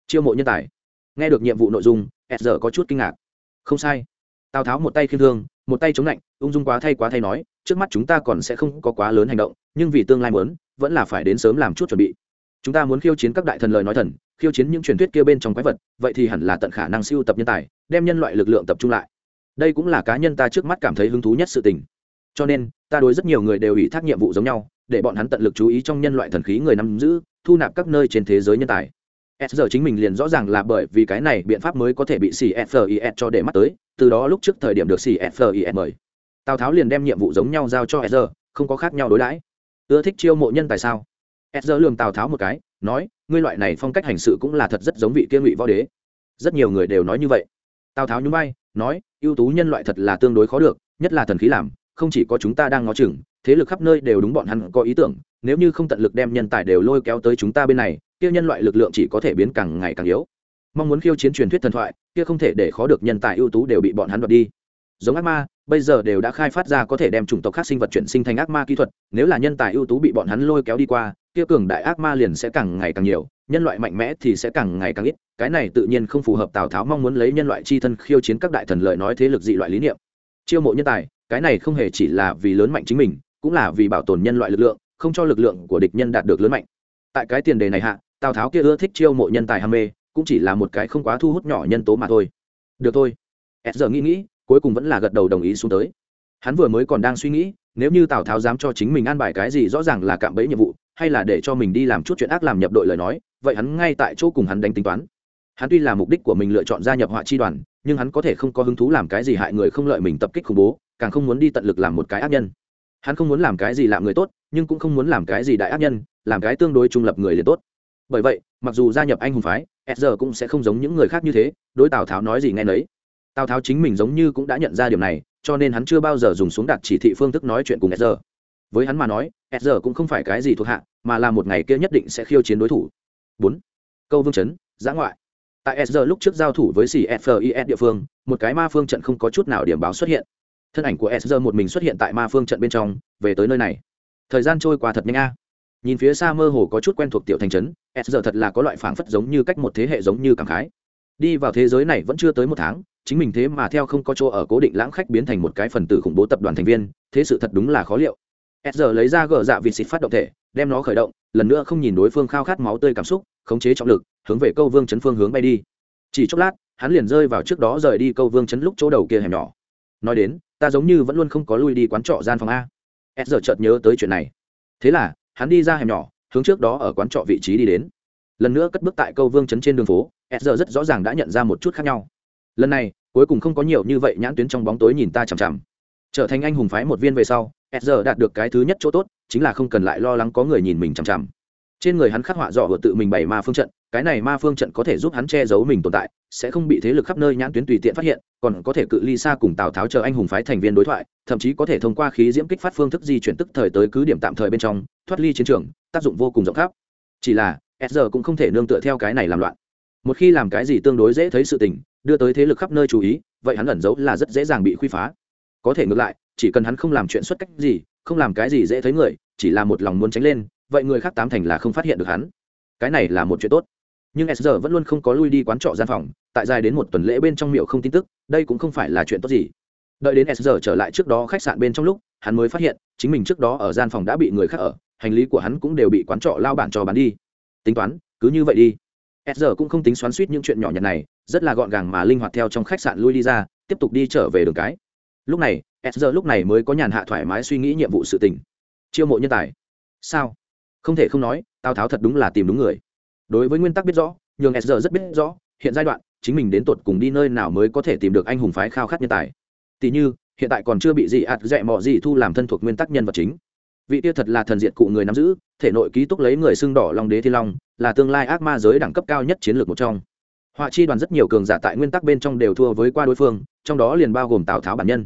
chiêu mộ nhân tài. Nghe được nhiệm vụ nội dung sr có chút kinh ngạc. Không sai. Tào tháo một tay khiêm thương, một tay chống lạnh, ung dung quá thay quá thay nói, trước mắt chúng ta còn sẽ không có quá lớn hành động, nhưng vì tương lai muốn, vẫn là phải đến sớm làm chút chuẩn bị. Chúng ta muốn khiêu chiến các đại thần lời nói thần, khiêu chiến những truyền thuyết kia bên trong quái vật, vậy thì hẳn là tận khả năng siêu tập nhân tài, đem nhân loại lực lượng tập trung lại. Đây cũng là cá nhân ta trước mắt cảm thấy hứng thú nhất sự tình cho nên, ta đối rất nhiều người đều ủy thác nhiệm vụ giống nhau, để bọn hắn tận lực chú ý trong nhân loại thần khí người nắm giữ, thu nạp các nơi trên thế giới nhân tài. S giờ chính mình liền rõ ràng là bởi vì cái này biện pháp mới có thể bị xì fis cho để mắt tới, từ đó lúc trước thời điểm được xì fis mời. Tào tháo liền đem nhiệm vụ giống nhau giao cho s giờ không có khác nhau đối đãi. Ưa thích chiêu mộ nhân tại sao? S giờ lường tào tháo một cái, nói, ngươi loại này phong cách hành sự cũng là thật rất giống vị kia ngụy võ đế. Rất nhiều người đều nói như vậy. Tào tháo nhún vai, nói, ưu tú nhân loại thật là tương đối khó được, nhất là thần khí làm không chỉ có chúng ta đang ngó chừng, thế lực khắp nơi đều đúng bọn hắn có ý tưởng, nếu như không tận lực đem nhân tài đều lôi kéo tới chúng ta bên này, kia nhân loại lực lượng chỉ có thể biến càng ngày càng yếu. Mong muốn khiêu chiến truyền thuyết thần thoại, kia không thể để khó được nhân tài ưu tú đều bị bọn hắn đoạt đi. Giống ác ma, bây giờ đều đã khai phát ra có thể đem chủng tộc khác sinh vật chuyển sinh thành ác ma kỹ thuật, nếu là nhân tài ưu tú bị bọn hắn lôi kéo đi qua, kia cường đại ác ma liền sẽ càng ngày càng nhiều, nhân loại mạnh mẽ thì sẽ càng ngày càng ít, cái này tự nhiên không phù hợp tào tháo mong muốn lấy nhân loại chi thân khiêu chiến các đại thần lợi nói thế lực dị loại lý niệm. Chiêu mộ nhân tài cái này không hề chỉ là vì lớn mạnh chính mình, cũng là vì bảo tồn nhân loại lực lượng, không cho lực lượng của địch nhân đạt được lớn mạnh. Tại cái tiền đề này hạ, tào tháo kia ưa thích chiêu mộ nhân tài ham mê, cũng chỉ là một cái không quá thu hút nhỏ nhân tố mà thôi. Được thôi. S giờ nghĩ nghĩ, cuối cùng vẫn là gật đầu đồng ý xuống tới. Hắn vừa mới còn đang suy nghĩ, nếu như tào tháo dám cho chính mình an bài cái gì rõ ràng là cạm bẫy nhiệm vụ, hay là để cho mình đi làm chút chuyện ác làm nhập đội lời nói, vậy hắn ngay tại chỗ cùng hắn đánh tính toán. Hắn tuy là mục đích của mình lựa chọn gia nhập họa chi đoàn, nhưng hắn có thể không có hứng thú làm cái gì hại người không lợi mình tập kích khủng bố càng không muốn đi tận lực làm một cái ác nhân. Hắn không muốn làm cái gì làm người tốt, nhưng cũng không muốn làm cái gì đại ác nhân, làm cái tương đối trung lập người liền tốt. Bởi vậy, mặc dù gia nhập anh hùng phái s giờ cũng sẽ không giống những người khác như thế, đối tào tháo nói gì nghe nấy. Tào tháo chính mình giống như cũng đã nhận ra điều này, cho nên hắn chưa bao giờ dùng xuống đặt chỉ thị phương thức nói chuyện cùng s giờ với hắn mà nói s giờ cũng không phải cái gì thuộc hạ, mà là một ngày kia nhất định sẽ khiêu chiến đối thủ. Bốn. Câu vương chấn, giã ngoại. Tại s giờ lúc trước giao thủ với cfis địa phương, một cái ma phương trận không có chút nào điểm báo xuất hiện thân ảnh của s một mình xuất hiện tại ma phương trận bên trong, về tới nơi này. Thời gian trôi qua thật nhanh a. Nhìn phía xa mơ hồ có chút quen thuộc tiểu thành trấn s thật là có loại phảng phất giống như cách một thế hệ giống như cảm khái. Đi vào thế giới này vẫn chưa tới một tháng, chính mình thế mà theo không có chỗ ở cố định lãng khách biến thành một cái phần tử khủng bố tập đoàn thành viên, thế sự thật đúng là khó liệu. S lấy ra gờ dạ vịt xịt phát động thể, đem nó khởi động, lần nữa không nhìn đối phương khao khát máu tươi cảm xúc, khống chế trọng lực, hướng về câu vương chấn phương hướng bay đi. Chỉ chốc lát, hắn liền rơi vào trước đó rời đi câu vương chấn lúc chỗ đầu kia hẻm nhỏ. Nói đến ta giống như vẫn luôn không có lui đi quán trọ gian phòng a. S giờ chợt nhớ tới chuyện này. Thế là, hắn đi ra hẻm nhỏ, hướng trước đó ở quán trọ vị trí đi đến. Lần nữa cất bước tại câu vương chấn trên đường phố s giờ rất rõ ràng đã nhận ra một chút khác nhau. Lần này, cuối cùng không có nhiều như vậy nhãn tuyến trong bóng tối nhìn ta chằm chằm. Trở thành anh hùng phái một viên về sau s giờ đạt được cái thứ nhất chỗ tốt, chính là không cần lại lo lắng có người nhìn mình chằm chằm. Trên người hắn khắc họa dọ vừa tự mình bày ma phương trận, cái này ma phương trận có thể giúp hắn che giấu mình tồn tại sẽ không bị thế lực khắp nơi nhãn tuyến tùy tiện phát hiện, còn có thể cự ly xa cùng tào tháo chờ anh hùng phái thành viên đối thoại, thậm chí có thể thông qua khí diễm kích phát phương thức di chuyển tức thời tới cứ điểm tạm thời bên trong, thoát ly chiến trường, tác dụng vô cùng rộng khắp. Chỉ là, s giờ cũng không thể nương tựa theo cái này làm loạn. Một khi làm cái gì tương đối dễ thấy sự tình, đưa tới thế lực khắp nơi chú ý, vậy hắn ẩn giấu là rất dễ dàng bị khuy phá. Có thể ngược lại, chỉ cần hắn không làm chuyện xuất cách gì, không làm cái gì dễ thấy người, chỉ là một lòng muốn tránh lên, vậy người khác tám thành là không phát hiện được hắn. Cái này là một chuyện tốt nhưng s giờ vẫn luôn không có lui đi quán trọ gian phòng, tại dài đến một tuần lễ bên trong miệu không tin tức, đây cũng không phải là chuyện tốt gì. Đợi đến s giờ trở lại trước đó khách sạn bên trong lúc, hắn mới phát hiện, chính mình trước đó ở gian phòng đã bị người khác ở, hành lý của hắn cũng đều bị quán trọ lao bản cho bán đi. Tính toán, cứ như vậy đi. S cũng không tính xoắn suýt những chuyện nhỏ nhặt này, rất là gọn gàng mà linh hoạt theo trong khách sạn lui đi ra, tiếp tục đi trở về đường cái. Lúc này, s lúc này mới có nhàn hạ thoải mái suy nghĩ nhiệm vụ sự tình. Chiêu mộ nhân tài. Sao? Không thể không nói, tào tháo thật đúng là tìm đúng người đối với nguyên tắc biết rõ, nhường SR rất biết rõ, hiện giai đoạn, chính mình đến tột cùng đi nơi nào mới có thể tìm được anh hùng phái khao khát nhân tài. Tỷ như, hiện tại còn chưa bị gì ạt dẹ mọ gì thu làm thân thuộc nguyên tắc nhân vật chính. Vị tia thật là thần diện cụ người nắm giữ, thể nội ký túc lấy người xưng đỏ long đế thiên long, là tương lai ác ma giới đẳng cấp cao nhất chiến lược một trong. Họa chi đoàn rất nhiều cường giả tại nguyên tắc bên trong đều thua với qua đối phương, trong đó liền bao gồm tào tháo bản nhân.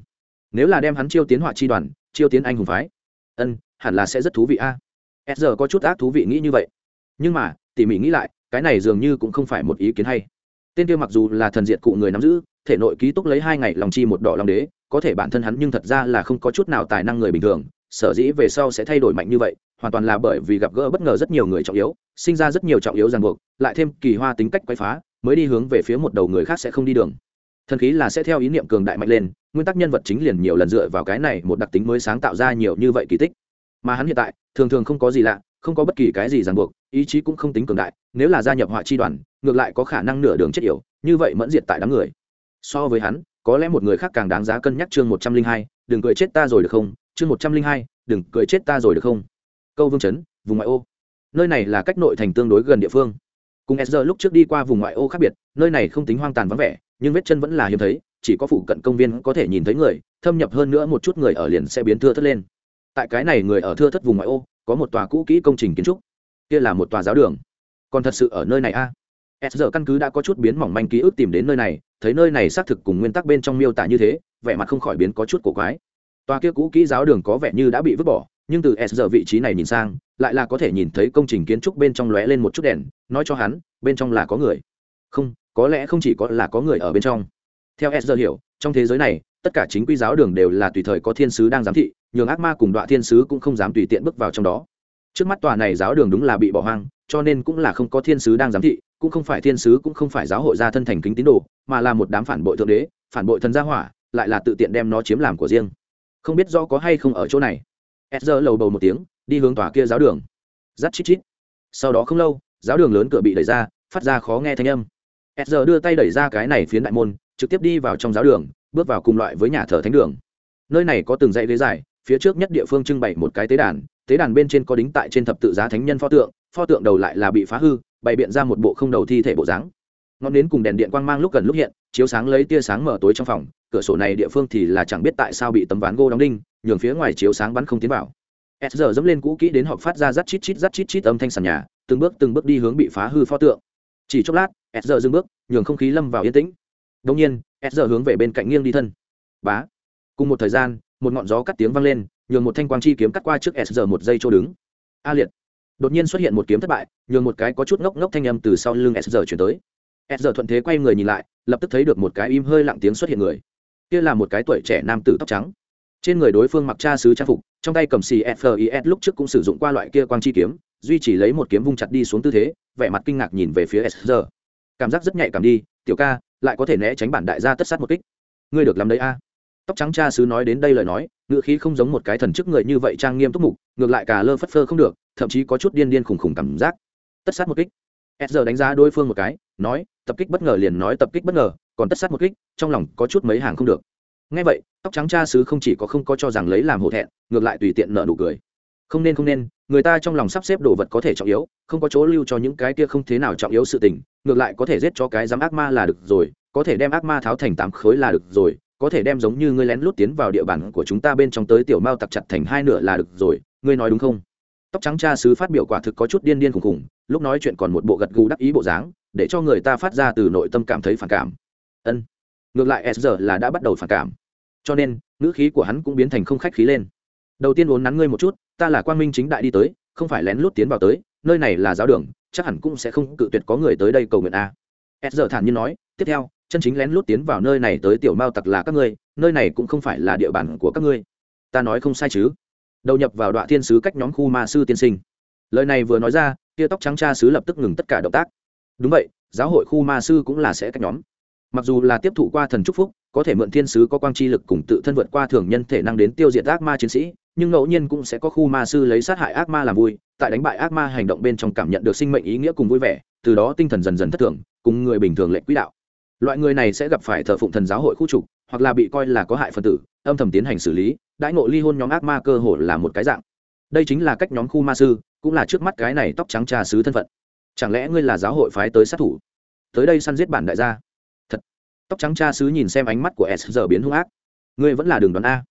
Nếu là đem hắn chiêu tiến họa chi đoàn, chiêu tiến anh hùng phái, ân, hẳn là sẽ rất thú vị a. S giờ có chút ác thú vị nghĩ như vậy. Nhưng mà tỉ mỉ nghĩ lại, cái này dường như cũng không phải một ý kiến hay. Tên kia mặc dù là thần diệt cụ người nắm giữ, thể nội ký túc lấy hai ngày lòng chi một đỏ lòng đế, có thể bản thân hắn nhưng thật ra là không có chút nào tài năng người bình thường, sở dĩ về sau sẽ thay đổi mạnh như vậy, hoàn toàn là bởi vì gặp gỡ bất ngờ rất nhiều người trọng yếu, sinh ra rất nhiều trọng yếu ràng buộc, lại thêm kỳ hoa tính cách quay phá, mới đi hướng về phía một đầu người khác sẽ không đi đường. Thần khí là sẽ theo ý niệm cường đại mạnh lên, nguyên tắc nhân vật chính liền nhiều lần dựa vào cái này một đặc tính mới sáng tạo ra nhiều như vậy kỳ tích. Mà hắn hiện tại, thường thường không có gì lạ không có bất kỳ cái gì ràng buộc, ý chí cũng không tính cường đại, nếu là gia nhập họa chi đoàn, ngược lại có khả năng nửa đường chết yểu, như vậy mẫn diệt tại đám người. So với hắn, có lẽ một người khác càng đáng giá cân nhắc chương một trăm linh hai, đừng cười chết ta rồi được không? Chương một trăm linh hai, đừng cười chết ta rồi được không? Câu vương chấn, vùng ngoại ô. Nơi này là cách nội thành tương đối gần địa phương. Cùng sr lúc trước đi qua vùng ngoại ô khác biệt, nơi này không tính hoang tàn vắng vẻ, nhưng vết chân vẫn là hiếm thấy, chỉ có phụ cận công viên có thể nhìn thấy người, thâm nhập hơn nữa một chút người ở liền sẽ biến thưa thất lên. Tại cái này người ở thưa thất vùng ngoại ô có một tòa cũ kỹ công trình kiến trúc. Kia là một tòa giáo đường. Còn thật sự ở nơi này a? À? s giờ căn cứ đã có chút biến mỏng manh ký ức tìm đến nơi này, thấy nơi này xác thực cùng nguyên tắc bên trong miêu tả như thế, vẻ mặt không khỏi biến có chút cổ quái. Tòa kia cũ kỹ giáo đường có vẻ như đã bị vứt bỏ, nhưng từ s giờ vị trí này nhìn sang, lại là có thể nhìn thấy công trình kiến trúc bên trong lóe lên một chút đèn, nói cho hắn, bên trong là có người. Không, có lẽ không chỉ có là có người ở bên trong. Theo s giờ hiểu, trong thế giới này tất cả chính quy giáo đường đều là tùy thời có thiên sứ đang giám thị, nhường ác ma cùng đoạn thiên sứ cũng không dám tùy tiện bước vào trong đó. Trước mắt tòa này giáo đường đúng là bị bỏ hoang, cho nên cũng là không có thiên sứ đang giám thị, cũng không phải thiên sứ cũng không phải giáo hội gia thân thành kính tín đồ, mà là một đám phản bội thượng đế, phản bội thần gia hỏa, lại là tự tiện đem nó chiếm làm của riêng. Không biết do có hay không ở chỗ này. Edger lầu bầu một tiếng, đi hướng tòa kia giáo đường. Giắt chít chít. Sau đó không lâu, giáo đường lớn cửa bị đẩy ra, phát ra khó nghe thanh âm. Edger đưa tay đẩy ra cái này phiến đại môn, trực tiếp đi vào trong giáo đường bước vào cùng loại với nhà thờ thánh đường. Nơi này có từng dãy ghế dài, phía trước nhất địa phương trưng bày một cái tế đàn tế đàn bên trên có đính tại trên thập tự giá thánh nhân pho tượng pho tượng đầu lại là bị phá hư, bày biện ra một bộ không đầu thi thể bộ dáng. Ngọn nến cùng đèn điện quang mang lúc gần lúc hiện, chiếu sáng lấy tia sáng mở tối trong phòng, cửa sổ này địa phương thì là chẳng biết tại sao bị tấm ván gỗ đóng đinh, nhường phía ngoài chiếu sáng bắn không tiến vào. S giờ dẫm lên cũ kỹ đến họp phát ra rắt chít chít rắt chít chít âm thanh sàn nhà, từng bước từng bước đi hướng bị phá hư pho tượng. Chỉ chốc lát s giờ dừng bước, nhường không khí lâm vào yên tĩnh. Đông nhiên s giờ hướng về bên cạnh nghiêng đi thân. Bá. Cùng một thời gian, một ngọn gió cắt tiếng vang lên, nhường một thanh quang chi kiếm cắt qua trước s giờ một giây chỗ đứng. A liệt. Đột nhiên xuất hiện một kiếm thất bại, nhường một cái có chút ngốc ngốc thanh âm từ sau lưng s giờ chuyển tới. S giờ thuận thế quay người nhìn lại, lập tức thấy được một cái im hơi lặng tiếng xuất hiện người. Kia là một cái tuổi trẻ nam tử tóc trắng. Trên người đối phương mặc cha sứ trang phục, trong tay cầm xì fis lúc trước cũng sử dụng qua loại kia quang chi kiếm, duy chỉ lấy một kiếm vung chặt đi xuống tư thế, vẻ mặt kinh ngạc nhìn về phía s giờ. Cảm giác rất nhạy cảm đi, tiểu ca lại có thể né tránh bản đại gia tất sát một kích. Ngươi được làm đấy a. Tóc trắng cha sứ nói đến đây lời nói, ngựa khí không giống một cái thần chức người như vậy trang nghiêm túc mục, ngược lại cả lơ phất phơ không được, thậm chí có chút điên điên khủng khủng cảm giác. Tất sát một kích. S giờ đánh giá đối phương một cái, nói, tập kích bất ngờ liền nói tập kích bất ngờ, còn tất sát một kích, trong lòng có chút mấy hàng không được. Ngay vậy, tóc trắng cha sứ không chỉ có không có cho rằng lấy làm hổ thẹn, ngược lại tùy tiện nợ nụ cười. Không nên không nên người ta trong lòng sắp xếp đồ vật có thể trọng yếu, không có chỗ lưu cho những cái kia không thế nào trọng yếu sự tình, ngược lại có thể giết cho cái dám ác ma là được rồi, có thể đem ác ma tháo thành tám khối là được rồi, có thể đem giống như ngươi lén lút tiến vào địa bàn của chúng ta bên trong tới tiểu mao tặc chặt thành hai nửa là được rồi, ngươi nói đúng không? Tóc trắng cha sứ phát biểu quả thực có chút điên điên khùng khùng, lúc nói chuyện còn một bộ gật gù đắc ý bộ dáng, để cho người ta phát ra từ nội tâm cảm thấy phản cảm. Ân, ngược lại s giờ là đã bắt đầu phản cảm. Cho nên, ngữ khí của hắn cũng biến thành không khách khí lên đầu tiên uốn nắn ngươi một chút, ta là quang minh chính đại đi tới, không phải lén lút tiến vào tới, nơi này là giáo đường, chắc hẳn cũng sẽ không cự tuyệt có người tới đây cầu nguyện a. S giờ thản nhiên nói, tiếp theo, chân chính lén lút tiến vào nơi này tới tiểu mao tặc là các ngươi, nơi này cũng không phải là địa bàn của các ngươi. Ta nói không sai chứ. Đầu nhập vào đoạn thiên sứ cách nhóm khu ma sư tiên sinh. Lời này vừa nói ra, tia tóc trắng cha sứ lập tức ngừng tất cả động tác. Đúng vậy, giáo hội khu ma sư cũng là sẽ cách nhóm. Mặc dù là tiếp thụ qua thần trúc phúc, có thể mượn thiên sứ có quang chi lực cùng tự thân vượt qua thường nhân thể năng đến tiêu diệt ác ma chiến sĩ nhưng ngẫu nhiên cũng sẽ có khu ma sư lấy sát hại ác ma làm vui, tại đánh bại ác ma hành động bên trong cảm nhận được sinh mệnh ý nghĩa cùng vui vẻ, từ đó tinh thần dần dần thất thường, cùng người bình thường lệnh quỹ đạo. Loại người này sẽ gặp phải thờ phụng thần giáo hội khu trục, hoặc là bị coi là có hại phân tử, âm thầm tiến hành xử lý, đãi ngộ ly hôn nhóm ác ma cơ hồ là một cái dạng. Đây chính là cách nhóm khu ma sư, cũng là trước mắt cái này tóc trắng trà sứ thân phận. Chẳng lẽ ngươi là giáo hội phái tới sát thủ? Tới đây săn giết bản đại gia. Thật. Tóc trắng cha sứ nhìn xem ánh mắt của s giờ biến hung ác. Ngươi vẫn là đường đoán a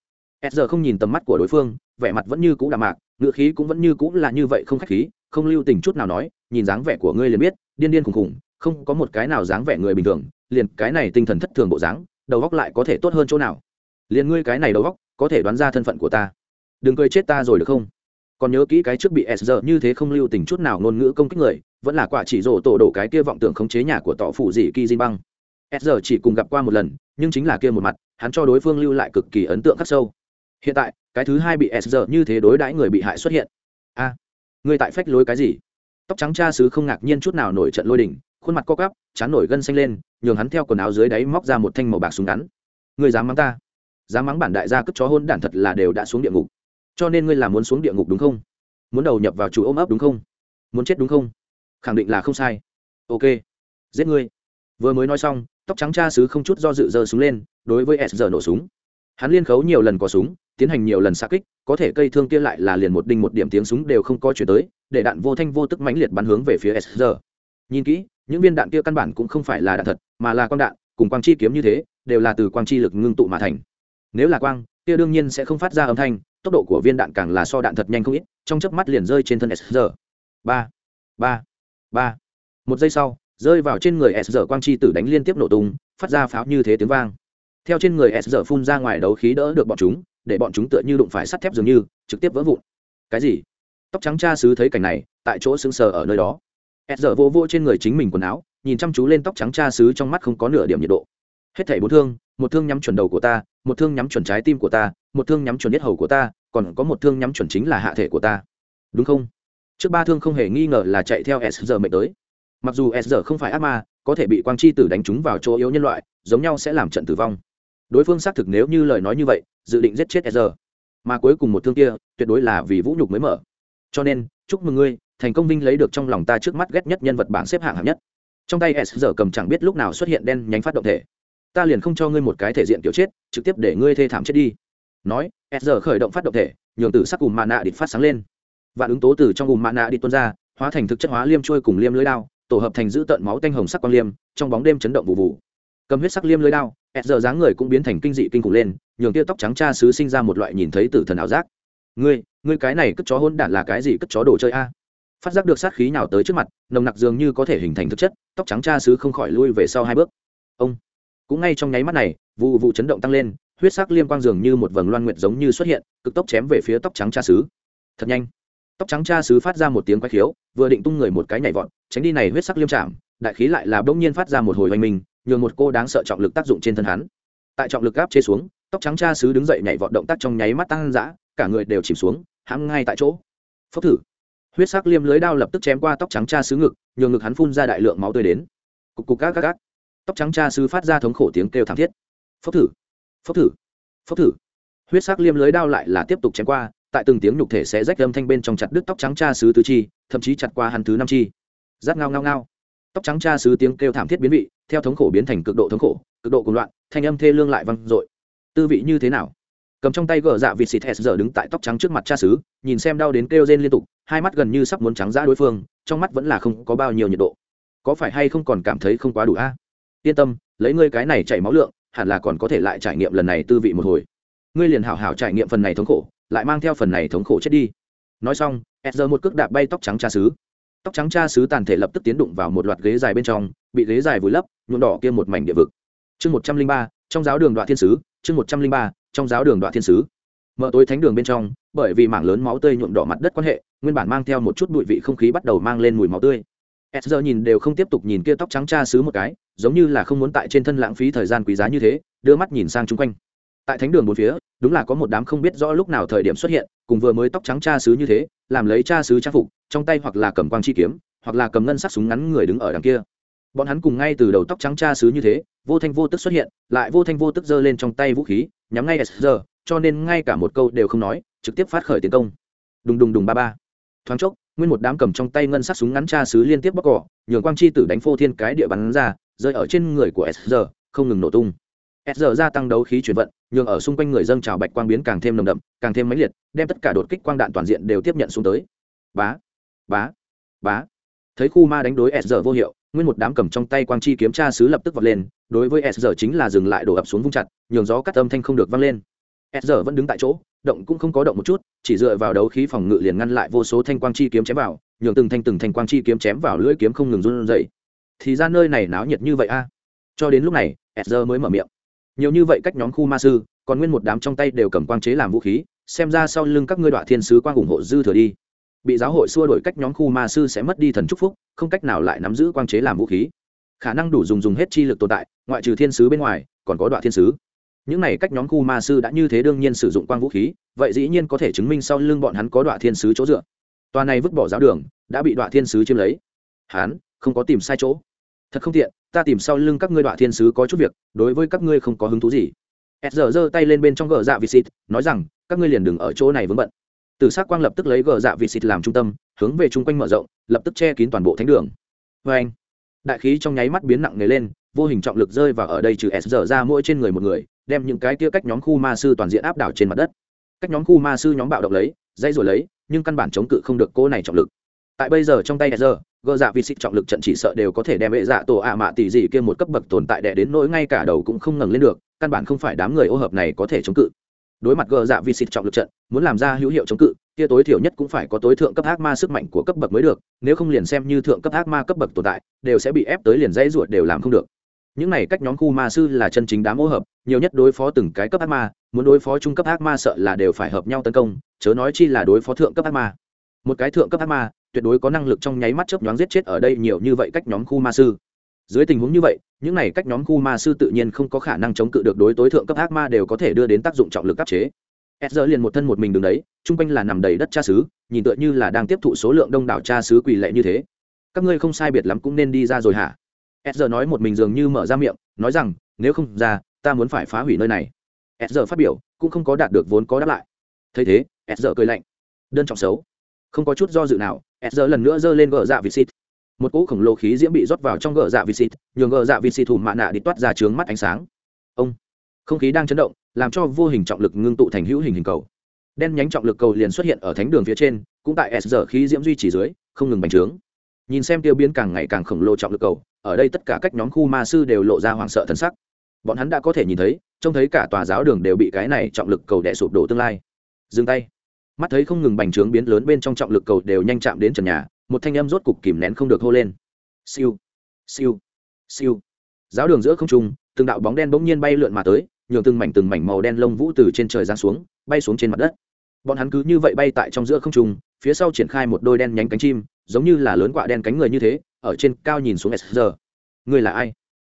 s giờ không nhìn tầm mắt của đối phương, vẻ mặt vẫn như cũ đạm mạc ngựa khí cũng vẫn như cũ là như vậy không khách khí, không lưu tình chút nào nói, nhìn dáng vẻ của ngươi liền biết, điên điên khùng khùng không có một cái nào dáng vẻ người bình thường, liền cái này tinh thần thất thường bộ dáng, đầu góc lại có thể tốt hơn chỗ nào? Liền ngươi cái này đầu góc, có thể đoán ra thân phận của ta. Đừng cười chết ta rồi được không? Còn nhớ kỹ cái trước bị s giờ như thế không lưu tình chút nào ngôn ngữ công kích người, vẫn là quả chỉ rổ tổ đổ cái kia vọng tưởng khống chế nhà của tọ phụ dị kỳ di băng s giờ chỉ cùng gặp qua một lần, nhưng chính là kia một mặt, hắn cho đối phương lưu lại cực kỳ ấn tượng khắc sâu hiện tại cái thứ hai bị s giờ như thế đối đãi người bị hại xuất hiện. A à, người tại phách lối cái gì? Tóc trắng cha sứ không ngạc nhiên chút nào nổi trận lôi đỉnh khuôn mặt co cắp chán nổi gân xanh lên nhường hắn theo quần áo dưới đáy móc ra một thanh màu bạc súng ngắn. Người dám mắng ta? Dám mắng bản đại gia cất chó hôn đản thật là đều đã xuống địa ngục. Cho nên ngươi là muốn xuống địa ngục đúng không? Muốn đầu nhập vào chủ ôm ấp đúng không? Muốn chết đúng không? Khẳng định là không sai. Ok giết ngươi. Vừa mới nói xong tóc trắng cha sứ không chút do dự giơ súng lên đối với s giờ nổ súng hắn liên khấu nhiều lần có súng, tiến hành nhiều lần xa kích, có thể cây thương kia lại là liền một đinh một điểm tiếng súng đều không có chuyển tới, để đạn vô thanh vô tức mãnh liệt bắn hướng về phía s giờ nhìn kỹ, những viên đạn kia căn bản cũng không phải là đạn thật, mà là quang đạn, cùng quang chi kiếm như thế, đều là từ quang chi lực ngưng tụ mà thành. Nếu là quang, kia đương nhiên sẽ không phát ra âm thanh, tốc độ của viên đạn càng là so đạn thật nhanh không ít, trong chớp mắt liền rơi trên thân s giờ ba ba ba. Một giây sau, rơi vào trên người s giờ quang chi tử đánh liên tiếp nổ tung, phát ra pháo như thế tiếng vang theo trên người s giờ phun ra ngoài đấu khí đỡ được bọn chúng, để bọn chúng tựa như đụng phải sắt thép dường như, trực tiếp vỡ vụn. Cái gì? Tóc trắng cha sứ thấy cảnh này, tại chỗ sững sờ ở nơi đó. S giờ vô vô trên người chính mình quần áo, nhìn chăm chú lên tóc trắng cha sứ trong mắt không có nửa điểm nhiệt độ. Hết thảy bốn thương, một thương nhắm chuẩn đầu của ta, một thương nhắm chuẩn trái tim của ta, một thương nhắm chuẩn nhất hầu của ta, còn có một thương nhắm chuẩn chính là hạ thể của ta. Đúng không? Trước ba thương không hề nghi ngờ là chạy theo s giờ mệnh tới. Mặc dù s giờ không phải ác ma, có thể bị quang chi tử đánh trúng vào chỗ yếu nhân loại, giống nhau sẽ làm trận tử vong đối phương xác thực nếu như lời nói như vậy, dự định giết chết s mà cuối cùng một thương kia, tuyệt đối là vì vũ nhục mới mở. Cho nên, chúc mừng ngươi, thành công vinh lấy được trong lòng ta trước mắt ghét nhất nhân vật bảng xếp hạng hạng nhất. Trong tay s giờ cầm chẳng biết lúc nào xuất hiện đen nhánh phát động thể. Ta liền không cho ngươi một cái thể diện kiểu chết, trực tiếp để ngươi thê thảm chết đi. Nói s giờ khởi động phát động thể, nhường tử sắc cùng mạ nạ địch phát sáng lên. Vạn ứng tố từ trong cùng mạ nạ địch tuôn ra, hóa thành thực chất hóa liêm trôi cùng liêm lưới đao, tổ hợp thành giữ tận máu tanh hồng sắc quang liêm, trong bóng đêm chấn động vụ vụ cầm huyết sắc liêm lưới đao s giờ dáng người cũng biến thành kinh dị kinh khủng lên, nhường tia tóc trắng cha sứ sinh ra một loại nhìn thấy tử thần ảo giác. Ngươi ngươi cái này cất chó hôn đản là cái gì cất chó đồ chơi a? Phát giác được sát khí nào tới trước mặt, nồng nặc dường như có thể hình thành thực chất, tóc trắng cha sứ không khỏi lui về sau hai bước. Ông, cũng ngay trong nháy mắt này, vụ vụ chấn động tăng lên, huyết sắc liêm quang dường như một vầng loan nguyệt giống như xuất hiện, cực tốc chém về phía tóc trắng cha sứ thật nhanh. Tóc trắng cha sứ phát ra một tiếng quái khiếu, vừa định tung người một cái nhảy vọt, tránh đi này huyết sắc liêm chạm, đại khí lại là bỗng nhiên phát ra một hồi hoành mình nhường một cô đáng sợ trọng lực tác dụng trên thân hắn. Tại trọng lực gáp chế xuống, tóc trắng cha sứ đứng dậy nhảy vọt động tác trong nháy mắt tăng dã, cả người đều chìm xuống, hãm ngay tại chỗ. Phốc thử. Huyết sắc liêm lưới đao lập tức chém qua tóc trắng cha sứ ngực, nhường ngực hắn phun ra đại lượng máu tươi đến. Cục cục các các gác tóc trắng cha sứ phát ra thống khổ tiếng kêu thảm thiết. Phốc thử. Phốc thử. Phốc thử. Huyết sắc liêm lưới đao lại là tiếp tục chém qua, tại từng tiếng nhục thể sẽ rách âm thanh bên trong chặt đứt tóc trắng cha sứ tứ chi, thậm chí chặt qua hắn thứ năm chi. Rát ngao ngao ngao. Tóc trắng cha sứ tiếng kêu thảm thiết biến vị theo thống khổ biến thành cực độ thống khổ, cực độ cùng loạn, thanh âm thê lương lại văng dội. Tư vị như thế nào? Cầm trong tay gờ dạ vịt xịt hẹt giờ đứng tại tóc trắng trước mặt cha sứ nhìn xem đau đến kêu rên liên tục, hai mắt gần như sắp muốn trắng ra đối phương, trong mắt vẫn là không có bao nhiêu nhiệt độ. Có phải hay không còn cảm thấy không quá đủ a? Yên tâm, lấy ngươi cái này chảy máu lượng, hẳn là còn có thể lại trải nghiệm lần này tư vị một hồi. Ngươi liền hảo hảo trải nghiệm phần này thống khổ, lại mang theo phần này thống khổ chết đi. Nói xong s giờ một cước đạp bay tóc trắng cha sứ tóc trắng cha sứ tàn thể lập tức tiến đụng vào một loạt ghế dài bên trong bị ghế dài vùi lấp, nhuộm đỏ kia một mảnh địa vực. Chương một trăm linh ba, trong giáo đường đoạn thiên sứ, chương một trăm linh ba, trong giáo đường đoạn thiên sứ. Mở tối thánh đường bên trong, bởi vì mảng lớn máu tươi nhuộm đỏ mặt đất quan hệ, nguyên bản mang theo một chút bụi vị không khí bắt đầu mang lên mùi máu tươi. S giờ nhìn đều không tiếp tục nhìn kia tóc trắng cha xứ một cái, giống như là không muốn tại trên thân lãng phí thời gian quý giá như thế, đưa mắt nhìn sang chung quanh. Tại thánh đường bốn phía, đúng là có một đám không biết rõ lúc nào thời điểm xuất hiện, cùng vừa mới tóc trắng cha xứ như thế, làm lấy cha xứ trang phục, trong tay hoặc là cầm quang chi kiếm, hoặc là cầm ngân sắc súng ngắn người đứng ở đằng kia bọn hắn cùng ngay từ đầu tóc trắng cha xứ như thế, vô thanh vô tức xuất hiện, lại vô thanh vô tức giơ lên trong tay vũ khí, nhắm ngay s cho nên ngay cả một câu đều không nói, trực tiếp phát khởi tiến công. Đùng đùng đùng ba ba. Thoáng chốc, nguyên một đám cầm trong tay ngân sắc súng ngắn cha xứ liên tiếp bóc cỏ, nhường quang chi tử đánh phô thiên cái địa bắn ra, rơi ở trên người của sr không ngừng nổ tung. Sr gia tăng đấu khí chuyển vận, nhường ở xung quanh người dân trào bạch quang biến càng thêm nồng đậm, càng thêm mãnh liệt, đem tất cả đột kích quang đạn toàn diện đều tiếp nhận xuống tới. Bá bá bá. Thấy khu ma đánh đối sr vô hiệu nguyên một đám cầm trong tay quang chi kiếm tra sứ lập tức vọt lên, đối với sr chính là dừng lại đổ ập xuống vung chặt, nhường gió cắt âm thanh không được vang lên. Sr vẫn đứng tại chỗ, động cũng không có động một chút, chỉ dựa vào đấu khí phòng ngự liền ngăn lại vô số thanh quang chi kiếm chém vào, nhường từng thanh từng thanh quang chi kiếm chém vào lưỡi kiếm không ngừng run rẩy. Thì ra nơi này náo nhiệt như vậy a? Cho đến lúc này sr mới mở miệng. Nhiều như vậy cách nhóm khu ma sư, còn nguyên một đám trong tay đều cầm quang chế làm vũ khí, xem ra sau lưng các ngươi đoạn thiên sứ quang ủng hộ dư thừa đi bị giáo hội xua đổi cách nhóm khu ma sư sẽ mất đi thần trúc phúc, không cách nào lại nắm giữ quang chế làm vũ khí. Khả năng đủ dùng dùng hết chi lực tồn tại, ngoại trừ thiên sứ bên ngoài, còn có đoạn thiên sứ. Những này cách nhóm khu ma sư đã như thế đương nhiên sử dụng quang vũ khí, vậy dĩ nhiên có thể chứng minh sau lưng bọn hắn có đoạn thiên sứ chỗ dựa. Tòa này vứt bỏ giáo đường, đã bị đoạn thiên sứ chiếm lấy. Hắn, không có tìm sai chỗ. Thật không tiện, ta tìm sau lưng các ngươi đoạn thiên sứ có chút việc, đối với các ngươi không có hứng thú gì. S giờ giơ tay lên bên trong gờ dạ vị xịt, nói rằng, các ngươi liền đừng ở chỗ này vướng bận từ s quang lập tức lấy gờ dạ vị xịt làm trung tâm, hướng về chung quanh mở rộng, lập tức che kín toàn bộ thánh đường. Vê anh, đại khí trong nháy mắt biến nặng nề lên, vô hình trọng lực rơi vào ở đây trừ s giờ ra mỗi trên người một người, đem những cái kia cách nhóm khu ma sư toàn diện áp đảo trên mặt đất. Cách nhóm khu ma sư nhóm bạo động lấy, dây rồi lấy, nhưng căn bản chống cự không được cô này trọng lực. Tại bây giờ trong tay s giờ, gờ dạ vị xịt trọng lực trận chỉ sợ đều có thể đem hệ dạ tổ ạ mạ tỷ gì kia một cấp bậc tồn tại đẻ đến nỗi ngay cả đầu cũng không ngẩng lên được, căn bản không phải đám người ô hợp này có thể chống cự đối mặt gờ dạ vị xịt trọng lực trận, muốn làm ra hữu hiệu chống cự, kia tối thiểu nhất cũng phải có tối thượng cấp ác ma sức mạnh của cấp bậc mới được, nếu không liền xem như thượng cấp ác ma cấp bậc tồn tại, đều sẽ bị ép tới liền dãy ruột đều làm không được. Những này cách nhóm khu ma sư là chân chính đám ô hợp, nhiều nhất đối phó từng cái cấp ác ma, muốn đối phó trung cấp ác ma sợ là đều phải hợp nhau tấn công, chớ nói chi là đối phó thượng cấp ác ma. Một cái thượng cấp ác ma, tuyệt đối có năng lực trong nháy mắt chớp nhoáng giết chết ở đây nhiều như vậy cách nhóm khu ma sư dưới tình huống như vậy, những này cách nhóm khu ma sư tự nhiên không có khả năng chống cự được đối tối thượng cấp ác ma đều có thể đưa đến tác dụng trọng lực áp chế. S liền một thân một mình đứng đấy, chung quanh là nằm đầy đất cha xứ, nhìn tựa như là đang tiếp thụ số lượng đông đảo cha xứ quỳ lệ như thế. Các ngươi không sai biệt lắm cũng nên đi ra rồi hả? S nói một mình dường như mở ra miệng, nói rằng, nếu không ra, ta muốn phải phá hủy nơi này. S phát biểu, cũng không có đạt được vốn có đáp lại. Thấy thế s cười lạnh. Đơn trọng xấu. Không có chút do dự nào s lần nữa giơ lên gờ dạ vịt xịt một cỗ khổng lồ khí diễm bị rót vào trong gờ dạ vịt xịt, nhường gờ dạ vịt xịt thủ mạ nạ đi toát ra trướng mắt ánh sáng. Ông, không khí đang chấn động, làm cho vô hình trọng lực ngưng tụ thành hữu hình hình cầu. Đen nhánh trọng lực cầu liền xuất hiện ở thánh đường phía trên, cũng tại s giờ khí diễm duy trì dưới, không ngừng bành trướng. Nhìn xem tiêu biến càng ngày càng khổng lồ trọng lực cầu, ở đây tất cả các nhóm khu ma sư đều lộ ra hoảng sợ thần sắc. Bọn hắn đã có thể nhìn thấy, trông thấy cả tòa giáo đường đều bị cái này trọng lực cầu đẻ sụp đổ tương lai. Dừng tay. Mắt thấy không ngừng bành trướng biến lớn bên trong trọng lực cầu đều nhanh chạm đến trần nhà một thanh âm rốt cục kìm nén không được hô lên. Siêu siêu siêu. Giáo đường giữa không trung, từng đạo bóng đen bỗng nhiên bay lượn mà tới, nhường từng mảnh từng mảnh màu đen lông vũ từ trên trời giáng xuống, bay xuống trên mặt đất. Bọn hắn cứ như vậy bay tại trong giữa không trung, phía sau triển khai một đôi đen nhánh cánh chim, giống như là lớn quạ đen cánh người như thế, ở trên cao nhìn xuống s giờ người là ai?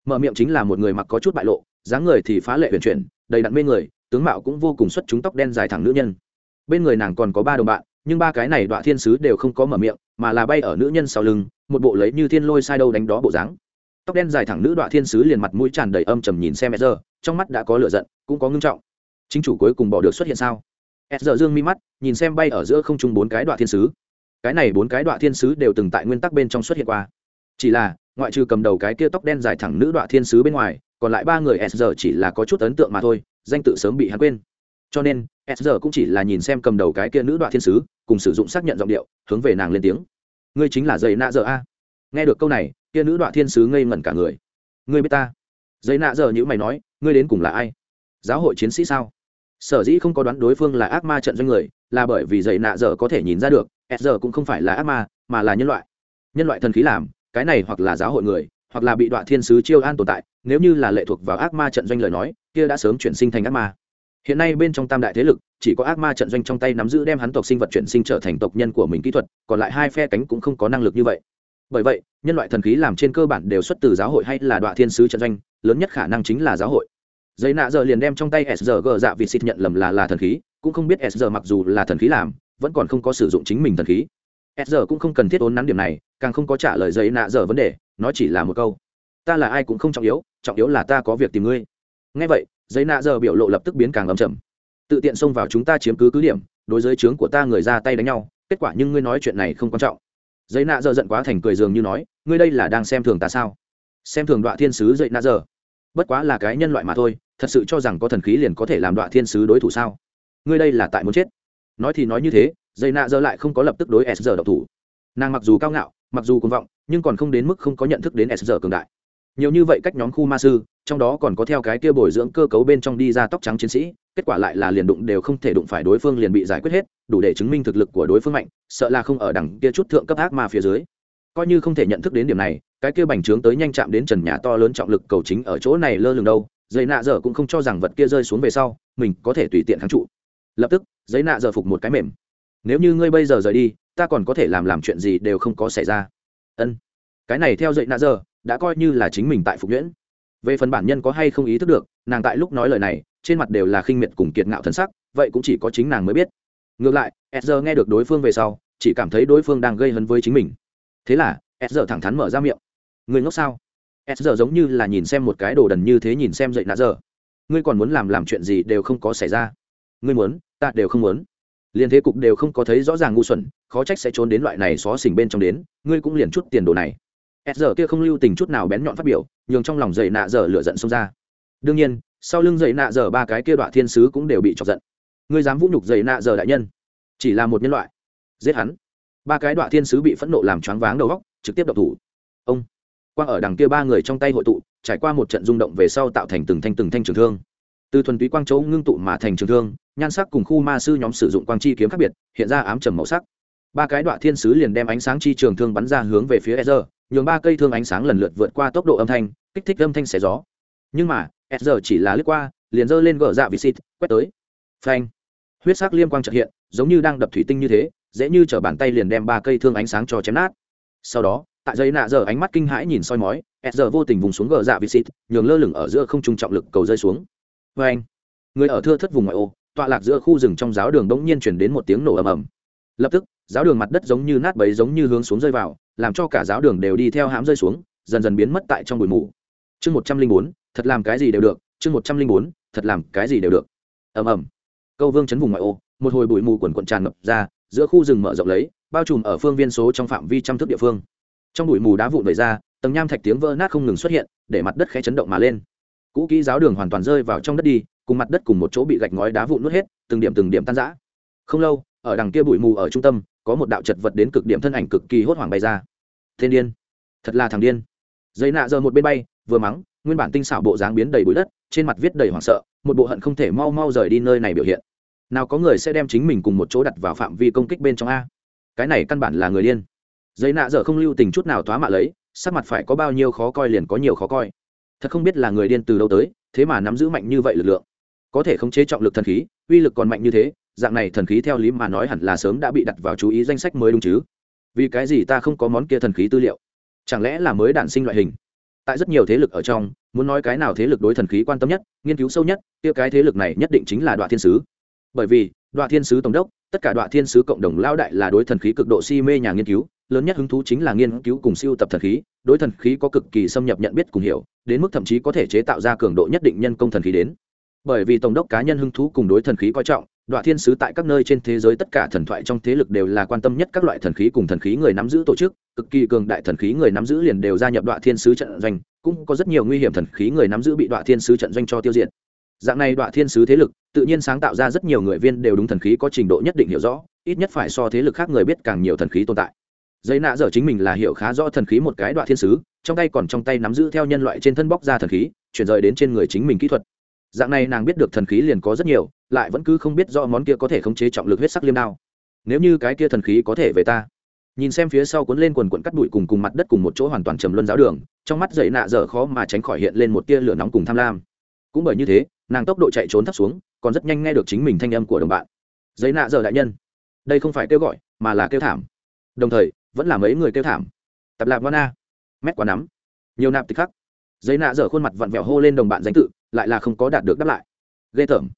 Mở miệng chính là một người mặc có chút bại lộ, dáng người thì phá lệ huyền chuyển, đầy đặn mê người, tướng mạo cũng vô cùng xuất chúng tóc đen dài thẳng nữ nhân. Bên người nàng còn có ba đồng bạn nhưng ba cái này đoạn thiên sứ đều không có mở miệng, mà là bay ở nữ nhân sau lưng, một bộ lấy như thiên lôi sai đâu đánh đó bộ dáng. Tóc đen dài thẳng nữ đoạn thiên sứ liền mặt mũi tràn đầy âm trầm nhìn xem e giờ trong mắt đã có lửa giận, cũng có ngưng trọng. Chính chủ cuối cùng bỏ được xuất hiện sao? E giờ dương mi mắt, nhìn xem bay ở giữa không trung bốn cái đoạn thiên sứ. Cái này bốn cái đoạn thiên sứ đều từng tại nguyên tắc bên trong xuất hiện qua. Chỉ là, ngoại trừ cầm đầu cái kia tóc đen dài thẳng nữ đoạn thiên sứ bên ngoài, còn lại ba người s giờ chỉ là có chút ấn tượng mà thôi, danh tự sớm bị hắn quên cho nên s giờ cũng chỉ là nhìn xem cầm đầu cái kia nữ đoạn thiên sứ, cùng sử dụng xác nhận giọng điệu, hướng về nàng lên tiếng. Ngươi chính là dây nạ giờ a. Nghe được câu này, kia nữ đoạn thiên sứ ngây ngẩn cả người. Ngươi biết ta? Dây nạ giờ như mày nói, ngươi đến cùng là ai? Giáo hội chiến sĩ sao? Sở dĩ không có đoán đối phương là ác ma trận doanh người, là bởi vì dây nạ giờ có thể nhìn ra được s giờ cũng không phải là ác ma, mà là nhân loại. Nhân loại thần khí làm, cái này hoặc là giáo hội người, hoặc là bị đoạn thiên sứ chiêu an tồn tại, nếu như là lệ thuộc vào ác ma trận doanh lời nói, kia đã sớm chuyển sinh thành ác ma hiện nay bên trong tam đại thế lực, chỉ có ác ma trận doanh trong tay nắm giữ đem hắn tộc sinh vật chuyển sinh trở thành tộc nhân của mình kỹ thuật, còn lại hai phe cánh cũng không có năng lực như vậy. Bởi vậy, nhân loại thần khí làm trên cơ bản đều xuất từ giáo hội hay là đoạn thiên sứ trận doanh, lớn nhất khả năng chính là giáo hội. Giấy nạ giờ liền đem trong tay sg dạ vịt xịt nhận lầm là là thần khí, cũng không biết sg mặc dù là thần khí làm, vẫn còn không có sử dụng chính mình thần khí. Sg cũng không cần thiết ốn nắn điểm này, càng không có trả lời giấy nạ giờ vấn đề, nó chỉ là một câu. Ta là ai cũng không trọng yếu trọng yếu là ta có việc tìm ngươi. Ngay vậy giấy nạ giờ biểu lộ lập tức biến càng ấm chầm tự tiện xông vào chúng ta chiếm cứ cứ điểm, đối với trướng của ta người ra tay đánh nhau, kết quả nhưng ngươi nói chuyện này không quan trọng. Dây nạ giờ giận quá thành cười dường như nói, ngươi đây là đang xem thường ta sao? Xem thường đoạn thiên sứ dậy nạ giờ. Bất quá là cái nhân loại mà thôi, thật sự cho rằng có thần khí liền có thể làm đoạn thiên sứ đối thủ sao? Ngươi đây là tại muốn chết. Nói thì nói như thế dây nạ giờ lại không có lập tức đối s giờ độc thủ. Nàng mặc dù cao ngạo, mặc dù cuồng vọng, nhưng còn không đến mức không có nhận thức đến s giờ cường đại. Nhiều như vậy cách nhóm khu ma sư trong đó còn có theo cái kia bồi dưỡng cơ cấu bên trong đi ra tóc trắng chiến sĩ, kết quả lại là liền đụng đều không thể đụng phải đối phương liền bị giải quyết hết, đủ để chứng minh thực lực của đối phương mạnh, sợ là không ở đằng kia chút thượng cấp ác ma phía dưới. Coi như không thể nhận thức đến điểm này, cái kia bành trướng tới nhanh chạm đến trần nhà to lớn trọng lực cầu chính ở chỗ này lơ lửng đâu, giấy nạ dở cũng không cho rằng vật kia rơi xuống về sau, mình có thể tùy tiện kháng trụ. Lập tức, giấy nạ dở phục một cái mềm. Nếu như ngươi bây giờ rời đi, ta còn có thể làm làm chuyện gì đều không có xảy ra. Ân. Cái này theo dậy nạ dở, đã coi như là chính mình tại phục nhuyễn về phần bản nhân có hay không ý thức được, nàng tại lúc nói lời này, trên mặt đều là khinh miệt cùng kiệt ngạo thần sắc, vậy cũng chỉ có chính nàng mới biết. Ngược lại edger nghe được đối phương về sau, chỉ cảm thấy đối phương đang gây hấn với chính mình. Thế là edger thẳng thắn mở ra miệng. Người ngốc sao? Edger giống như là nhìn xem một cái đồ đần như thế nhìn xem dậy nã giờ. Ngươi còn muốn làm làm chuyện gì đều không có xảy ra. Ngươi muốn, ta đều không muốn. Liền thế cục đều không có thấy rõ ràng ngu xuẩn, khó trách sẽ trốn đến loại này xó xỉnh bên trong đến, ngươi cũng liền chút tiền đồ này s giờ kia không lưu tình chút nào bén nhọn phát biểu nhường trong lòng dậy nạ giờ lửa giận xông ra. Đương nhiên sau lưng dậy nạ giờ ba cái kia đoạn thiên sứ cũng đều bị chọc giận. Ngươi dám vũ nhục dậy nạ giờ đại nhân? Chỉ là một nhân loại. Giết hắn. Ba cái đoạn thiên sứ bị phẫn nộ làm choáng váng đầu góc trực tiếp đập thủ. Ông. Quang ở đằng kia ba người trong tay hội tụ trải qua một trận rung động về sau tạo thành từng thanh từng thanh trường thương. Từ thuần túy quang châu ngưng tụ mà thành trường thương nhan sắc cùng khu ma sư nhóm sử dụng quang chi kiếm khác biệt hiện ra ám trầm màu sắc. Ba cái đoạn thiên sứ liền đem ánh sáng chi trường thương bắn ra hướng về phía Ezer, nhường ba cây thương ánh sáng lần lượt vượt qua tốc độ âm thanh, kích thích âm thanh xé gió. Nhưng mà Ezer chỉ là lướt qua, liền giơ lên gỡ dạ vị xịt, quét tới. Phanh. Huyết sắc liêm quang trợ hiện, giống như đang đập thủy tinh như thế, dễ như chở bàn tay liền đem ba cây thương ánh sáng cho chém nát. Sau đó, tại giấy nạ giờ ánh mắt kinh hãi nhìn soi mói giờ vô tình vùng xuống gỡ dạ vị xịt, nhường lơ lửng ở giữa không trung trọng lực cầu rơi xuống. Phanh. Người ở thưa thất vùng ngoại ô, tọa lạc giữa khu rừng trong giáo đường bỗng nhiên chuyển đến một tiếng nổ ầm ầm. Lập tức, giáo đường mặt đất giống như nát bấy giống như hướng xuống rơi vào làm cho cả giáo đường đều đi theo hãm rơi xuống, dần dần biến mất tại trong bụi mù. Chương một trăm linh bốn, thật làm cái gì đều được, chương một trăm linh bốn, thật làm cái gì đều được. Ầm ầm. Câu vương chấn vùng ngoại ô, một hồi bụi mù quần quận tràn ngập ra, giữa khu rừng mở rộng lấy, bao trùm ở phương viên số trong phạm vi trăm thước địa phương. Trong bụi mù đá vụn vẩy ra, tầng nham thạch tiếng vỡ nát không ngừng xuất hiện, để mặt đất khẽ chấn động mà lên. Cũ kỹ giáo đường hoàn toàn rơi vào trong đất đi, cùng mặt đất cùng một chỗ bị gạch ngói đá vụn nuốt hết, từng điểm từng điểm tan rã. Không lâu, ở đằng kia bụi mù ở trung tâm có một đạo chật vật đến cực điểm thân ảnh cực kỳ hốt hoảng bay ra. Thiên điên. Thật là thằng điên. Dây nạ giờ một bên bay, vừa mắng, nguyên bản tinh xảo bộ dáng biến đầy bụi đất, trên mặt viết đầy hoảng sợ, một bộ hận không thể mau mau rời đi nơi này biểu hiện. Nào có người sẽ đem chính mình cùng một chỗ đặt vào phạm vi công kích bên trong a? Cái này căn bản là người điên. Dây nạ giờ không lưu tình chút nào thoá mạ lấy, sắc mặt phải có bao nhiêu khó coi liền có nhiều khó coi. Thật không biết là người điên từ đâu tới, thế mà nắm giữ mạnh như vậy lực lượng. Có thể khống chế trọng lực thần khí, uy lực còn mạnh như thế dạng này thần khí theo lý mà nói hẳn là sớm đã bị đặt vào chú ý danh sách mới đúng chứ. Vì cái gì ta không có món kia thần khí tư liệu? Chẳng lẽ là mới đản sinh loại hình? Tại rất nhiều thế lực ở trong, muốn nói cái nào thế lực đối thần khí quan tâm nhất, nghiên cứu sâu nhất, kia cái thế lực này nhất định chính là đoạn thiên sứ. Bởi vì đoạn thiên sứ tổng đốc, tất cả đoạn thiên sứ cộng đồng lao đại là đối thần khí cực độ si mê nhà nghiên cứu, lớn nhất hứng thú chính là nghiên cứu cùng siêu tập thần khí, đối thần khí có cực kỳ xâm nhập nhận biết cùng hiểu, đến mức thậm chí có thể chế tạo ra cường độ nhất định nhân công thần khí đến. Bởi vì tổng đốc cá nhân hứng thú cùng đối thần khí coi trọng đoạn thiên sứ tại các nơi trên thế giới tất cả thần thoại trong thế lực đều là quan tâm nhất các loại thần khí cùng thần khí người nắm giữ tổ chức, cực kỳ cường đại thần khí người nắm giữ liền đều gia nhập đoạn thiên sứ trận doanh, cũng có rất nhiều nguy hiểm thần khí người nắm giữ bị đoạn thiên sứ trận doanh cho tiêu diệt. Dạng này đoạn thiên sứ thế lực, tự nhiên sáng tạo ra rất nhiều người viên đều đúng thần khí có trình độ nhất định hiểu rõ, ít nhất phải so thế lực khác người biết càng nhiều thần khí tồn tại. Dây nạ dở chính mình là hiểu khá rõ thần khí một cái đoạn thiên sứ, trong tay còn trong tay nắm giữ theo nhân loại trên thân bóc ra thần khí, chuyển rời đến trên người chính mình kỹ thuật dạng này nàng biết được thần khí liền có rất nhiều lại vẫn cứ không biết do món kia có thể khống chế trọng lực huyết sắc liêm đao. Nếu như cái kia thần khí có thể về ta. Nhìn xem phía sau cuốn lên quần quận cắt bụi cùng cùng mặt đất cùng một chỗ hoàn toàn trầm luân giáo đường trong mắt dậy nạ dở khó mà tránh khỏi hiện lên một tia lửa nóng cùng tham lam. Cũng bởi như thế nàng tốc độ chạy trốn thấp xuống còn rất nhanh nghe được chính mình thanh âm của đồng bạn. Giấy nạ dở đại nhân. Đây không phải kêu gọi mà là kêu thảm. Đồng thời vẫn là mấy người kêu thảm. Tập lạp a, mét quá nắm. Nhiều nạp tịch khắc giấy nạ dở khuôn mặt vặn vẹo hô lên đồng bạn danh tự, lại là không có đạt được đáp lại. Ghê tởm.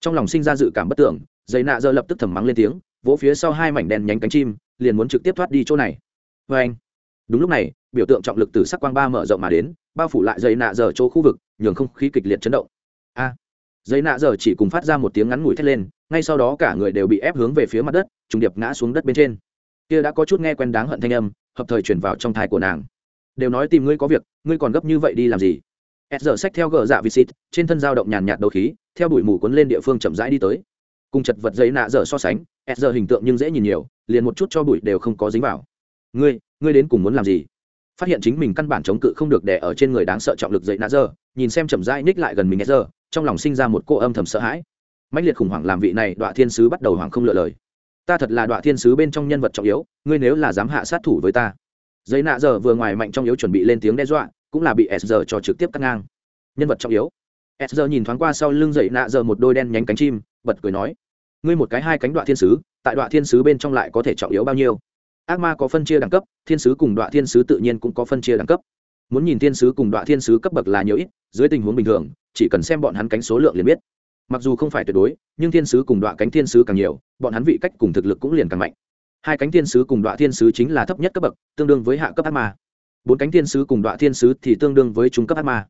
Trong lòng sinh ra dự cảm bất tưởng, giấy nạ dở lập tức thầm mắng lên tiếng, vỗ phía sau hai mảnh đèn nhánh cánh chim, liền muốn trực tiếp thoát đi chỗ này. Vê anh. Đúng lúc này, biểu tượng trọng lực từ sắc quang ba mở rộng mà đến, bao phủ lại giấy nạ dở chỗ khu vực, nhường không khí kịch liệt chấn động. A. Giấy nạ dở chỉ cùng phát ra một tiếng ngắn ngủi thét lên, ngay sau đó cả người đều bị ép hướng về phía mặt đất, trùng điệp ngã xuống đất bên trên. Kia đã có chút nghe quen đáng hận thanh âm, hợp thời chuyển vào trong thai của nàng đều nói tìm ngươi có việc, ngươi còn gấp như vậy đi làm gì? Ed giờ sách theo gờ dạ visit trên thân dao động nhàn nhạt đầu khí, theo đuổi mù cuốn lên địa phương chậm rãi đi tới. Cùng chật vật giấy nạ dở so sánh, ed giờ hình tượng nhưng dễ nhìn nhiều, liền một chút cho bụi đều không có dính vào. Ngươi ngươi đến cùng muốn làm gì? Phát hiện chính mình căn bản chống cự không được đè ở trên người đáng sợ trọng lực dậy nạ dơ nhìn xem chậm rãi ních lại gần mình s giờ trong lòng sinh ra một cô âm thầm sợ hãi. Mạnh liệt khủng hoảng làm vị này đoạn thiên sứ bắt đầu hoảng không lựa lời. Ta thật là đoạn thiên sứ bên trong nhân vật trọng yếu, ngươi nếu là dám hạ sát thủ với ta giấy nạ giờ vừa ngoài mạnh trong yếu chuẩn bị lên tiếng đe dọa, cũng là bị s giờ cho trực tiếp cắt ngang. Nhân vật trọng yếu. S giờ nhìn thoáng qua sau lưng dậy nạ giờ một đôi đen nhánh cánh chim, bật cười nói, ngươi một cái hai cánh đoạn thiên sứ, tại đoạn thiên sứ bên trong lại có thể trọng yếu bao nhiêu? Ác ma có phân chia đẳng cấp, thiên sứ cùng đoạn thiên sứ tự nhiên cũng có phân chia đẳng cấp. Muốn nhìn thiên sứ cùng đoạn thiên sứ cấp bậc là nhiều ít, dưới tình huống bình thường, chỉ cần xem bọn hắn cánh số lượng liền biết. Mặc dù không phải tuyệt đối, nhưng thiên sứ cùng đoạn cánh thiên sứ càng nhiều, bọn hắn vị cách cùng thực lực cũng liền càng mạnh hai cánh thiên sứ cùng đoạn thiên sứ chính là thấp nhất cấp bậc tương đương với hạ cấp ác ma bốn cánh thiên sứ cùng đoạn thiên sứ thì tương đương với trung cấp ác ma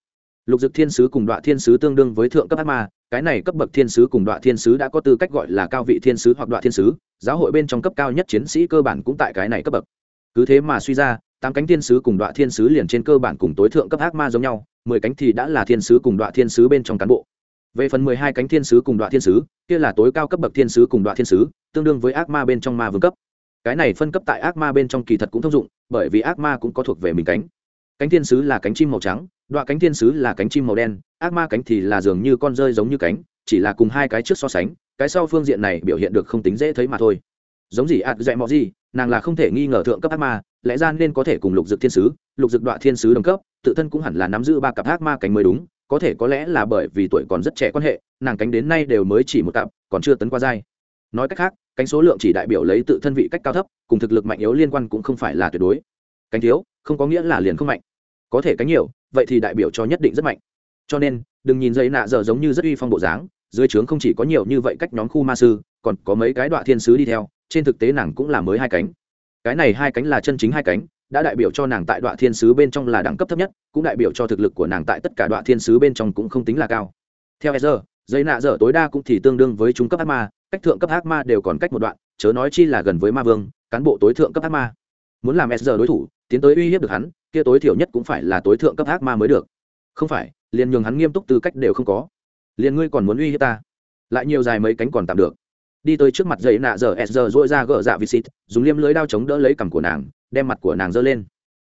lục dực thiên sứ cùng đoạn thiên sứ tương đương với thượng cấp ác ma cái này cấp bậc thiên sứ cùng đoạn thiên sứ đã có tư cách gọi là cao vị thiên sứ hoặc đoạn thiên sứ giáo hội bên trong cấp cao nhất chiến sĩ cơ bản cũng tại cái này cấp bậc cứ thế mà suy ra tám cánh thiên sứ cùng đoạn thiên sứ liền trên cơ bản cùng tối thượng cấp ác ma giống nhau mười cánh thì đã là thiên sứ cùng đoạn thiên sứ bên trong cán bộ về phần mười hai cánh thiên sứ cùng đoạn thiên sứ kia là tối cao cấp bậc thiên sứ cùng đoạn thiên sứ tương đương với ác ma bên trong ma vương cấp cái này phân cấp tại ác ma bên trong kỳ thật cũng thông dụng, bởi vì ác ma cũng có thuộc về mình cánh. Cánh thiên sứ là cánh chim màu trắng đoạn cánh thiên sứ là cánh chim màu đen, ác ma cánh thì là dường như con rơi giống như cánh, chỉ là cùng hai cái trước so sánh, cái sau phương diện này biểu hiện được không tính dễ thấy mà thôi. Giống gì ạt dạy mọi gì, nàng là không thể nghi ngờ thượng cấp ác ma, lẽ ra nên có thể cùng lục dực thiên sứ, lục dực đoạn thiên sứ đồng cấp, tự thân cũng hẳn là nắm giữ ba cặp ác ma cánh mới đúng, có thể có lẽ là bởi vì tuổi còn rất trẻ quan hệ, nàng cánh đến nay đều mới chỉ một cặp, còn chưa tấn qua dai nói cách khác cánh số lượng chỉ đại biểu lấy tự thân vị cách cao thấp, cùng thực lực mạnh yếu liên quan cũng không phải là tuyệt đối. Cánh thiếu, không có nghĩa là liền không mạnh. Có thể cánh nhiều, vậy thì đại biểu cho nhất định rất mạnh. Cho nên, đừng nhìn dây nạ giờ giống như rất uy phong bộ dáng, dưới trướng không chỉ có nhiều như vậy cách nhóm khu ma sư, còn có mấy cái đoạn thiên sứ đi theo, trên thực tế nàng cũng là mới hai cánh. Cái này hai cánh là chân chính hai cánh, đã đại biểu cho nàng tại đoạn thiên sứ bên trong là đẳng cấp thấp nhất, cũng đại biểu cho thực lực của nàng tại tất cả đoạn thiên sứ bên trong cũng không tính là cao. Theo sr dây nạ dở tối đa cũng thì tương đương với trung cấp ác ma cách thượng cấp ác ma đều còn cách một đoạn, chớ nói chi là gần với ma vương, cán bộ tối thượng cấp ác ma. Muốn làm sr đối thủ, tiến tới uy hiếp được hắn, kia tối thiểu nhất cũng phải là tối thượng cấp ác ma mới được. Không phải, liền nhường hắn nghiêm túc tư cách đều không có. Liền ngươi còn muốn uy hiếp ta? Lại nhiều dài mấy cánh còn tạm được. Đi tới trước mặt dậy nạ giờ, s giờ dội ra gỡ dạ vịt xịt, dùng liêm lưới đao chống đỡ lấy cằm của nàng, đem mặt của nàng giơ lên.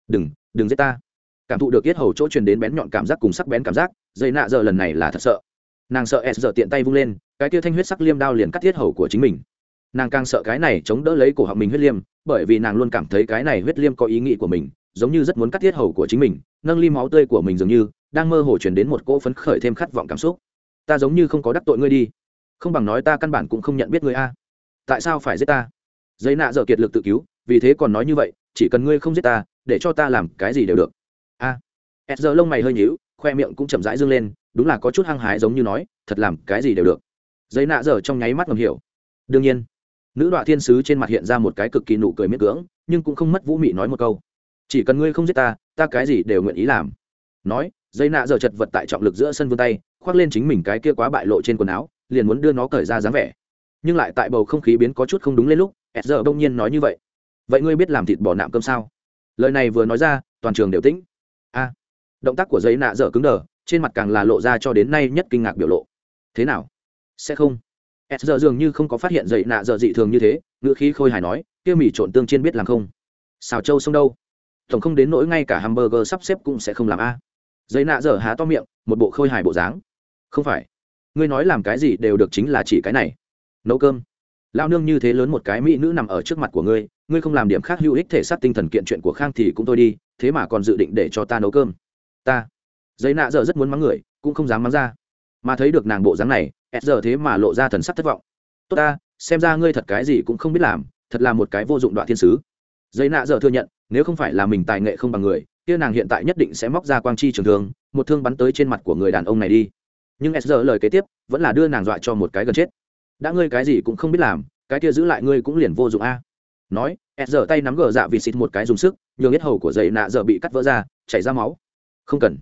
Đừng đừng giết ta. Cảm thụ được yết hầu chỗ truyền đến bén nhọn cảm giác cùng sắc bén cảm giác dây nạ giờ lần này là thật sợ. Nàng sợ s giờ tiện tay vung lên cái kia thanh huyết sắc liêm đao liền cắt thiết hầu của chính mình. Nàng càng sợ cái này chống đỡ lấy cổ họng mình huyết liêm, bởi vì nàng luôn cảm thấy cái này huyết liêm có ý nghĩ của mình, giống như rất muốn cắt thiết hầu của chính mình, nâng ly máu tươi của mình dường như đang mơ hồ chuyển đến một cỗ phấn khởi thêm khát vọng cảm xúc. Ta giống như không có đắc tội ngươi đi. Không bằng nói ta căn bản cũng không nhận biết ngươi a. Tại sao phải giết ta? Giấy nạ dở kiệt lực tự cứu, vì thế còn nói như vậy, chỉ cần ngươi không giết ta, để cho ta làm cái gì đều được. A. À. s giờ lông mày hơi nhíu, khoe miệng cũng chậm rãi dương lên, đúng là có chút hăng hái giống như nói, thật làm cái gì đều được giấy nạ dở trong nháy mắt ngầm hiểu. Đương nhiên, nữ đoạn thiên sứ trên mặt hiện ra một cái cực kỳ nụ cười miễn cưỡng, nhưng cũng không mất vũ mị nói một câu. Chỉ cần ngươi không giết ta ta cái gì đều nguyện ý làm. Nói dây nạ giờ chật vật tại trọng lực giữa sân vươn tay, khoác lên chính mình cái kia quá bại lộ trên quần áo, liền muốn đưa nó cởi ra dáng vẻ. Nhưng lại tại bầu không khí biến có chút không đúng lên lúc s giờ đông nhiên nói như vậy. Vậy ngươi biết làm thịt bò nạm cơm sao? Lời này vừa nói ra, toàn trường đều tĩnh. A! Động tác của giấy nạ dở cứng đờ, trên mặt càng là lộ ra cho đến nay nhất kinh ngạc biểu lộ. Thế nào? Sẽ không. S giờ dường như không có phát hiện dậy nạ dở dị thường như thế, ngữ khí khôi hài nói, kia mì trộn tương chiên biết làm không? Xào trâu sông đâu? Tổng không đến nỗi ngay cả hamburger sắp xếp cũng sẽ không làm a. Dậy nạ dở há to miệng, một bộ khôi hài bộ dáng. Không phải. Ngươi nói làm cái gì đều được chính là chỉ cái này. Nấu cơm. Lao nương như thế lớn một cái mỹ nữ nằm ở trước mặt của ngươi ngươi không làm điểm khác hữu ích thể xác tinh thần kiện chuyện của khang thì cũng thôi đi, thế mà còn dự định để cho ta nấu cơm. Ta. Giấy nạ giờ rất muốn mắng người, cũng không dám mắng ra mà thấy được nàng bộ dáng này s giờ thế mà lộ ra thần sắc thất vọng. Tốt ta, xem ra ngươi thật cái gì cũng không biết làm, thật là một cái vô dụng đoạn thiên sứ. Giấy nạ giờ thừa nhận, nếu không phải là mình tài nghệ không bằng người, kia nàng hiện tại nhất định sẽ móc ra quang chi trường thương, một thương bắn tới trên mặt của người đàn ông này đi. Nhưng s giờ lời kế tiếp, vẫn là đưa nàng dọa cho một cái gần chết. Đã ngươi cái gì cũng không biết làm, cái kia giữ lại ngươi cũng liền vô dụng a. Nói s giờ tay nắm gờ dạ vì xịt một cái dùng sức, nhường hết hầu của giấy nạ giờ bị cắt vỡ ra, chảy ra máu. Không cần.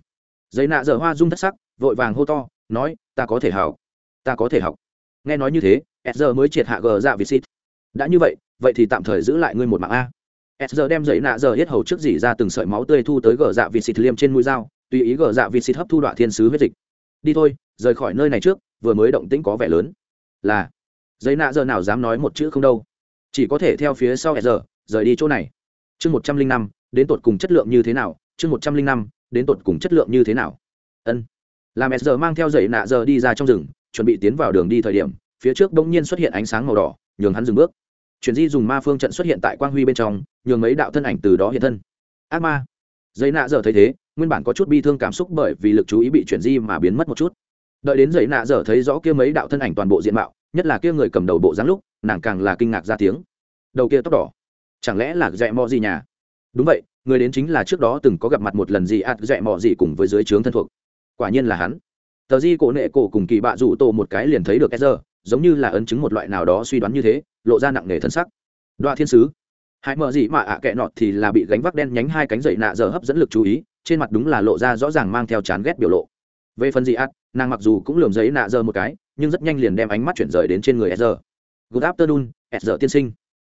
Giấy nạ giờ hoa rung thất sắc, vội vàng hô to nói, ta có thể học. Ta có thể học. Nghe nói như thế s giờ mới triệt hạ gờ dạ visit. Đã như vậy vậy thì tạm thời giữ lại ngươi một mạng a. S giờ đem giấy nạ giờ hết hầu trước dỉ ra từng sợi máu tươi thu tới gờ dạ visit liêm trên mũi dao, tùy ý gờ dạ visit hấp thu đoạn thiên sứ huyết dịch. Đi thôi, rời khỏi nơi này trước, vừa mới động tĩnh có vẻ lớn. Là. Giấy nạ giờ nào dám nói một chữ không đâu. Chỉ có thể theo phía sau s giờ rời đi chỗ này. Chương một trăm linh năm, đến tột cùng chất lượng như thế nào? Chương một trăm linh năm, đến tột cùng chất lượng như thế nào? Ân làm s giờ mang theo dãy nạ giờ đi ra trong rừng, chuẩn bị tiến vào đường đi thời điểm, phía trước bỗng nhiên xuất hiện ánh sáng màu đỏ, nhường hắn dừng bước. Chuyển di dùng ma phương trận xuất hiện tại quang huy bên trong, nhường mấy đạo thân ảnh từ đó hiện thân. Ác ma. Dãy nạ giờ thấy thế, nguyên bản có chút bi thương cảm xúc bởi vì lực chú ý bị chuyển di mà biến mất một chút. Đợi đến dãy nạ giờ thấy rõ kia mấy đạo thân ảnh toàn bộ diện mạo, nhất là kia người cầm đầu bộ dáng lúc, nàng càng là kinh ngạc ra tiếng. Đầu kia tóc đỏ. Chẳng lẽ là dẹ mò gì nhà? Đúng vậy, người đến chính là trước đó từng có gặp mặt một lần gì ạt dẹ mò gì cùng với dưới trướng thân thuộc quả nhiên là hắn. Tờ di cổ nệ cổ cùng kỳ bạ rủ tổ một cái liền thấy được e z giống như là ấn chứng một loại nào đó suy đoán như thế, lộ ra nặng nề thân sắc. Đoa thiên sứ hãy mở gì mà ạ kệ nọt thì là bị gánh vác đen nhánh hai cánh dậy nạ giờ hấp dẫn lực chú ý, trên mặt đúng là lộ ra rõ ràng mang theo chán ghét biểu lộ. Về phần gì ạt nàng mặc dù cũng lườm giấy nạ giờ một cái, nhưng rất nhanh liền đem ánh mắt chuyển rời đến trên người e z good afternoon e z tiên sinh.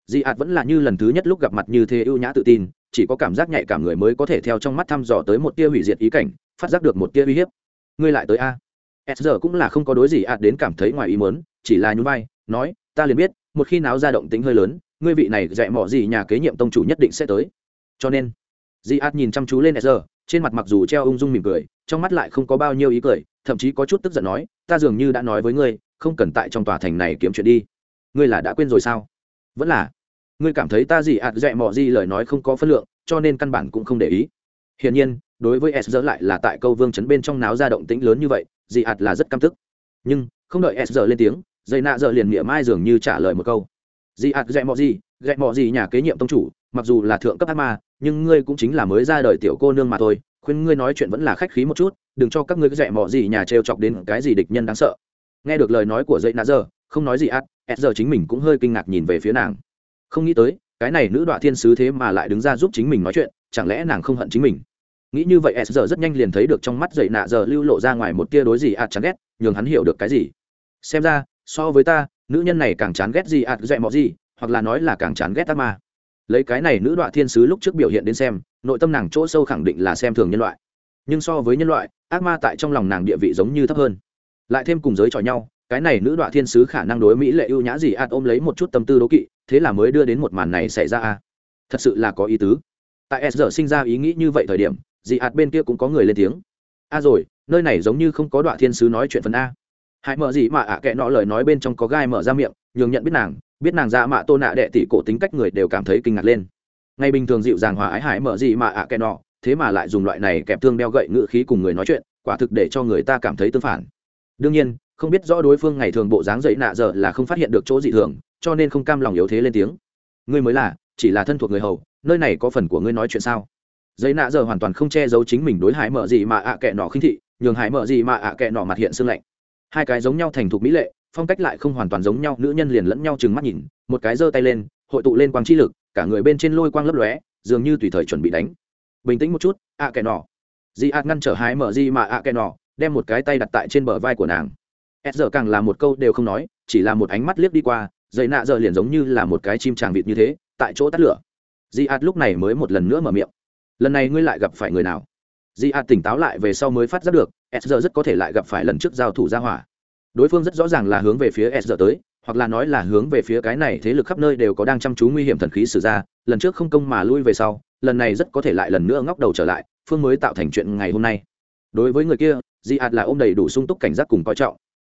Dị ạt vẫn là như lần thứ nhất lúc gặp mặt như thế ưu nhã tự tin, chỉ có cảm giác nhạy cảm người mới có thể theo trong mắt thăm dò tới một tia hủy diệt ý cảnh phát giác được một tia uy hiếp. Ngươi lại tới a? S giờ cũng là không có đối gì ạt đến cảm thấy ngoài ý mớn chỉ là nhún vai, nói, ta liền biết, một khi nào ra động tính hơi lớn, ngươi vị này dạy mỏ gì nhà kế nhiệm tông chủ nhất định sẽ tới. Cho nên dị ạt nhìn chăm chú lên s giờ trên mặt mặc dù treo ung dung mỉm cười, trong mắt lại không có bao nhiêu ý cười, thậm chí có chút tức giận nói, ta dường như đã nói với ngươi, không cần tại trong tòa thành này kiếm chuyện đi. Ngươi là đã quên rồi sao? Vẫn là, ngươi cảm thấy ta gì ạt dạy mỏ gì lời nói không có phân lượng, cho nên căn bản cũng không để ý hiển nhiên, đối với s giờ lại là tại câu vương chấn bên trong náo ra động tĩnh lớn như vậy dị ạt là rất căm tức. Nhưng, không đợi s giờ lên tiếng, dây nạ giờ liền miệng mai dường như trả lời một câu. Dị ạt dạy mọ gì dạy mọ gì nhà kế nhiệm tông chủ, mặc dù là thượng cấp ác ma, nhưng ngươi cũng chính là mới ra đời tiểu cô nương mà thôi, khuyên ngươi nói chuyện vẫn là khách khí một chút, đừng cho các ngươi dạy mọ gì nhà trêu chọc đến cái gì địch nhân đáng sợ. Nghe được lời nói của dây nạ giờ, không nói gì ạt, s giờ chính mình cũng hơi kinh ngạc nhìn về phía nàng. Không nghĩ tới, cái này nữ đoạn thiên sứ thế mà lại đứng ra giúp chính mình nói chuyện, chẳng lẽ nàng không hận chính mình? Nghĩ như vậy, s giờ rất nhanh liền thấy được trong mắt dậy nạ giờ lưu lộ ra ngoài một tia đối gì ạt chán ghét, nhường hắn hiểu được cái gì. Xem ra, so với ta, nữ nhân này càng chán ghét gì ạt dẹ mọ gì, hoặc là nói là càng chán ghét ác ma. Lấy cái này nữ đoạn thiên sứ lúc trước biểu hiện đến xem, nội tâm nàng chỗ sâu khẳng định là xem thường nhân loại. Nhưng so với nhân loại, ác ma tại trong lòng nàng địa vị giống như thấp hơn. Lại thêm cùng giới trò nhau, cái này nữ đoạn thiên sứ khả năng đối mỹ lệ ưu nhã gì ạt ôm lấy một chút tâm tư đố kỵ, thế là mới đưa đến một màn này xảy ra a. Thật sự là có ý tứ. Tại s giờ sinh ra ý nghĩ như vậy thời điểm dị ạt bên kia cũng có người lên tiếng. A à rồi, nơi này giống như không có đoạn thiên sứ nói chuyện phần a. Hãy mở gì mà ạ kệ nọ lời nói bên trong có gai mở ra miệng, nhường nhận biết nàng biết nàng ra mạ tô nạ đệ tỷ cổ tính cách người đều cảm thấy kinh ngạc lên. Ngay bình thường dịu dàng hòa ái hải mở gì mà ạ kệ nọ, thế mà lại dùng loại này kẹp thương đeo gậy ngự khí cùng người nói chuyện, quả thực để cho người ta cảm thấy tương phản. Đương nhiên, không biết rõ đối phương ngày thường bộ dáng dậy nạ giờ là không phát hiện được chỗ dị thường, cho nên không cam lòng yếu thế lên tiếng. Ngươi mới là, chỉ là thân thuộc người hầu, nơi này có phần của ngươi nói chuyện sao? Giấy nạ giờ hoàn toàn không che giấu chính mình đối hải mở gì mà ạ kệ nọ khinh thị, nhường hải mở gì mà ạ kệ nọ mặt hiện sương lạnh. Hai cái giống nhau thành thục mỹ lệ, phong cách lại không hoàn toàn giống nhau, nữ nhân liền lẫn nhau chừng mắt nhìn, một cái giơ tay lên, hội tụ lên quang chi lực, cả người bên trên lôi quang lấp lóe, dường như tùy thời chuẩn bị đánh. Bình tĩnh một chút, ạ kệ nọ. Dị ạ ngăn trở hải mở gì mà ạ kệ nọ, đem một cái tay đặt tại trên bờ vai của nàng. S giờ càng là một câu đều không nói, chỉ là một ánh mắt liếc đi qua dây nạ giờ liền giống như là một cái chim tràng vịt như thế, tại chỗ tắt lửa. Di ạt lúc này mới một lần nữa mở miệng lần này ngươi lại gặp phải người nào? Di a tỉnh táo lại về sau mới phát giác được, s giờ rất có thể lại gặp phải lần trước giao thủ ra hỏa. Đối phương rất rõ ràng là hướng về phía s giờ tới, hoặc là nói là hướng về phía cái này thế lực khắp nơi đều có đang chăm chú nguy hiểm thần khí xử ra, lần trước không công mà lui về sau, lần này rất có thể lại lần nữa ngóc đầu trở lại, phương mới tạo thành chuyện ngày hôm nay. Đối với người kia, di ạt là ôm đầy đủ sung túc cảnh giác cùng coi trọng.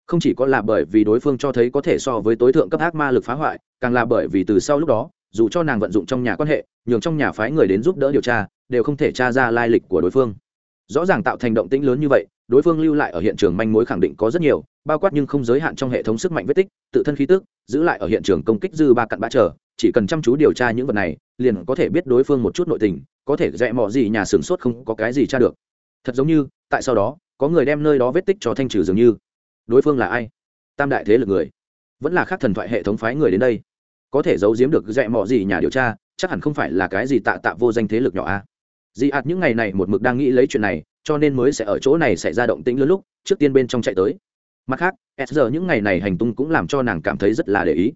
Không chỉ có là bởi vì đối phương cho thấy có thể so với tối thượng cấp ác ma lực phá hoại, càng là bởi vì từ sau lúc đó dù cho nàng vận dụng trong nhà quan hệ, nhường trong nhà phái người đến giúp đỡ điều tra, đều không thể tra ra lai lịch của đối phương. Rõ ràng tạo thành động tĩnh lớn như vậy, đối phương lưu lại ở hiện trường manh mối khẳng định có rất nhiều, bao quát nhưng không giới hạn trong hệ thống sức mạnh vết tích, tự thân khí tức, giữ lại ở hiện trường công kích dư ba cặn bã trở, chỉ cần chăm chú điều tra những vật này, liền có thể biết đối phương một chút nội tình, có thể dẹ mò gì nhà sửng sốt không có cái gì tra được. Thật giống như, tại sau đó, có người đem nơi đó vết tích cho thanh trừ dường như. Đối phương là ai? Tam đại thế lực người. Vẫn là khác thần thoại hệ thống phái người đến đây có thể giấu giếm được dẹ mọ gì nhà điều tra, chắc hẳn không phải là cái gì tạ tạ vô danh thế lực nhỏ a. Dị ạt những ngày này một mực đang nghĩ lấy chuyện này, cho nên mới sẽ ở chỗ này xảy ra động tĩnh lớn lúc, trước tiên bên trong chạy tới. Mặt khác, s giờ những ngày này hành tung cũng làm cho nàng cảm thấy rất là để ý.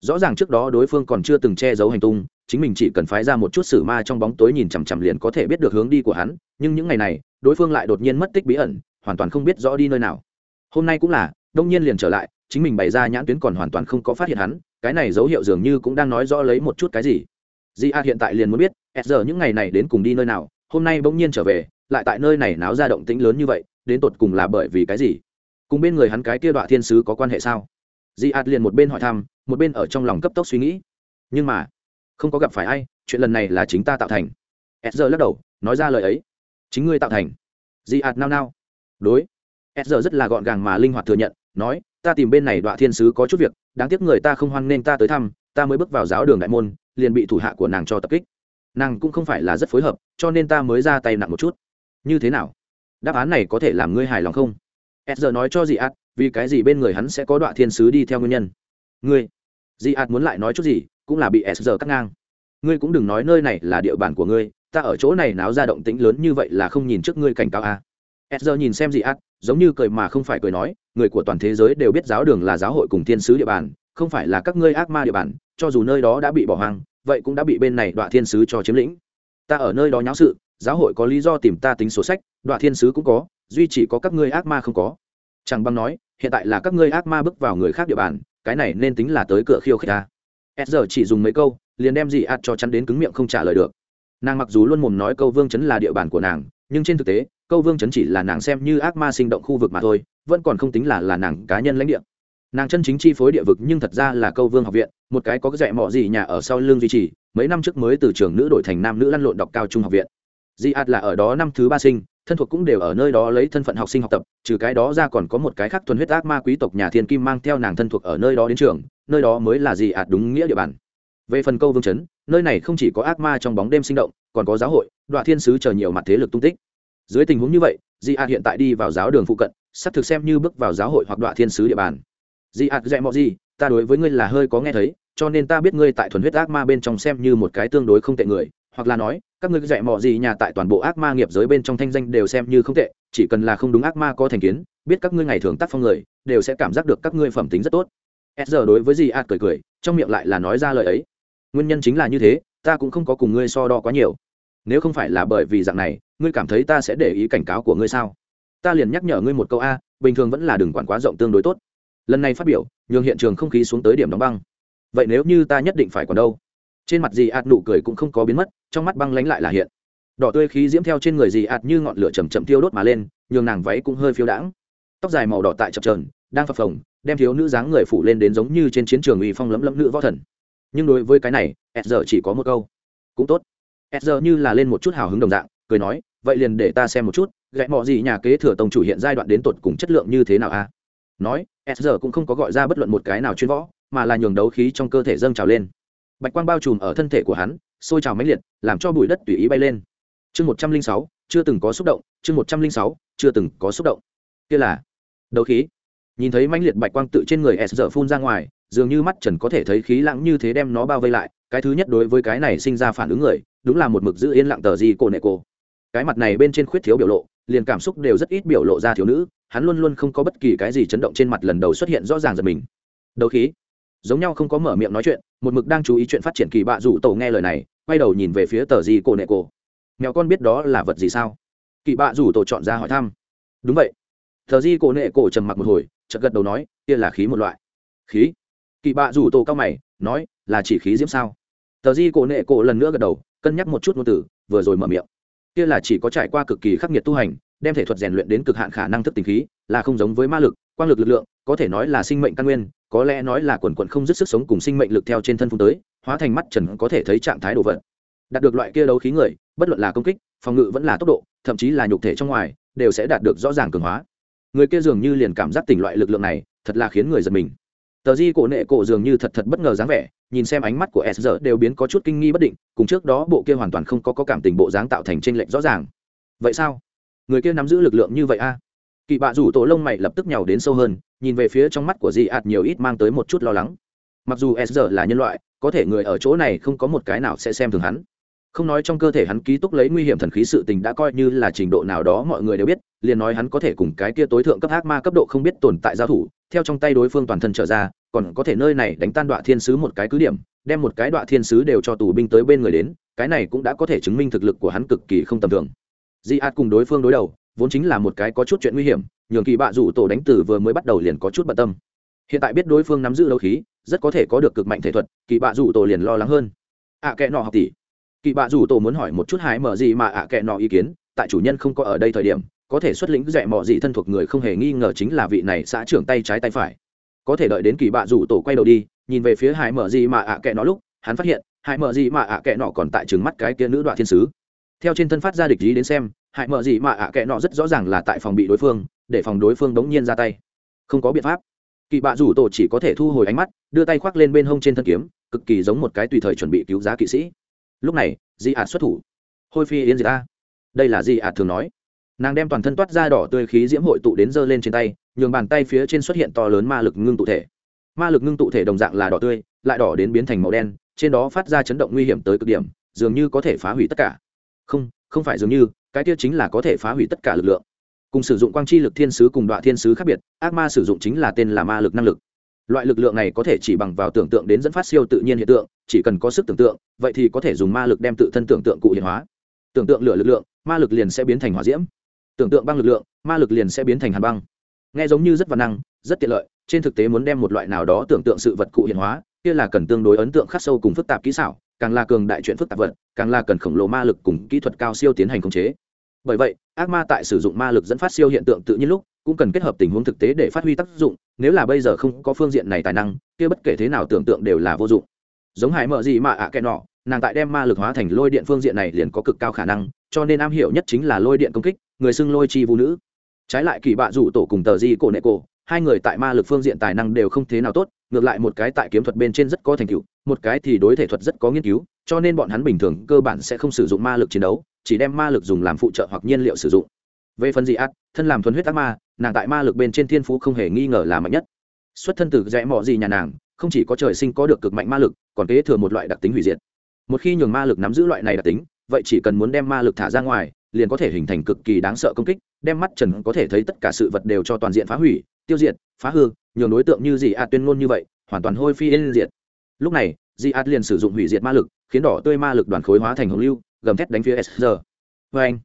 Rõ ràng trước đó đối phương còn chưa từng che giấu hành tung, chính mình chỉ cần phái ra một chút sử ma trong bóng tối nhìn chằm chằm liền có thể biết được hướng đi của hắn, nhưng những ngày này, đối phương lại đột nhiên mất tích bí ẩn, hoàn toàn không biết rõ đi nơi nào. Hôm nay cũng là, đông nhiên liền trở lại chính mình bày ra nhãn tuyến còn hoàn toàn không có phát hiện hắn, cái này dấu hiệu dường như cũng đang nói rõ lấy một chút cái gì. Di a hiện tại liền muốn biết, s giờ những ngày này đến cùng đi nơi nào, hôm nay bỗng nhiên trở về, lại tại nơi này náo ra động tĩnh lớn như vậy, đến tột cùng là bởi vì cái gì? Cùng bên người hắn cái kia đọa thiên sứ có quan hệ sao? Di a liền một bên hỏi thăm, một bên ở trong lòng cấp tốc suy nghĩ. Nhưng mà, không có gặp phải ai, chuyện lần này là chính ta tạo thành. S giờ lắc đầu, nói ra lời ấy. Chính ngươi tạo thành. Di ạt nao nao. Đối. S giờ rất là gọn gàng mà linh hoạt thừa nhận nói, ta tìm bên này đoạn thiên sứ có chút việc, đáng tiếc người ta không hoan nên ta tới thăm, ta mới bước vào giáo đường đại môn, liền bị thủ hạ của nàng cho tập kích. Nàng cũng không phải là rất phối hợp, cho nên ta mới ra tay nặng một chút. Như thế nào? Đáp án này có thể làm ngươi hài lòng không? S giờ nói cho dị ạt, vì cái gì bên người hắn sẽ có đoạn thiên sứ đi theo nguyên nhân? Ngươi? Dị ạt muốn lại nói chút gì, cũng là bị s giờ cắt ngang. Ngươi cũng đừng nói nơi này là địa bàn của ngươi, ta ở chỗ này náo ra động tĩnh lớn như vậy là không nhìn trước ngươi cảnh cáo a à s nhìn xem dị ác, giống như cười mà không phải cười nói người của toàn thế giới đều biết giáo đường là giáo hội cùng thiên sứ địa bàn không phải là các ngươi ác ma địa bàn cho dù nơi đó đã bị bỏ hoang vậy cũng đã bị bên này đoạn thiên sứ cho chiếm lĩnh. Ta ở nơi đó nháo sự giáo hội có lý do tìm ta tính sổ sách đoạn thiên sứ cũng có duy chỉ có các ngươi ác ma không có. Chẳng băng nói hiện tại là các ngươi ác ma bước vào người khác địa bàn cái này nên tính là tới cửa khiêu khích ta. S chỉ dùng mấy câu liền đem dị ạt cho chắn đến cứng miệng không trả lời được. Nàng mặc dù luôn mồm nói câu vương chấn là địa bàn của nàng nhưng trên thực tế câu vương chấn chỉ là nàng xem như ác ma sinh động khu vực mà thôi, vẫn còn không tính là là nàng cá nhân lãnh địa. Nàng chân chính chi phối địa vực nhưng thật ra là câu vương học viện, một cái có cái dạy mọ gì nhà ở sau lương duy trì, mấy năm trước mới từ trường nữ đổi thành nam nữ lăn lộn đọc cao trung học viện. Di ạt là ở đó năm thứ ba sinh, thân thuộc cũng đều ở nơi đó lấy thân phận học sinh học tập, trừ cái đó ra còn có một cái khác thuần huyết ác ma quý tộc nhà thiên kim mang theo nàng thân thuộc ở nơi đó đến trường, nơi đó mới là di ạt đúng nghĩa địa bàn. Về phần câu vương chấn, nơi này không chỉ có ác ma trong bóng đêm sinh động, còn có giáo hội đoạn thiên sứ chờ nhiều mặt thế lực tung tích dưới tình huống như vậy, di ạt hiện tại đi vào giáo đường phụ cận, sắp thực xem như bước vào giáo hội hoặc đoạn thiên sứ địa bàn. Di ạt dạy mọi gì, ta đối với ngươi là hơi có nghe thấy, cho nên ta biết ngươi tại thuần huyết ác ma bên trong xem như một cái tương đối không tệ người, hoặc là nói, các ngươi dạy mọi gì nhà tại toàn bộ ác ma nghiệp giới bên trong thanh danh đều xem như không tệ, chỉ cần là không đúng ác ma có thành kiến, biết các ngươi ngày thường tác phong người, đều sẽ cảm giác được các ngươi phẩm tính rất tốt. S giờ đối với gì ạt cười cười, trong miệng lại là nói ra lời ấy. Nguyên nhân chính là như thế, ta cũng không có cùng ngươi so đo quá nhiều. Nếu không phải là bởi vì dạng này ngươi cảm thấy ta sẽ để ý cảnh cáo của ngươi sao? Ta liền nhắc nhở ngươi một câu a, bình thường vẫn là đừng quản quá rộng tương đối tốt. Lần này phát biểu, nhường hiện trường không khí xuống tới điểm đóng băng. Vậy nếu như ta nhất định phải còn đâu? Trên mặt dì ạt nụ cười cũng không có biến mất, trong mắt băng lánh lại là hiện. Đỏ tươi khí diễm theo trên người dì ạt như ngọn lửa chầm chậm tiêu đốt mà lên, nhường nàng váy cũng hơi phiêu đãng. Tóc dài màu đỏ tại chập trờn đang phập phồng, đem thiếu nữ dáng người phủ lên đến giống như trên chiến trường uy phong lấm lấm nữ võ thần. Nhưng đối với cái này s giờ chỉ có một câu. Cũng tốt. S giờ như là lên một chút hào hứng đồng dạng cười nói, vậy liền để ta xem một chút gãy mọ gì nhà kế thừa tông chủ hiện giai đoạn đến tột cùng chất lượng như thế nào a? Nói, s giờ cũng không có gọi ra bất luận một cái nào chuyên võ, mà là nhường đấu khí trong cơ thể dâng trào lên. Bạch quang bao trùm ở thân thể của hắn, sôi trào mãnh liệt, làm cho bụi đất tùy ý bay lên. Chương một trăm linh sáu, chưa từng có xúc động, chương một trăm linh sáu, chưa từng có xúc động. Kia là đấu khí. Nhìn thấy mãnh liệt bạch quang tự trên người s giờ phun ra ngoài, dường như mắt trần có thể thấy khí lãng như thế đem nó bao vây lại, cái thứ nhất đối với cái này sinh ra phản ứng người, đúng là một mực giữ yên lặng tờ gì cổ nệ cổ cái mặt này bên trên khuyết thiếu biểu lộ, liền cảm xúc đều rất ít biểu lộ ra thiếu nữ, hắn luôn luôn không có bất kỳ cái gì chấn động trên mặt lần đầu xuất hiện rõ ràng giật mình. Đấu khí. Giống nhau không có mở miệng nói chuyện, một mực đang chú ý chuyện phát triển kỳ bạ rủ tổ nghe lời này, quay đầu nhìn về phía tờ gì cổ nệ cổ. Mèo con biết đó là vật gì sao? Kỳ bạ rủ tổ chọn ra hỏi thăm. Đúng vậy. Tờ di cổ nệ cổ trầm mặc một hồi, chợt gật đầu nói, kia là khí một loại. Khí? Kỳ bạ rủ tổ cao mày, nói, là chỉ khí diễm sao? Tờ di cổ nệ cổ lần nữa gật đầu, cân nhắc một chút ngôn từ, vừa rồi mở miệng kia là chỉ có trải qua cực kỳ khắc nghiệt tu hành, đem thể thuật rèn luyện đến cực hạn khả năng thức tình khí, là không giống với ma lực, quang lực lực lượng, có thể nói là sinh mệnh căn nguyên, có lẽ nói là quần quần không dứt sức sống cùng sinh mệnh lực theo trên thân phun tới, hóa thành mắt trần có thể thấy trạng thái đồ vật. Đạt được loại kia đấu khí người, bất luận là công kích, phòng ngự vẫn là tốc độ, thậm chí là nhục thể trong ngoài, đều sẽ đạt được rõ ràng cường hóa. Người kia dường như liền cảm giác tỉnh loại lực lượng này, thật là khiến người giật mình tờ di cổ nệ cổ dường như thật thật bất ngờ dáng vẻ nhìn xem ánh mắt của s giờ đều biến có chút kinh nghi bất định cùng trước đó bộ kia hoàn toàn không có, có cảm tình bộ dáng tạo thành t r ê n lệch rõ ràng. Vậy sao? Người kia nắm giữ lực lượng như vậy a? Kỳ bạ rủ tổ lông mày lập tức nhào đến sâu hơn nhìn về phía trong mắt của Di ạt nhiều ít mang tới một chút lo lắng. Mặc dù s giờ là nhân loại có thể người ở chỗ này không có một cái nào sẽ xem thường hắn. Không nói trong cơ thể hắn ký túc lấy nguy hiểm thần khí sự tình đã coi như là trình độ nào đó mọi người đều biết liền nói hắn có thể cùng cái kia tối thượng cấp ác ma cấp độ không biết tồn tại giao thủ theo trong tay đối phương toàn thân trở ra còn có thể nơi này đánh tan đoạn thiên sứ một cái cứ điểm đem một cái đoạn thiên sứ đều cho tù binh tới bên người đến cái này cũng đã có thể chứng minh thực lực của hắn cực kỳ không tầm thường. Di ạt cùng đối phương đối đầu vốn chính là một cái có chút chuyện nguy hiểm nhường kỳ bạ rủ tổ đánh tử vừa mới bắt đầu liền có chút bận tâm. Hiện tại biết đối phương nắm giữ đấu khí rất có thể có được cực mạnh thể thuật kỳ bạ rủ tổ liền lo lắng hơn. Ạ à, kệ nọ học tỷ. Kỳ bạ rủ tổ muốn hỏi một chút hái mở gì mà ạ à, kệ nọ ý kiến tại chủ nhân không có ở đây thời điểm có thể xuất lĩnh dạy mọ gì thân thuộc người không hề nghi ngờ chính là vị này xã trưởng tay trái tay phải. Có thể đợi đến kỳ bạ rủ tổ quay đầu đi nhìn về phía hải mở gì mà ạ à, kệ nó lúc hắn phát hiện hải mở gì mà ạ kệ nọ còn tại trừng mắt cái kia nữ đoạn thiên sứ. Theo trên thân phát ra địch ý đến xem hải mở gì mà ạ kệ nọ rất rõ ràng là tại phòng bị đối phương để phòng đối phương đống nhiên ra tay. Không có biện pháp. Kỳ bạ rủ tổ chỉ có thể thu hồi ánh mắt đưa tay khoác lên bên hông trên thân kiếm cực kỳ giống một cái tùy thời chuẩn bị cứu giá kỵ sĩ. Lúc này di ạt xuất thủ. Hôi phi yên gì ta đây là di ạt thường nói nàng đem toàn thân toát ra đỏ tươi khí diễm hội tụ đến dơ lên trên tay, nhường bàn tay phía trên xuất hiện to lớn ma lực ngưng tụ thể. Ma lực ngưng tụ thể đồng dạng là đỏ tươi, lại đỏ đến biến thành màu đen, trên đó phát ra chấn động nguy hiểm tới cực điểm, dường như có thể phá hủy tất cả. Không không phải dường như, cái kia chính là có thể phá hủy tất cả lực lượng. Cùng sử dụng quang chi lực thiên sứ cùng đoạn thiên sứ khác biệt, ác ma sử dụng chính là tên là ma lực năng lực. Loại lực lượng này có thể chỉ bằng vào tưởng tượng đến dẫn phát siêu tự nhiên hiện tượng, chỉ cần có sức tưởng tượng, vậy thì có thể dùng ma lực đem tự thân tưởng tượng cụ hiện hóa. Tưởng tượng lửa lực lượng, ma lực liền sẽ biến thành hỏa diễm tưởng tượng băng lực lượng, ma lực liền sẽ biến thành hàn băng. Nghe giống như rất văn năng, rất tiện lợi, trên thực tế muốn đem một loại nào đó tưởng tượng sự vật cụ hiện hóa, kia là cần tương đối ấn tượng khắc sâu cùng phức tạp kỹ xảo, càng là cường đại chuyện phức tạp vật, càng là cần khổng lồ ma lực cùng kỹ thuật cao siêu tiến hành khống chế. Bởi vậy, ác ma tại sử dụng ma lực dẫn phát siêu hiện tượng tự nhiên lúc, cũng cần kết hợp tình huống thực tế để phát huy tác dụng, nếu là bây giờ không có phương diện này tài năng, kia bất kể thế nào tưởng tượng đều là vô dụng. Giống hải mở gì mà ạ à nọ, nàng tại đem ma lực hóa thành lôi điện phương diện này liền có cực cao khả năng, cho nên am hiểu nhất chính là lôi điện công kích người xưng lôi chi vũ nữ. Trái lại kỳ bạ rủ tổ cùng tờ di cổ nệ cổ, hai người tại ma lực phương diện tài năng đều không thế nào tốt, ngược lại một cái tại kiếm thuật bên trên rất có thành tựu, một cái thì đối thể thuật rất có nghiên cứu, cho nên bọn hắn bình thường cơ bản sẽ không sử dụng ma lực chiến đấu, chỉ đem ma lực dùng làm phụ trợ hoặc nhiên liệu sử dụng. Về phần dị ác thân làm thuần huyết ác ma, nàng tại ma lực bên trên thiên phú không hề nghi ngờ là mạnh nhất. Xuất thân từ rẽ mọ gì nhà nàng, không chỉ có trời sinh có được cực mạnh ma lực, còn kế thừa một loại đặc tính hủy diệt. Một khi nhường ma lực nắm giữ loại này đặc tính, vậy chỉ cần muốn đem ma lực thả ra ngoài liền có thể hình thành cực kỳ đáng sợ công kích, đem mắt trần có thể thấy tất cả sự vật đều cho toàn diện phá hủy, tiêu diệt, phá hư nhiều đối tượng như dị ạt tuyên ngôn như vậy, hoàn toàn hôi phi yên diệt. Lúc này dị ạt liền sử dụng hủy diệt ma lực, khiến đỏ tươi ma lực đoàn khối hóa thành hồng lưu, gầm thét đánh phía sr vê anh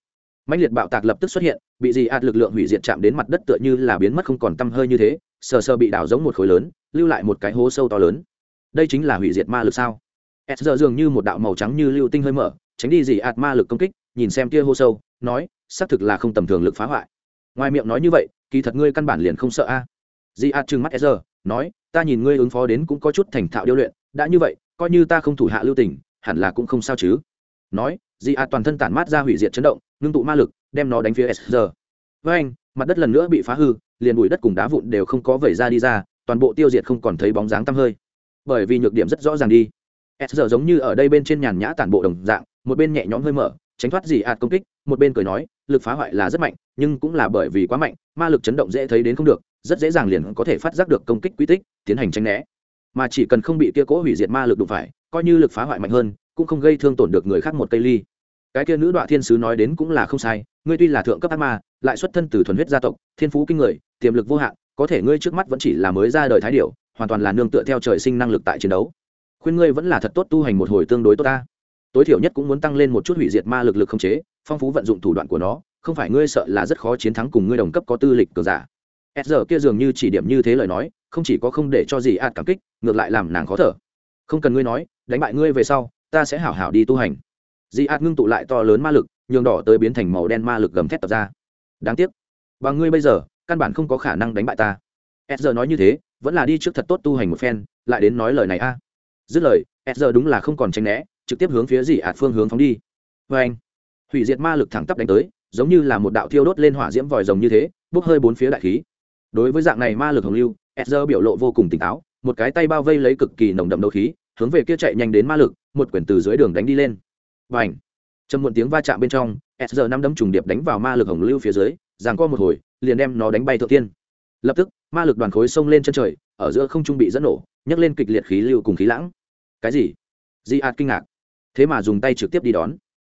mạnh liệt bạo tạc lập tức xuất hiện, bị dị ạt lực lượng hủy diệt chạm đến mặt đất tựa như là biến mất không còn tăm hơi như thế, sờ sờ bị đảo giống một khối lớn, lưu lại một cái hố sâu to lớn. Đây chính là hủy diệt ma lực sao? Sr dường như một đạo màu trắng như lưu tinh hơi mở, tránh đi dị ạt ma lực công kích nhìn xem kia hô sâu, nói, xác thực là không tầm thường lực phá hoại. Ngoài miệng nói như vậy, kỳ thật ngươi căn bản liền không sợ a. Di a trừng mắt sr nói, ta nhìn ngươi ứng phó đến cũng có chút thành thạo điêu luyện, đã như vậy, coi như ta không thủ hạ lưu tình, hẳn là cũng không sao chứ. Nói, di a toàn thân tản mát ra hủy diệt chấn động, ngưng tụ ma lực, đem nó đánh phía sr với anh, mặt đất lần nữa bị phá hư, liền bụi đất cùng đá vụn đều không có vẩy ra đi ra, toàn bộ tiêu diệt không còn thấy bóng dáng tăm hơi. Bởi vì nhược điểm rất rõ ràng đi. Sr giống như ở đây bên trên nhàn nhã tản bộ đồng dạng, một bên nhẹ nhõm hơi mở tránh thoát gì ạt công kích, một bên cười nói, lực phá hoại là rất mạnh, nhưng cũng là bởi vì quá mạnh, ma lực chấn động dễ thấy đến không được, rất dễ dàng liền có thể phát giác được công kích quy tích, tiến hành tranh né. Mà chỉ cần không bị kia cố hủy diệt ma lực đụng phải, coi như lực phá hoại mạnh hơn, cũng không gây thương tổn được người khác một cây ly. Cái kia nữ đoạn thiên sứ nói đến cũng là không sai, ngươi tuy là thượng cấp ác ma, lại xuất thân từ thuần huyết gia tộc, thiên phú kinh người, tiềm lực vô hạn, có thể ngươi trước mắt vẫn chỉ là mới ra đời thái điệu hoàn toàn là nương tựa theo trời sinh năng lực tại chiến đấu. Khuyên ngươi vẫn là thật tốt tu hành một hồi tương đối tốt ta tối thiểu nhất cũng muốn tăng lên một chút hủy diệt ma lực lực không chế, phong phú vận dụng thủ đoạn của nó, không phải ngươi sợ là rất khó chiến thắng cùng ngươi đồng cấp có tư lịch cường giả. S giờ kia dường như chỉ điểm như thế lời nói, không chỉ có không để cho gì ạt cảm kích, ngược lại làm nàng khó thở. Không cần ngươi nói, đánh bại ngươi về sau, ta sẽ hảo hảo đi tu hành. Dị ạt ngưng tụ lại to lớn ma lực, nhường đỏ tới biến thành màu đen ma lực gầm thét tập ra. Đáng tiếc. Và ngươi bây giờ, căn bản không có khả năng đánh bại ta. S giờ nói như thế, vẫn là đi trước thật tốt tu hành một phen, lại đến nói lời này a. Dứt lời s giờ đúng là không còn tranh né trực tiếp hướng phía dị ạt phương hướng phóng đi. Vê anh, hủy diệt ma lực thẳng tắp đánh tới, giống như là một đạo thiêu đốt lên hỏa diễm vòi rồng như thế, bốc hơi bốn phía đại khí. Đối với dạng này ma lực hồng lưu edger biểu lộ vô cùng tỉnh táo, một cái tay bao vây lấy cực kỳ nồng đậm đấu khí, hướng về kia chạy nhanh đến ma lực, một quyển từ dưới đường đánh đi lên. Và ảnh trầm muộn tiếng va chạm bên trong edger năm đấm trùng điệp đánh vào ma lực hồng lưu phía dưới, giằng co một hồi, liền đem nó đánh bay thượng tiên lập tức, ma lực đoàn khối xông lên chân trời, ở giữa không trung bị dẫn nổ, nhấc lên kịch liệt khí lưu cùng khí lãng. Cái gì? Di ạt kinh ngạc thế mà dùng tay trực tiếp đi đón.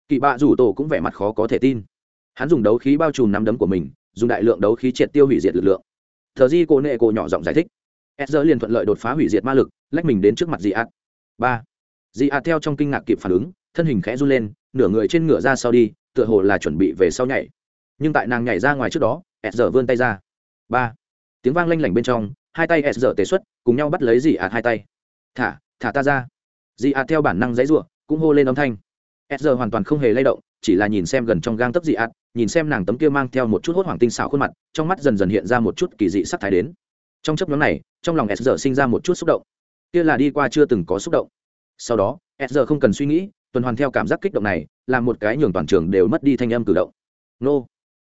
Kỵ bạ rủ tổ cũng vẻ mặt khó có thể tin. Hắn dùng đấu khí bao trùm nắm đấm của mình, dùng đại lượng đấu khí triệt tiêu hủy diệt lực lượng. Thờ di cô nệ cổ nhỏ giọng giải thích. S liền thuận lợi đột phá hủy diệt ma lực, lách mình đến trước mặt dị ạt ba. Dị ạt theo trong kinh ngạc kịp phản ứng, thân hình khẽ run lên, nửa người trên ngựa ra sau đi, tựa hồ là chuẩn bị về sau nhảy. Nhưng tại nàng nhảy ra ngoài trước đó s vươn tay ra. Ba. Tiếng vang lanh lảnh bên trong, hai tay s tề xuất, cùng nhau bắt lấy dị ạt hai tay. Thả thả ta ra. Dị ạt theo bản năng dãy ruộng cũng hô lên âm thanh. S hoàn toàn không hề lay động, chỉ là nhìn xem gần trong gang tấp dị ạt, nhìn xem nàng tấm kia mang theo một chút hốt hoảng tinh xảo khuôn mặt, trong mắt dần dần hiện ra một chút kỳ dị sắc thái đến. Trong chấp nhóm này, trong lòng s sinh ra một chút xúc động. Kia là đi qua chưa từng có xúc động. Sau đó s không cần suy nghĩ, tuần hoàn theo cảm giác kích động này làm một cái nhường toàn trường đều mất đi thanh âm cử động. Nô.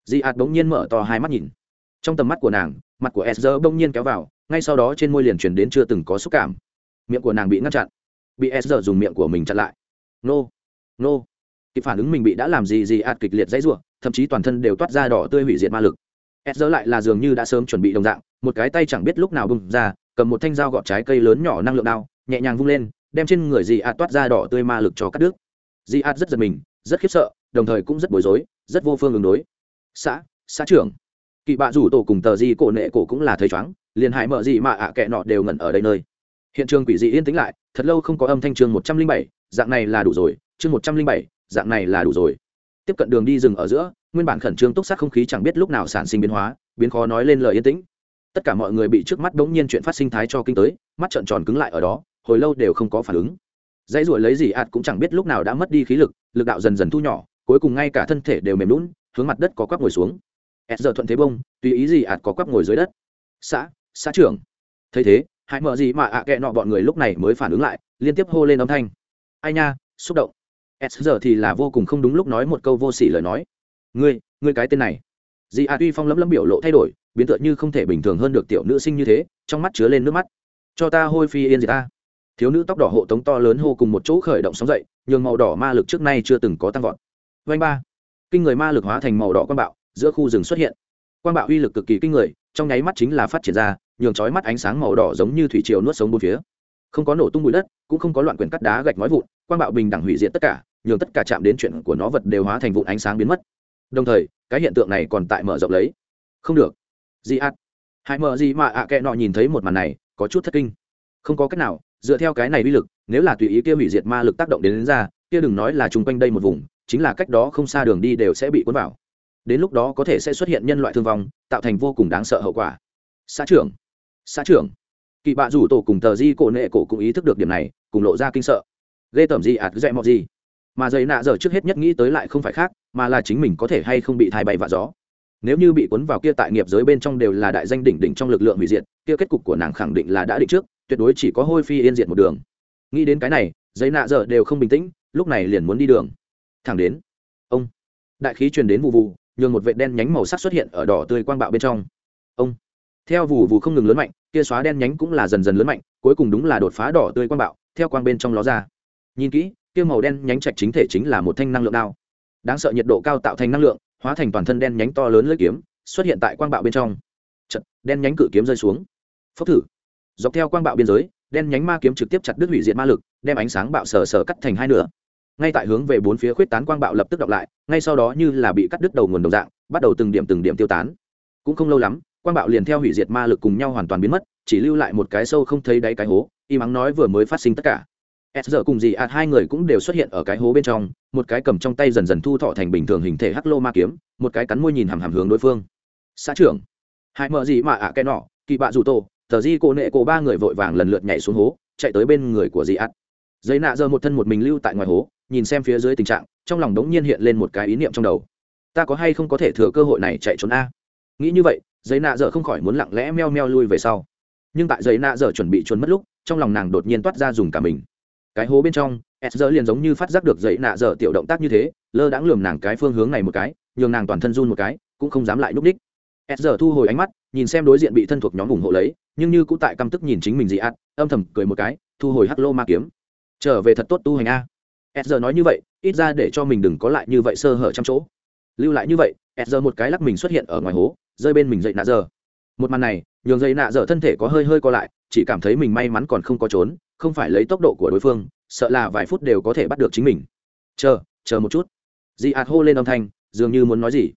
Dị ạt bỗng nhiên mở to hai mắt nhìn. Trong tầm mắt của nàng, mặt của s bỗng nhiên kéo vào, ngay sau đó trên môi liền truyền đến chưa từng có xúc cảm. Miệng của nàng bị ngăn chặn. Bị s dùng miệng của mình chặn lại nô. Nô. Kịp phản ứng mình bị đã làm gì gì ạt kịch liệt dãy rủa, thậm chí toàn thân đều toát ra đỏ tươi hủy diệt ma lực. S lại là dường như đã sớm chuẩn bị đồng dạng một cái tay chẳng biết lúc nào bung ra cầm một thanh dao gọt trái cây lớn nhỏ năng lượng đao nhẹ nhàng vung lên đem trên người dị ạt toát ra đỏ tươi ma lực cho cắt đứt. Dị ạt rất giật mình rất khiếp sợ đồng thời cũng rất bối rối rất vô phương ứng đối. Xã xã trưởng. Kỵ bạ rủ tổ cùng tờ di cổ nệ cổ cũng là thấy chóng liền hại mở gì mà ạ kệ nọ đều ngẩn ở đây nơi hiện trường quỷ dị yên tĩnh lại, thật lâu không có âm thanh chương một trăm linh bảy, dạng này là đủ rồi, chương một trăm linh bảy, dạng này là đủ rồi. Tiếp cận đường đi rừng ở giữa, nguyên bản khẩn trương túc sát không khí chẳng biết lúc nào sản sinh biến hóa, biến khó nói lên lời yên tĩnh. Tất cả mọi người bị trước mắt bỗng nhiên chuyện phát sinh thái cho kinh tới, mắt trợn tròn cứng lại ở đó, hồi lâu đều không có phản ứng. Dãy ruổi lấy gì ạt cũng chẳng biết lúc nào đã mất đi khí lực lực đạo dần dần thu nhỏ, cuối cùng ngay cả thân thể đều mềm lún hướng mặt đất có quắp ngồi xuống. S giờ thuận thế bông, tùy ý gì ạt có quắp ngồi dưới đất. Xã xã trưởng. Thấy thế hãy mở gì mà ạ kệ nọ bọn người lúc này mới phản ứng lại, liên tiếp hô lên âm thanh. Ai nha, xúc động. S giờ thì là vô cùng không đúng lúc nói một câu vô sỉ lời nói. Ngươi ngươi cái tên này. Dì a tuy phong lấm lấm biểu lộ thay đổi, biến tựa như không thể bình thường hơn được tiểu nữ sinh như thế, trong mắt chứa lên nước mắt. Cho ta hôi phi yên gì ta. Thiếu nữ tóc đỏ hộ tống to lớn hô cùng một chỗ khởi động sóng dậy, nhường màu đỏ ma lực trước nay chưa từng có tăng vọt. Vanh ba. Kinh người ma lực hóa thành màu đỏ quang bạo, giữa khu rừng xuất hiện. Quang bạo uy lực cực kỳ kinh người, trong nháy mắt chính là phát triển ra nhường chói mắt ánh sáng màu đỏ giống như thủy triều nuốt sống bốn phía. Không có nổ tung bụi đất cũng không có loạn quyền cắt đá gạch nói vụn quang bạo bình đẳng hủy diệt tất cả nhường tất cả chạm đến chuyện của nó vật đều hóa thành vụn ánh sáng biến mất. Đồng thời cái hiện tượng này còn tại mở rộng lấy. Không được. Gì ạt hãy mở gì mà ạ à kệ nọ nhìn thấy một màn này có chút thất kinh. Không có cách nào dựa theo cái này uy lực nếu là tùy ý kia hủy diệt ma lực tác động đến, đến ra kia đừng nói là chung quanh đây một vùng chính là cách đó không xa đường đi đều sẽ bị cuốn vào. Đến lúc đó có thể sẽ xuất hiện nhân loại thương vong tạo thành vô cùng đáng sợ hậu quả. Xã trưởng xã trưởng. Kỳ bạ rủ tổ cùng tờ di cổ nệ cổ cũng ý thức được điểm này, cùng lộ ra kinh sợ. Ghê tởm gì ạt, dẹ mọt gì. Mà dày nạ giờ trước hết nhất nghĩ tới lại không phải khác, mà là chính mình có thể hay không bị thai bay vạ gió. Nếu như bị cuốn vào kia tại nghiệp giới bên trong đều là đại danh đỉnh đỉnh trong lực lượng hủy diệt, kia kết cục của nàng khẳng định là đã định trước, tuyệt đối chỉ có hôi phi yên diệt một đường. Nghĩ đến cái này giấy nạ giờ đều không bình tĩnh, lúc này liền muốn đi đường. Thẳng đến, ông. Đại khí truyền đến vụ vụ nhường một vệ đen nhánh màu sắc xuất hiện ở đỏ tươi quang bạo bên trong. Ông theo vụ vụ không ngừng lớn mạnh kia xóa đen nhánh cũng là dần dần lớn mạnh cuối cùng đúng là đột phá đỏ tươi quang bạo theo quang bên trong ló ra. Nhìn kỹ kia màu đen nhánh trạch chính thể chính là một thanh năng lượng đao. Đáng sợ nhiệt độ cao tạo thành năng lượng hóa thành toàn thân đen nhánh to lớn lưỡi kiếm xuất hiện tại quang bạo bên trong. Chật, đen nhánh cự kiếm rơi xuống. Phốc thử. Dọc theo quang bạo biên giới đen nhánh ma kiếm trực tiếp chặt đứt hủy diệt ma lực đem ánh sáng bạo sờ sờ cắt thành hai nửa. Ngay tại hướng về bốn phía khuyết tán quang bạo lập tức đọc lại ngay sau đó như là bị cắt đứt đầu nguồn đồng dạng bắt đầu từng điểm từng điểm tiêu tán. Cũng không lâu lắm quang bạo liền theo hủy diệt ma lực cùng nhau hoàn toàn biến mất, chỉ lưu lại một cái sâu không thấy đáy cái hố, y mắng nói vừa mới phát sinh tất cả. S giờ cùng dì ạt hai người cũng đều xuất hiện ở cái hố bên trong, một cái cầm trong tay dần dần thu thọ thành bình thường hình thể hắc lô ma kiếm, một cái cắn môi nhìn hàm hàm hướng đối phương. Xã trưởng, hai mợ gì mà ạ à cái nọ, kỳ bạ dù tô tờ di cô nệ cổ ba người vội vàng lần lượt nhảy xuống hố, chạy tới bên người của dì ạt. Giấy nạ giờ một thân một mình lưu tại ngoài hố, nhìn xem phía dưới tình trạng, trong lòng đống nhiên hiện lên một cái ý niệm trong đầu. Ta có hay không có thể thừa cơ hội này chạy trốn a? Nghĩ như vậy giấy nạ dở không khỏi muốn lặng lẽ meo meo lui về sau. Nhưng tại giấy nạ dở chuẩn bị trốn mất lúc, trong lòng nàng đột nhiên toát ra dùng cả mình. Cái hố bên trong, s giờ liền giống như phát giác được giấy nạ dở tiểu động tác như thế, lơ đãng lườm nàng cái phương hướng này một cái, nhường nàng toàn thân run một cái, cũng không dám lại núp đích. S giờ thu hồi ánh mắt, nhìn xem đối diện bị thân thuộc nhóm ủng hộ lấy, nhưng như cũng tại căm tức nhìn chính mình dị ạt âm thầm cười một cái, thu hồi hắc lô ma kiếm. Trở về thật tốt tu hành a. S giờ nói như vậy, ít ra để cho mình đừng có lại như vậy sơ hở trong chỗ. Lưu lại như vậy s giờ một cái lắc mình xuất hiện ở ngoài hố, rơi bên mình dậy nạ giờ. Một màn này, nhường dây nạ dở thân thể có hơi hơi co lại, chỉ cảm thấy mình may mắn còn không có trốn, không phải lấy tốc độ của đối phương, sợ là vài phút đều có thể bắt được chính mình. Chờ chờ một chút. Dì ạt hô lên âm thanh, dường như muốn nói gì.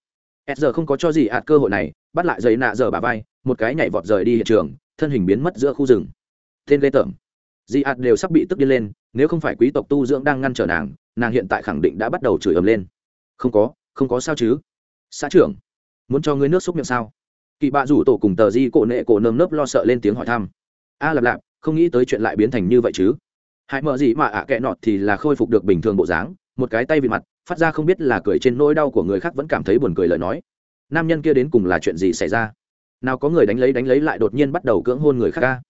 S giờ không có cho dì ạt cơ hội này, bắt lại dây nạ dở bà vai, một cái nhảy vọt rời đi hiện trường, thân hình biến mất giữa khu rừng. Tên ghê tởm. Dì ạt đều sắp bị tức điên lên, nếu không phải quý tộc tu dưỡng đang ngăn trở nàng nàng hiện tại khẳng định đã bắt đầu chửi ầm lên. Không có không có sao chứ? Xã trưởng, muốn cho ngươi nước xúc miệng sao? Kỳ bạ rủ tổ cùng tờ di cổ nệ cổ nơm nớp lo sợ lên tiếng hỏi thăm. A lạp lạp, không nghĩ tới chuyện lại biến thành như vậy chứ. Hãy mở gì mà ạ à kệ nọt thì là khôi phục được bình thường bộ dáng, một cái tay vì mặt, phát ra không biết là cười trên nỗi đau của người khác vẫn cảm thấy buồn cười lời nói. Nam nhân kia đến cùng là chuyện gì xảy ra? Nào có người đánh lấy đánh lấy lại đột nhiên bắt đầu cưỡng hôn người khác ca?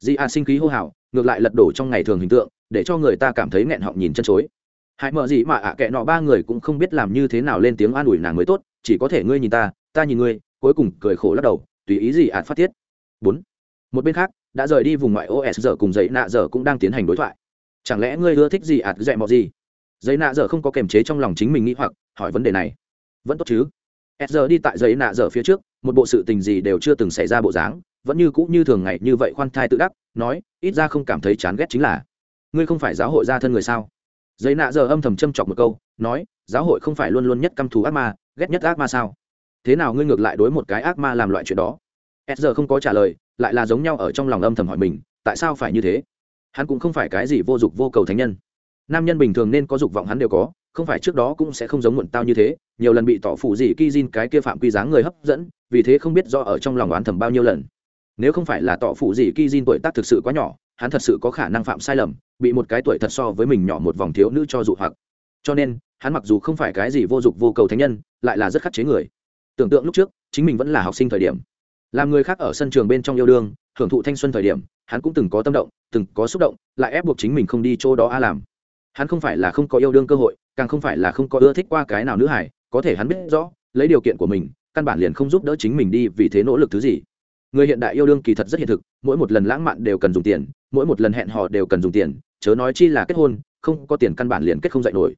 Di a sinh khí hô hào, ngược lại lật đổ trong ngày thường hình tượng, để cho người ta cảm thấy nghẹn họng nhìn chân chối. Hãy mở gì mà ạ à kệ nọ ba người cũng không biết làm như thế nào lên tiếng an ủi nàng mới tốt chỉ có thể ngươi nhìn ta ta nhìn ngươi, cuối cùng cười khổ lắc đầu, tùy ý gì ạt phát tiết. Bốn. Một bên khác, đã rời đi vùng ngoại os giờ cùng dậy nạ giờ cũng đang tiến hành đối thoại. Chẳng lẽ ngươi ưa thích gì ạt dạy mọi gì? Dậy nạ giờ không có kềm chế trong lòng chính mình nghĩ hoặc, hỏi vấn đề này. Vẫn tốt chứ? S giờ đi tại dậy nạ giờ phía trước, một bộ sự tình gì đều chưa từng xảy ra bộ dáng, vẫn như cũ như thường ngày như vậy khoan thai tự đắc, nói, ít ra không cảm thấy chán ghét chính là, ngươi không phải giáo hội gia thân người sao? Giấy nạ giờ âm thầm châm chọc một câu nói, giáo hội không phải luôn luôn nhất căm thù ác ma, ghét nhất ác ma sao? Thế nào ngươi ngược lại đối một cái ác ma làm loại chuyện đó? S giờ không có trả lời, lại là giống nhau ở trong lòng âm thầm hỏi mình, tại sao phải như thế? Hắn cũng không phải cái gì vô dụng vô cầu thánh nhân. Nam nhân bình thường nên có dục vọng hắn đều có, không phải trước đó cũng sẽ không giống muộn tao như thế, nhiều lần bị tỏ phủ gì ki Jin cái kia phạm quy dáng người hấp dẫn, vì thế không biết do ở trong lòng oán thầm bao nhiêu lần. Nếu không phải là tỏ phủ gì ki Jin tuổi tác thực sự quá nhỏ, hắn thật sự có khả năng phạm sai lầm, bị một cái tuổi thật so với mình nhỏ một vòng thiếu nữ cho dụ hoặc cho nên, hắn mặc dù không phải cái gì vô dụng vô cầu thánh nhân, lại là rất khắc chế người. Tưởng tượng lúc trước, chính mình vẫn là học sinh thời điểm. Làm người khác ở sân trường bên trong yêu đương, hưởng thụ thanh xuân thời điểm, hắn cũng từng có tâm động, từng có xúc động, lại ép buộc chính mình không đi chỗ đó a làm. Hắn không phải là không có yêu đương cơ hội, càng không phải là không có ưa thích qua cái nào nữ hải có thể hắn biết rõ, lấy điều kiện của mình, căn bản liền không giúp đỡ chính mình đi vì thế nỗ lực thứ gì. Người hiện đại yêu đương kỳ thật rất hiện thực, mỗi một lần lãng mạn đều cần dùng tiền, mỗi một lần hẹn hò đều cần dùng tiền, chớ nói chi là kết hôn, không có tiền căn bản liền kết không dạy nổi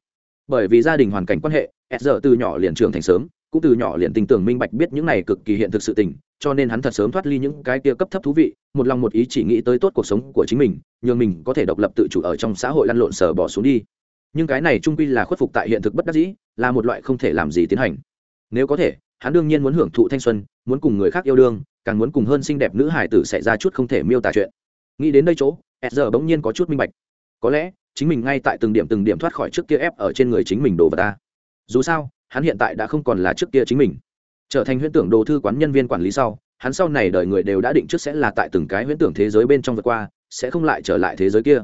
bởi vì gia đình hoàn cảnh quan hệ, s giờ từ nhỏ liền trưởng thành sớm, cũng từ nhỏ liền tình tưởng minh bạch biết những này cực kỳ hiện thực sự tình, cho nên hắn thật sớm thoát ly những cái kia cấp thấp thú vị, một lòng một ý chỉ nghĩ tới tốt cuộc sống của chính mình, nhường mình có thể độc lập tự chủ ở trong xã hội lăn lộn sờ bỏ xuống đi. Nhưng cái này trung quy là khuất phục tại hiện thực bất đắc dĩ, là một loại không thể làm gì tiến hành. Nếu có thể, hắn đương nhiên muốn hưởng thụ thanh xuân, muốn cùng người khác yêu đương, càng muốn cùng hơn xinh đẹp nữ hải tử xảy ra chút không thể miêu tả chuyện. Nghĩ đến đây chỗ, s giờ bỗng nhiên có chút minh bạch. Có lẽ chính mình ngay tại từng điểm từng điểm thoát khỏi trước kia ép ở trên người chính mình đồ vật ta. Dù sao, hắn hiện tại đã không còn là trước kia chính mình. Trở thành huyễn tưởng đồ thư quán nhân viên quản lý sau, hắn sau này đời người đều đã định trước sẽ là tại từng cái huyễn tưởng thế giới bên trong vượt qua, sẽ không lại trở lại thế giới kia.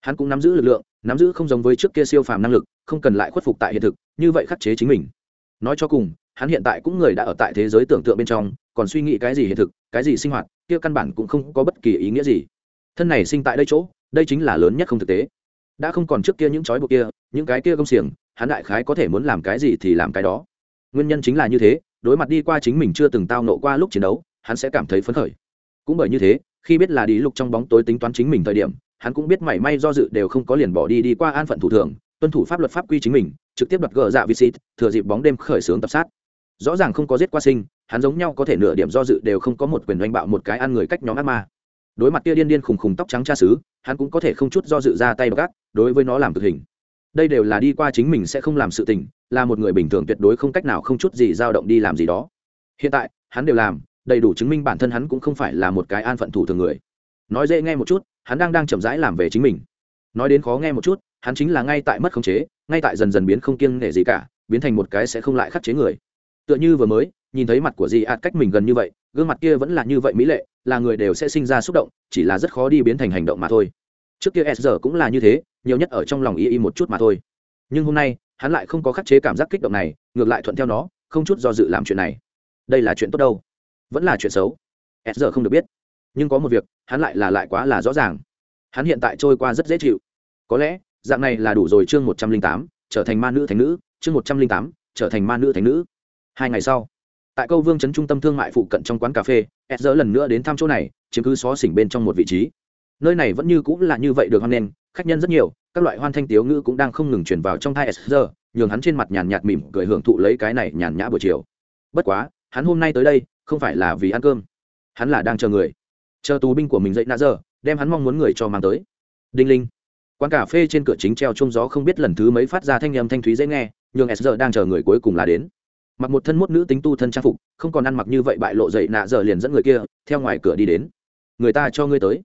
Hắn cũng nắm giữ lực lượng, nắm giữ không giống với trước kia siêu phàm năng lực, không cần lại khuất phục tại hiện thực, như vậy khắc chế chính mình. Nói cho cùng, hắn hiện tại cũng người đã ở tại thế giới tưởng tượng bên trong, còn suy nghĩ cái gì hiện thực, cái gì sinh hoạt, kia căn bản cũng không có bất kỳ ý nghĩa gì. Thân này sinh tại đây chỗ, đây chính là lớn nhất không thực tế đã không còn trước kia những trói buộc kia những cái kia công xiềng hắn đại khái có thể muốn làm cái gì thì làm cái đó. Nguyên nhân chính là như thế đối mặt đi qua chính mình chưa từng tao nộ qua lúc chiến đấu hắn sẽ cảm thấy phấn khởi. Cũng bởi như thế khi biết là đi lục trong bóng tối tính toán chính mình thời điểm hắn cũng biết mảy may do dự đều không có liền bỏ đi đi qua an phận thủ thường tuân thủ pháp luật pháp quy chính mình trực tiếp đoạt gờ dạ visit, xịt thừa dịp bóng đêm khởi xướng tập sát. Rõ ràng không có giết qua sinh hắn giống nhau có thể nửa điểm do dự đều không có một quyền đánh bạo một cái ăn người cách nhóm ác ma đối mặt kia điên điên khùng khùng tóc trắng cha xứ, hắn cũng có thể không chút do dự ra tay gác, đối với nó làm thực hình. Đây đều là đi qua chính mình sẽ không làm sự tình, là một người bình thường tuyệt đối không cách nào không chút gì dao động đi làm gì đó. Hiện tại, hắn đều làm, đầy đủ chứng minh bản thân hắn cũng không phải là một cái an phận thủ thường người. Nói dễ nghe một chút, hắn đang đang chậm rãi làm về chính mình. Nói đến khó nghe một chút, hắn chính là ngay tại mất khống chế, ngay tại dần dần biến không kiêng nể gì cả, biến thành một cái sẽ không lại khắc chế người. Tựa như vừa mới, nhìn thấy mặt của dì ạt cách mình gần như vậy, gương mặt kia vẫn là như vậy mỹ lệ là người đều sẽ sinh ra xúc động, chỉ là rất khó đi biến thành hành động mà thôi. Trước kia s giờ cũng là như thế, nhiều nhất ở trong lòng y y một chút mà thôi. Nhưng hôm nay, hắn lại không có khắc chế cảm giác kích động này, ngược lại thuận theo nó, không chút do dự làm chuyện này. Đây là chuyện tốt đâu? Vẫn là chuyện xấu. S giờ không được biết. Nhưng có một việc, hắn lại là lại quá là rõ ràng. Hắn hiện tại trôi qua rất dễ chịu. Có lẽ, dạng này là đủ rồi chương một trăm linh tám, trở thành ma nữ thành nữ, chương một trăm linh tám, trở thành ma nữ thành nữ. Hai ngày sau tại câu vương trấn trung tâm thương mại phụ cận trong quán cà phê s dỡ lần nữa đến thăm chỗ này, chiếm cứ xó xỉnh bên trong một vị trí. Nơi này vẫn như cũng là như vậy được hoan nghênh, khách nhân rất nhiều, các loại hoan thanh tiếu ngữ cũng đang không ngừng chuyển vào trong thai s nhường hắn trên mặt nhàn nhạt mỉm cười hưởng thụ lấy cái này nhàn nhã buổi chiều. Bất quá, hắn hôm nay tới đây, không phải là vì ăn cơm. Hắn là đang chờ người. Chờ tù binh của mình dậy nã giờ, đem hắn mong muốn người cho mang tới. Đinh linh. Quán cà phê trên cửa chính treo trông gió không biết lần thứ mấy phát ra thanh âm thanh thúy dễ nghe, nhường s giờ đang chờ người cuối cùng là đến mặc một thân mốt nữ tính tu thân trang phục, không còn ăn mặc như vậy bại lộ dậy nạ giờ liền dẫn người kia, theo ngoài cửa đi đến. Người ta cho ngươi tới.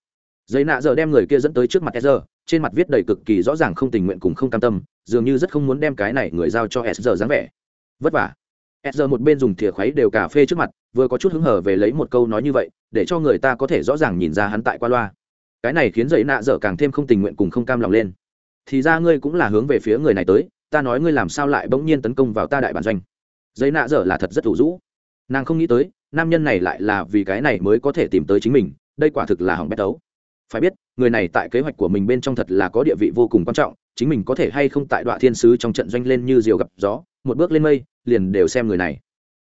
Giấy nạ giờ đem người kia dẫn tới trước mặt s trên mặt viết đầy cực kỳ rõ ràng không tình nguyện cùng không cam tâm, dường như rất không muốn đem cái này người giao cho s dáng vẻ. Vất vả. S một bên dùng thìa khuấy đều cà phê trước mặt, vừa có chút hứng hở về lấy một câu nói như vậy, để cho người ta có thể rõ ràng nhìn ra hắn tại qua loa. Cái này khiến giấy nạ dở càng thêm không tình nguyện cùng không cam lòng lên. Thì ra ngươi cũng là hướng về phía người này tới, ta nói ngươi làm sao lại bỗng nhiên tấn công vào ta đại bản doanh giấy nạ dở là thật rất thủ rũ. Nàng không nghĩ tới, nam nhân này lại là vì cái này mới có thể tìm tới chính mình, đây quả thực là hỏng bét đấu. Phải biết, người này tại kế hoạch của mình bên trong thật là có địa vị vô cùng quan trọng, chính mình có thể hay không tại đoạn thiên sứ trong trận doanh lên như diều gặp gió, một bước lên mây, liền đều xem người này.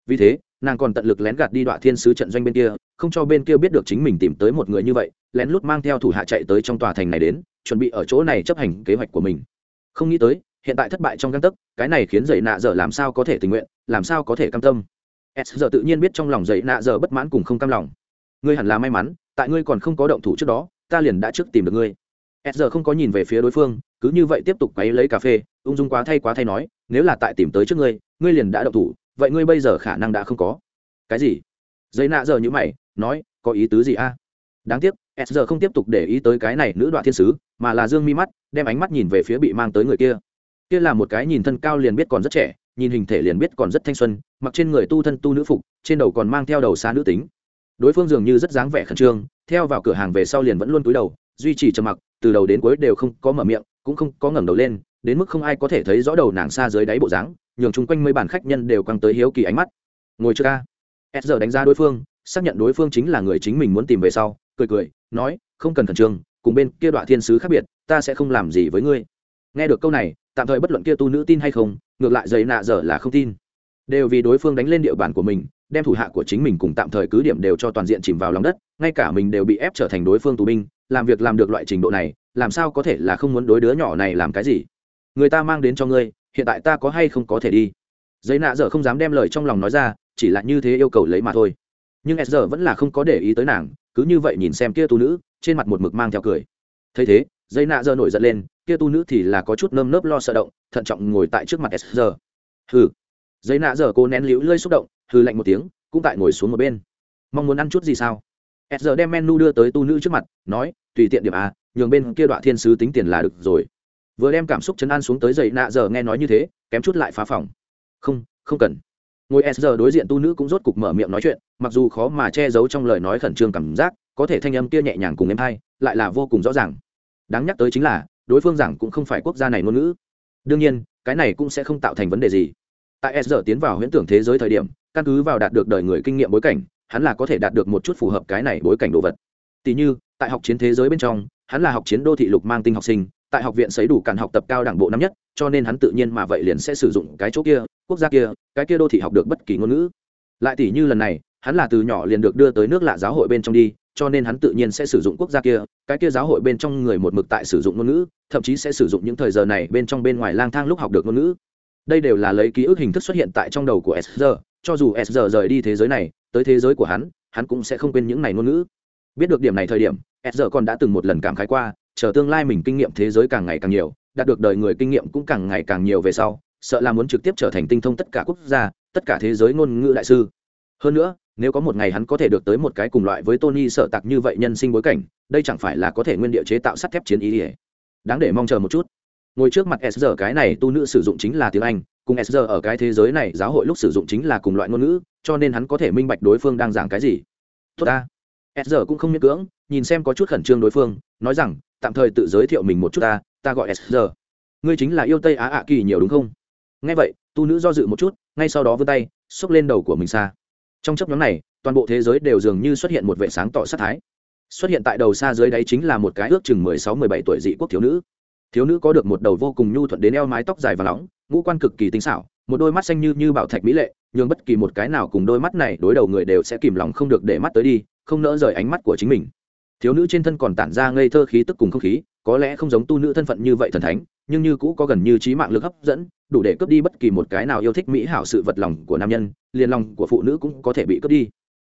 Vì thế, nàng còn tận lực lén gạt đi đoạn thiên sứ trận doanh bên kia, không cho bên kia biết được chính mình tìm tới một người như vậy, lén lút mang theo thủ hạ chạy tới trong tòa thành này đến, chuẩn bị ở chỗ này chấp hành kế hoạch của mình. Không nghĩ tới, hiện tại thất bại trong găng tấc, cái này khiến dậy nạ dở làm sao có thể tình nguyện làm sao có thể cam tâm? S giờ tự nhiên biết trong lòng dậy nạ giờ bất mãn cùng không cam lòng. Ngươi hẳn là may mắn, tại ngươi còn không có động thủ trước đó, ta liền đã trước tìm được ngươi. S giờ không có nhìn về phía đối phương, cứ như vậy tiếp tục quấy lấy cà phê, ung dung quá thay quá thay nói, nếu là tại tìm tới trước ngươi ngươi liền đã động thủ, vậy ngươi bây giờ khả năng đã không có. Cái gì? Dây nạ giờ như mày, nói, có ý tứ gì a? Đáng tiếc, s giờ không tiếp tục để ý tới cái này nữ đoạn thiên sứ, mà là dương mi mắt, đem ánh mắt nhìn về phía bị mang tới người kia. Kia là một cái nhìn thân cao liền biết còn rất trẻ nhìn hình thể liền biết còn rất thanh xuân, mặc trên người tu thân tu nữ phục, trên đầu còn mang theo đầu xa nữ tính. Đối phương dường như rất dáng vẻ khẩn trương, theo vào cửa hàng về sau liền vẫn luôn túi đầu, duy trì trầm mặc, từ đầu đến cuối đều không có mở miệng, cũng không có ngẩng đầu lên, đến mức không ai có thể thấy rõ đầu nàng xa dưới đáy bộ dáng, nhường chung quanh mấy bàn khách nhân đều căng tới hiếu kỳ ánh mắt. Ngồi chưa ca s giờ đánh giá đối phương, xác nhận đối phương chính là người chính mình muốn tìm về sau, cười cười, nói, không cần khẩn trương, cùng bên kia đoạn thiên sứ khác biệt, ta sẽ không làm gì với ngươi. Nghe được câu này, tạm thời bất luận kia tu nữ tin hay không ngược lại giấy nạ dở là không tin. Đều vì đối phương đánh lên địa bàn của mình, đem thủ hạ của chính mình cùng tạm thời cứ điểm đều cho toàn diện chìm vào lòng đất, ngay cả mình đều bị ép trở thành đối phương tù binh, làm việc làm được loại trình độ này, làm sao có thể là không muốn đối đứa nhỏ này làm cái gì? Người ta mang đến cho ngươi, hiện tại ta có hay không có thể đi? Giấy nạ dở không dám đem lời trong lòng nói ra, chỉ là như thế yêu cầu lấy mà thôi. Nhưng s giờ vẫn là không có để ý tới nàng, cứ như vậy nhìn xem kia tu nữ, trên mặt một mực mang theo cười. Thấy thế, giấy nạ dở nổi giận lên kia tu nữ thì là có chút nơm nớp lo sợ động, thận trọng ngồi tại trước mặt s giờ hừ. Giấy nạ giờ cô nén liễu lơi xúc động, hừ lạnh một tiếng, cũng tại ngồi xuống một bên. Mong muốn ăn chút gì sao? S giờ đem menu đưa tới tu nữ trước mặt, nói, tùy tiện điểm à nhường bên kia đoạn thiên sứ tính tiền là được rồi. Vừa đem cảm xúc chấn an xuống tới dậy nạ giờ nghe nói như thế, kém chút lại phá phòng. Không không cần. Ngồi s giờ đối diện tu nữ cũng rốt cục mở miệng nói chuyện, mặc dù khó mà che giấu trong lời nói khẩn trương cảm giác, có thể thanh âm kia nhẹ nhàng cùng em hay lại là vô cùng rõ ràng. Đáng nhắc tới chính là đối phương giảng cũng không phải quốc gia này ngôn ngữ. Đương nhiên, cái này cũng sẽ không tạo thành vấn đề gì. Tại s giờ tiến vào huyễn tưởng thế giới thời điểm, căn cứ vào đạt được đời người kinh nghiệm bối cảnh, hắn là có thể đạt được một chút phù hợp cái này bối cảnh đồ vật. Tỉ như, tại học chiến thế giới bên trong, hắn là học chiến đô thị lục mang tinh học sinh, tại học viện sấy đủ cản học tập cao đẳng bộ năm nhất, cho nên hắn tự nhiên mà vậy liền sẽ sử dụng cái chỗ kia, quốc gia kia, cái kia đô thị học được bất kỳ ngôn ngữ. Lại tỉ như lần này, hắn là từ nhỏ liền được đưa tới nước lạ giáo hội bên trong đi cho nên hắn tự nhiên sẽ sử dụng quốc gia kia, cái kia giáo hội bên trong người một mực tại sử dụng ngôn ngữ, thậm chí sẽ sử dụng những thời giờ này bên trong bên ngoài lang thang lúc học được ngôn ngữ. Đây đều là lấy ký ức hình thức xuất hiện tại trong đầu của sr cho dù sr rời đi thế giới này, tới thế giới của hắn hắn cũng sẽ không quên những này ngôn ngữ. Biết được điểm này thời điểm sr còn đã từng một lần cảm khái qua, chờ tương lai mình kinh nghiệm thế giới càng ngày càng nhiều, đạt được đời người kinh nghiệm cũng càng ngày càng nhiều về sau, sợ là muốn trực tiếp trở thành tinh thông tất cả quốc gia, tất cả thế giới ngôn ngữ đại sư. Hơn nữa nếu có một ngày hắn có thể được tới một cái cùng loại với tony sợ tặc như vậy nhân sinh bối cảnh, đây chẳng phải là có thể nguyên địa chế tạo sắt thép chiến ý ỉa đáng để mong chờ một chút. Ngồi trước mặt SR cái này tu nữ sử dụng chính là tiếng anh, cùng SR ở cái thế giới này giáo hội lúc sử dụng chính là cùng loại ngôn ngữ, cho nên hắn có thể minh bạch đối phương đang giảng cái gì. Tốt ta. SR cũng không miễn cưỡng, nhìn xem có chút khẩn trương đối phương, nói rằng, tạm thời tự giới thiệu mình một chút ta ta gọi SR. ngươi chính là yêu tây á ạ kỳ nhiều đúng không? Nghe vậy, tu nữ do dự một chút, ngay sau đó vươn tay, xốc lên đầu của mình xa trong chấp nhóm này, toàn bộ thế giới đều dường như xuất hiện một vệ sáng tỏ sát thái. Xuất hiện tại đầu xa dưới đáy chính là một cái ước chừng mười sáu mười bảy tuổi dị quốc thiếu nữ. Thiếu nữ có được một đầu vô cùng nhu thuận đến eo mái tóc dài và nóng, ngũ quan cực kỳ tinh xảo, một đôi mắt xanh như như bảo thạch mỹ lệ nhưng bất kỳ một cái nào cùng đôi mắt này đối đầu người đều sẽ kìm lòng không được để mắt tới đi, không nỡ rời ánh mắt của chính mình. Thiếu nữ trên thân còn tản ra ngây thơ khí tức cùng không khí, có lẽ không giống tu nữ thân phận như vậy thần thánh nhưng như cũ có gần như trí mạng lực hấp dẫn, đủ để cướp đi bất kỳ một cái nào yêu thích mỹ hảo sự vật lòng của nam nhân, liền lòng của phụ nữ cũng có thể bị cướp đi.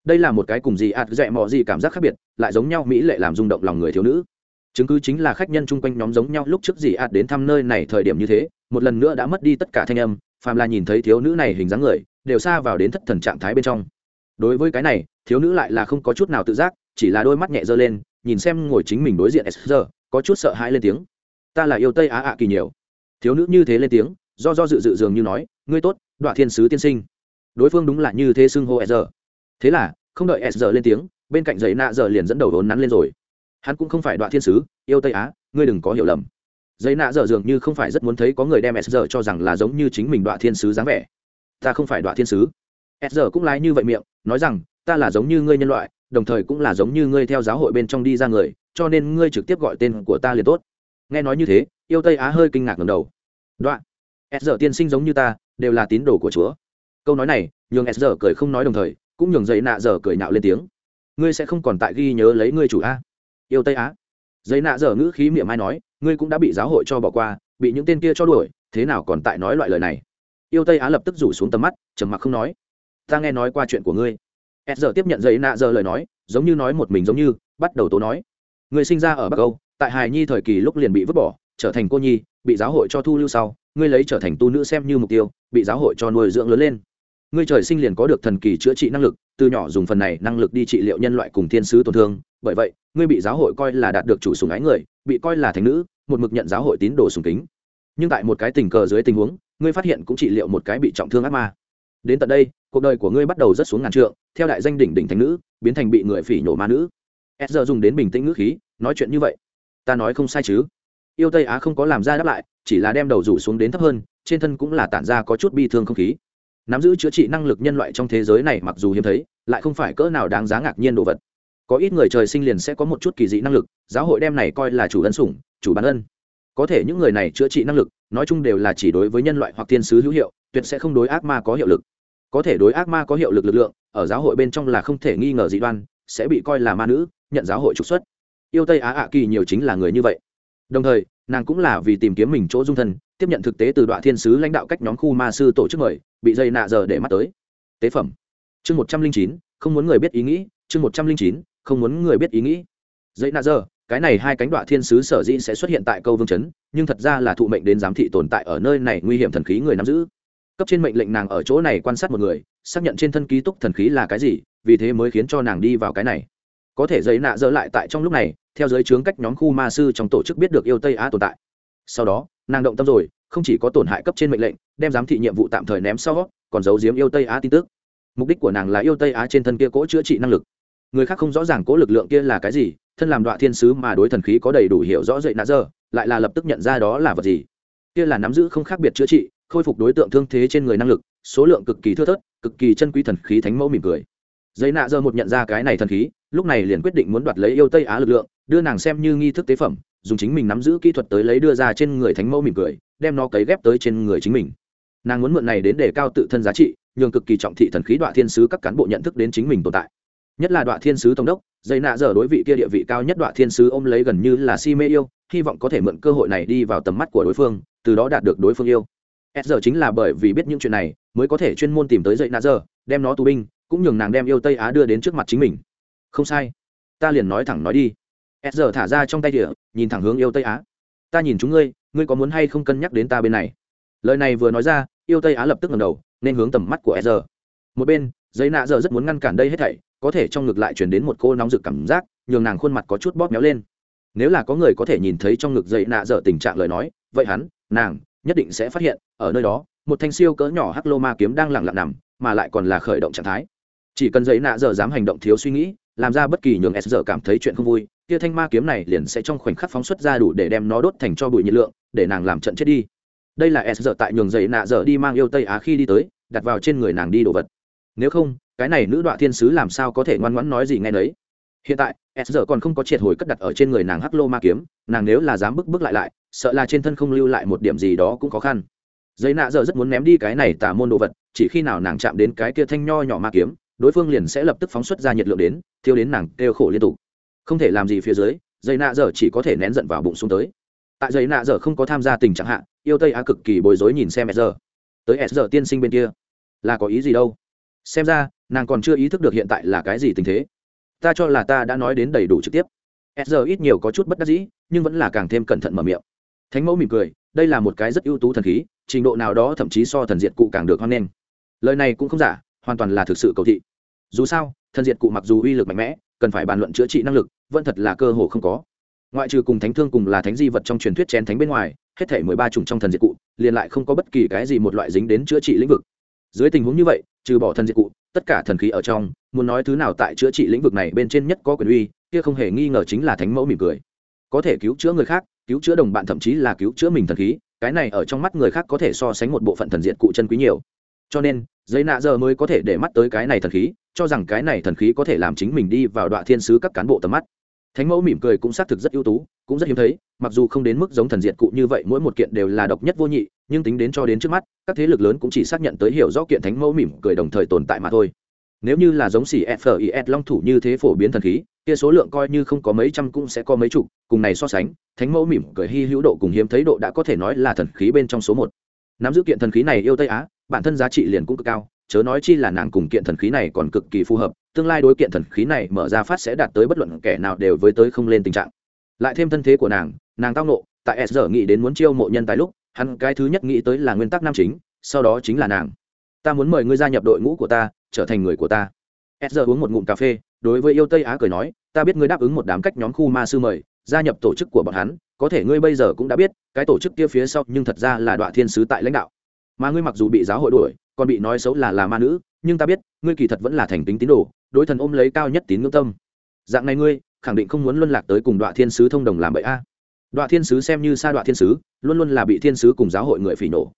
Đây là một cái cùng gì ạt dẹ mò gì cảm giác khác biệt, lại giống nhau mỹ lệ làm rung động lòng người thiếu nữ. Chứng cứ chính là khách nhân chung quanh nhóm giống nhau lúc trước gì ạt đến thăm nơi này thời điểm như thế, một lần nữa đã mất đi tất cả thanh âm, phàm là nhìn thấy thiếu nữ này hình dáng người, đều xa vào đến thất thần trạng thái bên trong. Đối với cái này, thiếu nữ lại là không có chút nào tự giác, chỉ là đôi mắt nhẹ dơ lên, nhìn xem ngồi chính mình đối diện s có chút sợ hãi lên tiếng ta là yêu tây á ạ kỳ nhiều. Thiếu nữ như thế lên tiếng, do do dự dự dường như nói, ngươi tốt đoạn thiên sứ tiên sinh. Đối phương đúng là như thế xưng hô sr thế là, không đợi sr lên tiếng, bên cạnh giấy nạ giờ liền dẫn đầu đốn nắn lên rồi. Hắn cũng không phải đoạn thiên sứ, yêu tây á, ngươi đừng có hiểu lầm. Giấy nạ dở dường như không phải rất muốn thấy có người đem sr cho rằng là giống như chính mình đoạn thiên sứ dáng vẻ. Ta không phải đoạn thiên sứ. Sr cũng lái như vậy miệng, nói rằng, ta là giống như ngươi nhân loại, đồng thời cũng là giống như ngươi theo giáo hội bên trong đi ra người, cho nên ngươi trực tiếp gọi tên của ta liền tốt nghe nói như thế, yêu tây á hơi kinh ngạc ngầm đầu. Đoạn, s giờ tiên sinh giống như ta, đều là tín đồ của chúa. Câu nói này, nhường s giờ cười không nói đồng thời, cũng nhường dậy nạ giờ cười nạo lên tiếng. Ngươi sẽ không còn tại ghi nhớ lấy ngươi chủ a. Yêu tây á. Giấy nạ giờ ngữ khí miệng mai nói, ngươi cũng đã bị giáo hội cho bỏ qua, bị những tên kia cho đuổi, thế nào còn tại nói loại lời này? Yêu tây á lập tức rủ xuống tầm mắt, trầm mặc không nói. Ta nghe nói qua chuyện của ngươi. S giờ tiếp nhận giấy nạ giờ lời nói, giống như nói một mình giống như, bắt đầu tố nói. Người sinh ra ở bắc âu tại hài nhi thời kỳ lúc liền bị vứt bỏ, trở thành cô nhi, bị giáo hội cho thu lưu sau, ngươi lấy trở thành tu nữ xem như mục tiêu, bị giáo hội cho nuôi dưỡng lớn lên. Ngươi trời sinh liền có được thần kỳ chữa trị năng lực, từ nhỏ dùng phần này năng lực đi trị liệu nhân loại cùng thiên sứ tổn thương, bởi vậy, ngươi bị giáo hội coi là đạt được chủ sùng ái người, bị coi là thành nữ, một mực nhận giáo hội tín đồ sùng kính. Nhưng tại một cái tình cờ dưới tình huống, ngươi phát hiện cũng trị liệu một cái bị trọng thương ác ma. Đến tận đây, cuộc đời của ngươi bắt đầu rất xuống ngàn trượng, theo đại danh đỉnh đỉnh thành nữ, biến thành bị người phỉ nhổ ma nữ. S giờ dùng đến bình tĩnh ngữ khí, nói chuyện như vậy ta nói không sai chứ. Yêu tây á không có làm ra đáp lại, chỉ là đem đầu rủ xuống đến thấp hơn, trên thân cũng là tản ra có chút bi thương không khí. Nắm giữ chữa trị năng lực nhân loại trong thế giới này mặc dù hiếm thấy, lại không phải cỡ nào đáng giá ngạc nhiên đồ vật. Có ít người trời sinh liền sẽ có một chút kỳ dị năng lực, giáo hội đem này coi là chủ ân sủng, chủ bán ân. Có thể những người này chữa trị năng lực, nói chung đều là chỉ đối với nhân loại hoặc thiên sứ hữu hiệu, tuyệt sẽ không đối ác ma có hiệu lực. Có thể đối ác ma có hiệu lực lực lượng, ở giáo hội bên trong là không thể nghi ngờ dị đoan, sẽ bị coi là ma nữ, nhận giáo hội trục xuất yêu tây á ạ kỳ nhiều chính là người như vậy. Đồng thời, nàng cũng là vì tìm kiếm mình chỗ dung thân, tiếp nhận thực tế từ đoạn thiên sứ lãnh đạo cách nhóm khu ma sư tổ chức mời, bị dây nạ giờ để mắt tới. Tế phẩm. Chương một trăm linh chín, không muốn người biết ý nghĩ, chương một trăm linh chín, không muốn người biết ý nghĩ. Dây nạ giờ, cái này hai cánh đoạn thiên sứ sở dĩ sẽ xuất hiện tại câu vương chấn, nhưng thật ra là thụ mệnh đến giám thị tồn tại ở nơi này nguy hiểm thần khí người nắm giữ. Cấp trên mệnh lệnh nàng ở chỗ này quan sát một người, xác nhận trên thân ký túc thần khí là cái gì, vì thế mới khiến cho nàng đi vào cái này có thể giấy nạ dỡ lại tại trong lúc này, theo giới trướng cách nhóm khu ma sư trong tổ chức biết được yêu tây á tồn tại. Sau đó, nàng động tâm rồi, không chỉ có tổn hại cấp trên mệnh lệnh, đem giám thị nhiệm vụ tạm thời ném sau, còn giấu giếm yêu tây á tin tức. Mục đích của nàng là yêu tây á trên thân kia cỗ chữa trị năng lực. Người khác không rõ ràng cố lực lượng kia là cái gì, thân làm đoạn thiên sứ mà đối thần khí có đầy đủ hiểu rõ dậy nạ dơ, lại là lập tức nhận ra đó là vật gì. Kia là nắm giữ không khác biệt chữa trị, khôi phục đối tượng thương thế trên người năng lực, số lượng cực kỳ thưa thớt, cực kỳ chân quý thần khí thánh mẫu mỉm cười. Giấy nạ dơ một nhận ra cái này thần khí lúc này liền quyết định muốn đoạt lấy yêu tây á lực lượng, đưa nàng xem như nghi thức tế phẩm, dùng chính mình nắm giữ kỹ thuật tới lấy đưa ra trên người thánh mẫu mỉm cười, đem nó cấy ghép tới trên người chính mình. Nàng muốn mượn này đến để cao tự thân giá trị, nhường cực kỳ trọng thị thần khí đoạn thiên sứ các cán bộ nhận thức đến chính mình tồn tại. Nhất là đoạn thiên sứ tổng đốc, dây nạ giờ đối vị kia địa vị cao nhất đoạn thiên sứ ôm lấy gần như là si mê yêu, hy vọng có thể mượn cơ hội này đi vào tầm mắt của đối phương, từ đó đạt được đối phương yêu. S giờ chính là bởi vì biết những chuyện này, mới có thể chuyên môn tìm tới dây nạ giờ, đem nó tù binh, cũng nhường nàng đem yêu tây á đưa đến trước mặt chính mình không sai. Ta liền nói thẳng nói đi. S giờ thả ra trong tay địa, nhìn thẳng hướng yêu tây á. Ta nhìn chúng ngươi ngươi có muốn hay không cân nhắc đến ta bên này? Lời này vừa nói ra, yêu tây á lập tức ngầm đầu, nên hướng tầm mắt của s giờ. Một bên, giấy nạ giờ rất muốn ngăn cản đây hết thảy, có thể trong ngực lại chuyển đến một cô nóng rực cảm giác, nhường nàng khuôn mặt có chút bóp méo lên. Nếu là có người có thể nhìn thấy trong ngực dậy nạ dở tình trạng lời nói, vậy hắn, nàng, nhất định sẽ phát hiện, ở nơi đó, một thanh siêu cỡ nhỏ hắc lô ma kiếm đang lặng lặng nằm, mà lại còn là khởi động trạng thái. Chỉ cần dậy nạ dở dám hành động thiếu suy nghĩ làm ra bất kỳ nhường s giờ cảm thấy chuyện không vui, kia thanh ma kiếm này liền sẽ trong khoảnh khắc phóng xuất ra đủ để đem nó đốt thành cho bụi nhiệt lượng, để nàng làm trận chết đi. Đây là s giờ tại nhường dậy nạ dở đi mang yêu tây á khi đi tới, đặt vào trên người nàng đi đồ vật. Nếu không, cái này nữ đoạn thiên sứ làm sao có thể ngoan ngoãn nói gì nghe nấy. Hiện tại, s giờ còn không có triệt hồi cất đặt ở trên người nàng hắc lô ma kiếm, nàng nếu là dám bước bước lại lại, sợ là trên thân không lưu lại một điểm gì đó cũng khó khăn. Giấy nạ giờ rất muốn ném đi cái này tả môn đồ vật, chỉ khi nào nàng chạm đến cái kia thanh nho nhỏ ma kiếm đối phương liền sẽ lập tức phóng xuất ra nhiệt lượng đến, thiêu đến nàng kêu khổ liên tục. Không thể làm gì phía dưới, dây nạ dở chỉ có thể nén giận vào bụng xuống tới. Tại dây nạ dở không có tham gia tình trạng hạ, yêu tây á cực kỳ bối rối nhìn xem s giờ tới s giờ tiên sinh bên kia. Là có ý gì đâu? Xem ra, nàng còn chưa ý thức được hiện tại là cái gì tình thế. Ta cho là ta đã nói đến đầy đủ trực tiếp. S ít nhiều có chút bất đắc dĩ, nhưng vẫn là càng thêm cẩn thận mở miệng. Thánh mẫu mỉm cười, đây là một cái rất ưu tú thần khí, trình độ nào đó thậm chí so thần diệt cụ càng được hoan nghênh. Lời này cũng không giả, hoàn toàn là thực sự cầu thị dù sao thần diệt cụ mặc dù uy lực mạnh mẽ, cần phải bàn luận chữa trị năng lực, vẫn thật là cơ hồ không có. Ngoại trừ cùng thánh thương cùng là thánh di vật trong truyền thuyết chén thánh bên ngoài, hết thể mười ba chủng trong thần diệt cụ, liền lại không có bất kỳ cái gì một loại dính đến chữa trị lĩnh vực. Dưới tình huống như vậy, trừ bỏ thần diệt cụ, tất cả thần khí ở trong, muốn nói thứ nào tại chữa trị lĩnh vực này bên trên nhất có quyền uy, kia không hề nghi ngờ chính là thánh mẫu mỉm cười. Có thể cứu chữa người khác, cứu chữa đồng bạn thậm chí là cứu chữa mình thần khí, cái này ở trong mắt người khác có thể so sánh một bộ phận thần diện cụ chân quý nhiều. Cho nên giấy nạ giờ mới có thể để mắt tới cái này thần khí, cho rằng cái này thần khí có thể làm chính mình đi vào đoạn thiên sứ các cán bộ tầm mắt. Thánh mẫu mỉm cười cũng xác thực rất ưu tú, cũng rất hiếm thấy, mặc dù không đến mức giống thần diện cụ như vậy mỗi một kiện đều là độc nhất vô nhị, nhưng tính đến cho đến trước mắt, các thế lực lớn cũng chỉ xác nhận tới hiểu rõ kiện thánh mẫu mỉm cười đồng thời tồn tại mà thôi. Nếu như là giống xỉ fis long thủ như thế phổ biến thần khí, kia số lượng coi như không có mấy trăm cũng sẽ có mấy chục, cùng này so sánh, thánh mẫu mỉm cười hy hữu độ cùng hiếm thấy độ đã có thể nói là thần khí bên trong số một. Nắm giữ kiện thần khí này yêu tây á bản thân giá trị liền cũng cực cao, chớ nói chi là nàng cùng kiện thần khí này còn cực kỳ phù hợp, tương lai đối kiện thần khí này mở ra phát sẽ đạt tới bất luận kẻ nào đều với tới không lên tình trạng. Lại thêm thân thế của nàng nàng tao nộ, tại s giờ nghĩ đến muốn chiêu mộ nhân tài lúc, hắn cái thứ nhất nghĩ tới là nguyên tắc nam chính, sau đó chính là nàng. Ta muốn mời ngươi gia nhập đội ngũ của ta, trở thành người của ta. S giờ uống một ngụm cà phê, đối với yêu tây á cười nói, ta biết ngươi đáp ứng một đám cách nhóm khu ma sư mời, gia nhập tổ chức của bọn hắn, có thể ngươi bây giờ cũng đã biết, cái tổ chức kia phía sau nhưng thật ra là đoạn thiên sứ tại lãnh đạo mà ngươi mặc dù bị giáo hội đuổi, còn bị nói xấu là là ma nữ, nhưng ta biết, ngươi kỳ thật vẫn là thành tính tín đồ, đối thần ôm lấy cao nhất tín ngưỡng tâm. Dạng này ngươi, khẳng định không muốn luân lạc tới cùng đoạn thiên sứ thông đồng làm bậy a. Đoạn thiên sứ xem như sa đoạn thiên sứ, luôn luôn là bị thiên sứ cùng giáo hội người phỉ nổ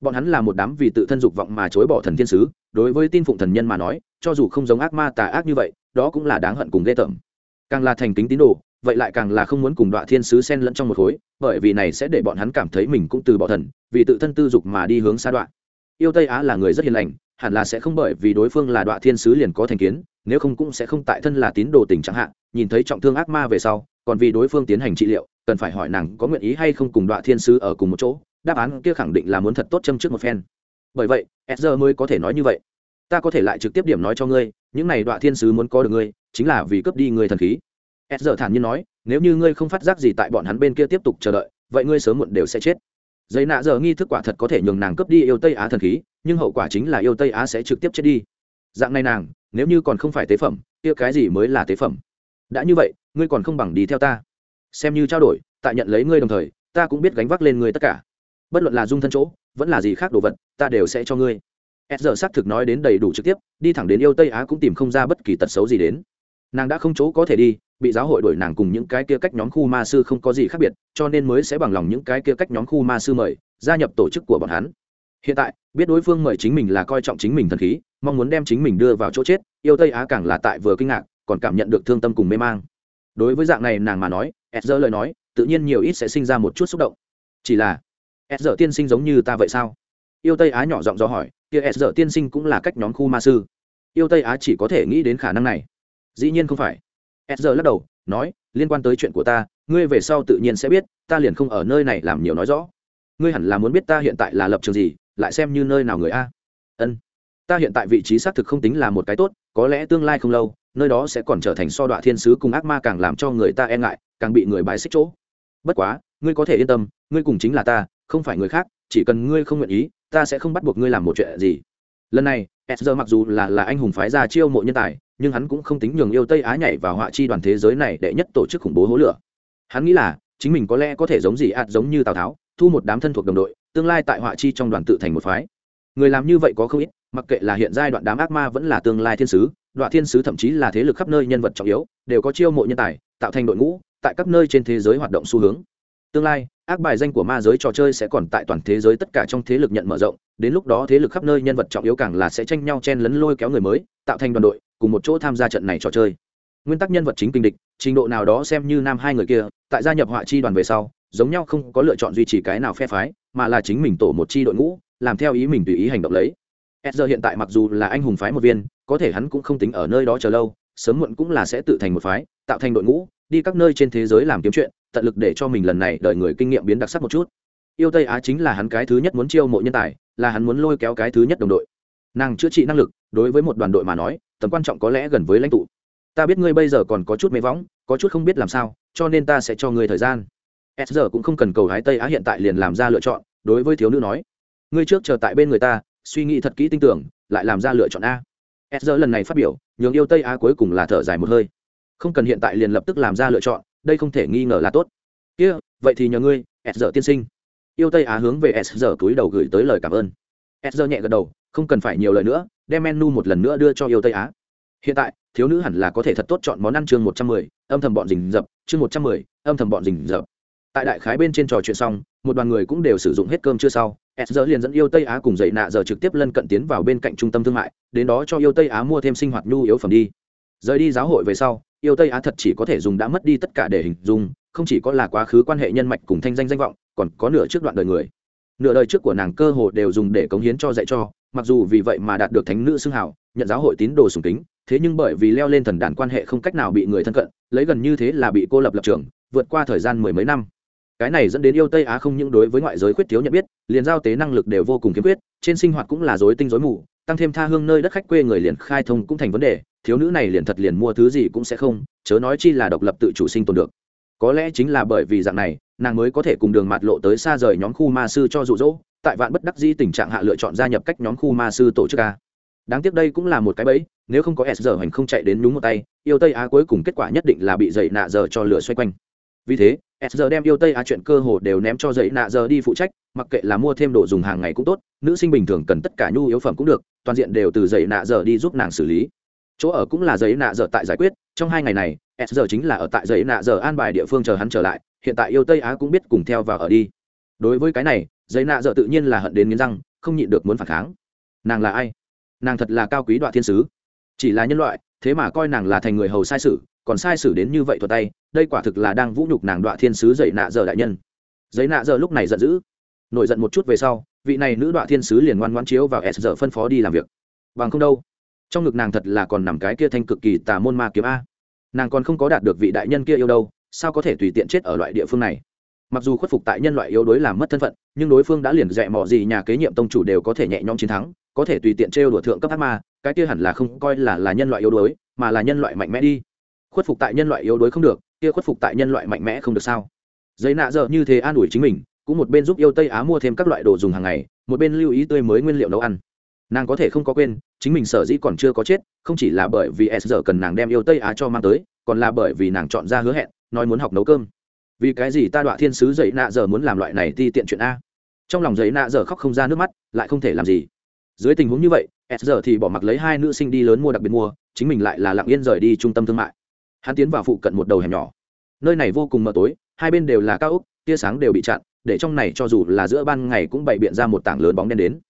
bọn hắn là một đám vì tự thân dục vọng mà chối bỏ thần thiên sứ, đối với tin phụng thần nhân mà nói, cho dù không giống ác ma tà ác như vậy, đó cũng là đáng hận cùng ghê tởm. Càng là thành kính tín đồ vậy lại càng là không muốn cùng đoạn thiên sứ xen lẫn trong một khối, bởi vì này sẽ để bọn hắn cảm thấy mình cũng từ bỏ thần, vì tự thân tư dục mà đi hướng xa đoạn yêu tây á là người rất hiền lành, hẳn là sẽ không bởi vì đối phương là đoạn thiên sứ liền có thành kiến, nếu không cũng sẽ không tại thân là tín đồ tình trạng hạn nhìn thấy trọng thương ác ma về sau, còn vì đối phương tiến hành trị liệu, cần phải hỏi nàng có nguyện ý hay không cùng đoạn thiên sứ ở cùng một chỗ, đáp án kia khẳng định là muốn thật tốt châm trước một phen. Bởi vậy sr mới có thể nói như vậy. Ta có thể lại trực tiếp điểm nói cho ngươi, những này đoạn thiên sứ muốn có được ngươi, chính là vì cướp đi người thần khí sr thản nhiên nói, nếu như ngươi không phát giác gì tại bọn hắn bên kia tiếp tục chờ đợi, vậy ngươi sớm muộn đều sẽ chết. Giấy nạ giờ nghi thức quả thật có thể nhường nàng cướp đi yêu tây á thần khí, nhưng hậu quả chính là yêu tây á sẽ trực tiếp chết đi. Dạng này nàng, nếu như còn không phải tế phẩm, kia cái gì mới là tế phẩm? Đã như vậy, ngươi còn không bằng đi theo ta. Xem như trao đổi, tại nhận lấy ngươi đồng thời, ta cũng biết gánh vác lên ngươi tất cả. Bất luận là dung thân chỗ, vẫn là gì khác đồ vật, ta đều sẽ cho ngươi. S giờ xác thực nói đến đầy đủ trực tiếp, đi thẳng đến yêu tây á cũng tìm không ra bất kỳ tật xấu gì đến nàng đã không chỗ có thể đi, bị giáo hội đuổi nàng cùng những cái kia cách nhóm khu ma sư không có gì khác biệt, cho nên mới sẽ bằng lòng những cái kia cách nhóm khu ma sư mời, gia nhập tổ chức của bọn hắn. Hiện tại, biết đối phương mời chính mình là coi trọng chính mình thần khí, mong muốn đem chính mình đưa vào chỗ chết, yêu tây á càng là tại vừa kinh ngạc, còn cảm nhận được thương tâm cùng mê mang. Đối với dạng này nàng mà nói ed dơ lời nói, tự nhiên nhiều ít sẽ sinh ra một chút xúc động. Chỉ là ed dơ tiên sinh giống như ta vậy sao? Yêu tây á nhỏ giọng do hỏi, kia ed dơ tiên sinh cũng là cách nhóm khu ma sư. Yêu tây á chỉ có thể nghĩ đến khả năng này dĩ nhiên không phải. S giờ lắc đầu, nói, liên quan tới chuyện của ta, ngươi về sau tự nhiên sẽ biết, ta liền không ở nơi này làm nhiều nói rõ. Ngươi hẳn là muốn biết ta hiện tại là lập trường gì, lại xem như nơi nào người a. Ân. Ta hiện tại vị trí xác thực không tính là một cái tốt, có lẽ tương lai không lâu, nơi đó sẽ còn trở thành so đọa thiên sứ cùng ác ma càng làm cho người ta e ngại, càng bị người bái xích chỗ. Bất quá, ngươi có thể yên tâm, ngươi cùng chính là ta, không phải người khác, chỉ cần ngươi không nguyện ý, ta sẽ không bắt buộc ngươi làm một chuyện gì lần này sr mặc dù là là anh hùng phái ra chiêu mộ nhân tài, nhưng hắn cũng không tính nhường yêu tây á nhảy vào họa chi đoàn thế giới này đệ nhất tổ chức khủng bố hố lửa. Hắn nghĩ là, chính mình có lẽ có thể giống gì ạt giống như tào tháo, thu một đám thân thuộc đồng đội, tương lai tại họa chi trong đoàn tự thành một phái. Người làm như vậy có không ít, mặc kệ là hiện giai đoạn đám ác ma vẫn là tương lai thiên sứ, đoạn thiên sứ thậm chí là thế lực khắp nơi nhân vật trọng yếu, đều có chiêu mộ nhân tài, tạo thành đội ngũ, tại các nơi trên thế giới hoạt động xu hướng tương lai, ác bài danh của ma giới trò chơi sẽ còn tại toàn thế giới tất cả trong thế lực nhận mở rộng, đến lúc đó thế lực khắp nơi nhân vật trọng yếu càng là sẽ tranh nhau chen lấn lôi kéo người mới, tạo thành đoàn đội, cùng một chỗ tham gia trận này trò chơi. Nguyên tắc nhân vật chính kinh địch, trình độ nào đó xem như nam hai người kia, tại gia nhập họa chi đoàn về sau, giống nhau không có lựa chọn duy trì cái nào phe phái, mà là chính mình tổ một chi đội ngũ, làm theo ý mình tùy ý hành động lấy. Edger hiện tại mặc dù là anh hùng phái một viên, có thể hắn cũng không tính ở nơi đó chờ lâu, sớm muộn cũng là sẽ tự thành một phái, tạo thành đội ngũ đi các nơi trên thế giới làm kiếm chuyện, tận lực để cho mình lần này đợi người kinh nghiệm biến đặc sắc một chút. Yêu tây á chính là hắn cái thứ nhất muốn chiêu mộ nhân tài, là hắn muốn lôi kéo cái thứ nhất đồng đội. Nàng chữa trị năng lực, đối với một đoàn đội mà nói, tầm quan trọng có lẽ gần với lãnh tụ. Ta biết ngươi bây giờ còn có chút mê võng, có chút không biết làm sao, cho nên ta sẽ cho ngươi thời gian. S giờ cũng không cần cầu hái tây á hiện tại liền làm ra lựa chọn, đối với thiếu nữ nói. Ngươi trước chờ tại bên người ta, suy nghĩ thật kỹ tin tưởng, lại làm ra lựa chọn a. S giờ lần này phát biểu, nhường yêu tây á cuối cùng là thở dài một hơi không cần hiện tại liền lập tức làm ra lựa chọn, đây không thể nghi ngờ là tốt. Kia, vậy thì nhờ ngươi, s giờ tiên sinh. Yêu tây á hướng về s giờ túi đầu gửi tới lời cảm ơn. S giờ nhẹ gật đầu, không cần phải nhiều lời nữa, đem menu một lần nữa đưa cho yêu tây á. Hiện tại, thiếu nữ hẳn là có thể thật tốt chọn món ăn chương một trăm mười, âm thầm bọn rình rập, chương một trăm mười, âm thầm bọn rình rập. Tại đại khái bên trên trò chuyện xong, một đoàn người cũng đều sử dụng hết cơm chưa sau, s giờ liền dẫn yêu tây á cùng dậy nạ giờ trực tiếp lân cận tiến vào bên cạnh trung tâm thương mại, đến đó cho yêu tây á mua thêm sinh hoạt nhu yếu phẩm đi rời đi giáo hội về sau, yêu tây á thật chỉ có thể dùng đã mất đi tất cả để hình dung, không chỉ có là quá khứ quan hệ nhân mạch cùng thanh danh danh vọng, còn có nửa trước đoạn đời người. Nửa đời trước của nàng cơ hồ đều dùng để cống hiến cho dạy cho, mặc dù vì vậy mà đạt được thánh nữ xưng hào, nhận giáo hội tín đồ sùng kính, thế nhưng bởi vì leo lên thần đàn quan hệ không cách nào bị người thân cận, lấy gần như thế là bị cô lập lập trường, vượt qua thời gian mười mấy năm. Cái này dẫn đến yêu tây á không những đối với ngoại giới khuyết thiếu nhận biết, liền giao tế năng lực đều vô cùng kiếm quyết, trên sinh hoạt cũng là dối tinh dối mù, tăng thêm tha hương nơi đất khách quê người liền khai thông cũng thành vấn đề thiếu nữ này liền thật liền mua thứ gì cũng sẽ không, chớ nói chi là độc lập tự chủ sinh tồn được. Có lẽ chính là bởi vì dạng này, nàng mới có thể cùng đường mạt lộ tới xa rời nhóm khu ma sư cho rụ rỗ tại vạn bất đắc dĩ tình trạng hạ lựa chọn gia nhập cách nhóm khu ma sư tổ chức a. Đáng tiếc đây cũng là một cái bẫy, nếu không có s giờ hành không chạy đến nhúng một tay, yêu tây á cuối cùng kết quả nhất định là bị dậy nạ giờ cho lửa xoay quanh. Vì thế, s giờ đem yêu tây á chuyện cơ hồ đều ném cho dậy nạ giờ đi phụ trách, mặc kệ là mua thêm đồ dùng hàng ngày cũng tốt, nữ sinh bình thường cần tất cả nhu yếu phẩm cũng được, toàn diện đều từ dậy nạ giờ đi giúp nàng xử lý chỗ ở cũng là giấy nạ dở tại giải quyết, trong hai ngày này, s giờ chính là ở tại giấy nạ dở an bài địa phương chờ hắn trở lại, hiện tại yêu tây á cũng biết cùng theo và ở đi. Đối với cái này, giấy nạ dở tự nhiên là hận đến nghiến răng, không nhịn được muốn phản kháng. Nàng là ai? Nàng thật là cao quý đoạn thiên sứ. Chỉ là nhân loại, thế mà coi nàng là thành người hầu sai sử, còn sai sử đến như vậy thuật tay, đây quả thực là đang vũ nhục nàng đoạn thiên sứ dậy nạ dở đại nhân. Giấy nạ dở lúc này giận dữ. Nổi giận một chút về sau, vị này nữ đoạn thiên sứ liền ngoan ngoan chiếu vào s giờ phân phó đi làm việc. Bằng không đâu trong ngực nàng thật là còn nằm cái kia thanh cực kỳ tà môn ma kiếm a. Nàng còn không có đạt được vị đại nhân kia yêu đâu, sao có thể tùy tiện chết ở loại địa phương này? Mặc dù khuất phục tại nhân loại yếu đối làm mất thân phận, nhưng đối phương đã liền dẹ mò gì nhà kế nhiệm tông chủ đều có thể nhẹ nhõm chiến thắng, có thể tùy tiện trêu đùa thượng cấp ác ma, cái kia hẳn là không coi là là nhân loại yếu đuối, mà là nhân loại mạnh mẽ đi. Khuất phục tại nhân loại yếu đuối không được, kia khuất phục tại nhân loại mạnh mẽ không được sao? Giấy nạ dợ như thế an ủi chính mình, cũng một bên giúp yêu tây á mua thêm các loại đồ dùng hàng ngày, một bên lưu ý tươi mới nguyên liệu nấu ăn nàng có thể không có quên, chính mình sở dĩ còn chưa có chết, không chỉ là bởi vì s giờ cần nàng đem yêu tây á cho mang tới, còn là bởi vì nàng chọn ra hứa hẹn, nói muốn học nấu cơm. Vì cái gì ta đọa thiên sứ dậy nạ giờ muốn làm loại này ti tiện chuyện a? Trong lòng giấy nạ giờ khóc không ra nước mắt, lại không thể làm gì. Dưới tình huống như vậy, s giờ thì bỏ mặc lấy hai nữ sinh đi lớn mua đặc biệt mua, chính mình lại là lặng yên rời đi trung tâm thương mại. Hắn tiến vào phụ cận một đầu hẻm nhỏ. Nơi này vô cùng mờ tối, hai bên đều là cao úc tia sáng đều bị chặn, để trong này cho dù là giữa ban ngày cũng bày biện ra một tảng lớn bóng đen đến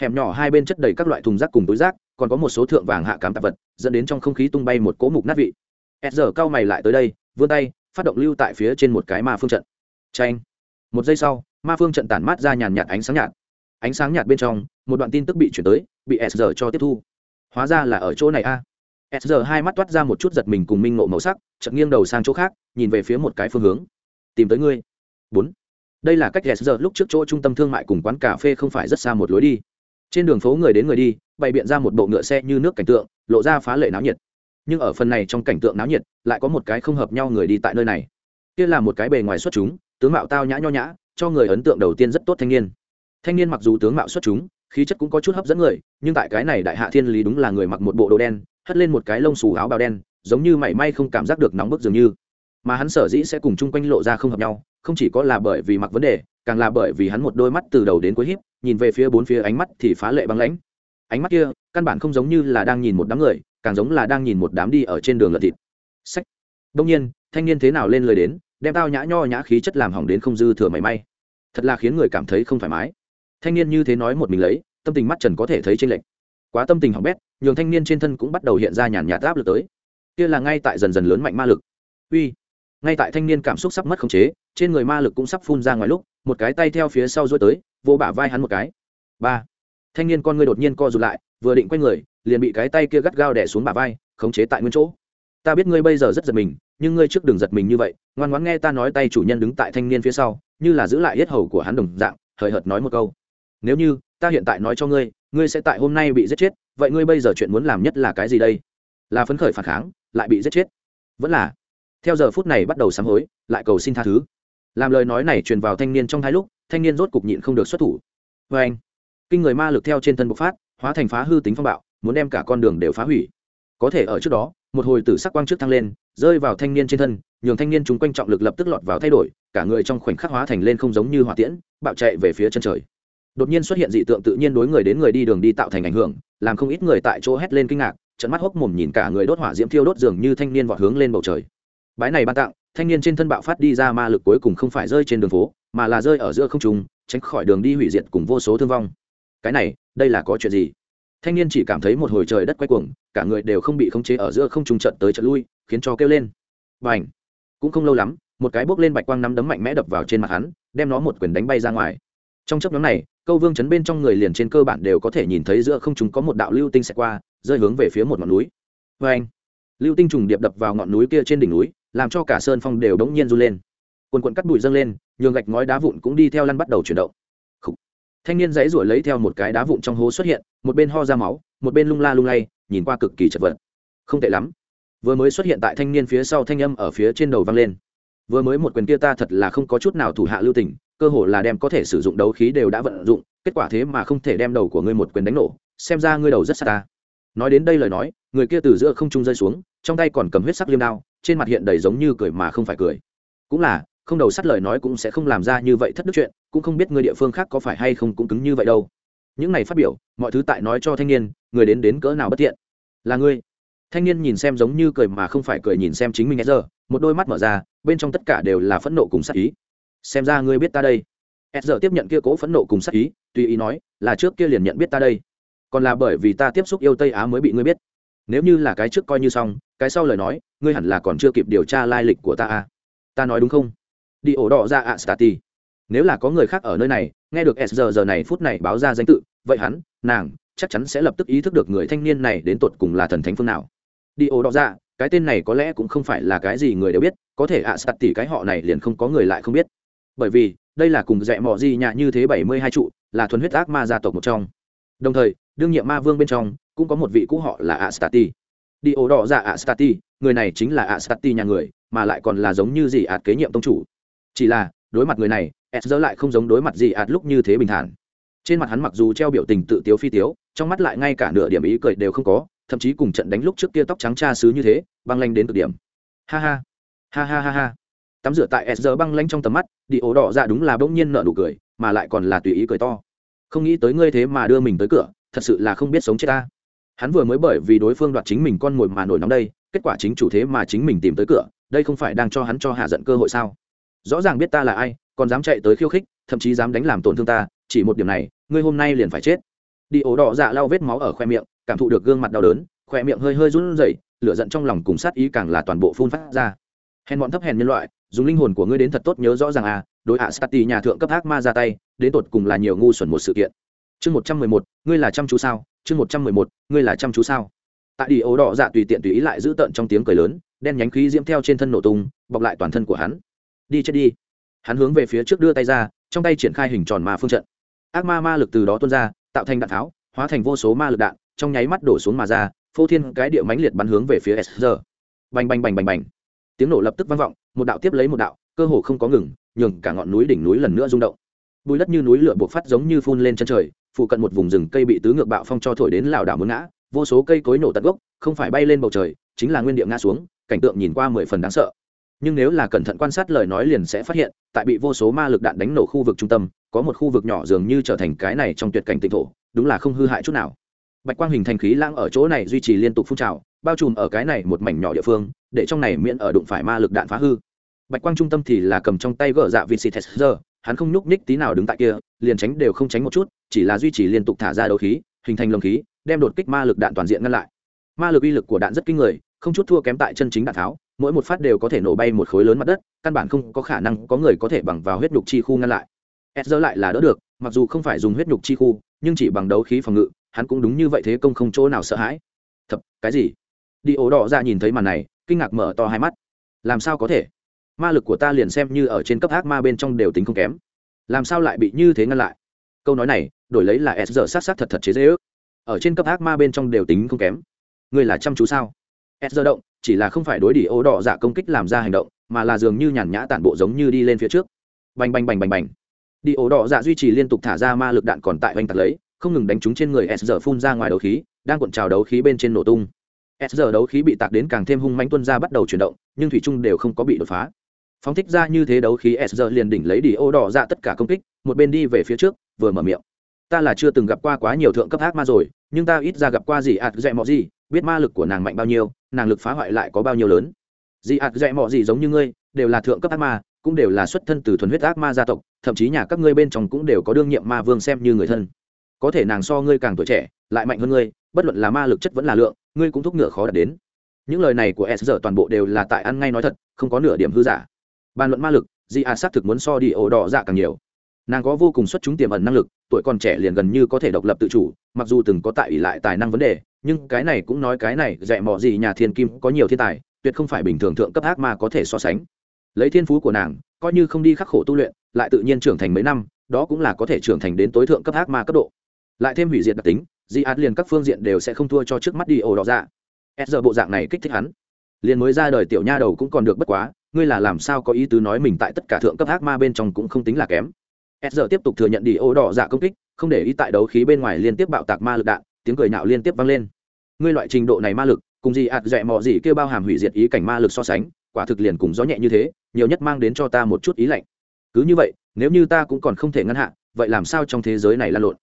hẻm nhỏ hai bên chất đầy các loại thùng rác cùng túi rác, còn có một số thượng vàng hạ cám tạp vật, dẫn đến trong không khí tung bay một cỗ mục nát vị. S giờ cao mày lại tới đây, vươn tay, phát động lưu tại phía trên một cái ma phương trận. Tranh một giây sau, ma phương trận tản mát ra nhàn nhạt ánh sáng nhạt. Ánh sáng nhạt bên trong, một đoạn tin tức bị chuyển tới, bị s giờ cho tiếp thu. Hóa ra là ở chỗ này a. À. s giờ hai mắt toát ra một chút giật mình cùng minh ngộ màu sắc, chợt nghiêng đầu sang chỗ khác, nhìn về phía một cái phương hướng. Tìm tới ngươi. Bốn. Đây là cách s giờ lúc trước chỗ trung tâm thương mại cùng quán cà phê không phải rất xa một lối đi trên đường phố người đến người đi, bày biện ra một bộ ngựa xe như nước cảnh tượng, lộ ra phá lệ náo nhiệt. Nhưng ở phần này trong cảnh tượng náo nhiệt, lại có một cái không hợp nhau người đi tại nơi này. Kia là một cái bề ngoài xuất chúng, tướng mạo tao nhã nho nhã, cho người ấn tượng đầu tiên rất tốt thanh niên. Thanh niên mặc dù tướng mạo xuất chúng, khí chất cũng có chút hấp dẫn người, nhưng tại cái này đại hạ thiên lý đúng là người mặc một bộ đồ đen, hất lên một cái lông xù áo bào đen, giống như mảy may không cảm giác được nóng bức dường như. Mà hắn sở dĩ sẽ cùng chung quanh lộ ra không hợp nhau, không chỉ có là bởi vì mặc vấn đề càng là bởi vì hắn một đôi mắt từ đầu đến cuối hiếp nhìn về phía bốn phía ánh mắt thì phá lệ băng lãnh. Ánh mắt kia, căn bản không giống như là đang nhìn một đám người, càng giống là đang nhìn một đám đi ở trên đường lật thịt. Sách đông nhiên, thanh niên thế nào lên lời đến, đem tao nhã nho nhã khí chất làm hỏng đến không dư thừa mảy may. Thật là khiến người cảm thấy không thoải mái. Thanh niên như thế nói một mình lấy, tâm tình mắt trần có thể thấy trên lệnh quá tâm tình hỏng bét, nhường thanh niên trên thân cũng bắt đầu hiện ra nhàn nhạt áp lực tới. Kia là ngay tại dần dần lớn mạnh ma lực. Uy. Ngay tại thanh niên cảm xúc sắp mất khống chế, trên người ma lực cũng sắp phun ra ngoài lúc một cái tay theo phía sau dối tới, vô bả vai hắn một cái. Ba. Thanh niên con ngươi đột nhiên co rụt lại, vừa định quay người, liền bị cái tay kia gắt gao đẻ xuống bả vai, khống chế tại nguyên chỗ. Ta biết ngươi bây giờ rất giật mình, nhưng ngươi trước đừng giật mình như vậy, ngoan ngoãn nghe ta nói tay chủ nhân đứng tại thanh niên phía sau, như là giữ lại yết hầu của hắn đồng dạng, hời hợt nói một câu. Nếu như, ta hiện tại nói cho ngươi ngươi sẽ tại hôm nay bị giết chết, vậy ngươi bây giờ chuyện muốn làm nhất là cái gì đây? Là phấn khởi phản kháng, lại bị giết chết. Vẫn là, theo giờ phút này bắt đầu sám hối, lại cầu xin tha thứ làm lời nói này truyền vào thanh niên trong hai lúc, thanh niên rốt cục nhịn không được xuất thủ. Vê anh, kinh người ma lực theo trên thân bộc phát, hóa thành phá hư tính phong bạo, muốn đem cả con đường đều phá hủy. Có thể ở trước đó, một hồi tử sắc quang trước thăng lên, rơi vào thanh niên trên thân, nhường thanh niên chúng quanh trọng lực lập tức lọt vào thay đổi, cả người trong khoảnh khắc hóa thành lên không giống như hỏa tiễn, bạo chạy về phía chân trời. Đột nhiên xuất hiện dị tượng tự nhiên đối người đến người đi đường đi tạo thành ảnh hưởng, làm không ít người tại chỗ hét lên kinh ngạc trận mắt hốc mồm nhìn cả người đốt hỏa diễm thiêu đốt dường như thanh niên vọt hướng lên bầu trời. Bái này ban tặng thanh niên trên thân bạo phát đi ra ma lực cuối cùng không phải rơi trên đường phố, mà là rơi ở giữa không trung, tránh khỏi đường đi hủy diệt cùng vô số thương vong. Cái này, đây là có chuyện gì? Thanh niên chỉ cảm thấy một hồi trời đất quay cuồng, cả người đều không bị khống chế ở giữa không trung trận tới trận lui, khiến cho kêu lên. Và ảnh cũng không lâu lắm, một cái bốc lên bạch quang nắm đấm mạnh mẽ đập vào trên mặt hắn, đem nó một quyền đánh bay ra ngoài. Trong chấp nhóm này, câu vương chấn bên trong người liền trên cơ bản đều có thể nhìn thấy giữa không trung có một đạo lưu tinh xẹt qua, rơi hướng về phía một ngọn núi. Vê anh lưu tinh trùng điệp đập vào ngọn núi kia trên đỉnh núi làm cho cả sơn phong đều đống nhiên run lên. Quần quần cắt bụi dâng lên, nhường gạch ngói đá vụn cũng đi theo lăn bắt đầu chuyển động. Khủ. thanh niên dãy ruổi lấy theo một cái đá vụn trong hố xuất hiện, một bên ho ra máu, một bên lung la lung lay, nhìn qua cực kỳ chật vật. Không tệ lắm. Vừa mới xuất hiện tại thanh niên phía sau thanh âm ở phía trên đầu vang lên. Vừa mới một quyền kia ta thật là không có chút nào thủ hạ lưu tình, cơ hồ là đem có thể sử dụng đấu khí đều đã vận dụng, kết quả thế mà không thể đem đầu của ngươi một quyền đánh nổ, xem ra ngươi đầu rất xa ta. Nói đến đây lời nói, người kia từ giữa không trung rơi xuống, trong tay còn cầm huyết sắc liêm đao trên mặt hiện đầy giống như cười mà không phải cười. Cũng là, không đầu sắt lời nói cũng sẽ không làm ra như vậy thất đức chuyện, cũng không biết người địa phương khác có phải hay không cũng cứng như vậy đâu. Những này phát biểu, mọi thứ tại nói cho thanh niên, người đến đến cỡ nào bất thiện là ngươi. Thanh niên nhìn xem giống như cười mà không phải cười nhìn xem chính mình giờ, một đôi mắt mở ra, bên trong tất cả đều là phẫn nộ cùng sắc ý. Xem ra ngươi biết ta đây. Giờ tiếp nhận kia cố phẫn nộ cùng sắc ý, tùy ý nói, là trước kia liền nhận biết ta đây. Còn là bởi vì ta tiếp xúc yêu tây á mới bị ngươi biết. Nếu như là cái trước coi như xong cái sau lời nói, ngươi hẳn là còn chưa kịp điều tra lai lịch của ta à? Ta nói đúng không? Đi ổ đỏ ra ạ stati nếu là có người khác ở nơi này, nghe được s giờ giờ này phút này báo ra danh tự, vậy hắn, nàng, chắc chắn sẽ lập tức ý thức được người thanh niên này đến tột cùng là thần thánh phương nào. Đi ổ đỏ ra, cái tên này có lẽ cũng không phải là cái gì người đều biết, có thể ạ stati cái họ này liền không có người lại không biết. Bởi vì, đây là cùng dạy mò gì nhạ như thế bảy mươi hai trụ, là thuần huyết ác ma gia tộc một trong. Đồng thời, đương nhiệm ma vương bên trong, cũng có một vị cũ họ là Astati. Đi ổ đỏ ra Astati, người này chính là Astati nhà người, mà lại còn là giống như gì ạt kế nhiệm tông chủ. Chỉ là, đối mặt người này, Ezra lại không giống đối mặt gì ạt lúc như thế bình thản. Trên mặt hắn mặc dù treo biểu tình tự tiếu phi tiếu, trong mắt lại ngay cả nửa điểm ý cười đều không có, thậm chí cùng trận đánh lúc trước kia tóc trắng cha xứ như thế, băng lanh đến cực điểm. Ha ha, ha ha ha ha. Tắm rửa tại Ezra băng lanh trong tầm mắt, đi ổ đỏ ra đúng là bỗng nhiên nở nụ cười, mà lại còn là tùy ý cười to. Không nghĩ tới ngươi thế mà đưa mình tới cửa, thật sự là không biết sống chết ta hắn vừa mới bởi vì đối phương đoạt chính mình con mồi mà nổi nóng đây, kết quả chính chủ thế mà chính mình tìm tới cửa, đây không phải đang cho hắn cho hạ giận cơ hội sao? Rõ ràng biết ta là ai, còn dám chạy tới khiêu khích, thậm chí dám đánh làm tổn thương ta, chỉ một điểm này, ngươi hôm nay liền phải chết. Đi ổ đỏ dạ lau vết máu ở khoe miệng, cảm thụ được gương mặt đau đớn, khoe miệng hơi hơi run rẩy, lửa giận trong lòng cùng sát ý càng là toàn bộ phun phát ra. Hèn bọn thấp hèn nhân loại, dùng linh hồn của ngươi đến thật tốt nhớ rõ ràng à đối hạ stati nhà thượng cấp ác ma ra tay, đến tột cùng là nhiều ngu xuẩn một sự kiện. Chương một trăm mười một, ngươi là chăm chú sao? Chương một trăm mười một, ngươi là chăm chú sao? Tại đi ố đỏ dạ tùy tiện tùy ý lại giữ tợn trong tiếng cười lớn, đen nhánh khí diễm theo trên thân nổ tung, bọc lại toàn thân của hắn. Đi chết đi. Hắn hướng về phía trước đưa tay ra, trong tay triển khai hình tròn ma phương trận. Ác ma ma lực từ đó tuôn ra, tạo thành đạn tháo, hóa thành vô số ma lực đạn, trong nháy mắt đổ xuống mà ra, phô thiên cái địa mãnh liệt bắn hướng về phía s bành bành bành bành bành. Tiếng nổ lập tức vang vọng, một đạo tiếp lấy một đạo, cơ hồ không có ngừng, nhường cả ngọn núi đỉnh núi lần nữa rung động. Bùi đất như núi lửa buộc phát giống như phun lên chân trời phụ cận một vùng rừng cây bị tứ ngược bạo phong cho thổi đến lảo đảo muốn ngã, vô số cây cối nổ tận gốc, không phải bay lên bầu trời, chính là nguyên địa ngã xuống, cảnh tượng nhìn qua mười phần đáng sợ. Nhưng nếu là cẩn thận quan sát lời nói liền sẽ phát hiện, tại bị vô số ma lực đạn đánh nổ khu vực trung tâm, có một khu vực nhỏ dường như trở thành cái này trong tuyệt cảnh tịnh thổ, đúng là không hư hại chút nào. Bạch quang hình thành khí lãng ở chỗ này duy trì liên tục phun trào, bao trùm ở cái này một mảnh nhỏ địa phương, để trong này miễn ở đụng phải ma lực đạn phá hư. Bạch quang trung tâm thì là cầm trong tay gỡ dạ vincit giờ hắn không nhúc nhích tí nào đứng tại kia, liền tránh đều không tránh một chút, chỉ là duy trì liên tục thả ra đấu khí, hình thành lồng khí, đem đột kích ma lực đạn toàn diện ngăn lại. Ma lực uy lực của đạn rất kinh người, không chút thua kém tại chân chính đạn tháo, mỗi một phát đều có thể nổ bay một khối lớn mặt đất, căn bản không có khả năng có người có thể bằng vào huyết nhục chi khu ngăn lại. S giờ lại là đỡ được, mặc dù không phải dùng huyết nhục chi khu, nhưng chỉ bằng đấu khí phòng ngự, hắn cũng đúng như vậy thế công không chỗ nào sợ hãi. Thật cái gì? Đi ổ đỏ ra nhìn thấy màn này, kinh ngạc mở to hai mắt. Làm sao có thể? Ma lực của ta liền xem như ở trên cấp ác ma bên trong đều tính không kém. Làm sao lại bị như thế ngăn lại? Câu nói này, đổi lấy là s giờ sát sát thật thật chế dễ ước. Ở trên cấp ác ma bên trong đều tính không kém. Ngươi là chăm chú sao? S giờ động, chỉ là không phải đối đi ô đỏ dạ công kích làm ra hành động, mà là dường như nhàn nhã tản bộ giống như đi lên phía trước. Bành bành bành bành bành. Đi ổ đỏ dạ duy trì liên tục thả ra ma lực đạn còn tại oanh tạc lấy, không ngừng đánh trúng trên người s giờ phun ra ngoài đấu khí, đang cuộn trào đấu khí bên trên nổ tung. S giờ đấu khí bị tạc đến càng thêm hung mánh tuân ra bắt đầu chuyển động, nhưng thủy trung đều không có bị đột phá phóng thích ra như thế đấu khí s giờ liền đỉnh lấy đi ô đỏ ra tất cả công kích, một bên đi về phía trước, vừa mở miệng. Ta là chưa từng gặp qua quá nhiều thượng cấp ác ma rồi, nhưng ta ít ra gặp qua gì ạt dẹ mọ gì, biết ma lực của nàng mạnh bao nhiêu, nàng lực phá hoại lại có bao nhiêu lớn. Dị ạt dẹ mọ gì giống như ngươi, đều là thượng cấp ác ma, cũng đều là xuất thân từ thuần huyết ác ma gia tộc, thậm chí nhà các ngươi bên trong cũng đều có đương nhiệm ma vương xem như người thân. Có thể nàng so ngươi càng tuổi trẻ, lại mạnh hơn ngươi, bất luận là ma lực chất vẫn là lượng, ngươi cũng thúc ngựa khó đạt đến. Những lời này của s giờ toàn bộ đều là tại ăn ngay nói thật, không có nửa điểm hư giả bàn luận ma lực, di a xác thực muốn so đi ổ đỏ dạ càng nhiều. Nàng có vô cùng xuất chúng tiềm ẩn năng lực, tuổi còn trẻ liền gần như có thể độc lập tự chủ, mặc dù từng có tại ỷ lại tài năng vấn đề, nhưng cái này cũng nói cái này, dạy mò gì nhà thiên kim có nhiều thiên tài, tuyệt không phải bình thường thượng cấp ác ma có thể so sánh. Lấy thiên phú của nàng, coi như không đi khắc khổ tu luyện, lại tự nhiên trưởng thành mấy năm, đó cũng là có thể trưởng thành đến tối thượng cấp ác ma cấp độ. Lại thêm hủy diệt đặc tính, di át liền các phương diện đều sẽ không thua cho trước mắt đi ổ đỏ dạ. S giờ bộ dạng này kích thích hắn liền mới ra đời tiểu nha đầu cũng còn được bất quá, ngươi là làm sao có ý tứ nói mình tại tất cả thượng cấp ác ma bên trong cũng không tính là kém. S giờ tiếp tục thừa nhận đi ô đỏ dạ công kích, không để ý tại đấu khí bên ngoài liên tiếp bạo tạc ma lực đạn, tiếng cười nạo liên tiếp vang lên. Ngươi loại trình độ này ma lực, cùng gì ạt dẹ mò gì kêu bao hàm hủy diệt ý cảnh ma lực so sánh, quả thực liền cùng gió nhẹ như thế, nhiều nhất mang đến cho ta một chút ý lạnh. Cứ như vậy, nếu như ta cũng còn không thể ngăn hạ, vậy làm sao trong thế giới này lan lộn?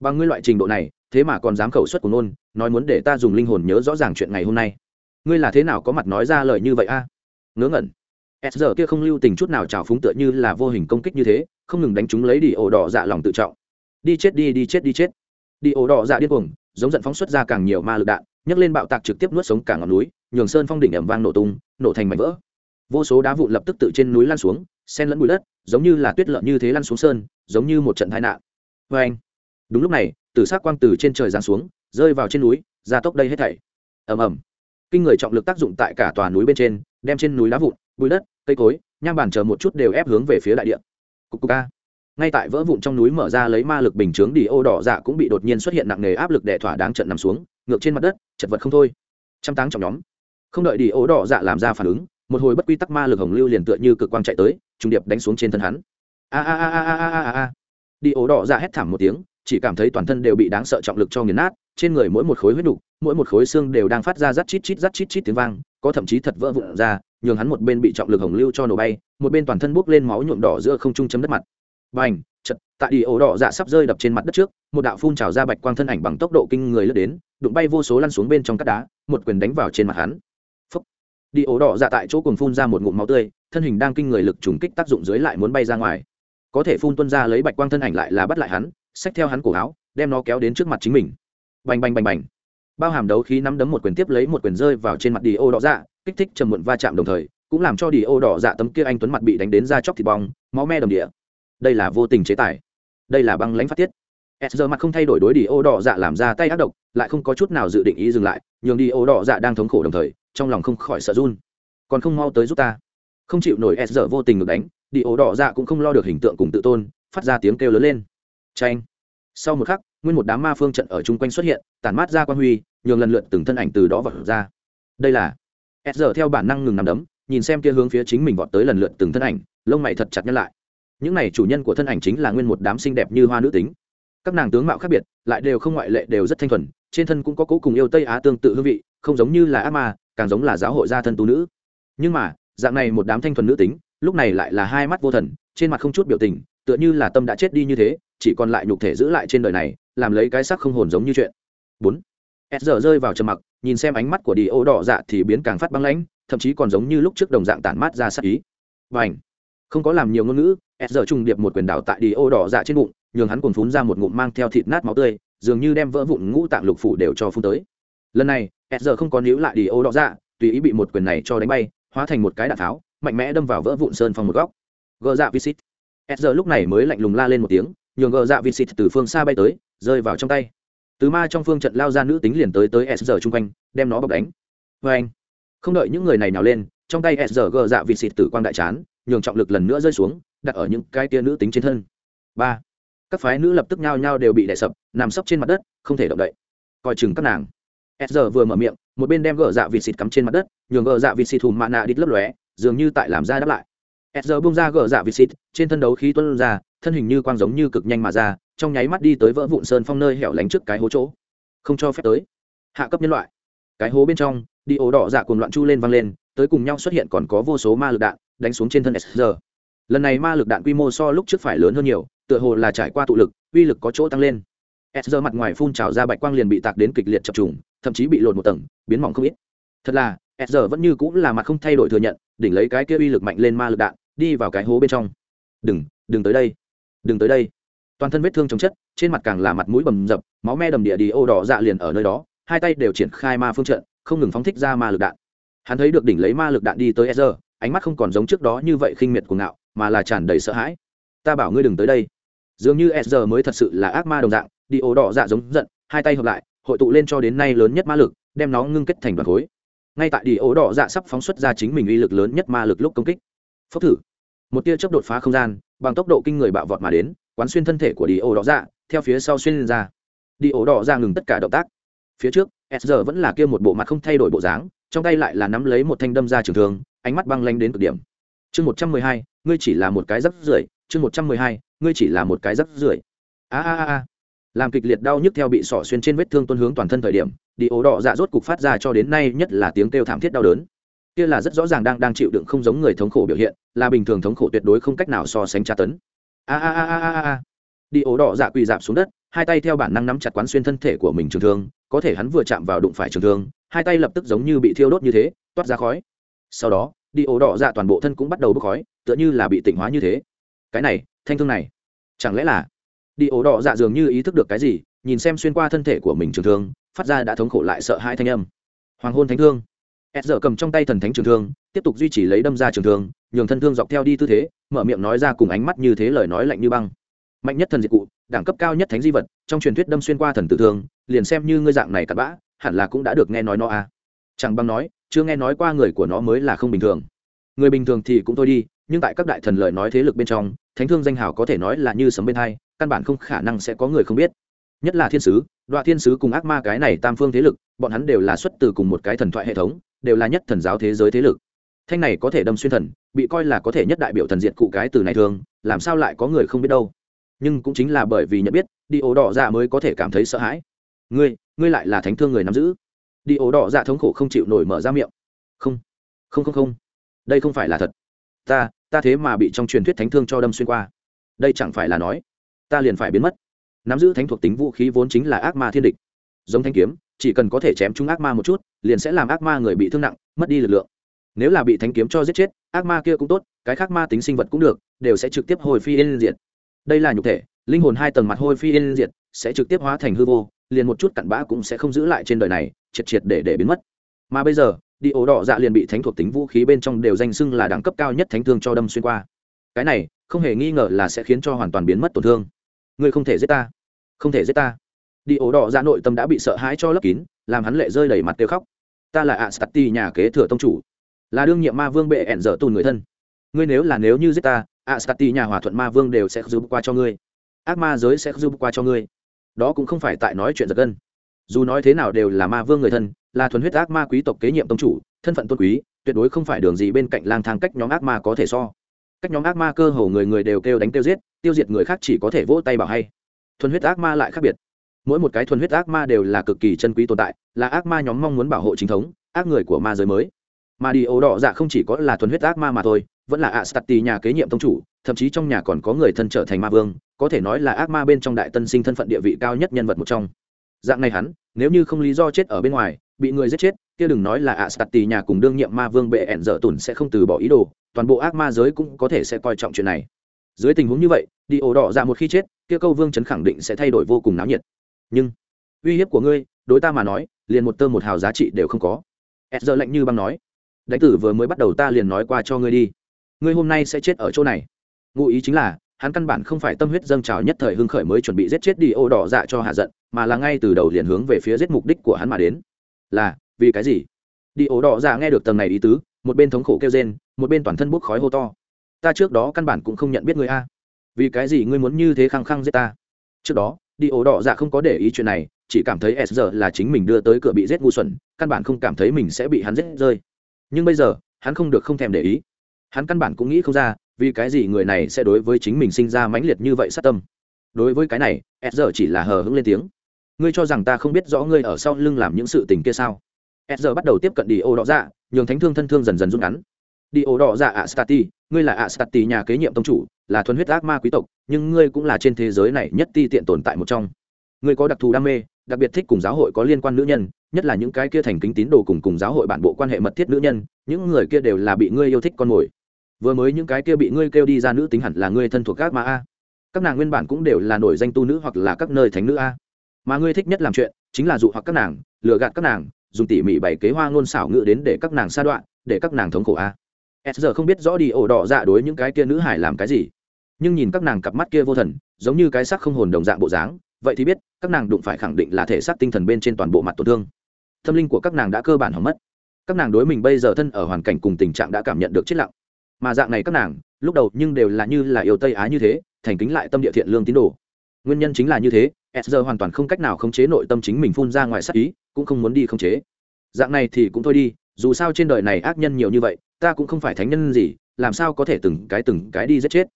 Bằng ngươi loại trình độ này, thế mà còn dám khẩu xuất của nôn, nói muốn để ta dùng linh hồn nhớ rõ ràng chuyện ngày hôm nay ngươi là thế nào có mặt nói ra lời như vậy a? Ngớ ngẩn. S giờ kia không lưu tình chút nào trào phúng tựa như là vô hình công kích như thế, không ngừng đánh chúng lấy đi ổ đỏ dạ lòng tự trọng. Đi chết đi đi chết đi chết. Đi ổ đỏ dạ điên cuồng, giống giận phóng xuất ra càng nhiều ma lực đạn, nhấc lên bạo tạc trực tiếp nuốt sống cả ngọn núi, nhường sơn phong đỉnh ẩm vang nổ tung, nổ thành mảnh vỡ. Vô số đá vụn lập tức tự trên núi lan xuống sen lẫn bụi đất, giống như là tuyết lợn như thế lăn xuống sơn, giống như một trận tai nạn. Vê anh, đúng lúc này, tử s quang từ trên trời giáng xuống, rơi vào trên núi ra tốc đây hết thảy. Ầm ầm kinh người trọng lực tác dụng tại cả tòa núi bên trên, đem trên núi đá vụn, bụi đất, cây cối, nham bàn chờ một chút đều ép hướng về phía đại địa. Cục cục a ngay tại vỡ vụn trong núi mở ra lấy ma lực bình chướng đi ô đỏ dạ cũng bị đột nhiên xuất hiện nặng nề áp lực đè thỏa đáng trận nằm xuống, ngược trên mặt đất, chật vật không thôi. Trăm táng trọng nhóm. Không đợi đi ô đỏ dạ làm ra phản ứng, một hồi bất quy tắc ma lực hồng lưu liền tựa như cực quang chạy tới, trùng điệp đánh xuống trên thân hắn. A a a a a a a đi ô đỏ dạ hét thảm một tiếng chỉ cảm thấy toàn thân đều bị đáng sợ trọng lực cho nghiền nát, trên người mỗi một khối huyết đục, mỗi một khối xương đều đang phát ra rắt chít chít rắt chít chít tiếng vang, có thậm chí thật vỡ vụn ra, nhường hắn một bên bị trọng lực hồng lưu cho nổ bay, một bên toàn thân bốc lên máu nhuộm đỏ giữa không trung chấm đất mặt. Bành, chật, tại đi ổ đỏ dạ sắp rơi đập trên mặt đất trước, một đạo phun trào ra bạch quang thân ảnh bằng tốc độ kinh người lướt đến, đụng bay vô số lăn xuống bên trong các đá, một quyền đánh vào trên mặt hắn. Phúc. đi ổ đỏ dạ tại chỗ cùng phun ra một ngụm máu tươi, thân hình đang kinh người lực trùng kích tác dụng dưới lại muốn bay ra ngoài. Có thể phun tuân ra lấy bạch quang thân ảnh lại là bắt lại hắn xách theo hắn cổ áo, đem nó kéo đến trước mặt chính mình. Bành bành bành bành. Bao hàm đấu khí nắm đấm một quyền tiếp lấy một quyền rơi vào trên mặt đi ô đỏ dạ kích thích trầm muộn va chạm đồng thời, cũng làm cho đi ô đỏ dạ tấm kia anh tuấn mặt bị đánh đến ra chóc thịt bong, máu me đầm địa. Đây là vô tình chế tài. Đây là băng lãnh phát tiết. S giờ mặt không thay đổi đối đi ô đỏ dạ làm ra tay ác độc, lại không có chút nào dự định ý dừng lại, nhường đi ô đỏ dạ đang thống khổ đồng thời, trong lòng không khỏi sợ run. Còn không mau tới giúp ta. Không chịu nổi s giờ vô tình ngược đánh đi ô đỏ dạ cũng không lo được hình tượng cùng tự tôn, phát ra tiếng kêu lớn lên tranh sau một khắc, nguyên một đám ma phương trận ở chung quanh xuất hiện, tản mát ra quan huy, nhường lần lượt từng thân ảnh từ đó vọt ra. Đây là s giờ theo bản năng ngừng nằm đấm, nhìn xem kia hướng phía chính mình vọt tới lần lượt từng thân ảnh, lông mày thật chặt nhân lại. Những này chủ nhân của thân ảnh chính là nguyên một đám xinh đẹp như hoa nữ tính. Các nàng tướng mạo khác biệt, lại đều không ngoại lệ, đều rất thanh thuần, trên thân cũng có cố cùng yêu tây á tương tự hương vị, không giống như là ác ma, càng giống là giáo hội gia thân tu nữ. Nhưng mà, dạng này một đám thanh thuần nữ tính, lúc này lại là hai mắt vô thần, trên mặt không chút biểu tình, tựa như là tâm đã chết đi như thế chỉ còn lại nhục thể giữ lại trên đời này, làm lấy cái sắc không hồn giống như chuyện. Bốn. S giờ rơi vào trầm mặc, nhìn xem ánh mắt của đi ô đỏ dạ thì biến càng phát băng lãnh, thậm chí còn giống như lúc trước đồng dạng tản mát ra sắc ý. Và ảnh không có làm nhiều ngôn ngữ s giờ trùng điệp một quyền đảo tại đi ô đỏ dạ trên bụng, nhường hắn còn phún ra một ngụm mang theo thịt nát máu tươi, dường như đem vỡ vụn ngũ tạng lục phủ đều cho phun tới. Lần này s giờ không có níu lại đi ô đỏ dạ tùy ý bị một quyền này cho đánh bay, hóa thành một cái đạn tháo, mạnh mẽ đâm vào vỡ vụn sơn phong một góc. Gờ dạ visit. S giờ lúc này mới lạnh lùng la lên một tiếng nhường gờ dạ xịt từ phương xa bay tới, rơi vào trong tay. Từ ma trong phương trận lao ra nữ tính liền tới tới s giờ chung quanh, đem nó bọc đánh. Vê anh, không đợi những người này nào lên, trong tay s giờ gờ dạ xịt từ quang đại chán, nhường trọng lực lần nữa rơi xuống, đặt ở những cái tia nữ tính trên thân. Ba, các phái nữ lập tức nhao nhao đều bị đè sập, nằm sấp trên mặt đất, không thể động đậy. Coi chừng các nàng. S giờ vừa mở miệng, một bên đem gờ dạ vịt xịt cắm trên mặt đất, nhường gờ dạ vịt xịt thùm mạ nạ đít lấp lóe, dường như tại làm ra đáp lại s giờ bung ra gờ dạ vịt xịt, trên thân đấu khí tuân ra, thân hình như quang giống như cực nhanh mà ra, trong nháy mắt đi tới vỡ vụn sơn phong nơi hẻo lánh trước cái hố chỗ. Không cho phép tới. Hạ cấp nhân loại. Cái hố bên trong, đi ổ đỏ dạ cùng loạn chu lên văng lên, tới cùng nhau xuất hiện còn có vô số ma lực đạn, đánh xuống trên thân s lần này ma lực đạn quy mô so lúc trước phải lớn hơn nhiều, tựa hồ là trải qua tụ lực, uy lực có chỗ tăng lên. S mặt ngoài phun trào ra bạch quang liền bị tạc đến kịch liệt chập trùng, thậm chí bị lột một tầng, biến mỏng không ít. Thật là s vẫn như cũng là mặt không thay đổi thừa nhận, đỉnh lấy cái kia uy lực mạnh lên ma lực đạn đi vào cái hố bên trong. Đừng đừng tới đây. Đừng tới đây. Toàn thân vết thương chống chất, trên mặt càng là mặt mũi bầm dập, máu me đầm địa đi ô đỏ dạ liền ở nơi đó, hai tay đều triển khai ma phương trận, không ngừng phóng thích ra ma lực đạn. Hắn thấy được đỉnh lấy ma lực đạn đi tới e ánh mắt không còn giống trước đó như vậy khinh miệt cuồng ngạo, mà là tràn đầy sợ hãi. Ta bảo ngươi đừng tới đây. Dường như e mới thật sự là ác ma đồng dạng, đi ô đỏ dạ giống giận, hai tay hợp lại, hội tụ lên cho đến nay lớn nhất ma lực, đem nó ngưng kết thành đoàn khối. Ngay tại đi ô đỏ dạ sắp phóng xuất ra chính mình uy lực lớn nhất ma lực lúc công kích phốc thử. Một tia chớp đột phá không gian, bằng tốc độ kinh người bạo vọt mà đến, quán xuyên thân thể của đi ổ đỏ dạ theo phía sau xuyên lên ra. Đi ổ đỏ dạ ngừng tất cả động tác. Phía trước, s vẫn là kia một bộ mặt không thay đổi bộ dáng, trong tay lại là nắm lấy một thanh đâm ra trường thương, ánh mắt băng lanh đến cực điểm. Chương một trăm mười hai, ngươi chỉ là một cái rắp rưởi. Chương một trăm mười hai, ngươi chỉ là một cái rắp rưởi. A a a làm kịch liệt đau nhức theo bị sỏ xuyên trên vết thương tuân hướng toàn thân thời điểm, đi ố đỏ dạ rốt cục phát ra cho đến nay nhất là tiếng kêu thảm thiết đau đớn kia là rất rõ ràng đang đang chịu đựng không giống người thống khổ biểu hiện, là bình thường thống khổ tuyệt đối không cách nào so sánh tra tấn. A a a a a a đi ố đỏ dạ quỳ dạp xuống đất, hai tay theo bản năng nắm chặt quán xuyên thân thể của mình trường thương, có thể hắn vừa chạm vào đụng phải trường thương, hai tay lập tức giống như bị thiêu đốt như thế, toát ra khói. Sau đó, đi ố đỏ dạ toàn bộ thân cũng bắt đầu bốc khói, tựa như là bị tỉnh hóa như thế. Cái này, thanh thương này, chẳng lẽ là đi ố đỏ dạ dường như ý thức được cái gì, nhìn xem xuyên qua thân thể của mình trường thương, phát ra đã thống khổ lại sợ hai thanh âm. Hoàng hôn thánh thương s dở cầm trong tay thần thánh trường thương, tiếp tục duy trì lấy đâm ra trường thương, nhường thân thương dọc theo đi tư thế, mở miệng nói ra cùng ánh mắt như thế lời nói lạnh như băng. Mạnh nhất thần diệt cụ, đẳng cấp cao nhất thánh di vật, trong truyền thuyết đâm xuyên qua thần tử thương, liền xem như ngươi dạng này cặn bã, hẳn là cũng đã được nghe nói nó à. Chẳng băng nói, chưa nghe nói qua người của nó mới là không bình thường. Người bình thường thì cũng thôi đi, nhưng tại các đại thần lời nói thế lực bên trong, thánh thương danh hào có thể nói là như sấm bên hai, căn bản không khả năng sẽ có người không biết. Nhất là thiên sứ đoạn thiên sứ cùng ác ma cái này tam phương thế lực, bọn hắn đều là xuất từ cùng một cái thần thoại hệ thống đều là nhất thần giáo thế giới thế lực. Thanh này có thể đâm xuyên thần, bị coi là có thể nhất đại biểu thần diện cụ cái từ này thường, làm sao lại có người không biết đâu. Nhưng cũng chính là bởi vì nhận biết, đi ổ đỏ dạ mới có thể cảm thấy sợ hãi. Ngươi ngươi lại là thánh thương người nắm giữ. Đi ổ đỏ dạ thống khổ không chịu nổi mở ra miệng. Không không không không. Đây không phải là thật. Ta ta thế mà bị trong truyền thuyết thánh thương cho đâm xuyên qua. Đây chẳng phải là nói, ta liền phải biến mất. Nắm giữ thánh thuộc tính vũ khí vốn chính là ác ma thiên địch. Giống thanh kiếm chỉ cần có thể chém chúng ác ma một chút, liền sẽ làm ác ma người bị thương nặng, mất đi lực lượng. Nếu là bị thánh kiếm cho giết chết, ác ma kia cũng tốt, cái khác ma tính sinh vật cũng được, đều sẽ trực tiếp hồi phi yên diệt. Đây là nhục thể, linh hồn hai tầng mặt hôi phi yên diệt, sẽ trực tiếp hóa thành hư vô, liền một chút cặn bã cũng sẽ không giữ lại trên đời này, triệt triệt để để biến mất. Mà bây giờ, đi ổ đỏ dạ liền bị thánh thuộc tính vũ khí bên trong đều danh xưng là đẳng cấp cao nhất thánh thương cho đâm xuyên qua. Cái này, không hề nghi ngờ là sẽ khiến cho hoàn toàn biến mất tổn thương. Ngươi không thể giết ta. Không thể giết ta đi ổ đỏ ra nội tâm đã bị sợ hãi cho lấp kín, làm hắn lệ rơi đầy mặt tiêu khóc. Ta là ạ stati nhà kế thừa tông chủ, là đương nhiệm ma vương bệ ẻn dở tùn người thân. Ngươi nếu là nếu như giết ta ạ stati nhà hòa thuận ma vương đều sẽ giúp qua cho ngươi. Ác ma giới sẽ giúp qua cho ngươi. Đó cũng không phải tại nói chuyện giật gân. Dù nói thế nào đều là ma vương người thân, là thuần huyết ác ma quý tộc kế nhiệm tông chủ, thân phận tôn quý, tuyệt đối không phải đường gì bên cạnh lang thang cách nhóm ác ma có thể so. Cách nhóm ác ma cơ hồ người người đều kêu đánh tiêu giết, tiêu diệt người khác chỉ có thể vỗ tay bảo hay. Thuần huyết ác ma lại khác biệt mỗi một cái thuần huyết ác ma đều là cực kỳ chân quý tồn tại, là ác ma nhóm mong muốn bảo hộ chính thống, ác người của ma giới mới. Mà đi ấu đỏ dạ không chỉ có là thuần huyết ác ma mà thôi, vẫn là ạ stati nhà kế nhiệm tông chủ, thậm chí trong nhà còn có người thân trở thành ma vương, có thể nói là ác ma bên trong đại tân sinh thân phận địa vị cao nhất nhân vật một trong. Dạng này hắn, nếu như không lý do chết ở bên ngoài, bị người giết chết, kia đừng nói là ạ stati nhà cùng đương nhiệm ma vương bệ ẻn dở tùn sẽ không từ bỏ ý đồ, toàn bộ ác ma giới cũng có thể sẽ coi trọng chuyện này. Dưới tình huống như vậy, đi ổ đỏ dạ một khi chết, kia câu vương chấn khẳng định sẽ thay đổi vô cùng náo nhiệt nhưng uy hiếp của ngươi, đối ta mà nói, liền một tơ một hào giá trị đều không có. Ed giờ lạnh như băng nói, đánh tử vừa mới bắt đầu ta liền nói qua cho ngươi đi. Ngươi hôm nay sẽ chết ở chỗ này. Ngụ ý chính là, hắn căn bản không phải tâm huyết dâng trào nhất thời hưng khởi mới chuẩn bị giết chết đi ô đỏ dạ cho hạ giận, mà là ngay từ đầu liền hướng về phía giết mục đích của hắn mà đến. Là, vì cái gì? Đi ô đỏ dạ nghe được tầng này ý tứ, một bên thống khổ kêu rên, một bên toàn thân bốc khói hô to. Ta trước đó căn bản cũng không nhận biết ngươi a. Vì cái gì ngươi muốn như thế khăng khăng giết ta? Trước đó đi ổ đỏ dạ không có để ý chuyện này, chỉ cảm thấy s giờ là chính mình đưa tới cửa bị giết ngu xuẩn, căn bản không cảm thấy mình sẽ bị hắn giết rơi. Nhưng bây giờ, hắn không được không thèm để ý. Hắn căn bản cũng nghĩ không ra, vì cái gì người này sẽ đối với chính mình sinh ra mãnh liệt như vậy sát tâm. Đối với cái này, s giờ chỉ là hờ hững lên tiếng. Ngươi cho rằng ta không biết rõ ngươi ở sau lưng làm những sự tình kia sao? S giờ bắt đầu tiếp cận đi ô đỏ dạ nhường thánh thương thân thương dần dần rút ngắn. Đi ô đỏ dạ ạ stati ngươi là ạ nhà kế nhiệm tông chủ, là thuần huyết ác ma quý tộc, nhưng ngươi cũng là trên thế giới này nhất ti tiện tồn tại một trong. Ngươi có đặc thù đam mê, đặc biệt thích cùng giáo hội có liên quan nữ nhân, nhất là những cái kia thành kính tín đồ cùng cùng giáo hội bản bộ quan hệ mật thiết nữ nhân, những người kia đều là bị ngươi yêu thích con mồi. Vừa mới những cái kia bị ngươi kêu đi ra nữ tính hẳn là ngươi thân thuộc các ma a. Các nàng nguyên bản cũng đều là nổi danh tu nữ hoặc là các nơi thánh nữ a. Mà ngươi thích nhất làm chuyện, chính là dụ hoặc các nàng, lừa gạt các nàng, dùng tỉ mỉ bày kế hoa ngôn xảo ngự đến để các nàng sa đoạn, để các nàng thống khổ a s giờ không biết rõ đi ổ đỏ dạ đối những cái kia nữ hải làm cái gì. Nhưng nhìn các nàng cặp mắt kia vô thần, giống như cái sắc không hồn đồng dạng bộ dáng, vậy thì biết, các nàng đụng phải khẳng định là thể xác tinh thần bên trên toàn bộ mặt tổn thương. Tâm linh của các nàng đã cơ bản hỏng mất. Các nàng đối mình bây giờ thân ở hoàn cảnh cùng tình trạng đã cảm nhận được chết lặng. Mà dạng này các nàng, lúc đầu nhưng đều là như là yêu tây á như thế, thành kính lại tâm địa thiện lương tín đồ. Nguyên nhân chính là như thế, s giờ hoàn toàn không cách nào khống chế nội tâm chính mình phun ra ngoài sắc ý, cũng không muốn đi khống chế. Dạng này thì cũng thôi đi dù sao trên đời này ác nhân nhiều như vậy, ta cũng không phải thánh nhân gì, làm sao có thể từng cái từng cái đi giết chết?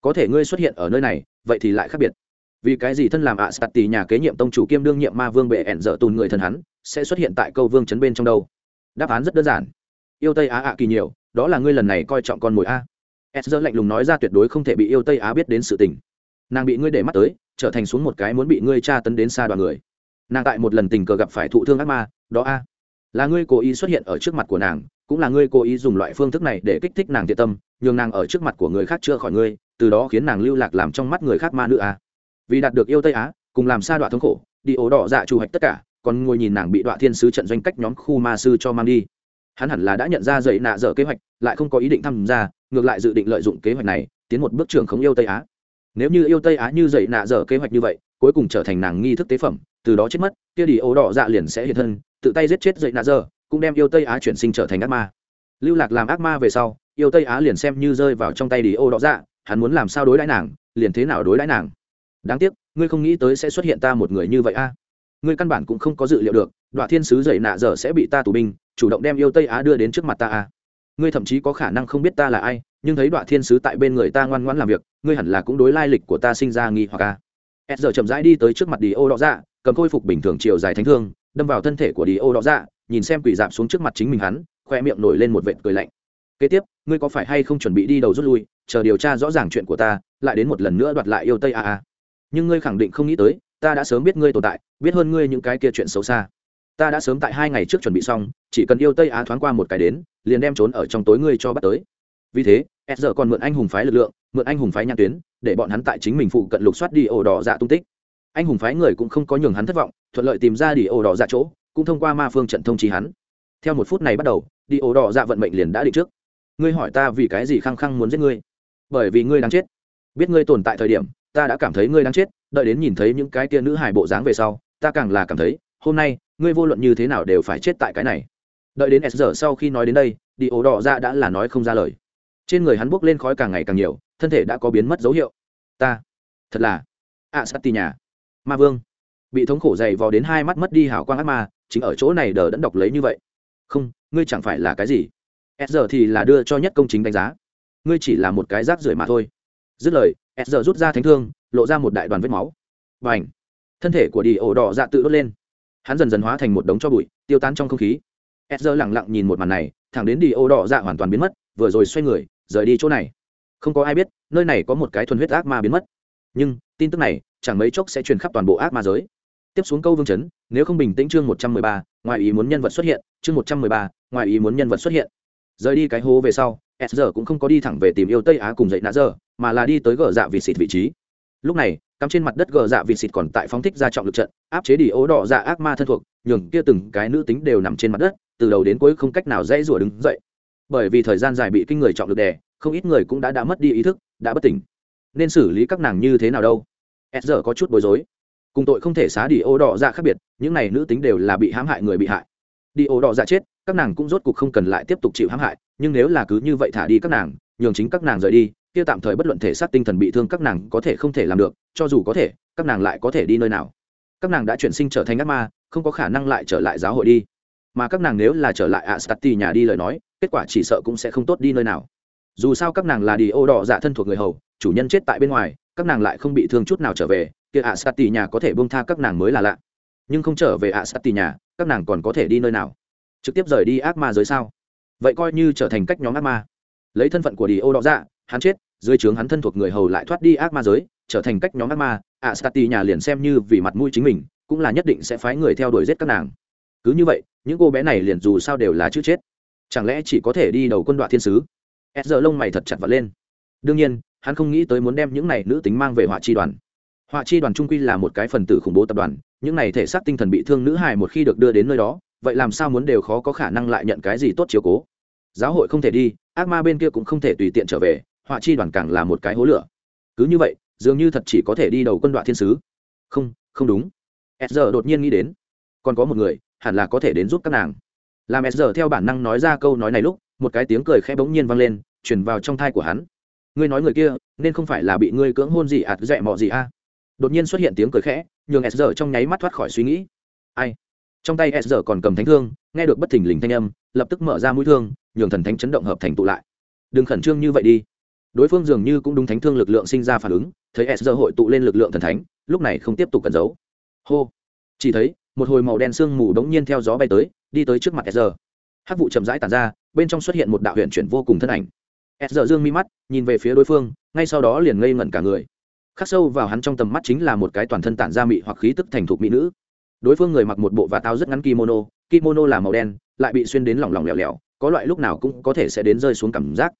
Có thể ngươi xuất hiện ở nơi này, vậy thì lại khác biệt. Vì cái gì thân làm ạ sạt tì nhà kế nhiệm tông chủ kiêm đương nhiệm ma vương bệ ẻn dở tùn người thân hắn, sẽ xuất hiện tại câu vương chấn bên trong đâu? Đáp án rất đơn giản. Yêu tây á ạ kỳ nhiều, đó là ngươi lần này coi trọng con mồi a. S giờ lạnh lùng nói ra tuyệt đối không thể bị yêu tây á biết đến sự tình. Nàng bị ngươi để mắt tới, trở thành xuống một cái muốn bị ngươi tra tấn đến xa đoàn người. Nàng tại một lần tình cờ gặp phải thụ thương ác ma, đó a là ngươi cố ý xuất hiện ở trước mặt của nàng, cũng là ngươi cố ý dùng loại phương thức này để kích thích nàng thiệt tâm, nhường nàng ở trước mặt của người khác chữa khỏi ngươi, từ đó khiến nàng lưu lạc làm trong mắt người khác ma nữ a vì đạt được yêu tây á, cùng làm sa đoạn thống khổ, đi ố đỏ dạ trù hạch tất cả, còn ngồi nhìn nàng bị đoạn thiên sứ trận doanh cách nhóm khu ma sư cho mang đi. Hắn hẳn là đã nhận ra dậy nạ dở kế hoạch, lại không có ý định tham gia, ngược lại dự định lợi dụng kế hoạch này, tiến một bước trưởng không yêu tây á. Nếu như yêu tây á như dậy nạ dở kế hoạch như vậy, cuối cùng trở thành nàng nghi thức tế phẩm, từ đó chết mất, kia đi ố đỏ dạ liền sẽ hiện thân tự tay giết chết dậy nạ dở cũng đem yêu tây á chuyển sinh trở thành ác ma. Lưu lạc làm ác ma về sau, yêu tây á liền xem như rơi vào trong tay đi ô đỏ dạ hắn muốn làm sao đối đãi nàng, liền thế nào đối đãi nàng. Đáng tiếc, ngươi không nghĩ tới sẽ xuất hiện ta một người như vậy a. À? Ngươi căn bản cũng không có dự liệu được, đoạn thiên sứ dậy nạ giờ sẽ bị ta tù binh, chủ động đem yêu tây á đưa đến trước mặt ta a. À? Ngươi thậm chí có khả năng không biết ta là ai, nhưng thấy đoạn thiên sứ tại bên người ta ngoan ngoãn làm việc, ngươi hẳn là cũng đối lai lịch của ta sinh ra nghi hoặc a. À? S giờ chậm rãi đi tới trước mặt đi ô đỏ dạ cầm khôi phục bình thường chiều dài thánh thương đâm vào thân thể của đi ô đỏ dạ nhìn xem quỷ dạp xuống trước mặt chính mình hắn, khoe miệng nổi lên một vệt cười lạnh. Kế tiếp, ngươi có phải hay không chuẩn bị đi đầu rút lui, chờ điều tra rõ ràng chuyện của ta, lại đến một lần nữa đoạt lại yêu tây a a. Nhưng ngươi khẳng định không nghĩ tới, ta đã sớm biết ngươi tồn tại, biết hơn ngươi những cái kia chuyện xấu xa. Ta đã sớm tại hai ngày trước chuẩn bị xong, chỉ cần yêu tây á thoáng qua một cái đến, liền đem trốn ở trong tối ngươi cho bắt tới. Vì thế, s giờ còn mượn anh hùng phái lực lượng, mượn anh hùng phái nhãn tuyến, để bọn hắn tại chính mình phụ cận lục soát đi ổ đỏ dạ tung tích anh hùng phái người cũng không có nhường hắn thất vọng, thuận lợi tìm ra đi ổ đỏ dạ chỗ, cũng thông qua ma phương trận thông trí hắn. Theo một phút này bắt đầu, đi ổ đỏ dạ vận mệnh liền đã định trước. Ngươi hỏi ta vì cái gì khăng khăng muốn giết ngươi? Bởi vì ngươi đang chết. Biết ngươi tồn tại thời điểm, ta đã cảm thấy ngươi đang chết, đợi đến nhìn thấy những cái tia nữ hài bộ dáng về sau, ta càng là cảm thấy, hôm nay, ngươi vô luận như thế nào đều phải chết tại cái này. Đợi đến s giờ sau khi nói đến đây, đi ổ đỏ ra đã là nói không ra lời. Trên người hắn bốc lên khói càng ngày càng nhiều, thân thể đã có biến mất dấu hiệu. Ta, thật là a sắt tì nhà ma vương. Bị thống khổ dày vò đến hai mắt mất đi hào quang ác ma, chính ở chỗ này đờ đẫn đọc lấy như vậy. Không, ngươi chẳng phải là cái gì? S giờ thì là đưa cho nhất công chính đánh giá. Ngươi chỉ là một cái rác rưởi mà thôi. Dứt lời, s giờ rút ra thánh thương, lộ ra một đại đoàn vết máu. Và ảnh thân thể của đi ổ đỏ dạ tự đốt lên. Hắn dần dần hóa thành một đống cho bụi, tiêu tán trong không khí. S giờ lẳng lặng nhìn một màn này, thẳng đến đi ổ đỏ dạ hoàn toàn biến mất, vừa rồi xoay người, rời đi chỗ này. Không có ai biết, nơi này có một cái thuần huyết ác ma biến mất. Nhưng, tin tức này chẳng mấy chốc sẽ truyền khắp toàn bộ ác ma giới. Tiếp xuống câu vương chấn, nếu không bình tĩnh chương một trăm mười ba, ngoài ý muốn nhân vật xuất hiện, chương một trăm mười ba, ngoài ý muốn nhân vật xuất hiện. Rời đi cái hố về sau, s giờ cũng không có đi thẳng về tìm yêu tây á cùng dậy nã giờ mà là đi tới gờ dạ vịt xịt vị trí. Lúc này, cắm trên mặt đất gờ dạ vịt xịt còn tại phóng thích ra trọng lực trận, áp chế đi ố đỏ dạ ác ma thân thuộc, nhường kia từng cái nữ tính đều nằm trên mặt đất, từ đầu đến cuối không cách nào dễ rủa đứng dậy. Bởi vì thời gian dài bị kinh người trọng lực đè, không ít người cũng đã đã mất đi ý thức, đã bất tỉnh. Nên xử lý các nàng như thế nào đâu? S giờ có chút bối rối. Cùng tội không thể xá đi ô đỏ dạ khác biệt, những này nữ tính đều là bị hãm hại người bị hại. Đi ô đỏ dạ chết, các nàng cũng rốt cuộc không cần lại tiếp tục chịu hãm hại, nhưng nếu là cứ như vậy thả đi các nàng, nhường chính các nàng rời đi, kia tạm thời bất luận thể xác tinh thần bị thương các nàng có thể không thể làm được, cho dù có thể, các nàng lại có thể đi nơi nào. Các nàng đã chuyển sinh trở thành ác ma, không có khả năng lại trở lại giáo hội đi. Mà các nàng nếu là trở lại ạ stati nhà đi lời nói, kết quả chỉ sợ cũng sẽ không tốt đi nơi nào. Dù sao các nàng là đi ô đỏ dạ thân thuộc người hầu, chủ nhân chết tại bên ngoài các nàng lại không bị thương chút nào trở về, kia ạ stati nhà có thể bông tha các nàng mới là lạ. Nhưng không trở về ạ stati nhà, các nàng còn có thể đi nơi nào? Trực tiếp rời đi ác ma giới sao? Vậy coi như trở thành cách nhóm ác ma. Lấy thân phận của đi ô đỏ dạ hắn chết, dưới trướng hắn thân thuộc người hầu lại thoát đi ác ma giới, trở thành cách nhóm ác ma, ạ stati nhà liền xem như vì mặt mũi chính mình, cũng là nhất định sẽ phái người theo đuổi giết các nàng. Cứ như vậy, những cô bé này liền dù sao đều là chữ chết. Chẳng lẽ chỉ có thể đi đầu quân đoạn thiên sứ? S giờ lông mày thật chặt vật lên. Đương nhiên hắn không nghĩ tới muốn đem những này nữ tính mang về họa chi đoàn. Họa chi đoàn trung quy là một cái phần tử khủng bố tập đoàn, những này thể xác tinh thần bị thương nữ hài một khi được đưa đến nơi đó, vậy làm sao muốn đều khó có khả năng lại nhận cái gì tốt chiếu cố. Giáo hội không thể đi, ác ma bên kia cũng không thể tùy tiện trở về, họa chi đoàn càng là một cái hố lửa. Cứ như vậy, dường như thật chỉ có thể đi đầu quân đoạn thiên sứ. Không không đúng. S giờ đột nhiên nghĩ đến. Còn có một người, hẳn là có thể đến giúp các nàng. Làm s giờ theo bản năng nói ra câu nói này lúc, một cái tiếng cười khẽ bỗng nhiên vang lên chuyển vào trong thai của hắn ngươi nói người kia, nên không phải là bị ngươi cưỡng hôn gì ạt dẹ mọ gì a? Đột nhiên xuất hiện tiếng cười khẽ, nhường s giờ trong nháy mắt thoát khỏi suy nghĩ. Ai? Trong tay s giờ còn cầm thánh thương, nghe được bất thình lình thanh âm, lập tức mở ra mũi thương, nhường thần thánh chấn động hợp thành tụ lại. Đừng khẩn trương như vậy đi. Đối phương dường như cũng đúng thánh thương lực lượng sinh ra phản ứng, thấy s giờ hội tụ lên lực lượng thần thánh, lúc này không tiếp tục cẩn giấu. Hô. Chỉ thấy, một hồi màu đen sương mù đống nhiên theo gió bay tới, đi tới trước mặt s giờ hát vụ chậm rãi tàn ra, bên trong xuất hiện một đạo huyện chuyển vô cùng thân ảnh s giờ dương mi mắt nhìn về phía đối phương ngay sau đó liền ngây ngẩn cả người. Khắc sâu vào hắn trong tầm mắt chính là một cái toàn thân tản ra mị hoặc khí tức thành thục mỹ nữ. Đối phương người mặc một bộ và tao rất ngắn kimono kimono là màu đen lại bị xuyên đến lỏng lỏng lẻo lẻo có loại lúc nào cũng có thể sẽ đến rơi xuống cảm giác.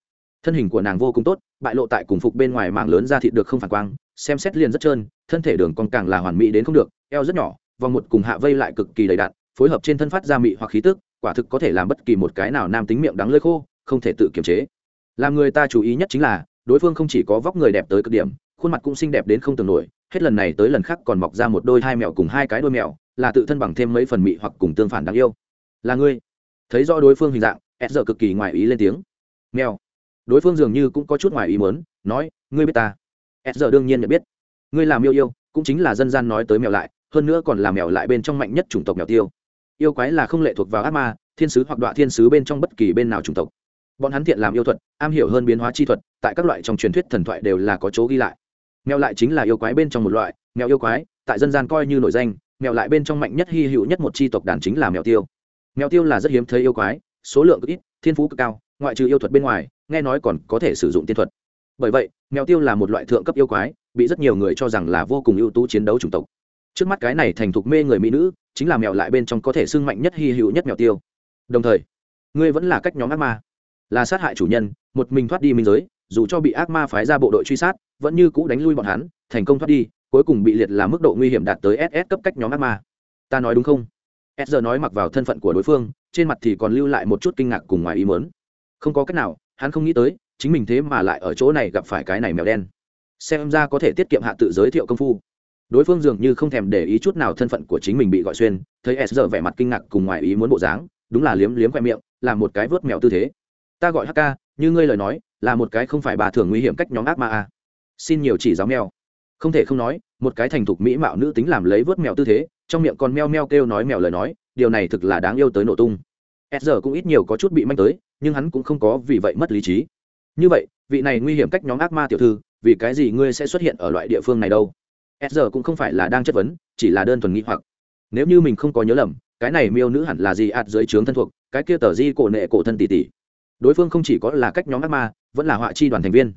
Thân hình của nàng vô cùng tốt bại lộ tại cùng phục bên ngoài mạng lớn ra thịt được không phản quang xem xét liền rất trơn thân thể đường còn càng là hoàn mỹ đến không được eo rất nhỏ vòng một cùng hạ vây lại cực kỳ đầy đạn, phối hợp trên thân phát ra mị hoặc khí tức quả thực có thể làm bất kỳ một cái nào nam tính miệng đắng lơi khô không thể tự kiềm chế làm người ta chú ý nhất chính là, đối phương không chỉ có vóc người đẹp tới cực điểm, khuôn mặt cũng xinh đẹp đến không tưởng nổi, hết lần này tới lần khác còn mọc ra một đôi hai mèo cùng hai cái đôi mèo là tự thân bằng thêm mấy phần mị hoặc cùng tương phản đáng yêu. Là ngươi. Thấy rõ đối phương hình dạng, ed giờ cực kỳ ngoài ý lên tiếng. Mèo. Đối phương dường như cũng có chút ngoài ý muốn, nói, ngươi biết ta. Ed giờ đương nhiên nhận biết. Ngươi làm yêu yêu, cũng chính là dân gian nói tới mèo lại, hơn nữa còn là mèo lại bên trong mạnh nhất chủng tộc mèo tiêu. Yêu quái là không lệ thuộc vào ác ma, thiên sứ hoặc đọa thiên sứ bên trong bất kỳ bên nào chủng tộc bọn hắn thiện làm yêu thuật, am hiểu hơn biến hóa chi thuật, tại các loại trong truyền thuyết thần thoại đều là có chỗ ghi lại. Mèo lại chính là yêu quái bên trong một loại, mèo yêu quái, tại dân gian coi như nổi danh, mèo lại bên trong mạnh nhất hy hữu nhất một chi tộc đàn chính là mèo tiêu. Mèo tiêu là rất hiếm thấy yêu quái, số lượng cực ít, thiên phú cực cao, ngoại trừ yêu thuật bên ngoài, nghe nói còn có thể sử dụng tiên thuật. Bởi vậy, mèo tiêu là một loại thượng cấp yêu quái, bị rất nhiều người cho rằng là vô cùng ưu tú chiến đấu chủng tộc. Trước mắt cái này thành thục mê người mỹ nữ, chính là mèo lại bên trong có thể sưng mạnh nhất hy hữu nhất mèo tiêu. Đồng thời, ngươi vẫn là cách nhóm ác ma là sát hại chủ nhân, một mình thoát đi minh giới, dù cho bị ác ma phái ra bộ đội truy sát, vẫn như cũ đánh lui bọn hắn, thành công thoát đi, cuối cùng bị liệt là mức độ nguy hiểm đạt tới ss cấp cách nhóm ác ma. Ta nói đúng không? S giờ nói mặc vào thân phận của đối phương, trên mặt thì còn lưu lại một chút kinh ngạc cùng ngoài ý mớn không có cách nào, hắn không nghĩ tới, chính mình thế mà lại ở chỗ này gặp phải cái này mèo đen. Xem ra có thể tiết kiệm hạ tự giới thiệu công phu. Đối phương dường như không thèm để ý chút nào thân phận của chính mình bị gọi xuyên, thấy s giờ vẻ mặt kinh ngạc cùng ngoài ý muốn bộ dáng, đúng là liếm liếm khoe miệng, là một cái vớt mèo tư thế ta gọi hk như ngươi lời nói, là một cái không phải bà thường nguy hiểm cách nhóm ác ma a xin nhiều chỉ giáo mèo. Không thể không nói, một cái thành thục mỹ mạo nữ tính làm lấy vớt mèo tư thế, trong miệng còn meo meo kêu nói mèo lời nói, điều này thực là đáng yêu tới nổ tung. S giờ cũng ít nhiều có chút bị manh tới, nhưng hắn cũng không có vì vậy mất lý trí. Như vậy, vị này nguy hiểm cách nhóm ác ma tiểu thư, vì cái gì ngươi sẽ xuất hiện ở loại địa phương này đâu? S giờ cũng không phải là đang chất vấn, chỉ là đơn thuần nghĩ hoặc. Nếu như mình không có nhớ lầm, cái này miêu nữ hẳn là gì ạt dưới trướng thân thuộc, cái kia tờ di cổ nệ cổ thân tỷ tỷ đối phương không chỉ có là cách nhóm ác ma, vẫn là họa chi đoàn thành viên.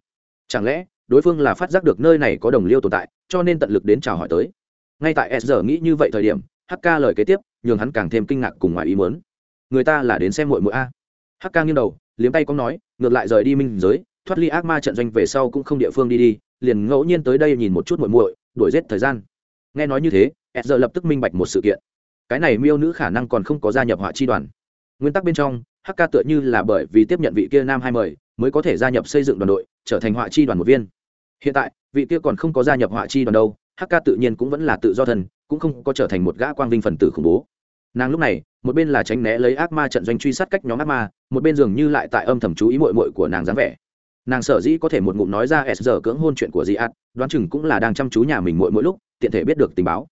Chẳng lẽ, đối phương là phát giác được nơi này có đồng liêu tồn tại, cho nên tận lực đến chào hỏi tới? Ngay tại s giờ nghĩ như vậy thời điểm hk lời kế tiếp, nhường hắn càng thêm kinh ngạc cùng ngoài ý muốn. Người ta là đến xem mội mội a. Hk nghiêng đầu, liếm tay có nói, ngược lại rời đi minh giới, thoát ly ác ma trận doanh về sau cũng không địa phương đi đi, liền ngẫu nhiên tới đây nhìn một chút muội muội, đuổi giết thời gian. Nghe nói như thế, s giờ lập tức minh bạch một sự kiện. Cái này miêu nữ khả năng còn không có gia nhập họa chi đoàn nguyên tắc bên trong hk tựa như là bởi vì tiếp nhận vị kia nam hai mời, mới có thể gia nhập xây dựng đoàn đội, trở thành họa chi đoàn một viên. Hiện tại, vị kia còn không có gia nhập họa chi đoàn đâu hk tự nhiên cũng vẫn là tự do thần cũng không có trở thành một gã quang vinh phần tử khủng bố. Nàng lúc này, một bên là tránh né lấy ác ma trận doanh truy sát cách nhóm ác ma, một bên dường như lại tại âm thầm chú ý mội mội của nàng dáng vẻ. Nàng sở dĩ có thể một ngụm nói ra s giờ cưỡng hôn chuyện của dị ạt, đoán chừng cũng là đang chăm chú nhà mình mỗi mỗi lúc, tiện thể biết được tình báo.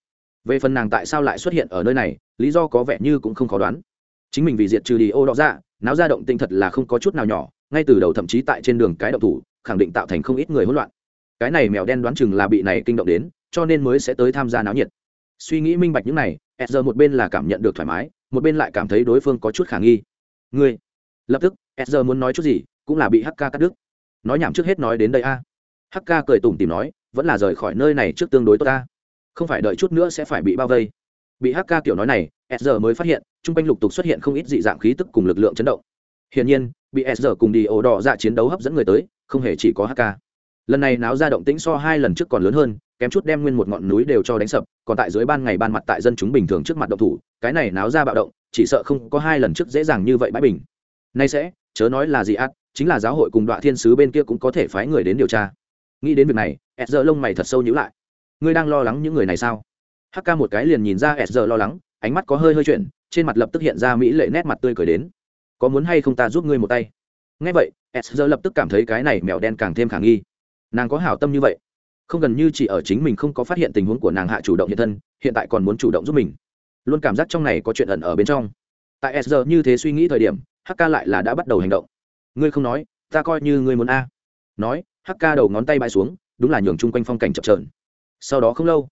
Về phần nàng tại sao lại xuất hiện ở nơi này, lý do có vẻ như cũng không khó đoán chính mình vì diệt trừ đi ô đó ra dạ, náo ra động tinh thật là không có chút nào nhỏ, ngay từ đầu thậm chí tại trên đường cái động thủ, khẳng định tạo thành không ít người hỗn loạn. Cái này mèo đen đoán chừng là bị này kinh động đến, cho nên mới sẽ tới tham gia náo nhiệt. Suy nghĩ minh bạch những này e giờ một bên là cảm nhận được thoải mái, một bên lại cảm thấy đối phương có chút khả nghi. Ngươi? Lập tức e giờ muốn nói chút gì, cũng là bị hk cắt đứt. Nói nhảm trước hết nói đến đây a. Hk cười tủm tìm nói, vẫn là rời khỏi nơi này trước tương đối tốt ta. Không phải đợi chút nữa sẽ phải bị bao vây. Bị hk kiểu nói này s mới phát hiện Trung quanh lục tục xuất hiện không ít dị dạng khí tức cùng lực lượng chấn động. Hiển nhiên, bị s cùng đi ổ đỏ dạ chiến đấu hấp dẫn người tới, không hề chỉ có hk lần này náo ra động tĩnh so hai lần trước còn lớn hơn, kém chút đem nguyên một ngọn núi đều cho đánh sập, còn tại dưới ban ngày ban mặt tại dân chúng bình thường trước mặt động thủ, cái này náo ra bạo động, chỉ sợ không có hai lần trước dễ dàng như vậy bãi bình. Nay sẽ, chớ nói là gì ác chính là giáo hội cùng đoạn thiên sứ bên kia cũng có thể phái người đến điều tra. Nghĩ đến việc này, s giờ lông mày thật sâu nhữ lại. Ngươi đang lo lắng những người này sao? Hk một cái liền nhìn ra s giờ lo lắng ánh mắt có hơi hơi chuyển, trên mặt lập tức hiện ra mỹ lệ nét mặt tươi cười đến. Có muốn hay không ta giúp ngươi một tay? Ngay vậy, s giờ lập tức cảm thấy cái này mèo đen càng thêm khả nghi. Nàng có hảo tâm như vậy? Không gần như chỉ ở chính mình không có phát hiện tình huống của nàng hạ chủ động hiện thân, hiện tại còn muốn chủ động giúp mình. Luôn cảm giác trong này có chuyện ẩn ở bên trong. Tại s giờ như thế suy nghĩ thời điểm hk lại là đã bắt đầu hành động. Ngươi không nói, ta coi như ngươi muốn a. Nói hk đầu ngón tay bay xuống, đúng là nhường chung quanh phong cảnh chập trờn sau đó không lâu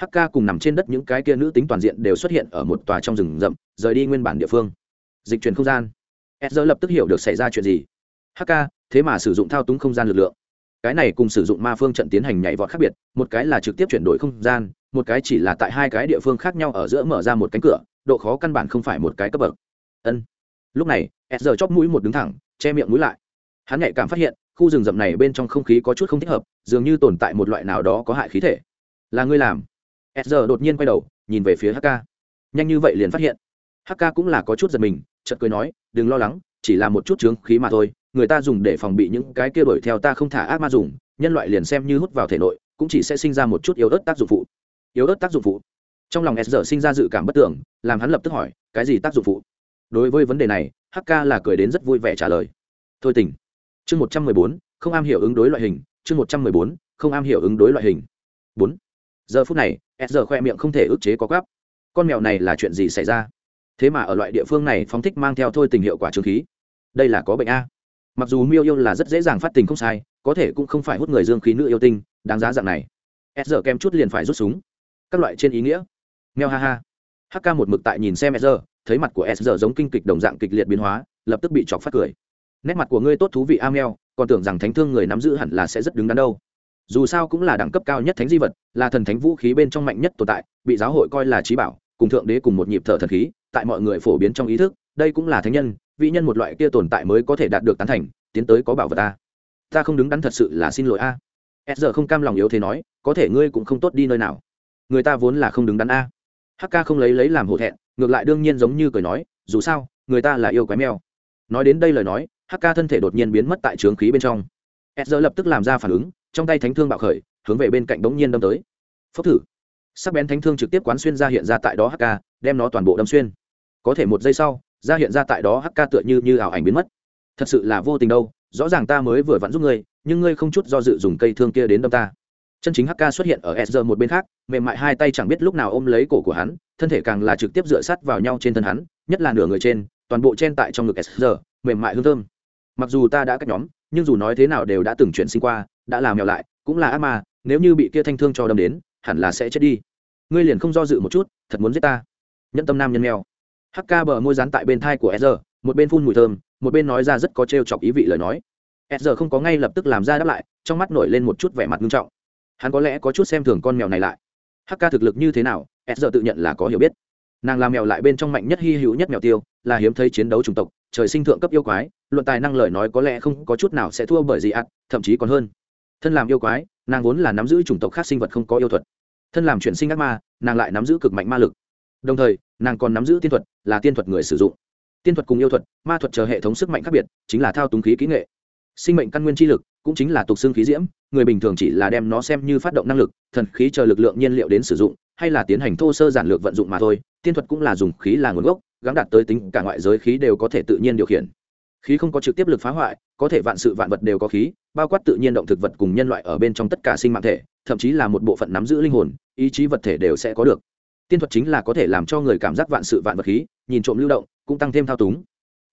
sr hk cùng nằm trên đất những cái kia nữ tính toàn diện đều xuất hiện ở một tòa trong rừng rậm, rời đi nguyên bản địa phương. Dịch chuyển không gian. Sr lập tức hiểu được xảy ra chuyện gì. Hk thế mà sử dụng thao túng không gian lực lượng. Cái này cùng sử dụng ma phương trận tiến hành nhảy vọt khác biệt, một cái là trực tiếp chuyển đổi không gian, một cái chỉ là tại hai cái địa phương khác nhau ở giữa mở ra một cánh cửa, độ khó căn bản không phải một cái cấp bậc. Ân. Lúc này sr chóp mũi một đứng thẳng, che miệng mũi lại. Hắn nhạy cảm phát hiện, khu rừng rậm này bên trong không khí có chút không thích hợp, dường như tồn tại một loại nào đó có hại khí thể. Là ngươi làm? S giờ đột nhiên quay đầu, nhìn về phía hk nhanh như vậy liền phát hiện. Hk cũng là có chút giật mình, chợt cười nói, đừng lo lắng, chỉ là một chút trướng khí mà thôi, người ta dùng để phòng bị những cái kia đuổi theo ta không thả ác ma dùng, nhân loại liền xem như hút vào thể nội, cũng chỉ sẽ sinh ra một chút yếu ớt tác dụng phụ. Yếu ớt tác dụng phụ? Trong lòng s giờ sinh ra dự cảm bất tưởng, làm hắn lập tức hỏi, cái gì tác dụng phụ? Đối với vấn đề này hk là cười đến rất vui vẻ trả lời. Thôi tỉnh. Chương một trăm mười bốn, không am hiểu ứng đối loại hình, chương một trăm mười bốn, không am hiểu ứng đối loại hình. Bốn. Giờ phút này s giờ khoe miệng không thể ức chế có gắp con mèo này là chuyện gì xảy ra? Thế mà ở loại địa phương này phóng thích mang theo thôi tình hiệu quả trường khí. Đây là có bệnh a. Mặc dù miêu yêu là rất dễ dàng phát tình không sai, có thể cũng không phải hút người dương khí nữ yêu tinh, đáng giá dạng này. S giờ kem chút liền phải rút súng. Các loại trên ý nghĩa. Mèo ha ha. Hk một mực tại nhìn xem s giờ, thấy mặt của s giờ giống kinh kịch đồng dạng kịch liệt biến hóa, lập tức bị chọc phát cười. Nét mặt của ngươi tốt thú vị a mèo. còn tưởng rằng thánh thương người nắm giữ hẳn là sẽ rất đứng đắn đâu dù sao cũng là đẳng cấp cao nhất thánh di vật, là thần thánh vũ khí bên trong mạnh nhất tồn tại, bị giáo hội coi là trí bảo, cùng thượng đế cùng một nhịp thở thần khí, tại mọi người phổ biến trong ý thức, đây cũng là thánh nhân vị nhân một loại kia tồn tại mới có thể đạt được tán thành, tiến tới có bảo vật ta. Ta không đứng đắn thật sự là xin lỗi a. S giờ không cam lòng yếu thế nói, có thể ngươi cũng không tốt đi nơi nào. Người ta vốn là không đứng đắn a. Hk không lấy lấy làm hổ thẹn, ngược lại đương nhiên giống như cười nói, dù sao, người ta là yêu quái mèo. Nói đến đây lời nói hk thân thể đột nhiên biến mất tại trướng khí bên trong. S giờ lập tức làm ra phản ứng trong tay thánh thương bạo khởi, hướng về bên cạnh bỗng nhiên đâm tới. Phốc thử. Sắc bén thánh thương trực tiếp quán xuyên ra hiện ra tại đó hk đem nó toàn bộ đâm xuyên. Có thể một giây sau, ra hiện ra tại đó hk tựa như như ảo ảnh biến mất. Thật sự là vô tình đâu, rõ ràng ta mới vừa vặn giúp ngươi, nhưng ngươi không chút do dự dùng cây thương kia đến đâm ta. Chân chính hk xuất hiện ở s một bên khác, mềm mại hai tay chẳng biết lúc nào ôm lấy cổ của hắn, thân thể càng là trực tiếp dựa sát vào nhau trên thân hắn, nhất là nửa người trên, toàn bộ chen tại trong ngực s mềm mại hương thơm. Mặc dù ta đã cách nhóm, nhưng dù nói thế nào đều đã từng chuyển sinh qua đã làm mèo lại, cũng là ác ma, nếu như bị kia thanh thương cho đâm đến, hẳn là sẽ chết đi. Ngươi liền không do dự một chút, thật muốn giết ta. Nhẫn tâm nam nhân mèo. Hắc ca bờ môi rán tại bên thai của sr một bên phun mùi thơm, một bên nói ra rất có t chọc ý vị lời nói. Sr không có ngay lập tức làm ra đáp lại, trong mắt nổi lên một chút vẻ mặt nghiêm trọng. Hắn có lẽ có chút xem thường con mèo này lại. Hắc ca thực lực như thế nào sr tự nhận là có hiểu biết. Nàng là mèo lại bên trong mạnh nhất hy hữu nhất mèo tiêu, là hiếm thấy chiến đấu chủng tộc, trời sinh thượng cấp yêu quái, luận tài năng lời nói có lẽ không có chút nào sẽ thua bởi gì ạt thậm chí còn hơn thân làm yêu quái, nàng vốn là nắm giữ chủng tộc khác sinh vật không có yêu thuật. Thân làm chuyển sinh ác ma, nàng lại nắm giữ cực mạnh ma lực. Đồng thời, nàng còn nắm giữ tiên thuật, là tiên thuật người sử dụng. Tiên thuật cùng yêu thuật, ma thuật chờ hệ thống sức mạnh khác biệt, chính là thao túng khí kỹ nghệ. Sinh mệnh căn nguyên chi lực, cũng chính là tục xương khí diễm, người bình thường chỉ là đem nó xem như phát động năng lực, thần khí chờ lực lượng nhiên liệu đến sử dụng, hay là tiến hành thô sơ giản lược vận dụng mà thôi, tiên thuật cũng là dùng khí là nguồn gốc gắn đạt tới tính cả ngoại giới khí đều có thể tự nhiên điều khiển khí không có trực tiếp lực phá hoại, có thể vạn sự vạn vật đều có khí, bao quát tự nhiên động thực vật cùng nhân loại ở bên trong tất cả sinh mạng thể, thậm chí là một bộ phận nắm giữ linh hồn, ý chí vật thể đều sẽ có được. Tiên thuật chính là có thể làm cho người cảm giác vạn sự vạn vật khí, nhìn trộm lưu động, cũng tăng thêm thao túng.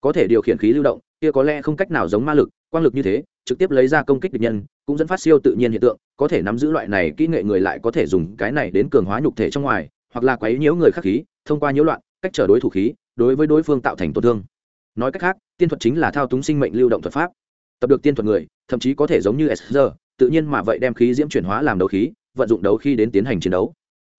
Có thể điều khiển khí lưu động, kia có lẽ không cách nào giống ma lực, quang lực như thế, trực tiếp lấy ra công kích địch nhân, cũng dẫn phát siêu tự nhiên hiện tượng, có thể nắm giữ loại này kỹ nghệ người lại có thể dùng cái này đến cường hóa nhục thể trong ngoài, hoặc là quấy nhiễu người khác khí, thông qua nhiễu loạn, cách trở đối thủ khí, đối với đối phương tạo thành tổn thương nói cách khác, tiên thuật chính là thao túng sinh mệnh lưu động thuật pháp. Tập được tiên thuật người, thậm chí có thể giống như sr tự nhiên mà vậy đem khí diễm chuyển hóa làm đấu khí, vận dụng đấu khí đến tiến hành chiến đấu.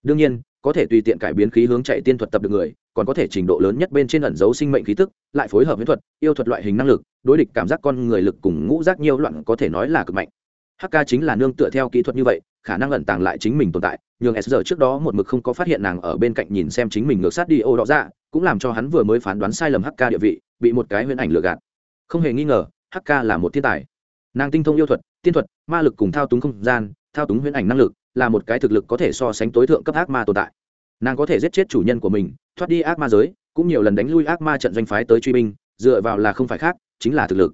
Đương nhiên, có thể tùy tiện cải biến khí hướng chạy tiên thuật tập được người, còn có thể trình độ lớn nhất bên trên ẩn dấu sinh mệnh khí tức, lại phối hợp với thuật, yêu thuật loại hình năng lực, đối địch cảm giác con người lực cùng ngũ giác nhiều loạn có thể nói là cực mạnh. Hk chính là nương tựa theo kỹ thuật như vậy, khả năng ẩn tàng lại chính mình tồn tại, nhưng s giờ trước đó một mực không có phát hiện nàng ở bên cạnh nhìn xem chính mình ngược sát đi ô đó ra dạ, cũng làm cho hắn vừa mới phán đoán sai lầm hk địa vị bị một cái huyễn ảnh lừa gạt. Không hề nghi ngờ hk là một thiên tài. Nàng tinh thông yêu thuật, tiên thuật, ma lực cùng thao túng không gian, thao túng huyễn ảnh năng lực, là một cái thực lực có thể so sánh tối thượng cấp ác ma tồn tại. Nàng có thể giết chết chủ nhân của mình, thoát đi ác ma giới, cũng nhiều lần đánh lui ác ma trận doanh phái tới truy binh, dựa vào là không phải khác, chính là thực lực.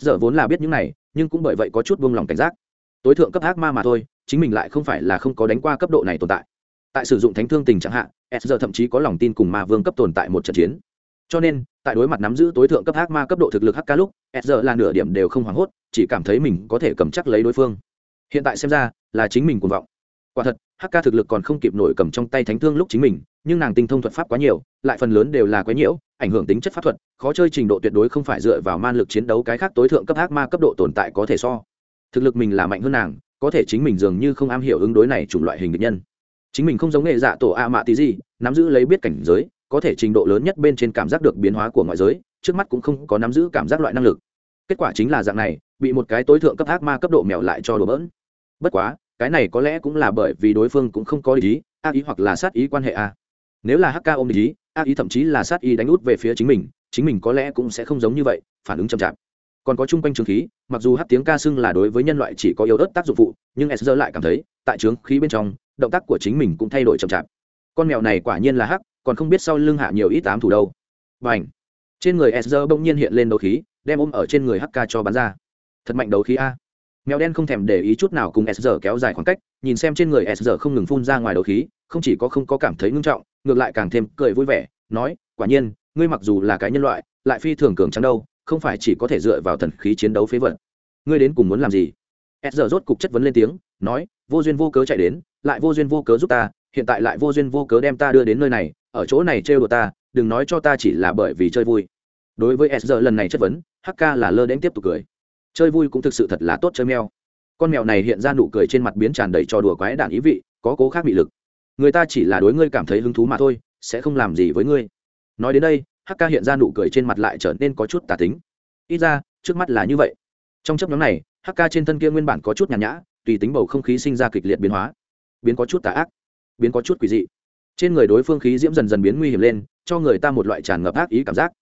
S giờ vốn là biết những này, nhưng cũng bởi vậy có chút buông lòng cảnh giác. Tối thượng cấp ác ma mà thôi, chính mình lại không phải là không có đánh qua cấp độ này tồn tại. Tại sử dụng thánh thương tình chẳng hạn s giờ thậm chí có lòng tin cùng ma vương cấp tồn tại một trận chiến cho nên, tại đối mặt nắm giữ tối thượng cấp ác ma cấp độ thực lực hk lúc s giờ là nửa điểm đều không hoảng hốt, chỉ cảm thấy mình có thể cầm chắc lấy đối phương. Hiện tại xem ra, là chính mình cuồng vọng. Quả thật hk thực lực còn không kịp nổi cầm trong tay thánh thương lúc chính mình, nhưng nàng tinh thông thuật pháp quá nhiều, lại phần lớn đều là quái nhiễu, ảnh hưởng tính chất pháp thuật, khó chơi trình độ tuyệt đối không phải dựa vào man lực chiến đấu cái khác tối thượng cấp ác ma cấp độ tồn tại có thể so. Thực lực mình là mạnh hơn nàng, có thể chính mình dường như không am hiểu ứng đối này chủng loại hình địch nhân. Chính mình không giống nghệ dạ tổ a mạ tí gì nắm giữ lấy biết cảnh giới có thể trình độ lớn nhất bên trên cảm giác được biến hóa của ngoại giới, trước mắt cũng không có nắm giữ cảm giác loại năng lực. Kết quả chính là dạng này, bị một cái tối thượng cấp ác ma cấp độ mèo lại cho đổ bỡn. Bất quá, cái này có lẽ cũng là bởi vì đối phương cũng không có ý, ác ý hoặc là sát ý quan hệ a. Nếu là hk ôm ý, ác ý thậm chí là sát ý đánh út về phía chính mình chính mình có lẽ cũng sẽ không giống như vậy, phản ứng chậm chạp. Còn có chung quanh trường khí, mặc dù hát tiếng ca xưng là đối với nhân loại chỉ có yếu ớt tác dụng phụ, nhưng sr lại cảm thấy, tại trướng khí bên trong, động tác của chính mình cũng thay đổi chậm chạp. Con mèo này quả nhiên là hắc còn không biết sau lưng hạ nhiều ít tám thủ đâu. Và ảnh trên người sr bỗng nhiên hiện lên đấu khí, đem ôm ở trên người hk cho bắn ra. Thật mạnh đấu khí a. Mèo đen không thèm để ý chút nào cùng sr kéo dài khoảng cách, nhìn xem trên người sr không ngừng phun ra ngoài đấu khí, không chỉ có không có cảm thấy ngưng trọng, ngược lại càng thêm cười vui vẻ, nói, quả nhiên, ngươi mặc dù là cái nhân loại, lại phi thường cường trắng đâu, không phải chỉ có thể dựa vào thần khí chiến đấu phế vật. Ngươi đến cùng muốn làm gì? Sr rốt cục chất vấn lên tiếng, nói, vô duyên vô cớ chạy đến, lại vô duyên vô cớ giúp ta, hiện tại lại vô duyên vô cớ đem ta đưa đến nơi này ở chỗ này trêu đùa ta, đừng nói cho ta chỉ là bởi vì chơi vui. Đối với s lần này chất vấn hk là lơ đến tiếp tục cười. Chơi vui cũng thực sự thật là tốt chơi mèo. Con mèo này hiện ra nụ cười trên mặt biến tràn đầy trò đùa quái đản ý vị, có cố khác bị lực. Người ta chỉ là đối ngươi cảm thấy hứng thú mà thôi, sẽ không làm gì với ngươi. Nói đến đây hk hiện ra nụ cười trên mặt lại trở nên có chút tà tính. Ít ra, trước mắt là như vậy. Trong chấp nhóm này hk trên thân kia nguyên bản có chút nhàn nhã, tùy tính bầu không khí sinh ra kịch liệt biến hóa. Biến có chút tà ác, biến có chút quỷ dị trên người đối phương khí diễm dần dần biến nguy hiểm lên, cho người ta một loại tràn ngập ác ý cảm giác.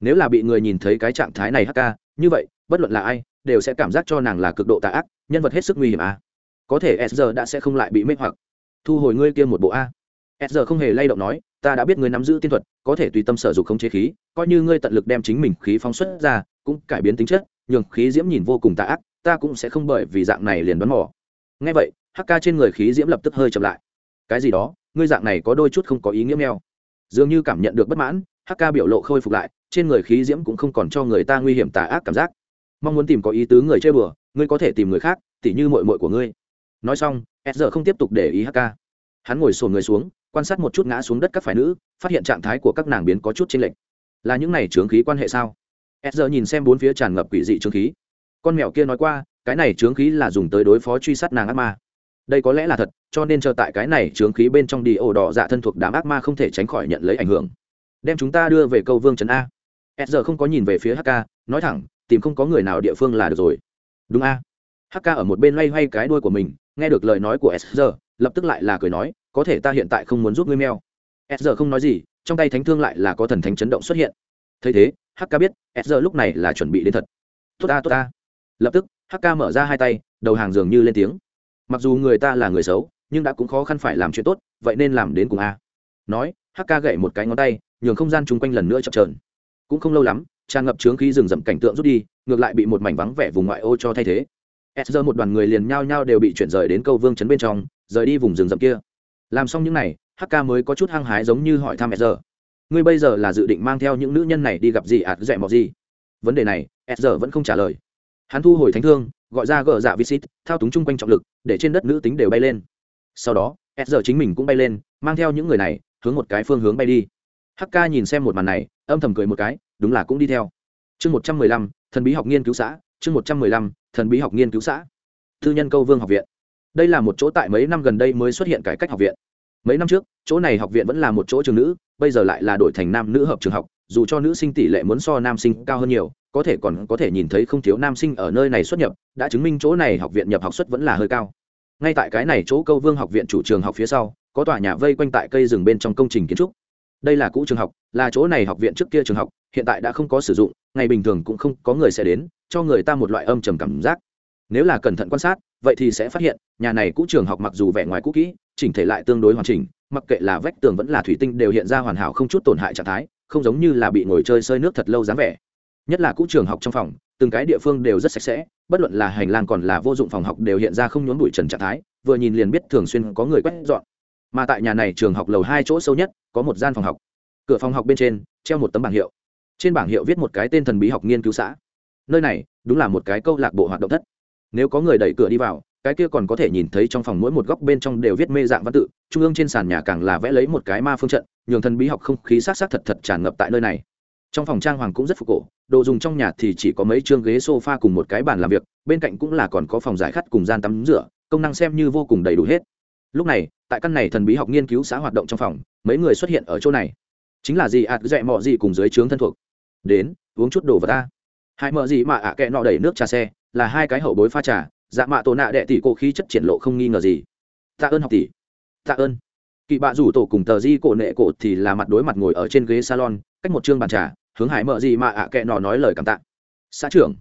Nếu là bị người nhìn thấy cái trạng thái này hk như vậy, bất luận là ai, đều sẽ cảm giác cho nàng là cực độ tà ác, nhân vật hết sức nguy hiểm à. có thể s đã sẽ không lại bị mê hoặc. Thu hồi ngươi kia một bộ a. S không hề lay động nói, ta đã biết ngươi nắm giữ tiên thuật, có thể tùy tâm sở dục không chế khí, coi như ngươi tận lực đem chính mình khí phóng xuất ra, cũng cải biến tính chất, nhường khí diễm nhìn vô cùng tà ác, ta cũng sẽ không bởi vì dạng này liền đoán mò. Ngay vậy hk trên người khí diễm lập tức hơi chậm lại cái gì đó, ngươi dạng này có đôi chút không có ý nghĩa meo dường như cảm nhận được bất mãn hk biểu lộ khôi phục lại, trên người khí diễm cũng không còn cho người ta nguy hiểm tà ác cảm giác. Mong muốn tìm có ý tứ người chơi bừa, ngươi có thể tìm người khác, tỉ như mội mội của ngươi. Nói xong s giờ không tiếp tục để ý hk hắn ngồi sồn người xuống, quan sát một chút ngã xuống đất các phái nữ, phát hiện trạng thái của các nàng biến có chút chênh lệch. Là những này trướng khí quan hệ sao? S giờ nhìn xem bốn phía tràn ngập quỷ dị trướng khí. Con mèo kia nói qua, cái này trướng khí là dùng tới đối phó truy sát nàng ác ma đây có lẽ là thật, cho nên chờ tại cái này trướng khí bên trong đi ổ đỏ dạ thân thuộc đám ác ma không thể tránh khỏi nhận lấy ảnh hưởng. Đem chúng ta đưa về câu vương trấn a. S giờ không có nhìn về phía hk nói thẳng, tìm không có người nào địa phương là được rồi. Đúng a. Hk ở một bên loay hoay cái đuôi của mình, nghe được lời nói của s giờ, lập tức lại là cười nói, có thể ta hiện tại không muốn giúp ngươi mèo. S giờ không nói gì, trong tay thánh thương lại là có thần thánh chấn động xuất hiện. Thấy thế hk biết, s giờ lúc này là chuẩn bị đến thật. Tốt ta tốt ta lập tức hk mở ra hai tay, đầu hàng dường như lên tiếng mặc dù người ta là người xấu, nhưng đã cũng khó khăn phải làm chuyện tốt, vậy nên làm đến cùng a. Nói hk gậy một cái ngón tay, nhường không gian chung quanh lần nữa chập trờn cũng không lâu lắm, tràn ngập trướng khí rừng rậm cảnh tượng rút đi, ngược lại bị một mảnh vắng vẻ vùng ngoại ô cho thay thế. S giờ một đoàn người liền nhao nhao đều bị chuyển rời đến câu vương chấn bên trong, rời đi vùng rừng rậm kia. Làm xong những n à y hắc ca mới có chút hăng hái giống như hỏi thăm s giờ. Ngươi bây giờ là dự định mang theo những nữ nhân này đi gặp gì ạt dẹ mọc gì? Vấn đề này s giờ vẫn không trả lời. Hắn thu hồi thánh thương gọi ra gờ dạ visit thao túng chung quanh trọng lực, để trên đất nữ tính đều bay lên. Sau đó, s giờ chính mình cũng bay lên, mang theo những người này, hướng một cái phương hướng bay đi. Hắc ca nhìn xem một màn này, âm thầm cười một cái, đúng là cũng đi theo. Chương một trăm mười lăm, thần bí học nghiên cứu xã, chương một trăm mười lăm, thần bí học nghiên cứu xã. Thư nhân câu vương học viện. Đây là một chỗ tại mấy năm gần đây mới xuất hiện cải cách học viện mấy năm trước, chỗ này học viện vẫn là một chỗ trường nữ, bây giờ lại là đổi thành nam nữ hợp trường học, dù cho nữ sinh tỷ lệ muốn so nam sinh cao hơn nhiều, có thể còn có thể nhìn thấy không thiếu nam sinh ở nơi này xuất nhập, đã chứng minh chỗ này học viện nhập học suất vẫn là hơi cao. Ngay tại cái này chỗ câu vương học viện chủ trường học phía sau, có tòa nhà vây quanh tại cây rừng bên trong công trình kiến trúc. Đây là cũ trường học, là chỗ này học viện trước kia trường học, hiện tại đã không có sử dụng, ngày bình thường cũng không có người sẽ đến, cho người ta một loại âm trầm cảm giác nếu là cẩn thận quan sát, vậy thì sẽ phát hiện, nhà này cũ trường học mặc dù vẻ ngoài cũ kỹ, chỉnh thể lại tương đối hoàn chỉnh, mặc kệ là vách tường vẫn là thủy tinh đều hiện ra hoàn hảo không chút tổn hại trạng thái, không giống như là bị ngồi chơi sơi nước thật lâu dáng vẻ. Nhất là cũ trường học trong phòng, từng cái địa phương đều rất sạch sẽ, bất luận là hành lang còn là vô dụng phòng học đều hiện ra không nhốn bụi trần trạng thái, vừa nhìn liền biết thường xuyên có người quét dọn. Mà tại nhà này trường học lầu hai chỗ sâu nhất, có một gian phòng học. Cửa phòng học bên trên, treo một tấm bảng hiệu. Trên bảng hiệu viết một cái tên thần bí học nghiên cứu xã. Nơi này, đúng là một cái câu lạc bộ hoạt động thất nếu có người đẩy cửa đi vào, cái kia còn có thể nhìn thấy trong phòng mỗi một góc bên trong đều viết mê dạng văn tự, trung ương trên sàn nhà càng là vẽ lấy một cái ma phương trận, nhường thần bí học không khí sát sát thật thật tràn ngập tại nơi này. Trong phòng trang hoàng cũng rất phục cổ, đồ dùng trong nhà thì chỉ có mấy chương ghế sofa cùng một cái bàn làm việc, bên cạnh cũng là còn có phòng giải khát cùng gian tắm rửa, công năng xem như vô cùng đầy đủ hết. Lúc này, tại căn này thần bí học nghiên cứu xã hoạt động trong phòng, mấy người xuất hiện ở chỗ này. Chính là gì ạt dẹ mọ gì cùng dưới trướng thân thuộc. Đến, uống chút đồ vào ta. Hãy mợ gì mà ạ? Kệ nọ đẩy nước trà xe là hai cái hậu bối pha trà dạ mạ tổ nạ đệ tỷ cô khí chất triển lộ không nghi ngờ gì. Tạ ơn học tỷ. Tạ ơn. Kỵ bạ rủ tổ cùng tờ di cổ nệ cổ thì là mặt đối mặt ngồi ở trên ghế salon, cách một chương bàn trà, hướng hải mợ gì mà ạ kệ nọ nói lời cảm tạ. Xã trưởng.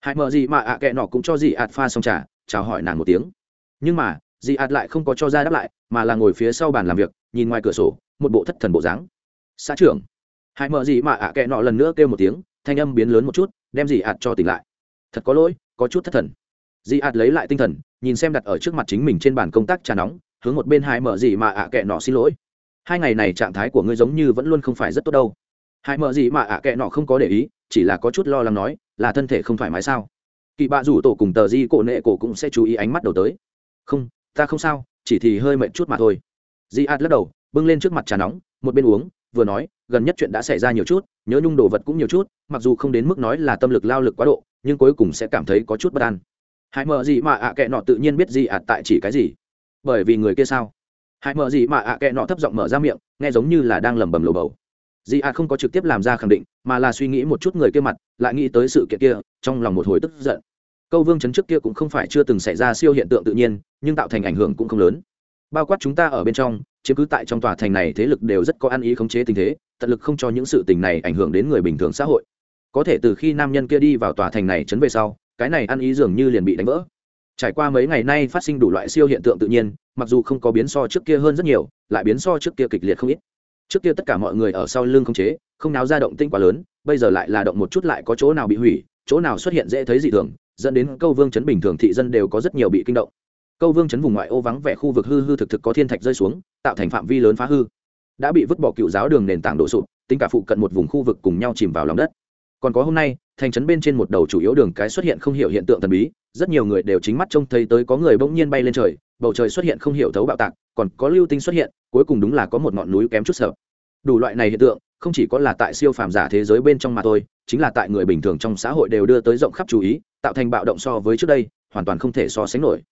Hải mợ gì mà ạ kệ nọ cũng cho dì ạt pha xong trà, chào hỏi nàng một tiếng. Nhưng mà, dì ạt lại không có cho ra đáp lại, mà là ngồi phía sau bàn làm việc, nhìn ngoài cửa sổ, một bộ thất thần bộ dáng. Xã trưởng. Hải mợ gì mà ạ kệ nọ lần nữa kêu một tiếng, thanh âm biến lớn một chút, đem dì ạt cho tỉnh lại. Thật có lỗi có chút thất thần. Dị ạt lấy lại tinh thần, nhìn xem đặt ở trước mặt chính mình trên bàn công tác trà nóng, hướng một bên hai mở gì mà ạ kệ nọ xin lỗi. Hai ngày này trạng thái của ngươi giống như vẫn luôn không phải rất tốt đâu. Hai mở gì mà ạ kệ nọ không có để ý, chỉ là có chút lo lắng nói, là thân thể không thoải mái sao? Kỳ bạ rủ tổ cùng tờ di cổ nệ cổ cũng sẽ chú ý ánh mắt đầu tới. Không, ta không sao, chỉ thì hơi mệt chút mà thôi. Di ạt lắc đầu, bưng lên trước mặt trà nóng, một bên uống, vừa nói, gần nhất chuyện đã xảy ra nhiều chút, nhớ nhung đồ vật cũng nhiều chút, mặc dù không đến mức nói là tâm lực, lao lực quá độ nhưng cuối cùng sẽ cảm thấy có chút bất an. Hãy mở gì mà ạ kệ nọ tự nhiên biết gì ạt tại chỉ cái gì? Bởi vì người kia sao? Hãy mở gì mà ạ kệ nọ thấp giọng mở ra miệng, nghe giống như là đang lẩm bẩm lộ bầu. Dị ạt không có trực tiếp làm ra khẳng định, mà là suy nghĩ một chút người kia mặt, lại nghĩ tới sự kiện kia, trong lòng một hồi tức giận. Câu vương chấn trước kia cũng không phải chưa từng xảy ra siêu hiện tượng tự nhiên, nhưng tạo thành ảnh hưởng cũng không lớn. Bao quát chúng ta ở bên trong, chiếm cứ tại trong tòa thành này thế lực đều rất có ăn ý khống chế tình thế, tận lực không cho những sự tình này ảnh hưởng đến người bình thường xã hội có thể từ khi nam nhân kia đi vào tòa thành này chấn về sau, cái này ăn ý dường như liền bị đánh vỡ. Trải qua mấy ngày nay phát sinh đủ loại siêu hiện tượng tự nhiên, mặc dù không có biến so trước kia hơn rất nhiều, lại biến so trước kia kịch liệt không ít. Trước kia tất cả mọi người ở sau lưng không chế, không náo ra động tinh quá lớn, bây giờ lại là động một chút lại có chỗ nào bị hủy, chỗ nào xuất hiện dễ thấy dị thường, dẫn đến câu vương chấn bình thường thị dân đều có rất nhiều bị kinh động. Câu vương chấn vùng ngoại ô vắng vẻ khu vực hư hư thực thực có thiên thạch rơi xuống, tạo thành phạm vi lớn phá hư. Đã bị vứt bỏ cựu giáo đường nền tảng đổ sụp, tính cả phụ cận một vùng khu vực cùng nhau chìm vào lòng đất còn có hôm nay, thành trấn bên trên một đầu chủ yếu đường cái xuất hiện không hiểu hiện tượng thần bí, rất nhiều người đều chính mắt trông thấy tới có người bỗng nhiên bay lên trời, bầu trời xuất hiện không hiểu thấu bạo tạc, còn có lưu tinh xuất hiện, cuối cùng đúng là có một ngọn núi kém chút sợ. Đủ loại này hiện tượng, không chỉ có là tại siêu phàm giả thế giới bên trong mà thôi, chính là tại người bình thường trong xã hội đều đưa tới rộng khắp chú ý, tạo thành bạo động so với trước đây, hoàn toàn không thể so sánh nổi.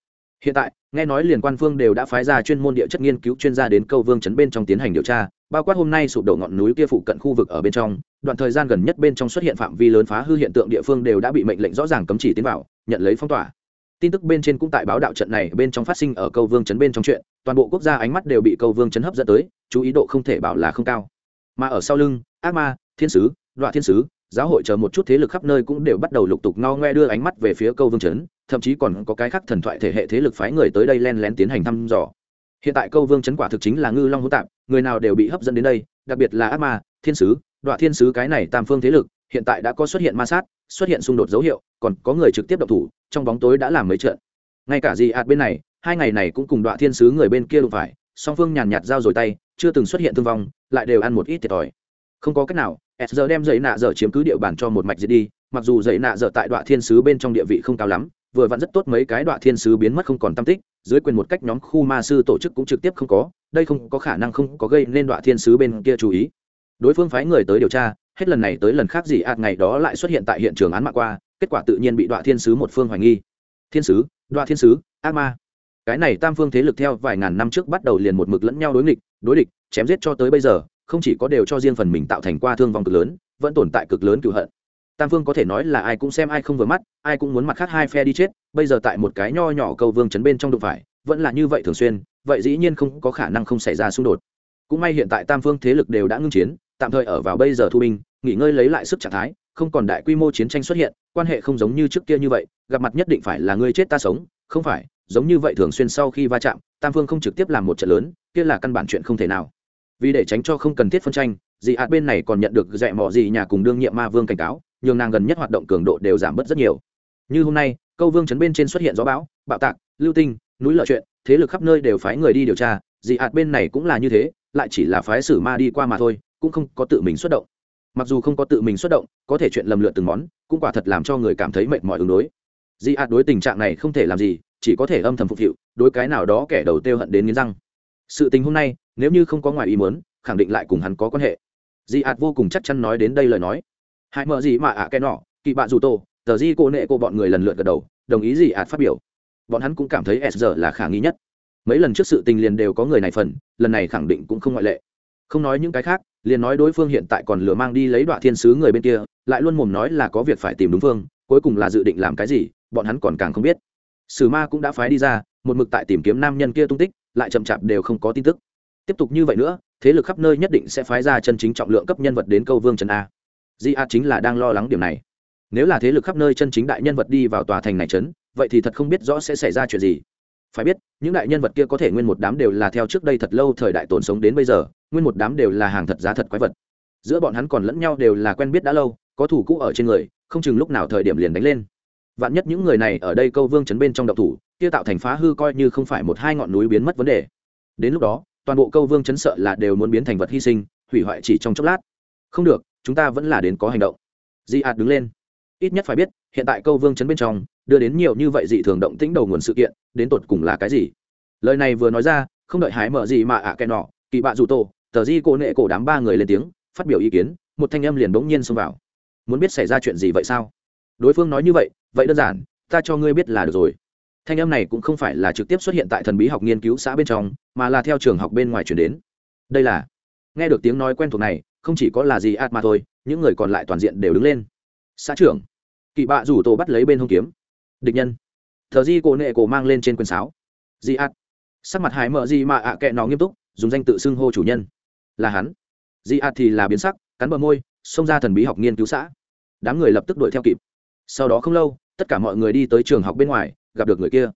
Hiện tại, nghe nói liền quan phương đều đã phái ra chuyên môn địa chất nghiên cứu chuyên gia đến câu vương chấn bên trong tiến hành điều tra bao quát hôm nay sụp đổ ngọn núi kia phụ cận khu vực ở bên trong, đoạn thời gian gần nhất bên trong xuất hiện phạm vi lớn phá hư hiện tượng địa phương đều đã bị mệnh lệnh rõ ràng cấm chỉ tiến vào, nhận lấy phong tỏa. Tin tức bên trên cũng tại báo đạo trận này bên trong phát sinh ở câu vương chấn bên trong chuyện, toàn bộ quốc gia ánh mắt đều bị câu vương chấn hấp dẫn tới, chú ý độ không thể bảo là không cao. Mà ở sau lưng, ác ma, thiên sứ đoạn thiên sứ, giáo hội chờ một chút thế lực khắp nơi cũng đều bắt đầu lục tục no ngoe đưa ánh mắt về phía câu vương chấn, thậm chí còn có cái khác thần thoại thể hệ thế lực phái người tới đây len lén tiến hành thăm dò. Hiện tại câu vương chấn quả thực chính là ngư long hữu tạp người nào đều bị hấp dẫn đến đây, đặc biệt là ác ma, thiên sứ đoạn thiên sứ cái này tam phương thế lực, hiện tại đã có xuất hiện ma sát, xuất hiện xung đột dấu hiệu, còn có người trực tiếp độc thủ, trong bóng tối đã làm mấy trận. Ngay cả gì ạt bên này, hai ngày này cũng cùng đoạn thiên sứ người bên kia đụng phải, song phương nhàn nhạt giao rồi tay, chưa từng xuất hiện thương vong, lại đều ăn một ít thiệt thòi. Không có cách nào, s giờ đem dậy nạ giờ chiếm cứ địa bàn cho một mạch diệt đi, mặc dù dậy nạ giờ tại đoạn thiên sứ bên trong địa vị không cao lắm, vừa vặn rất tốt mấy cái đoạn thiên sứ biến mất không còn tam tích, dưới quyền một cách nhóm khu ma sư tổ chức cũng trực tiếp không có đây không có khả năng không có gây nên đoạn thiên sứ bên kia chú ý. Đối phương phái người tới điều tra, hết lần này tới lần khác gì ạt ngày đó lại xuất hiện tại hiện trường án mạng qua, kết quả tự nhiên bị đoạn thiên sứ một phương hoài nghi. Thiên sứ đoạn thiên sứ, ác ma. Cái này tam phương thế lực theo vài ngàn năm trước bắt đầu liền một mực lẫn nhau đối nghịch, đối địch, chém giết cho tới bây giờ, không chỉ có đều cho riêng phần mình tạo thành qua thương vong cực lớn, vẫn tồn tại cực lớn cựu hận. Tam phương có thể nói là ai cũng xem ai không vừa mắt, ai cũng muốn mặt khác hai phe đi chết, bây giờ tại một cái nho nhỏ câu vương chấn bên trong đụng phải, vẫn là như vậy thường xuyên vậy dĩ nhiên không có khả năng không xảy ra xung đột. Cũng may hiện tại tam phương thế lực đều đã ngưng chiến, tạm thời ở vào bây giờ thu binh, nghỉ ngơi lấy lại sức trạng thái, không còn đại quy mô chiến tranh xuất hiện, quan hệ không giống như trước kia như vậy, gặp mặt nhất định phải là ngươi chết ta sống, không phải, giống như vậy thường xuyên sau khi va chạm, tam phương không trực tiếp làm một trận lớn, kia là căn bản chuyện không thể nào. Vì để tránh cho không cần thiết phân tranh dị hạt bên này còn nhận được dạy mọ gì nhà cùng đương nhiệm ma vương cảnh cáo, nhường nàng gần nhất hoạt động cường độ đều giảm bớt rất nhiều. Như hôm nay, câu vương chấn bên trên xuất hiện gió bão, bạo tạc, lưu tinh núi lợi chuyện, thế lực khắp nơi đều phái người đi điều tra, dị hạt bên này cũng là như thế, lại chỉ là phái sử ma đi qua mà thôi, cũng không có tự mình xuất động. Mặc dù không có tự mình xuất động, có thể chuyện lầm lượt từng món, cũng quả thật làm cho người cảm thấy mệt mỏi ứng đối. Dị hạt đối tình trạng này không thể làm gì, chỉ có thể âm thầm phục vụ đối cái nào đó kẻ đầu tiêu hận đến nghiến răng. Sự tình hôm nay, nếu như không có ngoài ý muốn, khẳng định lại cùng hắn có quan hệ. Dị hạt vô cùng chắc chắn nói đến đây lời nói. Hãy mở gì mà ạ à cái nọ, kỵ bạn dù tô tờ di cô nệ cô bọn người lần lượt gật đầu, đồng ý gì ạt phát biểu bọn hắn cũng cảm thấy s giờ là khả nghi nhất. Mấy lần trước sự tình liền đều có người này phần, lần này khẳng định cũng không ngoại lệ. Không nói những cái khác, liền nói đối phương hiện tại còn lừa mang đi lấy đoạn thiên sứ người bên kia, lại luôn mồm nói là có việc phải tìm đúng phương, cuối cùng là dự định làm cái gì, bọn hắn còn càng không biết. Sử ma cũng đã phái đi ra, một mực tại tìm kiếm nam nhân kia tung tích, lại chậm chạp đều không có tin tức. Tiếp tục như vậy nữa, thế lực khắp nơi nhất định sẽ phái ra chân chính trọng lượng cấp nhân vật đến câu vương trần a. Di a chính là đang lo lắng điểm này. Nếu là thế lực khắp nơi chân chính đại nhân vật đi vào tòa thành này trấn vậy thì thật không biết rõ sẽ xảy ra chuyện gì. Phải biết, những đại nhân vật kia có thể nguyên một đám đều là theo trước đây thật lâu thời đại tồn sống đến bây giờ, nguyên một đám đều là hàng thật giá thật quái vật. Giữa bọn hắn còn lẫn nhau đều là quen biết đã lâu, có thủ cũ ở trên người, không chừng lúc nào thời điểm liền đánh lên. Vạn nhất những người này ở đây câu vương chấn bên trong độc thủ, kia tạo thành phá hư coi như không phải một hai ngọn núi biến mất vấn đề. Đến lúc đó, toàn bộ câu vương chấn sợ là đều muốn biến thành vật hy sinh, hủy hoại chỉ trong chốc lát. Không được, chúng ta vẫn là đến có hành động. Di ạt đứng lên. Ít nhất phải biết, hiện tại câu vương chấn bên trong đưa đến nhiều như vậy dị thường động tĩnh đầu nguồn sự kiện, đến tột cùng là cái gì? Lời này vừa nói ra, không đợi hái mở gì mà ạ à cái nọ, kỳ bạ dù tô tờ di cổ nệ cổ đám ba người lên tiếng, phát biểu ý kiến, một thanh âm liền bỗng nhiên xông vào. Muốn biết xảy ra chuyện gì vậy sao? Đối phương nói như vậy vậy đơn giản, ta cho ngươi biết là được rồi. Thanh âm này cũng không phải là trực tiếp xuất hiện tại thần bí học nghiên cứu xã bên trong, mà là theo trường học bên ngoài chuyển đến. Đây là, nghe được tiếng nói quen thuộc này, không chỉ có là gì ạt mà thôi, những người còn lại toàn diện đều đứng lên. Xã trưởng, kỳ bạ rủ tổ bắt lấy bên hông kiếm địch nhân. Thờ di cổ nệ cổ mang lên trên quyền sáo. Di ạt. Sắc mặt hải mợ di mà ạ à kệ nó nghiêm túc, dùng danh tự xưng hô chủ nhân. Là hắn. Di ạt thì là biến sắc, cắn bờ môi, xông ra thần bí học nghiên cứu xã. Đám người lập tức đuổi theo kịp. Sau đó không lâu, tất cả mọi người đi tới trường học bên ngoài, gặp được người kia.